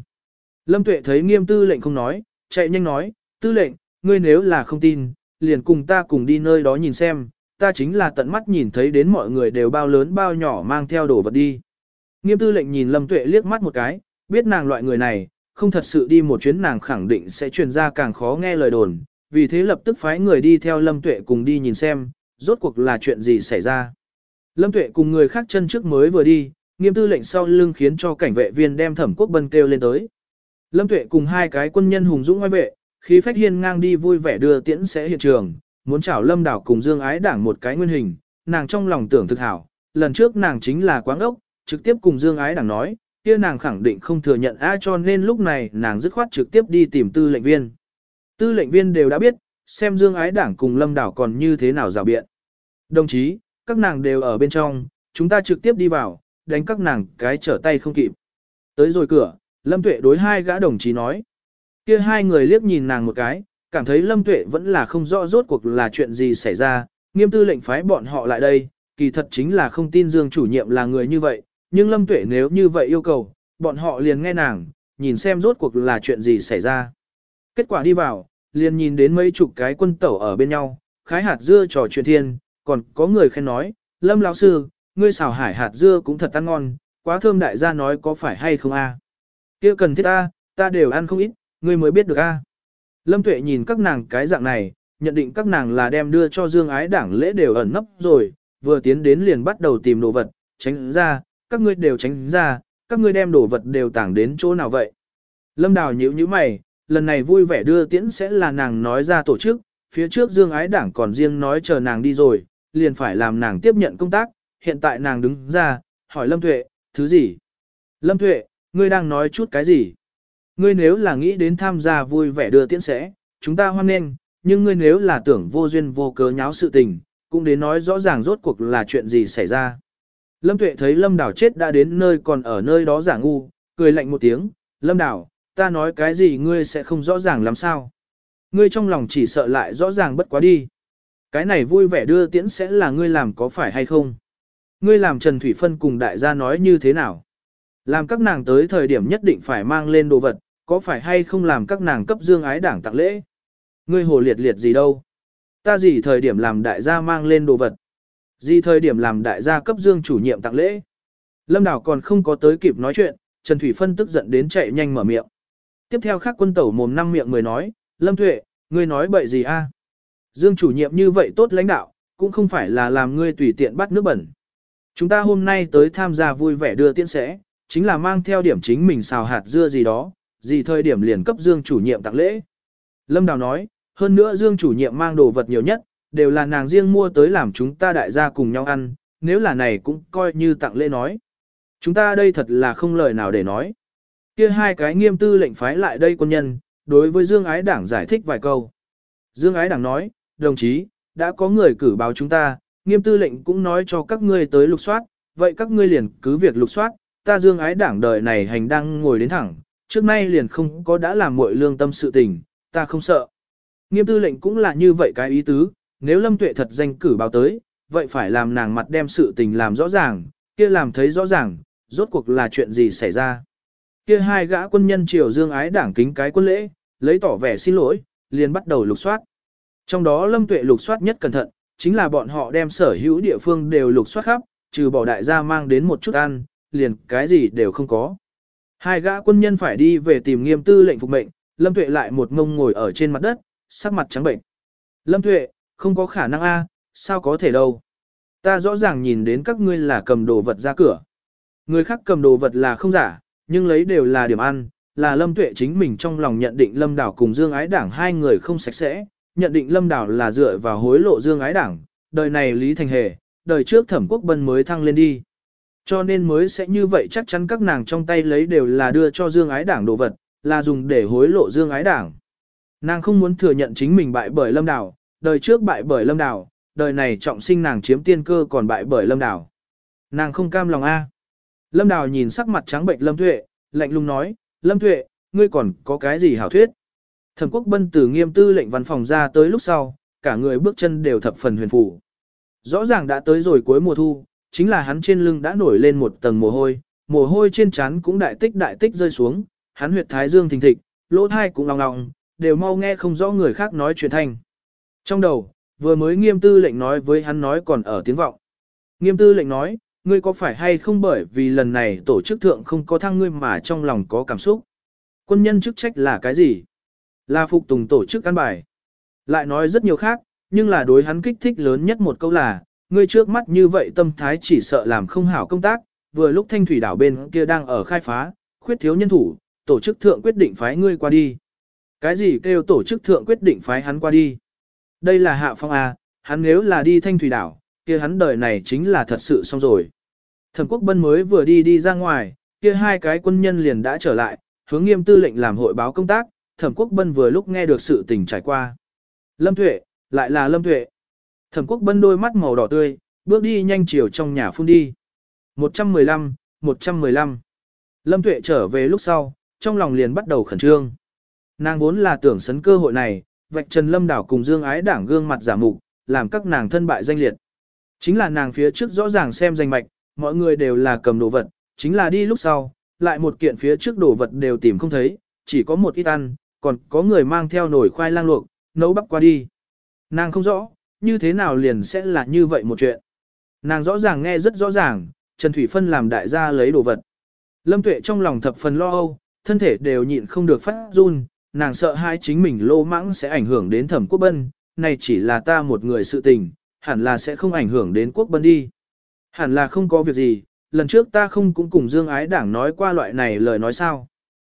Lâm Tuệ thấy nghiêm tư lệnh không nói, chạy nhanh nói, tư lệnh, ngươi nếu là không tin, liền cùng ta cùng đi nơi đó nhìn xem, ta chính là tận mắt nhìn thấy đến mọi người đều bao lớn bao nhỏ mang theo đồ vật đi. Nghiêm tư lệnh nhìn Lâm Tuệ liếc mắt một cái, biết nàng loại người này, không thật sự đi một chuyến nàng khẳng định sẽ truyền ra càng khó nghe lời đồn, vì thế lập tức phái người đi theo Lâm Tuệ cùng đi nhìn xem, rốt cuộc là chuyện gì xảy ra. Lâm Tuệ cùng người khác chân trước mới vừa đi, nghiêm tư lệnh sau lưng khiến cho cảnh vệ viên đem thẩm quốc bân kêu lên tới. Lâm Tuệ cùng hai cái quân nhân hùng dũng ngoài vệ, khí phách hiên ngang đi vui vẻ đưa tiễn sẽ hiện trường, muốn chào lâm đảo cùng dương ái đảng một cái nguyên hình, nàng trong lòng tưởng thực hảo, lần trước nàng chính là quáng ốc, trực tiếp cùng dương ái đảng nói, kia nàng khẳng định không thừa nhận ai cho nên lúc này nàng dứt khoát trực tiếp đi tìm tư lệnh viên. Tư lệnh viên đều đã biết, xem dương ái đảng cùng lâm đảo còn như thế nào rào biện. Đồng chí, các nàng đều ở bên trong, chúng ta trực tiếp đi vào, đánh các nàng cái trở tay không kịp. Tới rồi cửa, lâm tuệ đối hai gã đồng chí nói. Kia hai người liếc nhìn nàng một cái, cảm thấy lâm tuệ vẫn là không rõ rốt cuộc là chuyện gì xảy ra, nghiêm tư lệnh phái bọn họ lại đây, kỳ thật chính là không tin dương chủ nhiệm là người như vậy, nhưng lâm tuệ nếu như vậy yêu cầu, bọn họ liền nghe nàng, nhìn xem rốt cuộc là chuyện gì xảy ra. Kết quả đi vào, liền nhìn đến mấy chục cái quân tẩu ở bên nhau, khái hạt dưa trò chuyện thiên, còn có người khen nói, lâm lão sư, ngươi xào hải hạt dưa cũng thật ăn ngon, quá thơm đại gia nói có phải hay không a? Kia cần thiết a, ta đều ăn không ít, ngươi mới biết được a. Lâm Tuệ nhìn các nàng cái dạng này, nhận định các nàng là đem đưa cho Dương Ái Đảng lễ đều ẩn nấp rồi, vừa tiến đến liền bắt đầu tìm đồ vật, tránh ra, các ngươi đều tránh ra, các ngươi đem đồ vật đều tảng đến chỗ nào vậy. Lâm Đào nhíu nhíu mày, lần này vui vẻ đưa tiễn sẽ là nàng nói ra tổ chức, phía trước Dương Ái Đảng còn riêng nói chờ nàng đi rồi, liền phải làm nàng tiếp nhận công tác, hiện tại nàng đứng ra, hỏi Lâm Tuệ, thứ gì? Lâm Tuệ, ngươi đang nói chút cái gì? Ngươi nếu là nghĩ đến tham gia vui vẻ đưa tiễn sẽ, chúng ta hoan nghênh, nhưng ngươi nếu là tưởng vô duyên vô cớ nháo sự tình, cũng đến nói rõ ràng rốt cuộc là chuyện gì xảy ra. Lâm Tuệ thấy Lâm Đảo chết đã đến nơi còn ở nơi đó giả ngu, cười lạnh một tiếng, Lâm Đảo, ta nói cái gì ngươi sẽ không rõ ràng làm sao. Ngươi trong lòng chỉ sợ lại rõ ràng bất quá đi. Cái này vui vẻ đưa tiễn sẽ là ngươi làm có phải hay không? Ngươi làm Trần Thủy Phân cùng đại gia nói như thế nào? Làm các nàng tới thời điểm nhất định phải mang lên đồ vật, có phải hay không làm các nàng cấp dương ái đảng tặng lễ? Ngươi hồ liệt liệt gì đâu? Ta gì thời điểm làm đại gia mang lên đồ vật? Gì thời điểm làm đại gia cấp dương chủ nhiệm tặng lễ? Lâm Đảo còn không có tới kịp nói chuyện, Trần Thủy Phân tức giận đến chạy nhanh mở miệng. Tiếp theo khác quân tẩu mồm năm miệng mới nói, Lâm Thuệ, ngươi nói bậy gì a? Dương chủ nhiệm như vậy tốt lãnh đạo, cũng không phải là làm ngươi tùy tiện bắt nước bẩn. Chúng ta hôm nay tới tham gia vui vẻ đưa tiễn sẽ, chính là mang theo điểm chính mình xào hạt dưa gì đó, gì thời điểm liền cấp Dương chủ nhiệm tặng lễ. Lâm Đào nói, hơn nữa Dương chủ nhiệm mang đồ vật nhiều nhất, đều là nàng riêng mua tới làm chúng ta đại gia cùng nhau ăn, nếu là này cũng coi như tặng lễ nói. Chúng ta đây thật là không lời nào để nói. Kia hai cái nghiêm tư lệnh phái lại đây quân nhân, đối với Dương Ái Đảng giải thích vài câu. Dương Ái Đảng nói, đồng chí, đã có người cử báo chúng ta, nghiêm tư lệnh cũng nói cho các ngươi tới lục soát, vậy các ngươi liền cứ việc lục soát, ta Dương Ái Đảng đời này hành đang ngồi đến thẳng, trước nay liền không có đã làm muội lương tâm sự tình, ta không sợ. Nghiêm tư lệnh cũng là như vậy cái ý tứ, nếu Lâm Tuệ thật danh cử báo tới, vậy phải làm nàng mặt đem sự tình làm rõ ràng, kia làm thấy rõ ràng, rốt cuộc là chuyện gì xảy ra. Kia hai gã quân nhân triều dương ái đảng kính cái quân lễ, lấy tỏ vẻ xin lỗi, liền bắt đầu lục soát. Trong đó Lâm Tuệ lục soát nhất cẩn thận, chính là bọn họ đem sở hữu địa phương đều lục soát khắp, trừ bỏ đại gia mang đến một chút ăn, liền cái gì đều không có. Hai gã quân nhân phải đi về tìm nghiêm tư lệnh phục mệnh, Lâm Tuệ lại một ngông ngồi ở trên mặt đất, sắc mặt trắng bệnh. Lâm Tuệ, không có khả năng a, sao có thể đâu. Ta rõ ràng nhìn đến các ngươi là cầm đồ vật ra cửa. Người khác cầm đồ vật là không giả, nhưng lấy đều là điểm ăn, là Lâm Tuệ chính mình trong lòng nhận định Lâm Đảo cùng Dương Ái Đảng hai người không sạch sẽ, nhận định Lâm Đảo là dựa vào hối lộ Dương Ái Đảng, đời này Lý Thành Hề, đời trước Thẩm Quốc Bân mới thăng lên đi. Cho nên mới sẽ như vậy chắc chắn các nàng trong tay lấy đều là đưa cho Dương Ái Đảng đồ vật, là dùng để hối lộ Dương Ái Đảng. Nàng không muốn thừa nhận chính mình bại bởi Lâm Đảo, đời trước bại bởi Lâm Đảo, đời này trọng sinh nàng chiếm tiên cơ còn bại bởi Lâm Đảo. Nàng không cam lòng a. Lâm đảo nhìn sắc mặt trắng bệnh Lâm Tuệ, lạnh lùng nói, Lâm Tuệ, ngươi còn có cái gì hảo thuyết? Thẩm quốc bân từ nghiêm tư lệnh văn phòng ra tới lúc sau, cả người bước chân đều thập phần huyền phủ. Rõ ràng đã tới rồi cuối mùa thu, chính là hắn trên lưng đã nổi lên một tầng mồ hôi, mồ hôi trên trán cũng đại tích đại tích rơi xuống, hắn huyệt thái dương thình thịch, lỗ thai cũng lòng lòng, đều mau nghe không rõ người khác nói chuyện thanh. Trong đầu, vừa mới nghiêm tư lệnh nói với hắn nói còn ở tiếng vọng. Nghiêm tư lệnh nói, ngươi có phải hay không bởi vì lần này tổ chức thượng không có thăng ngươi mà trong lòng có cảm xúc? Quân nhân chức trách là cái gì? Là phục tùng tổ chức căn bài. Lại nói rất nhiều khác, nhưng là đối hắn kích thích lớn nhất một câu là, ngươi trước mắt như vậy tâm thái chỉ sợ làm không hảo công tác, vừa lúc thanh thủy đảo bên kia đang ở khai phá, khuyết thiếu nhân thủ, tổ chức thượng quyết định phái ngươi qua đi. Cái gì kêu tổ chức thượng quyết định phái hắn qua đi? Đây là hạ phong A, hắn nếu là đi thanh thủy đảo, kia hắn đời này chính là thật sự xong rồi. Thẩm quốc bân mới vừa đi đi ra ngoài, kia hai cái quân nhân liền đã trở lại, hướng nghiêm tư lệnh làm hội báo công tác, thẩm quốc bân vừa lúc nghe được sự tình trải qua. Lâm Tuệ, lại là Lâm Tuệ. Thẩm quốc bân đôi mắt màu đỏ tươi, bước đi nhanh chiều trong nhà phun đi. 115, 115. Lâm Tuệ trở về lúc sau, trong lòng liền bắt đầu khẩn trương. Nàng vốn là tưởng sấn cơ hội này, vạch trần Lâm Đảo cùng Dương Ái Đảng gương mặt giả mục, làm các nàng thân bại danh liệt. Chính là nàng phía trước rõ ràng xem danh mạch, mọi người đều là cầm đồ vật, chính là đi lúc sau, lại một kiện phía trước đồ vật đều tìm không thấy, chỉ có một ít ăn, còn có người mang theo nồi khoai lang luộc, nấu bắp qua đi. Nàng không rõ, như thế nào liền sẽ là như vậy một chuyện. Nàng rõ ràng nghe rất rõ ràng, Trần Thủy Phân làm đại gia lấy đồ vật. Lâm Tuệ trong lòng thập phần lo âu, thân thể đều nhịn không được phát run, nàng sợ hai chính mình lô mãng sẽ ảnh hưởng đến thẩm quốc bân, này chỉ là ta một người sự tình, hẳn là sẽ không ảnh hưởng đến quốc bân đi. Hẳn là không có việc gì, lần trước ta không cũng cùng Dương Ái Đảng nói qua loại này lời nói sao.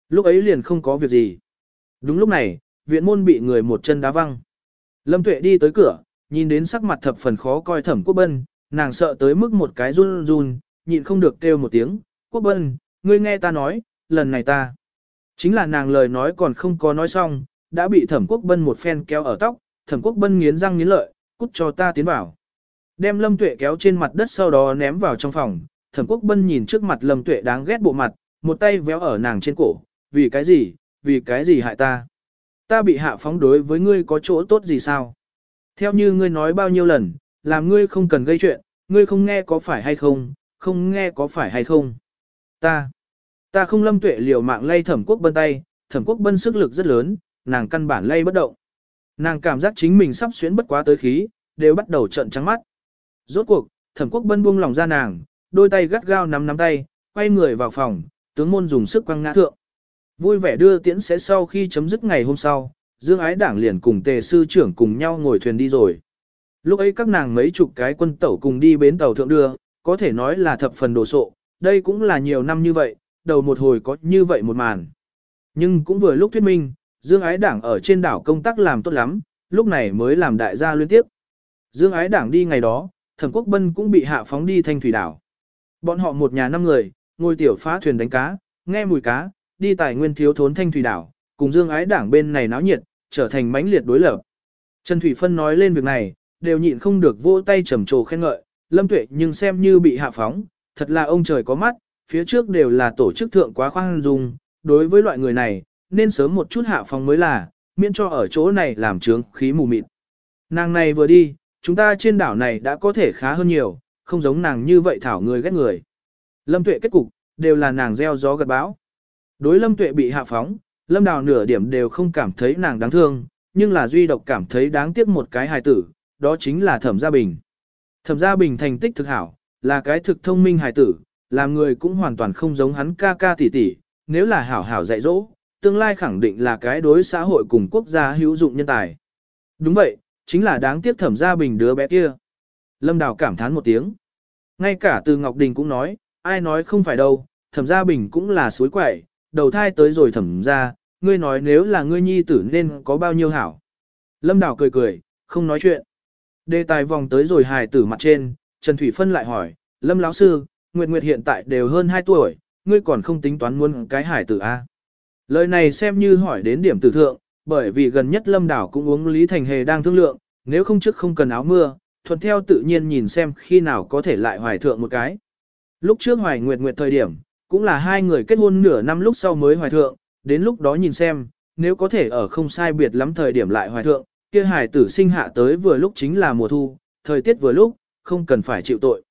Lúc ấy liền không có việc gì. Đúng lúc này, viện môn bị người một chân đá văng. Lâm Tuệ đi tới cửa, nhìn đến sắc mặt thập phần khó coi thẩm quốc bân, nàng sợ tới mức một cái run run, nhịn không được kêu một tiếng, quốc bân, ngươi nghe ta nói, lần này ta. Chính là nàng lời nói còn không có nói xong, đã bị thẩm quốc bân một phen kéo ở tóc, thẩm quốc bân nghiến răng nghiến lợi, cút cho ta tiến vào. Đem lâm tuệ kéo trên mặt đất sau đó ném vào trong phòng, thẩm quốc bân nhìn trước mặt lâm tuệ đáng ghét bộ mặt, một tay véo ở nàng trên cổ, vì cái gì, vì cái gì hại ta. Ta bị hạ phóng đối với ngươi có chỗ tốt gì sao? Theo như ngươi nói bao nhiêu lần, làm ngươi không cần gây chuyện, ngươi không nghe có phải hay không, không nghe có phải hay không. Ta, ta không lâm tuệ liều mạng lay thẩm quốc bân tay, thẩm quốc bân sức lực rất lớn, nàng căn bản lay bất động. Nàng cảm giác chính mình sắp xuyến bất quá tới khí, đều bắt đầu trận trắng mắt. Rốt cuộc, thẩm quốc bân buông lòng ra nàng, đôi tay gắt gao nắm nắm tay, quay người vào phòng, tướng môn dùng sức quăng ngã thượng. Vui vẻ đưa tiễn sẽ sau khi chấm dứt ngày hôm sau, Dương Ái Đảng liền cùng tề sư trưởng cùng nhau ngồi thuyền đi rồi. Lúc ấy các nàng mấy chục cái quân tẩu cùng đi bến tàu thượng đưa, có thể nói là thập phần đồ sộ, đây cũng là nhiều năm như vậy, đầu một hồi có như vậy một màn. Nhưng cũng vừa lúc thuyết minh, Dương Ái Đảng ở trên đảo công tác làm tốt lắm, lúc này mới làm đại gia liên tiếp. Dương Ái Đảng đi ngày đó, Thẩm Quốc Bân cũng bị hạ phóng đi thanh thủy đảo. Bọn họ một nhà năm người, ngồi tiểu phá thuyền đánh cá, nghe mùi cá, đi tài nguyên thiếu thốn thanh thủy đảo, cùng Dương Ái Đảng bên này náo nhiệt, trở thành mãnh liệt đối lập. Trần Thủy Phân nói lên việc này, đều nhịn không được vỗ tay trầm trồ khen ngợi, Lâm Tuệ nhưng xem như bị hạ phóng, thật là ông trời có mắt, phía trước đều là tổ chức thượng quá khoan dung, đối với loại người này, nên sớm một chút hạ phòng mới là, miễn cho ở chỗ này làm trướng khí mù mịt. Nàng này vừa đi, chúng ta trên đảo này đã có thể khá hơn nhiều, không giống nàng như vậy thảo người ghét người. Lâm Tuệ kết cục, đều là nàng gieo gió gặt bão. Đối Lâm Tuệ bị hạ phóng, Lâm Đào nửa điểm đều không cảm thấy nàng đáng thương, nhưng là duy độc cảm thấy đáng tiếc một cái hài tử, đó chính là Thẩm Gia Bình. Thẩm Gia Bình thành tích thực hảo, là cái thực thông minh hài tử, làm người cũng hoàn toàn không giống hắn ca ca tỷ tỷ, nếu là hảo hảo dạy dỗ, tương lai khẳng định là cái đối xã hội cùng quốc gia hữu dụng nhân tài. Đúng vậy, chính là đáng tiếc Thẩm Gia Bình đứa bé kia. Lâm Đào cảm thán một tiếng. Ngay cả từ Ngọc Đình cũng nói, ai nói không phải đâu, Thẩm Gia Bình cũng là suối quậy, đầu thai tới rồi thẩm gia ngươi nói nếu là ngươi nhi tử nên có bao nhiêu hảo. Lâm Đào cười cười, không nói chuyện. Đề tài vòng tới rồi hài tử mặt trên, Trần Thủy Phân lại hỏi, Lâm lão sư, Nguyệt Nguyệt hiện tại đều hơn 2 tuổi, ngươi còn không tính toán muốn cái Hải tử A. Lời này xem như hỏi đến điểm tử thượng, bởi vì gần nhất Lâm Đảo cũng uống Lý Thành Hề đang thương lượng, nếu không trước không cần áo mưa, thuận theo tự nhiên nhìn xem khi nào có thể lại hoài thượng một cái. Lúc trước hoài Nguyệt Nguyệt thời điểm, cũng là hai người kết hôn nửa năm lúc sau mới hoài thượng, đến lúc đó nhìn xem, nếu có thể ở không sai biệt lắm thời điểm lại hoài thượng, kia Hải tử sinh hạ tới vừa lúc chính là mùa thu, thời tiết vừa lúc, không cần phải chịu tội.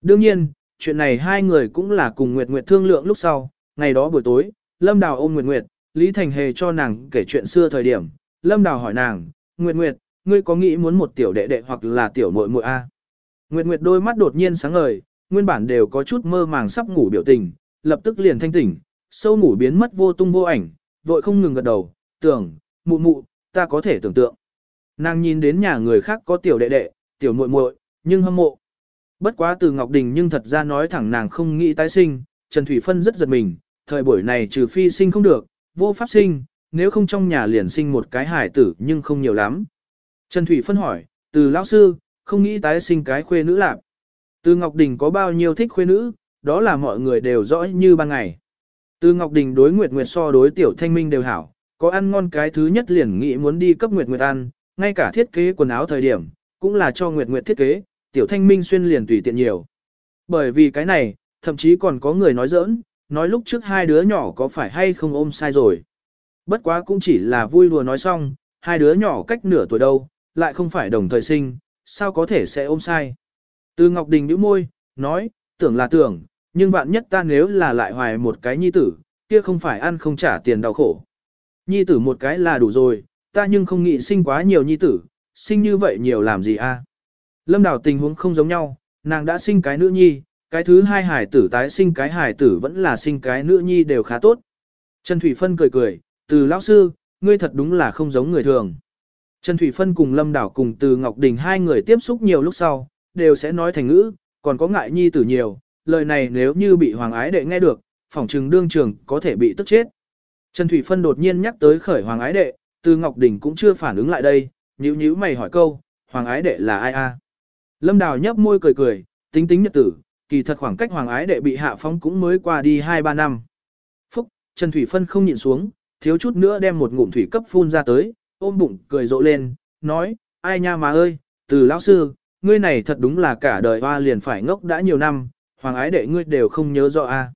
Đương nhiên, chuyện này hai người cũng là cùng Nguyệt Nguyệt thương lượng lúc sau, ngày đó buổi tối, Lâm Đào ôm Nguyệt Nguyệt, Lý Thành Hề cho nàng kể chuyện xưa thời điểm, Lâm Đào hỏi nàng, Nguyệt Nguyệt, ngươi có nghĩ muốn một tiểu đệ đệ hoặc là tiểu muội muội a? Nguyệt Nguyệt đôi mắt đột nhiên sáng ngời, nguyên bản đều có chút mơ màng sắp ngủ biểu tình, lập tức liền thanh tỉnh, sâu ngủ biến mất vô tung vô ảnh, vội không ngừng gật đầu, tưởng, mụ mụ, ta có thể tưởng tượng. Nàng nhìn đến nhà người khác có tiểu đệ đệ, tiểu muội muội, nhưng hâm mộ. Bất quá từ Ngọc Đình nhưng thật ra nói thẳng nàng không nghĩ tái sinh, Trần Thủy Phân rất giật mình, thời buổi này trừ phi sinh không được, vô pháp sinh, nếu không trong nhà liền sinh một cái hải tử nhưng không nhiều lắm. Trần Thủy phân hỏi, từ lão sư, không nghĩ tái sinh cái khuê nữ lạc. Từ Ngọc Đình có bao nhiêu thích khuê nữ, đó là mọi người đều rõ như ban ngày. Từ Ngọc Đình đối Nguyệt Nguyệt so đối Tiểu Thanh Minh đều hảo, có ăn ngon cái thứ nhất liền nghĩ muốn đi cấp Nguyệt Nguyệt ăn, ngay cả thiết kế quần áo thời điểm, cũng là cho Nguyệt Nguyệt thiết kế, Tiểu Thanh Minh xuyên liền tùy tiện nhiều. Bởi vì cái này, thậm chí còn có người nói giỡn, nói lúc trước hai đứa nhỏ có phải hay không ôm sai rồi. Bất quá cũng chỉ là vui đùa nói xong, hai đứa nhỏ cách nửa tuổi đâu, lại không phải đồng thời sinh, sao có thể sẽ ôm sai. Từ Ngọc Đình nhíu môi, nói, tưởng là tưởng, nhưng vạn nhất ta nếu là lại hoài một cái nhi tử, kia không phải ăn không trả tiền đau khổ. Nhi tử một cái là đủ rồi, ta nhưng không nghĩ sinh quá nhiều nhi tử, sinh như vậy nhiều làm gì a? Lâm Đào tình huống không giống nhau, nàng đã sinh cái nữ nhi, cái thứ hai hải tử tái sinh cái hải tử vẫn là sinh cái nữ nhi đều khá tốt. Trần Thủy Phân cười cười, từ lão sư, ngươi thật đúng là không giống người thường. Trần Thủy Phân cùng Lâm Đảo cùng từ Ngọc Đình hai người tiếp xúc nhiều lúc sau, đều sẽ nói thành ngữ, còn có ngại nhi tử nhiều, lời này nếu như bị Hoàng Ái Đệ nghe được, phỏng trừng đương trường có thể bị tức chết. Trần Thủy Phân đột nhiên nhắc tới khởi Hoàng Ái Đệ, từ Ngọc Đình cũng chưa phản ứng lại đây, nhíu nhíu mày hỏi câu, Hoàng Ái Đệ là ai a? Lâm Đào nhấp môi cười cười, tính tính nhật tử, kỳ thật khoảng cách Hoàng Ái Đệ bị hạ phong cũng mới qua đi 2-3 năm. Phúc, Trần Thủy Phân không nhịn xuống, thiếu chút nữa đem một ngụm thủy cấp phun ra tới, ôm bụng cười rộ lên, nói, ai nha mà ơi, từ lão sư, ngươi này thật đúng là cả đời hoa liền phải ngốc đã nhiều năm, Hoàng Ái Đệ ngươi đều không nhớ rõ a.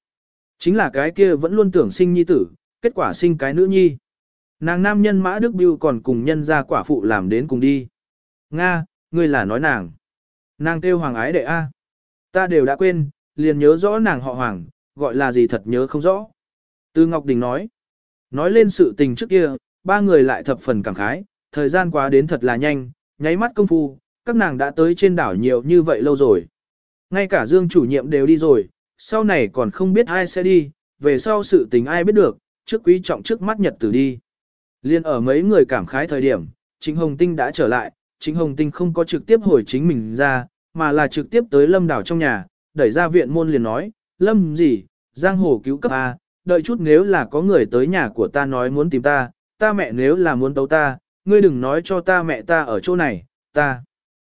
Chính là cái kia vẫn luôn tưởng sinh nhi tử, kết quả sinh cái nữ nhi. Nàng nam nhân Mã Đức Biêu còn cùng nhân ra quả phụ làm đến cùng đi. Nga, ngươi là nói nàng. Nàng kêu hoàng ái đệ A. Ta đều đã quên, liền nhớ rõ nàng họ hoàng, gọi là gì thật nhớ không rõ. Tư Ngọc Đình nói. Nói lên sự tình trước kia, ba người lại thập phần cảm khái, thời gian quá đến thật là nhanh, nháy mắt công phu, các nàng đã tới trên đảo nhiều như vậy lâu rồi. Ngay cả Dương chủ nhiệm đều đi rồi, sau này còn không biết ai sẽ đi, về sau sự tình ai biết được, trước quý trọng trước mắt nhật tử đi. Liên ở mấy người cảm khái thời điểm, Trịnh Hồng Tinh đã trở lại, Trịnh Hồng Tinh không có trực tiếp hồi chính mình ra, mà là trực tiếp tới Lâm Đảo trong nhà, đẩy ra viện môn liền nói, Lâm gì, giang hồ cứu cấp A, đợi chút nếu là có người tới nhà của ta nói muốn tìm ta, ta mẹ nếu là muốn tấu ta, ngươi đừng nói cho ta mẹ ta ở chỗ này, ta.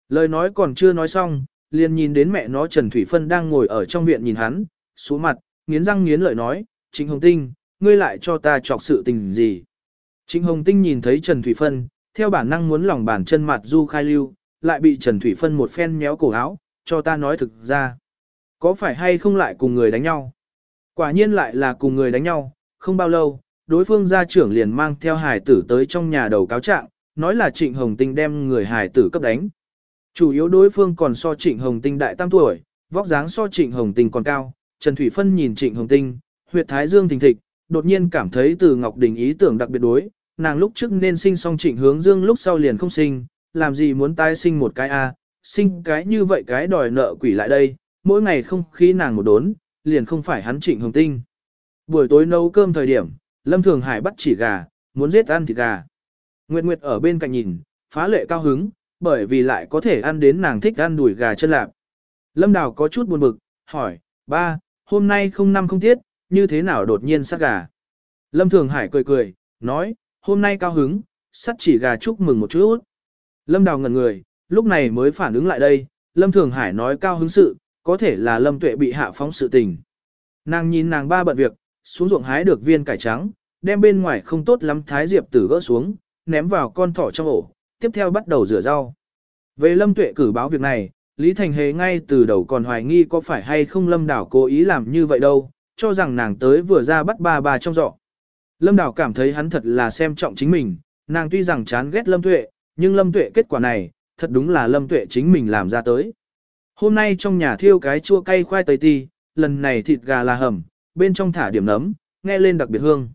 Lời nói còn chưa nói xong, liền nhìn đến mẹ nó Trần Thủy Phân đang ngồi ở trong viện nhìn hắn, xuống mặt, nghiến răng nghiến lợi nói, Trịnh Hồng Tinh, ngươi lại cho ta chọc sự tình gì. Trịnh Hồng Tinh nhìn thấy Trần Thủy Phân, theo bản năng muốn lòng bàn chân mặt du khai lưu, lại bị Trần Thủy Phân một phen méo cổ áo, cho ta nói thực ra. Có phải hay không lại cùng người đánh nhau? Quả nhiên lại là cùng người đánh nhau, không bao lâu, đối phương gia trưởng liền mang theo hải tử tới trong nhà đầu cáo trạng, nói là Trịnh Hồng Tinh đem người hải tử cấp đánh. Chủ yếu đối phương còn so Trịnh Hồng Tinh đại tam tuổi, vóc dáng so Trịnh Hồng Tinh còn cao, Trần Thủy Phân nhìn Trịnh Hồng Tinh, huyệt thái dương thình thịch, đột nhiên cảm thấy từ Ngọc Đình ý tưởng đặc biệt đối, nàng lúc trước nên sinh song trịnh hướng dương lúc sau liền không sinh, làm gì muốn tái sinh một cái a, sinh cái như vậy cái đòi nợ quỷ lại đây, mỗi ngày không khí nàng một đốn, liền không phải hắn trịnh hồng tinh. Buổi tối nấu cơm thời điểm, Lâm Thường Hải bắt chỉ gà, muốn giết ăn thịt gà. Nguyệt Nguyệt ở bên cạnh nhìn, phá lệ cao hứng, bởi vì lại có thể ăn đến nàng thích ăn đùi gà chân lạp. Lâm Đào có chút buồn bực, hỏi, ba, hôm nay không năm không tiết, như thế nào đột nhiên sát gà? Lâm Thường Hải cười cười, nói, hôm nay cao hứng, sắt chỉ gà chúc mừng một chút. Lâm Đào ngẩn người, lúc này mới phản ứng lại đây, Lâm Thường Hải nói cao hứng sự, có thể là Lâm Tuệ bị hạ phóng sự tình. Nàng nhìn nàng ba bận việc, xuống ruộng hái được viên cải trắng, đem bên ngoài không tốt lắm thái diệp tử gỡ xuống, ném vào con thỏ trong ổ, tiếp theo bắt đầu rửa rau. Về Lâm Tuệ cử báo việc này, Lý Thành Hề ngay từ đầu còn hoài nghi có phải hay không Lâm Đảo cố ý làm như vậy đâu, cho rằng nàng tới vừa ra bắt ba bà trong giỏ. Lâm Đào cảm thấy hắn thật là xem trọng chính mình, nàng tuy rằng chán ghét Lâm Tuệ, nhưng Lâm Tuệ kết quả này, thật đúng là Lâm Tuệ chính mình làm ra tới. Hôm nay trong nhà thiêu cái chua cay khoai tây ti, lần này thịt gà là hầm, bên trong thả điểm nấm, nghe lên đặc biệt hương.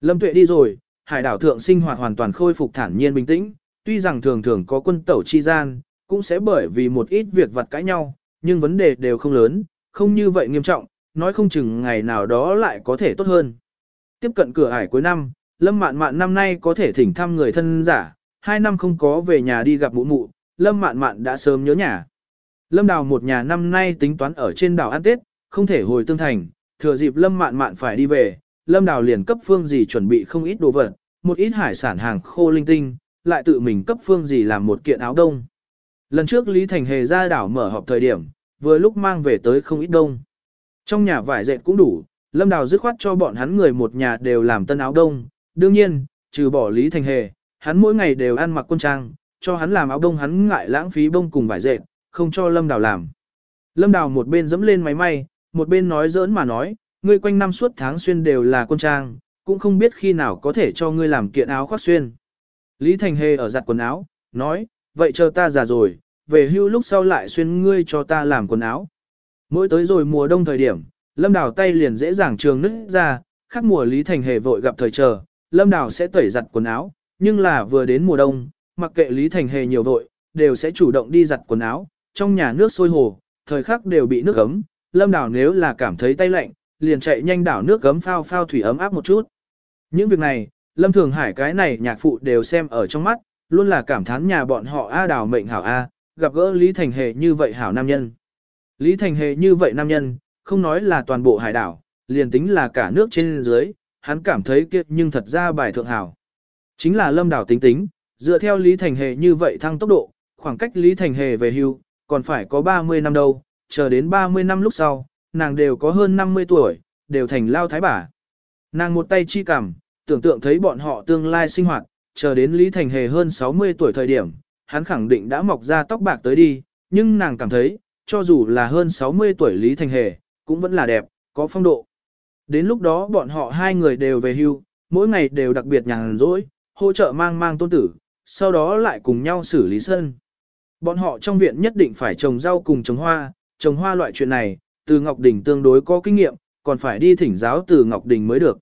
Lâm Tuệ đi rồi, hải đảo thượng sinh hoạt hoàn toàn khôi phục thản nhiên bình tĩnh, tuy rằng thường thường có quân tẩu chi gian, cũng sẽ bởi vì một ít việc vặt cãi nhau, nhưng vấn đề đều không lớn, không như vậy nghiêm trọng, nói không chừng ngày nào đó lại có thể tốt hơn. Tiếp cận cửa ải cuối năm, Lâm Mạn Mạn năm nay có thể thỉnh thăm người thân giả, hai năm không có về nhà đi gặp mụ mụ, Lâm Mạn Mạn đã sớm nhớ nhà. Lâm Đào một nhà năm nay tính toán ở trên đảo ăn Tết, không thể hồi tương thành, thừa dịp Lâm Mạn Mạn phải đi về, Lâm Đào liền cấp phương gì chuẩn bị không ít đồ vật, một ít hải sản hàng khô linh tinh, lại tự mình cấp phương gì làm một kiện áo đông. Lần trước Lý Thành Hề ra đảo mở họp thời điểm, vừa lúc mang về tới không ít đông. Trong nhà vải dệt cũng đủ, Lâm Đào dứt khoát cho bọn hắn người một nhà đều làm tân áo đông. Đương nhiên, trừ bỏ Lý Thành Hề, hắn mỗi ngày đều ăn mặc quân trang, cho hắn làm áo đông hắn ngại lãng phí bông cùng vải dệt, không cho Lâm Đào làm. Lâm Đào một bên dẫm lên máy may, một bên nói giỡn mà nói, ngươi quanh năm suốt tháng xuyên đều là quân trang, cũng không biết khi nào có thể cho ngươi làm kiện áo khoác xuyên. Lý Thành Hề ở giặt quần áo, nói, vậy chờ ta già rồi, về hưu lúc sau lại xuyên ngươi cho ta làm quần áo. Mỗi tới rồi mùa đông thời điểm, Lâm Đào tay liền dễ dàng trường nứt ra, khác mùa Lý Thành Hề vội gặp thời chờ, Lâm Đào sẽ tẩy giặt quần áo, nhưng là vừa đến mùa đông, mặc kệ Lý Thành Hề nhiều vội, đều sẽ chủ động đi giặt quần áo, trong nhà nước sôi hồ, thời khắc đều bị nước ấm, Lâm Đào nếu là cảm thấy tay lạnh, liền chạy nhanh đảo nước gấm phao phao thủy ấm áp một chút. Những việc này, Lâm Thường Hải cái này nhạc phụ đều xem ở trong mắt, luôn là cảm thán nhà bọn họ A đào mệnh hảo A, gặp gỡ Lý Thành Hề như vậy hảo nam nhân. Lý Thành Hề như vậy nam nhân, không nói là toàn bộ hải đảo, liền tính là cả nước trên dưới, hắn cảm thấy kiệt nhưng thật ra bài thượng hảo. Chính là lâm đảo tính tính, dựa theo Lý Thành Hề như vậy thăng tốc độ, khoảng cách Lý Thành Hề về hưu, còn phải có 30 năm đâu, chờ đến 30 năm lúc sau, nàng đều có hơn 50 tuổi, đều thành lao thái bà. Nàng một tay chi cảm, tưởng tượng thấy bọn họ tương lai sinh hoạt, chờ đến Lý Thành Hề hơn 60 tuổi thời điểm, hắn khẳng định đã mọc ra tóc bạc tới đi, nhưng nàng cảm thấy, cho dù là hơn 60 tuổi Lý Thành Hề, cũng vẫn là đẹp, có phong độ. Đến lúc đó bọn họ hai người đều về hưu, mỗi ngày đều đặc biệt nhàn rỗi, hỗ trợ mang mang tôn tử, sau đó lại cùng nhau xử lý sân. Bọn họ trong viện nhất định phải trồng rau cùng trồng hoa, trồng hoa loại chuyện này, từ Ngọc Đình tương đối có kinh nghiệm, còn phải đi thỉnh giáo từ Ngọc Đình mới được.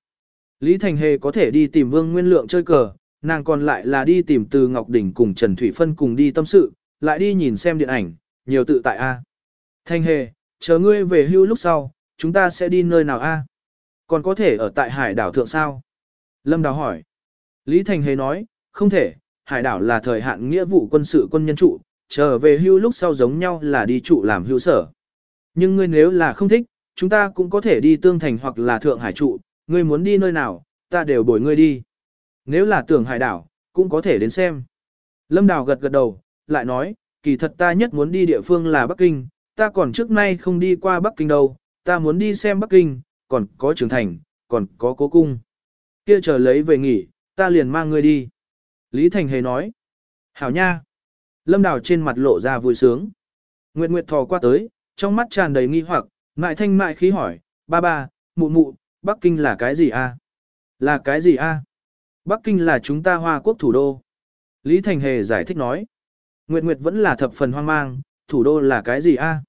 Lý Thành Hề có thể đi tìm Vương Nguyên Lượng chơi cờ, nàng còn lại là đi tìm từ Ngọc Đình cùng Trần Thủy Phân cùng đi tâm sự, lại đi nhìn xem điện ảnh, nhiều tự tại A. Thành Hề, chờ ngươi về hưu lúc sau, chúng ta sẽ đi nơi nào A? Còn có thể ở tại hải đảo thượng sao? Lâm Đào hỏi. Lý Thành Hề nói, không thể, hải đảo là thời hạn nghĩa vụ quân sự quân nhân trụ, trở về hưu lúc sau giống nhau là đi trụ làm hưu sở. Nhưng ngươi nếu là không thích, chúng ta cũng có thể đi tương thành hoặc là thượng hải trụ, ngươi muốn đi nơi nào, ta đều bồi ngươi đi. Nếu là tưởng hải đảo, cũng có thể đến xem. Lâm Đào gật gật đầu, lại nói, kỳ thật ta nhất muốn đi địa phương là Bắc Kinh, ta còn trước nay không đi qua Bắc Kinh đâu, ta muốn đi xem Bắc Kinh, còn có trưởng thành, còn có cố cung. Kia chờ lấy về nghỉ, ta liền mang ngươi đi. Lý Thành Hề nói, hảo nha. Lâm Đào trên mặt lộ ra vui sướng. Nguyệt Nguyệt thò qua tới, trong mắt tràn đầy nghi hoặc, mại thanh mại khí hỏi, ba ba, mụ mụ, Bắc Kinh là cái gì a? Là cái gì a? Bắc Kinh là chúng ta Hoa Quốc thủ đô. Lý Thành Hề giải thích nói. Nguyệt Nguyệt vẫn là thập phần hoang mang, thủ đô là cái gì a?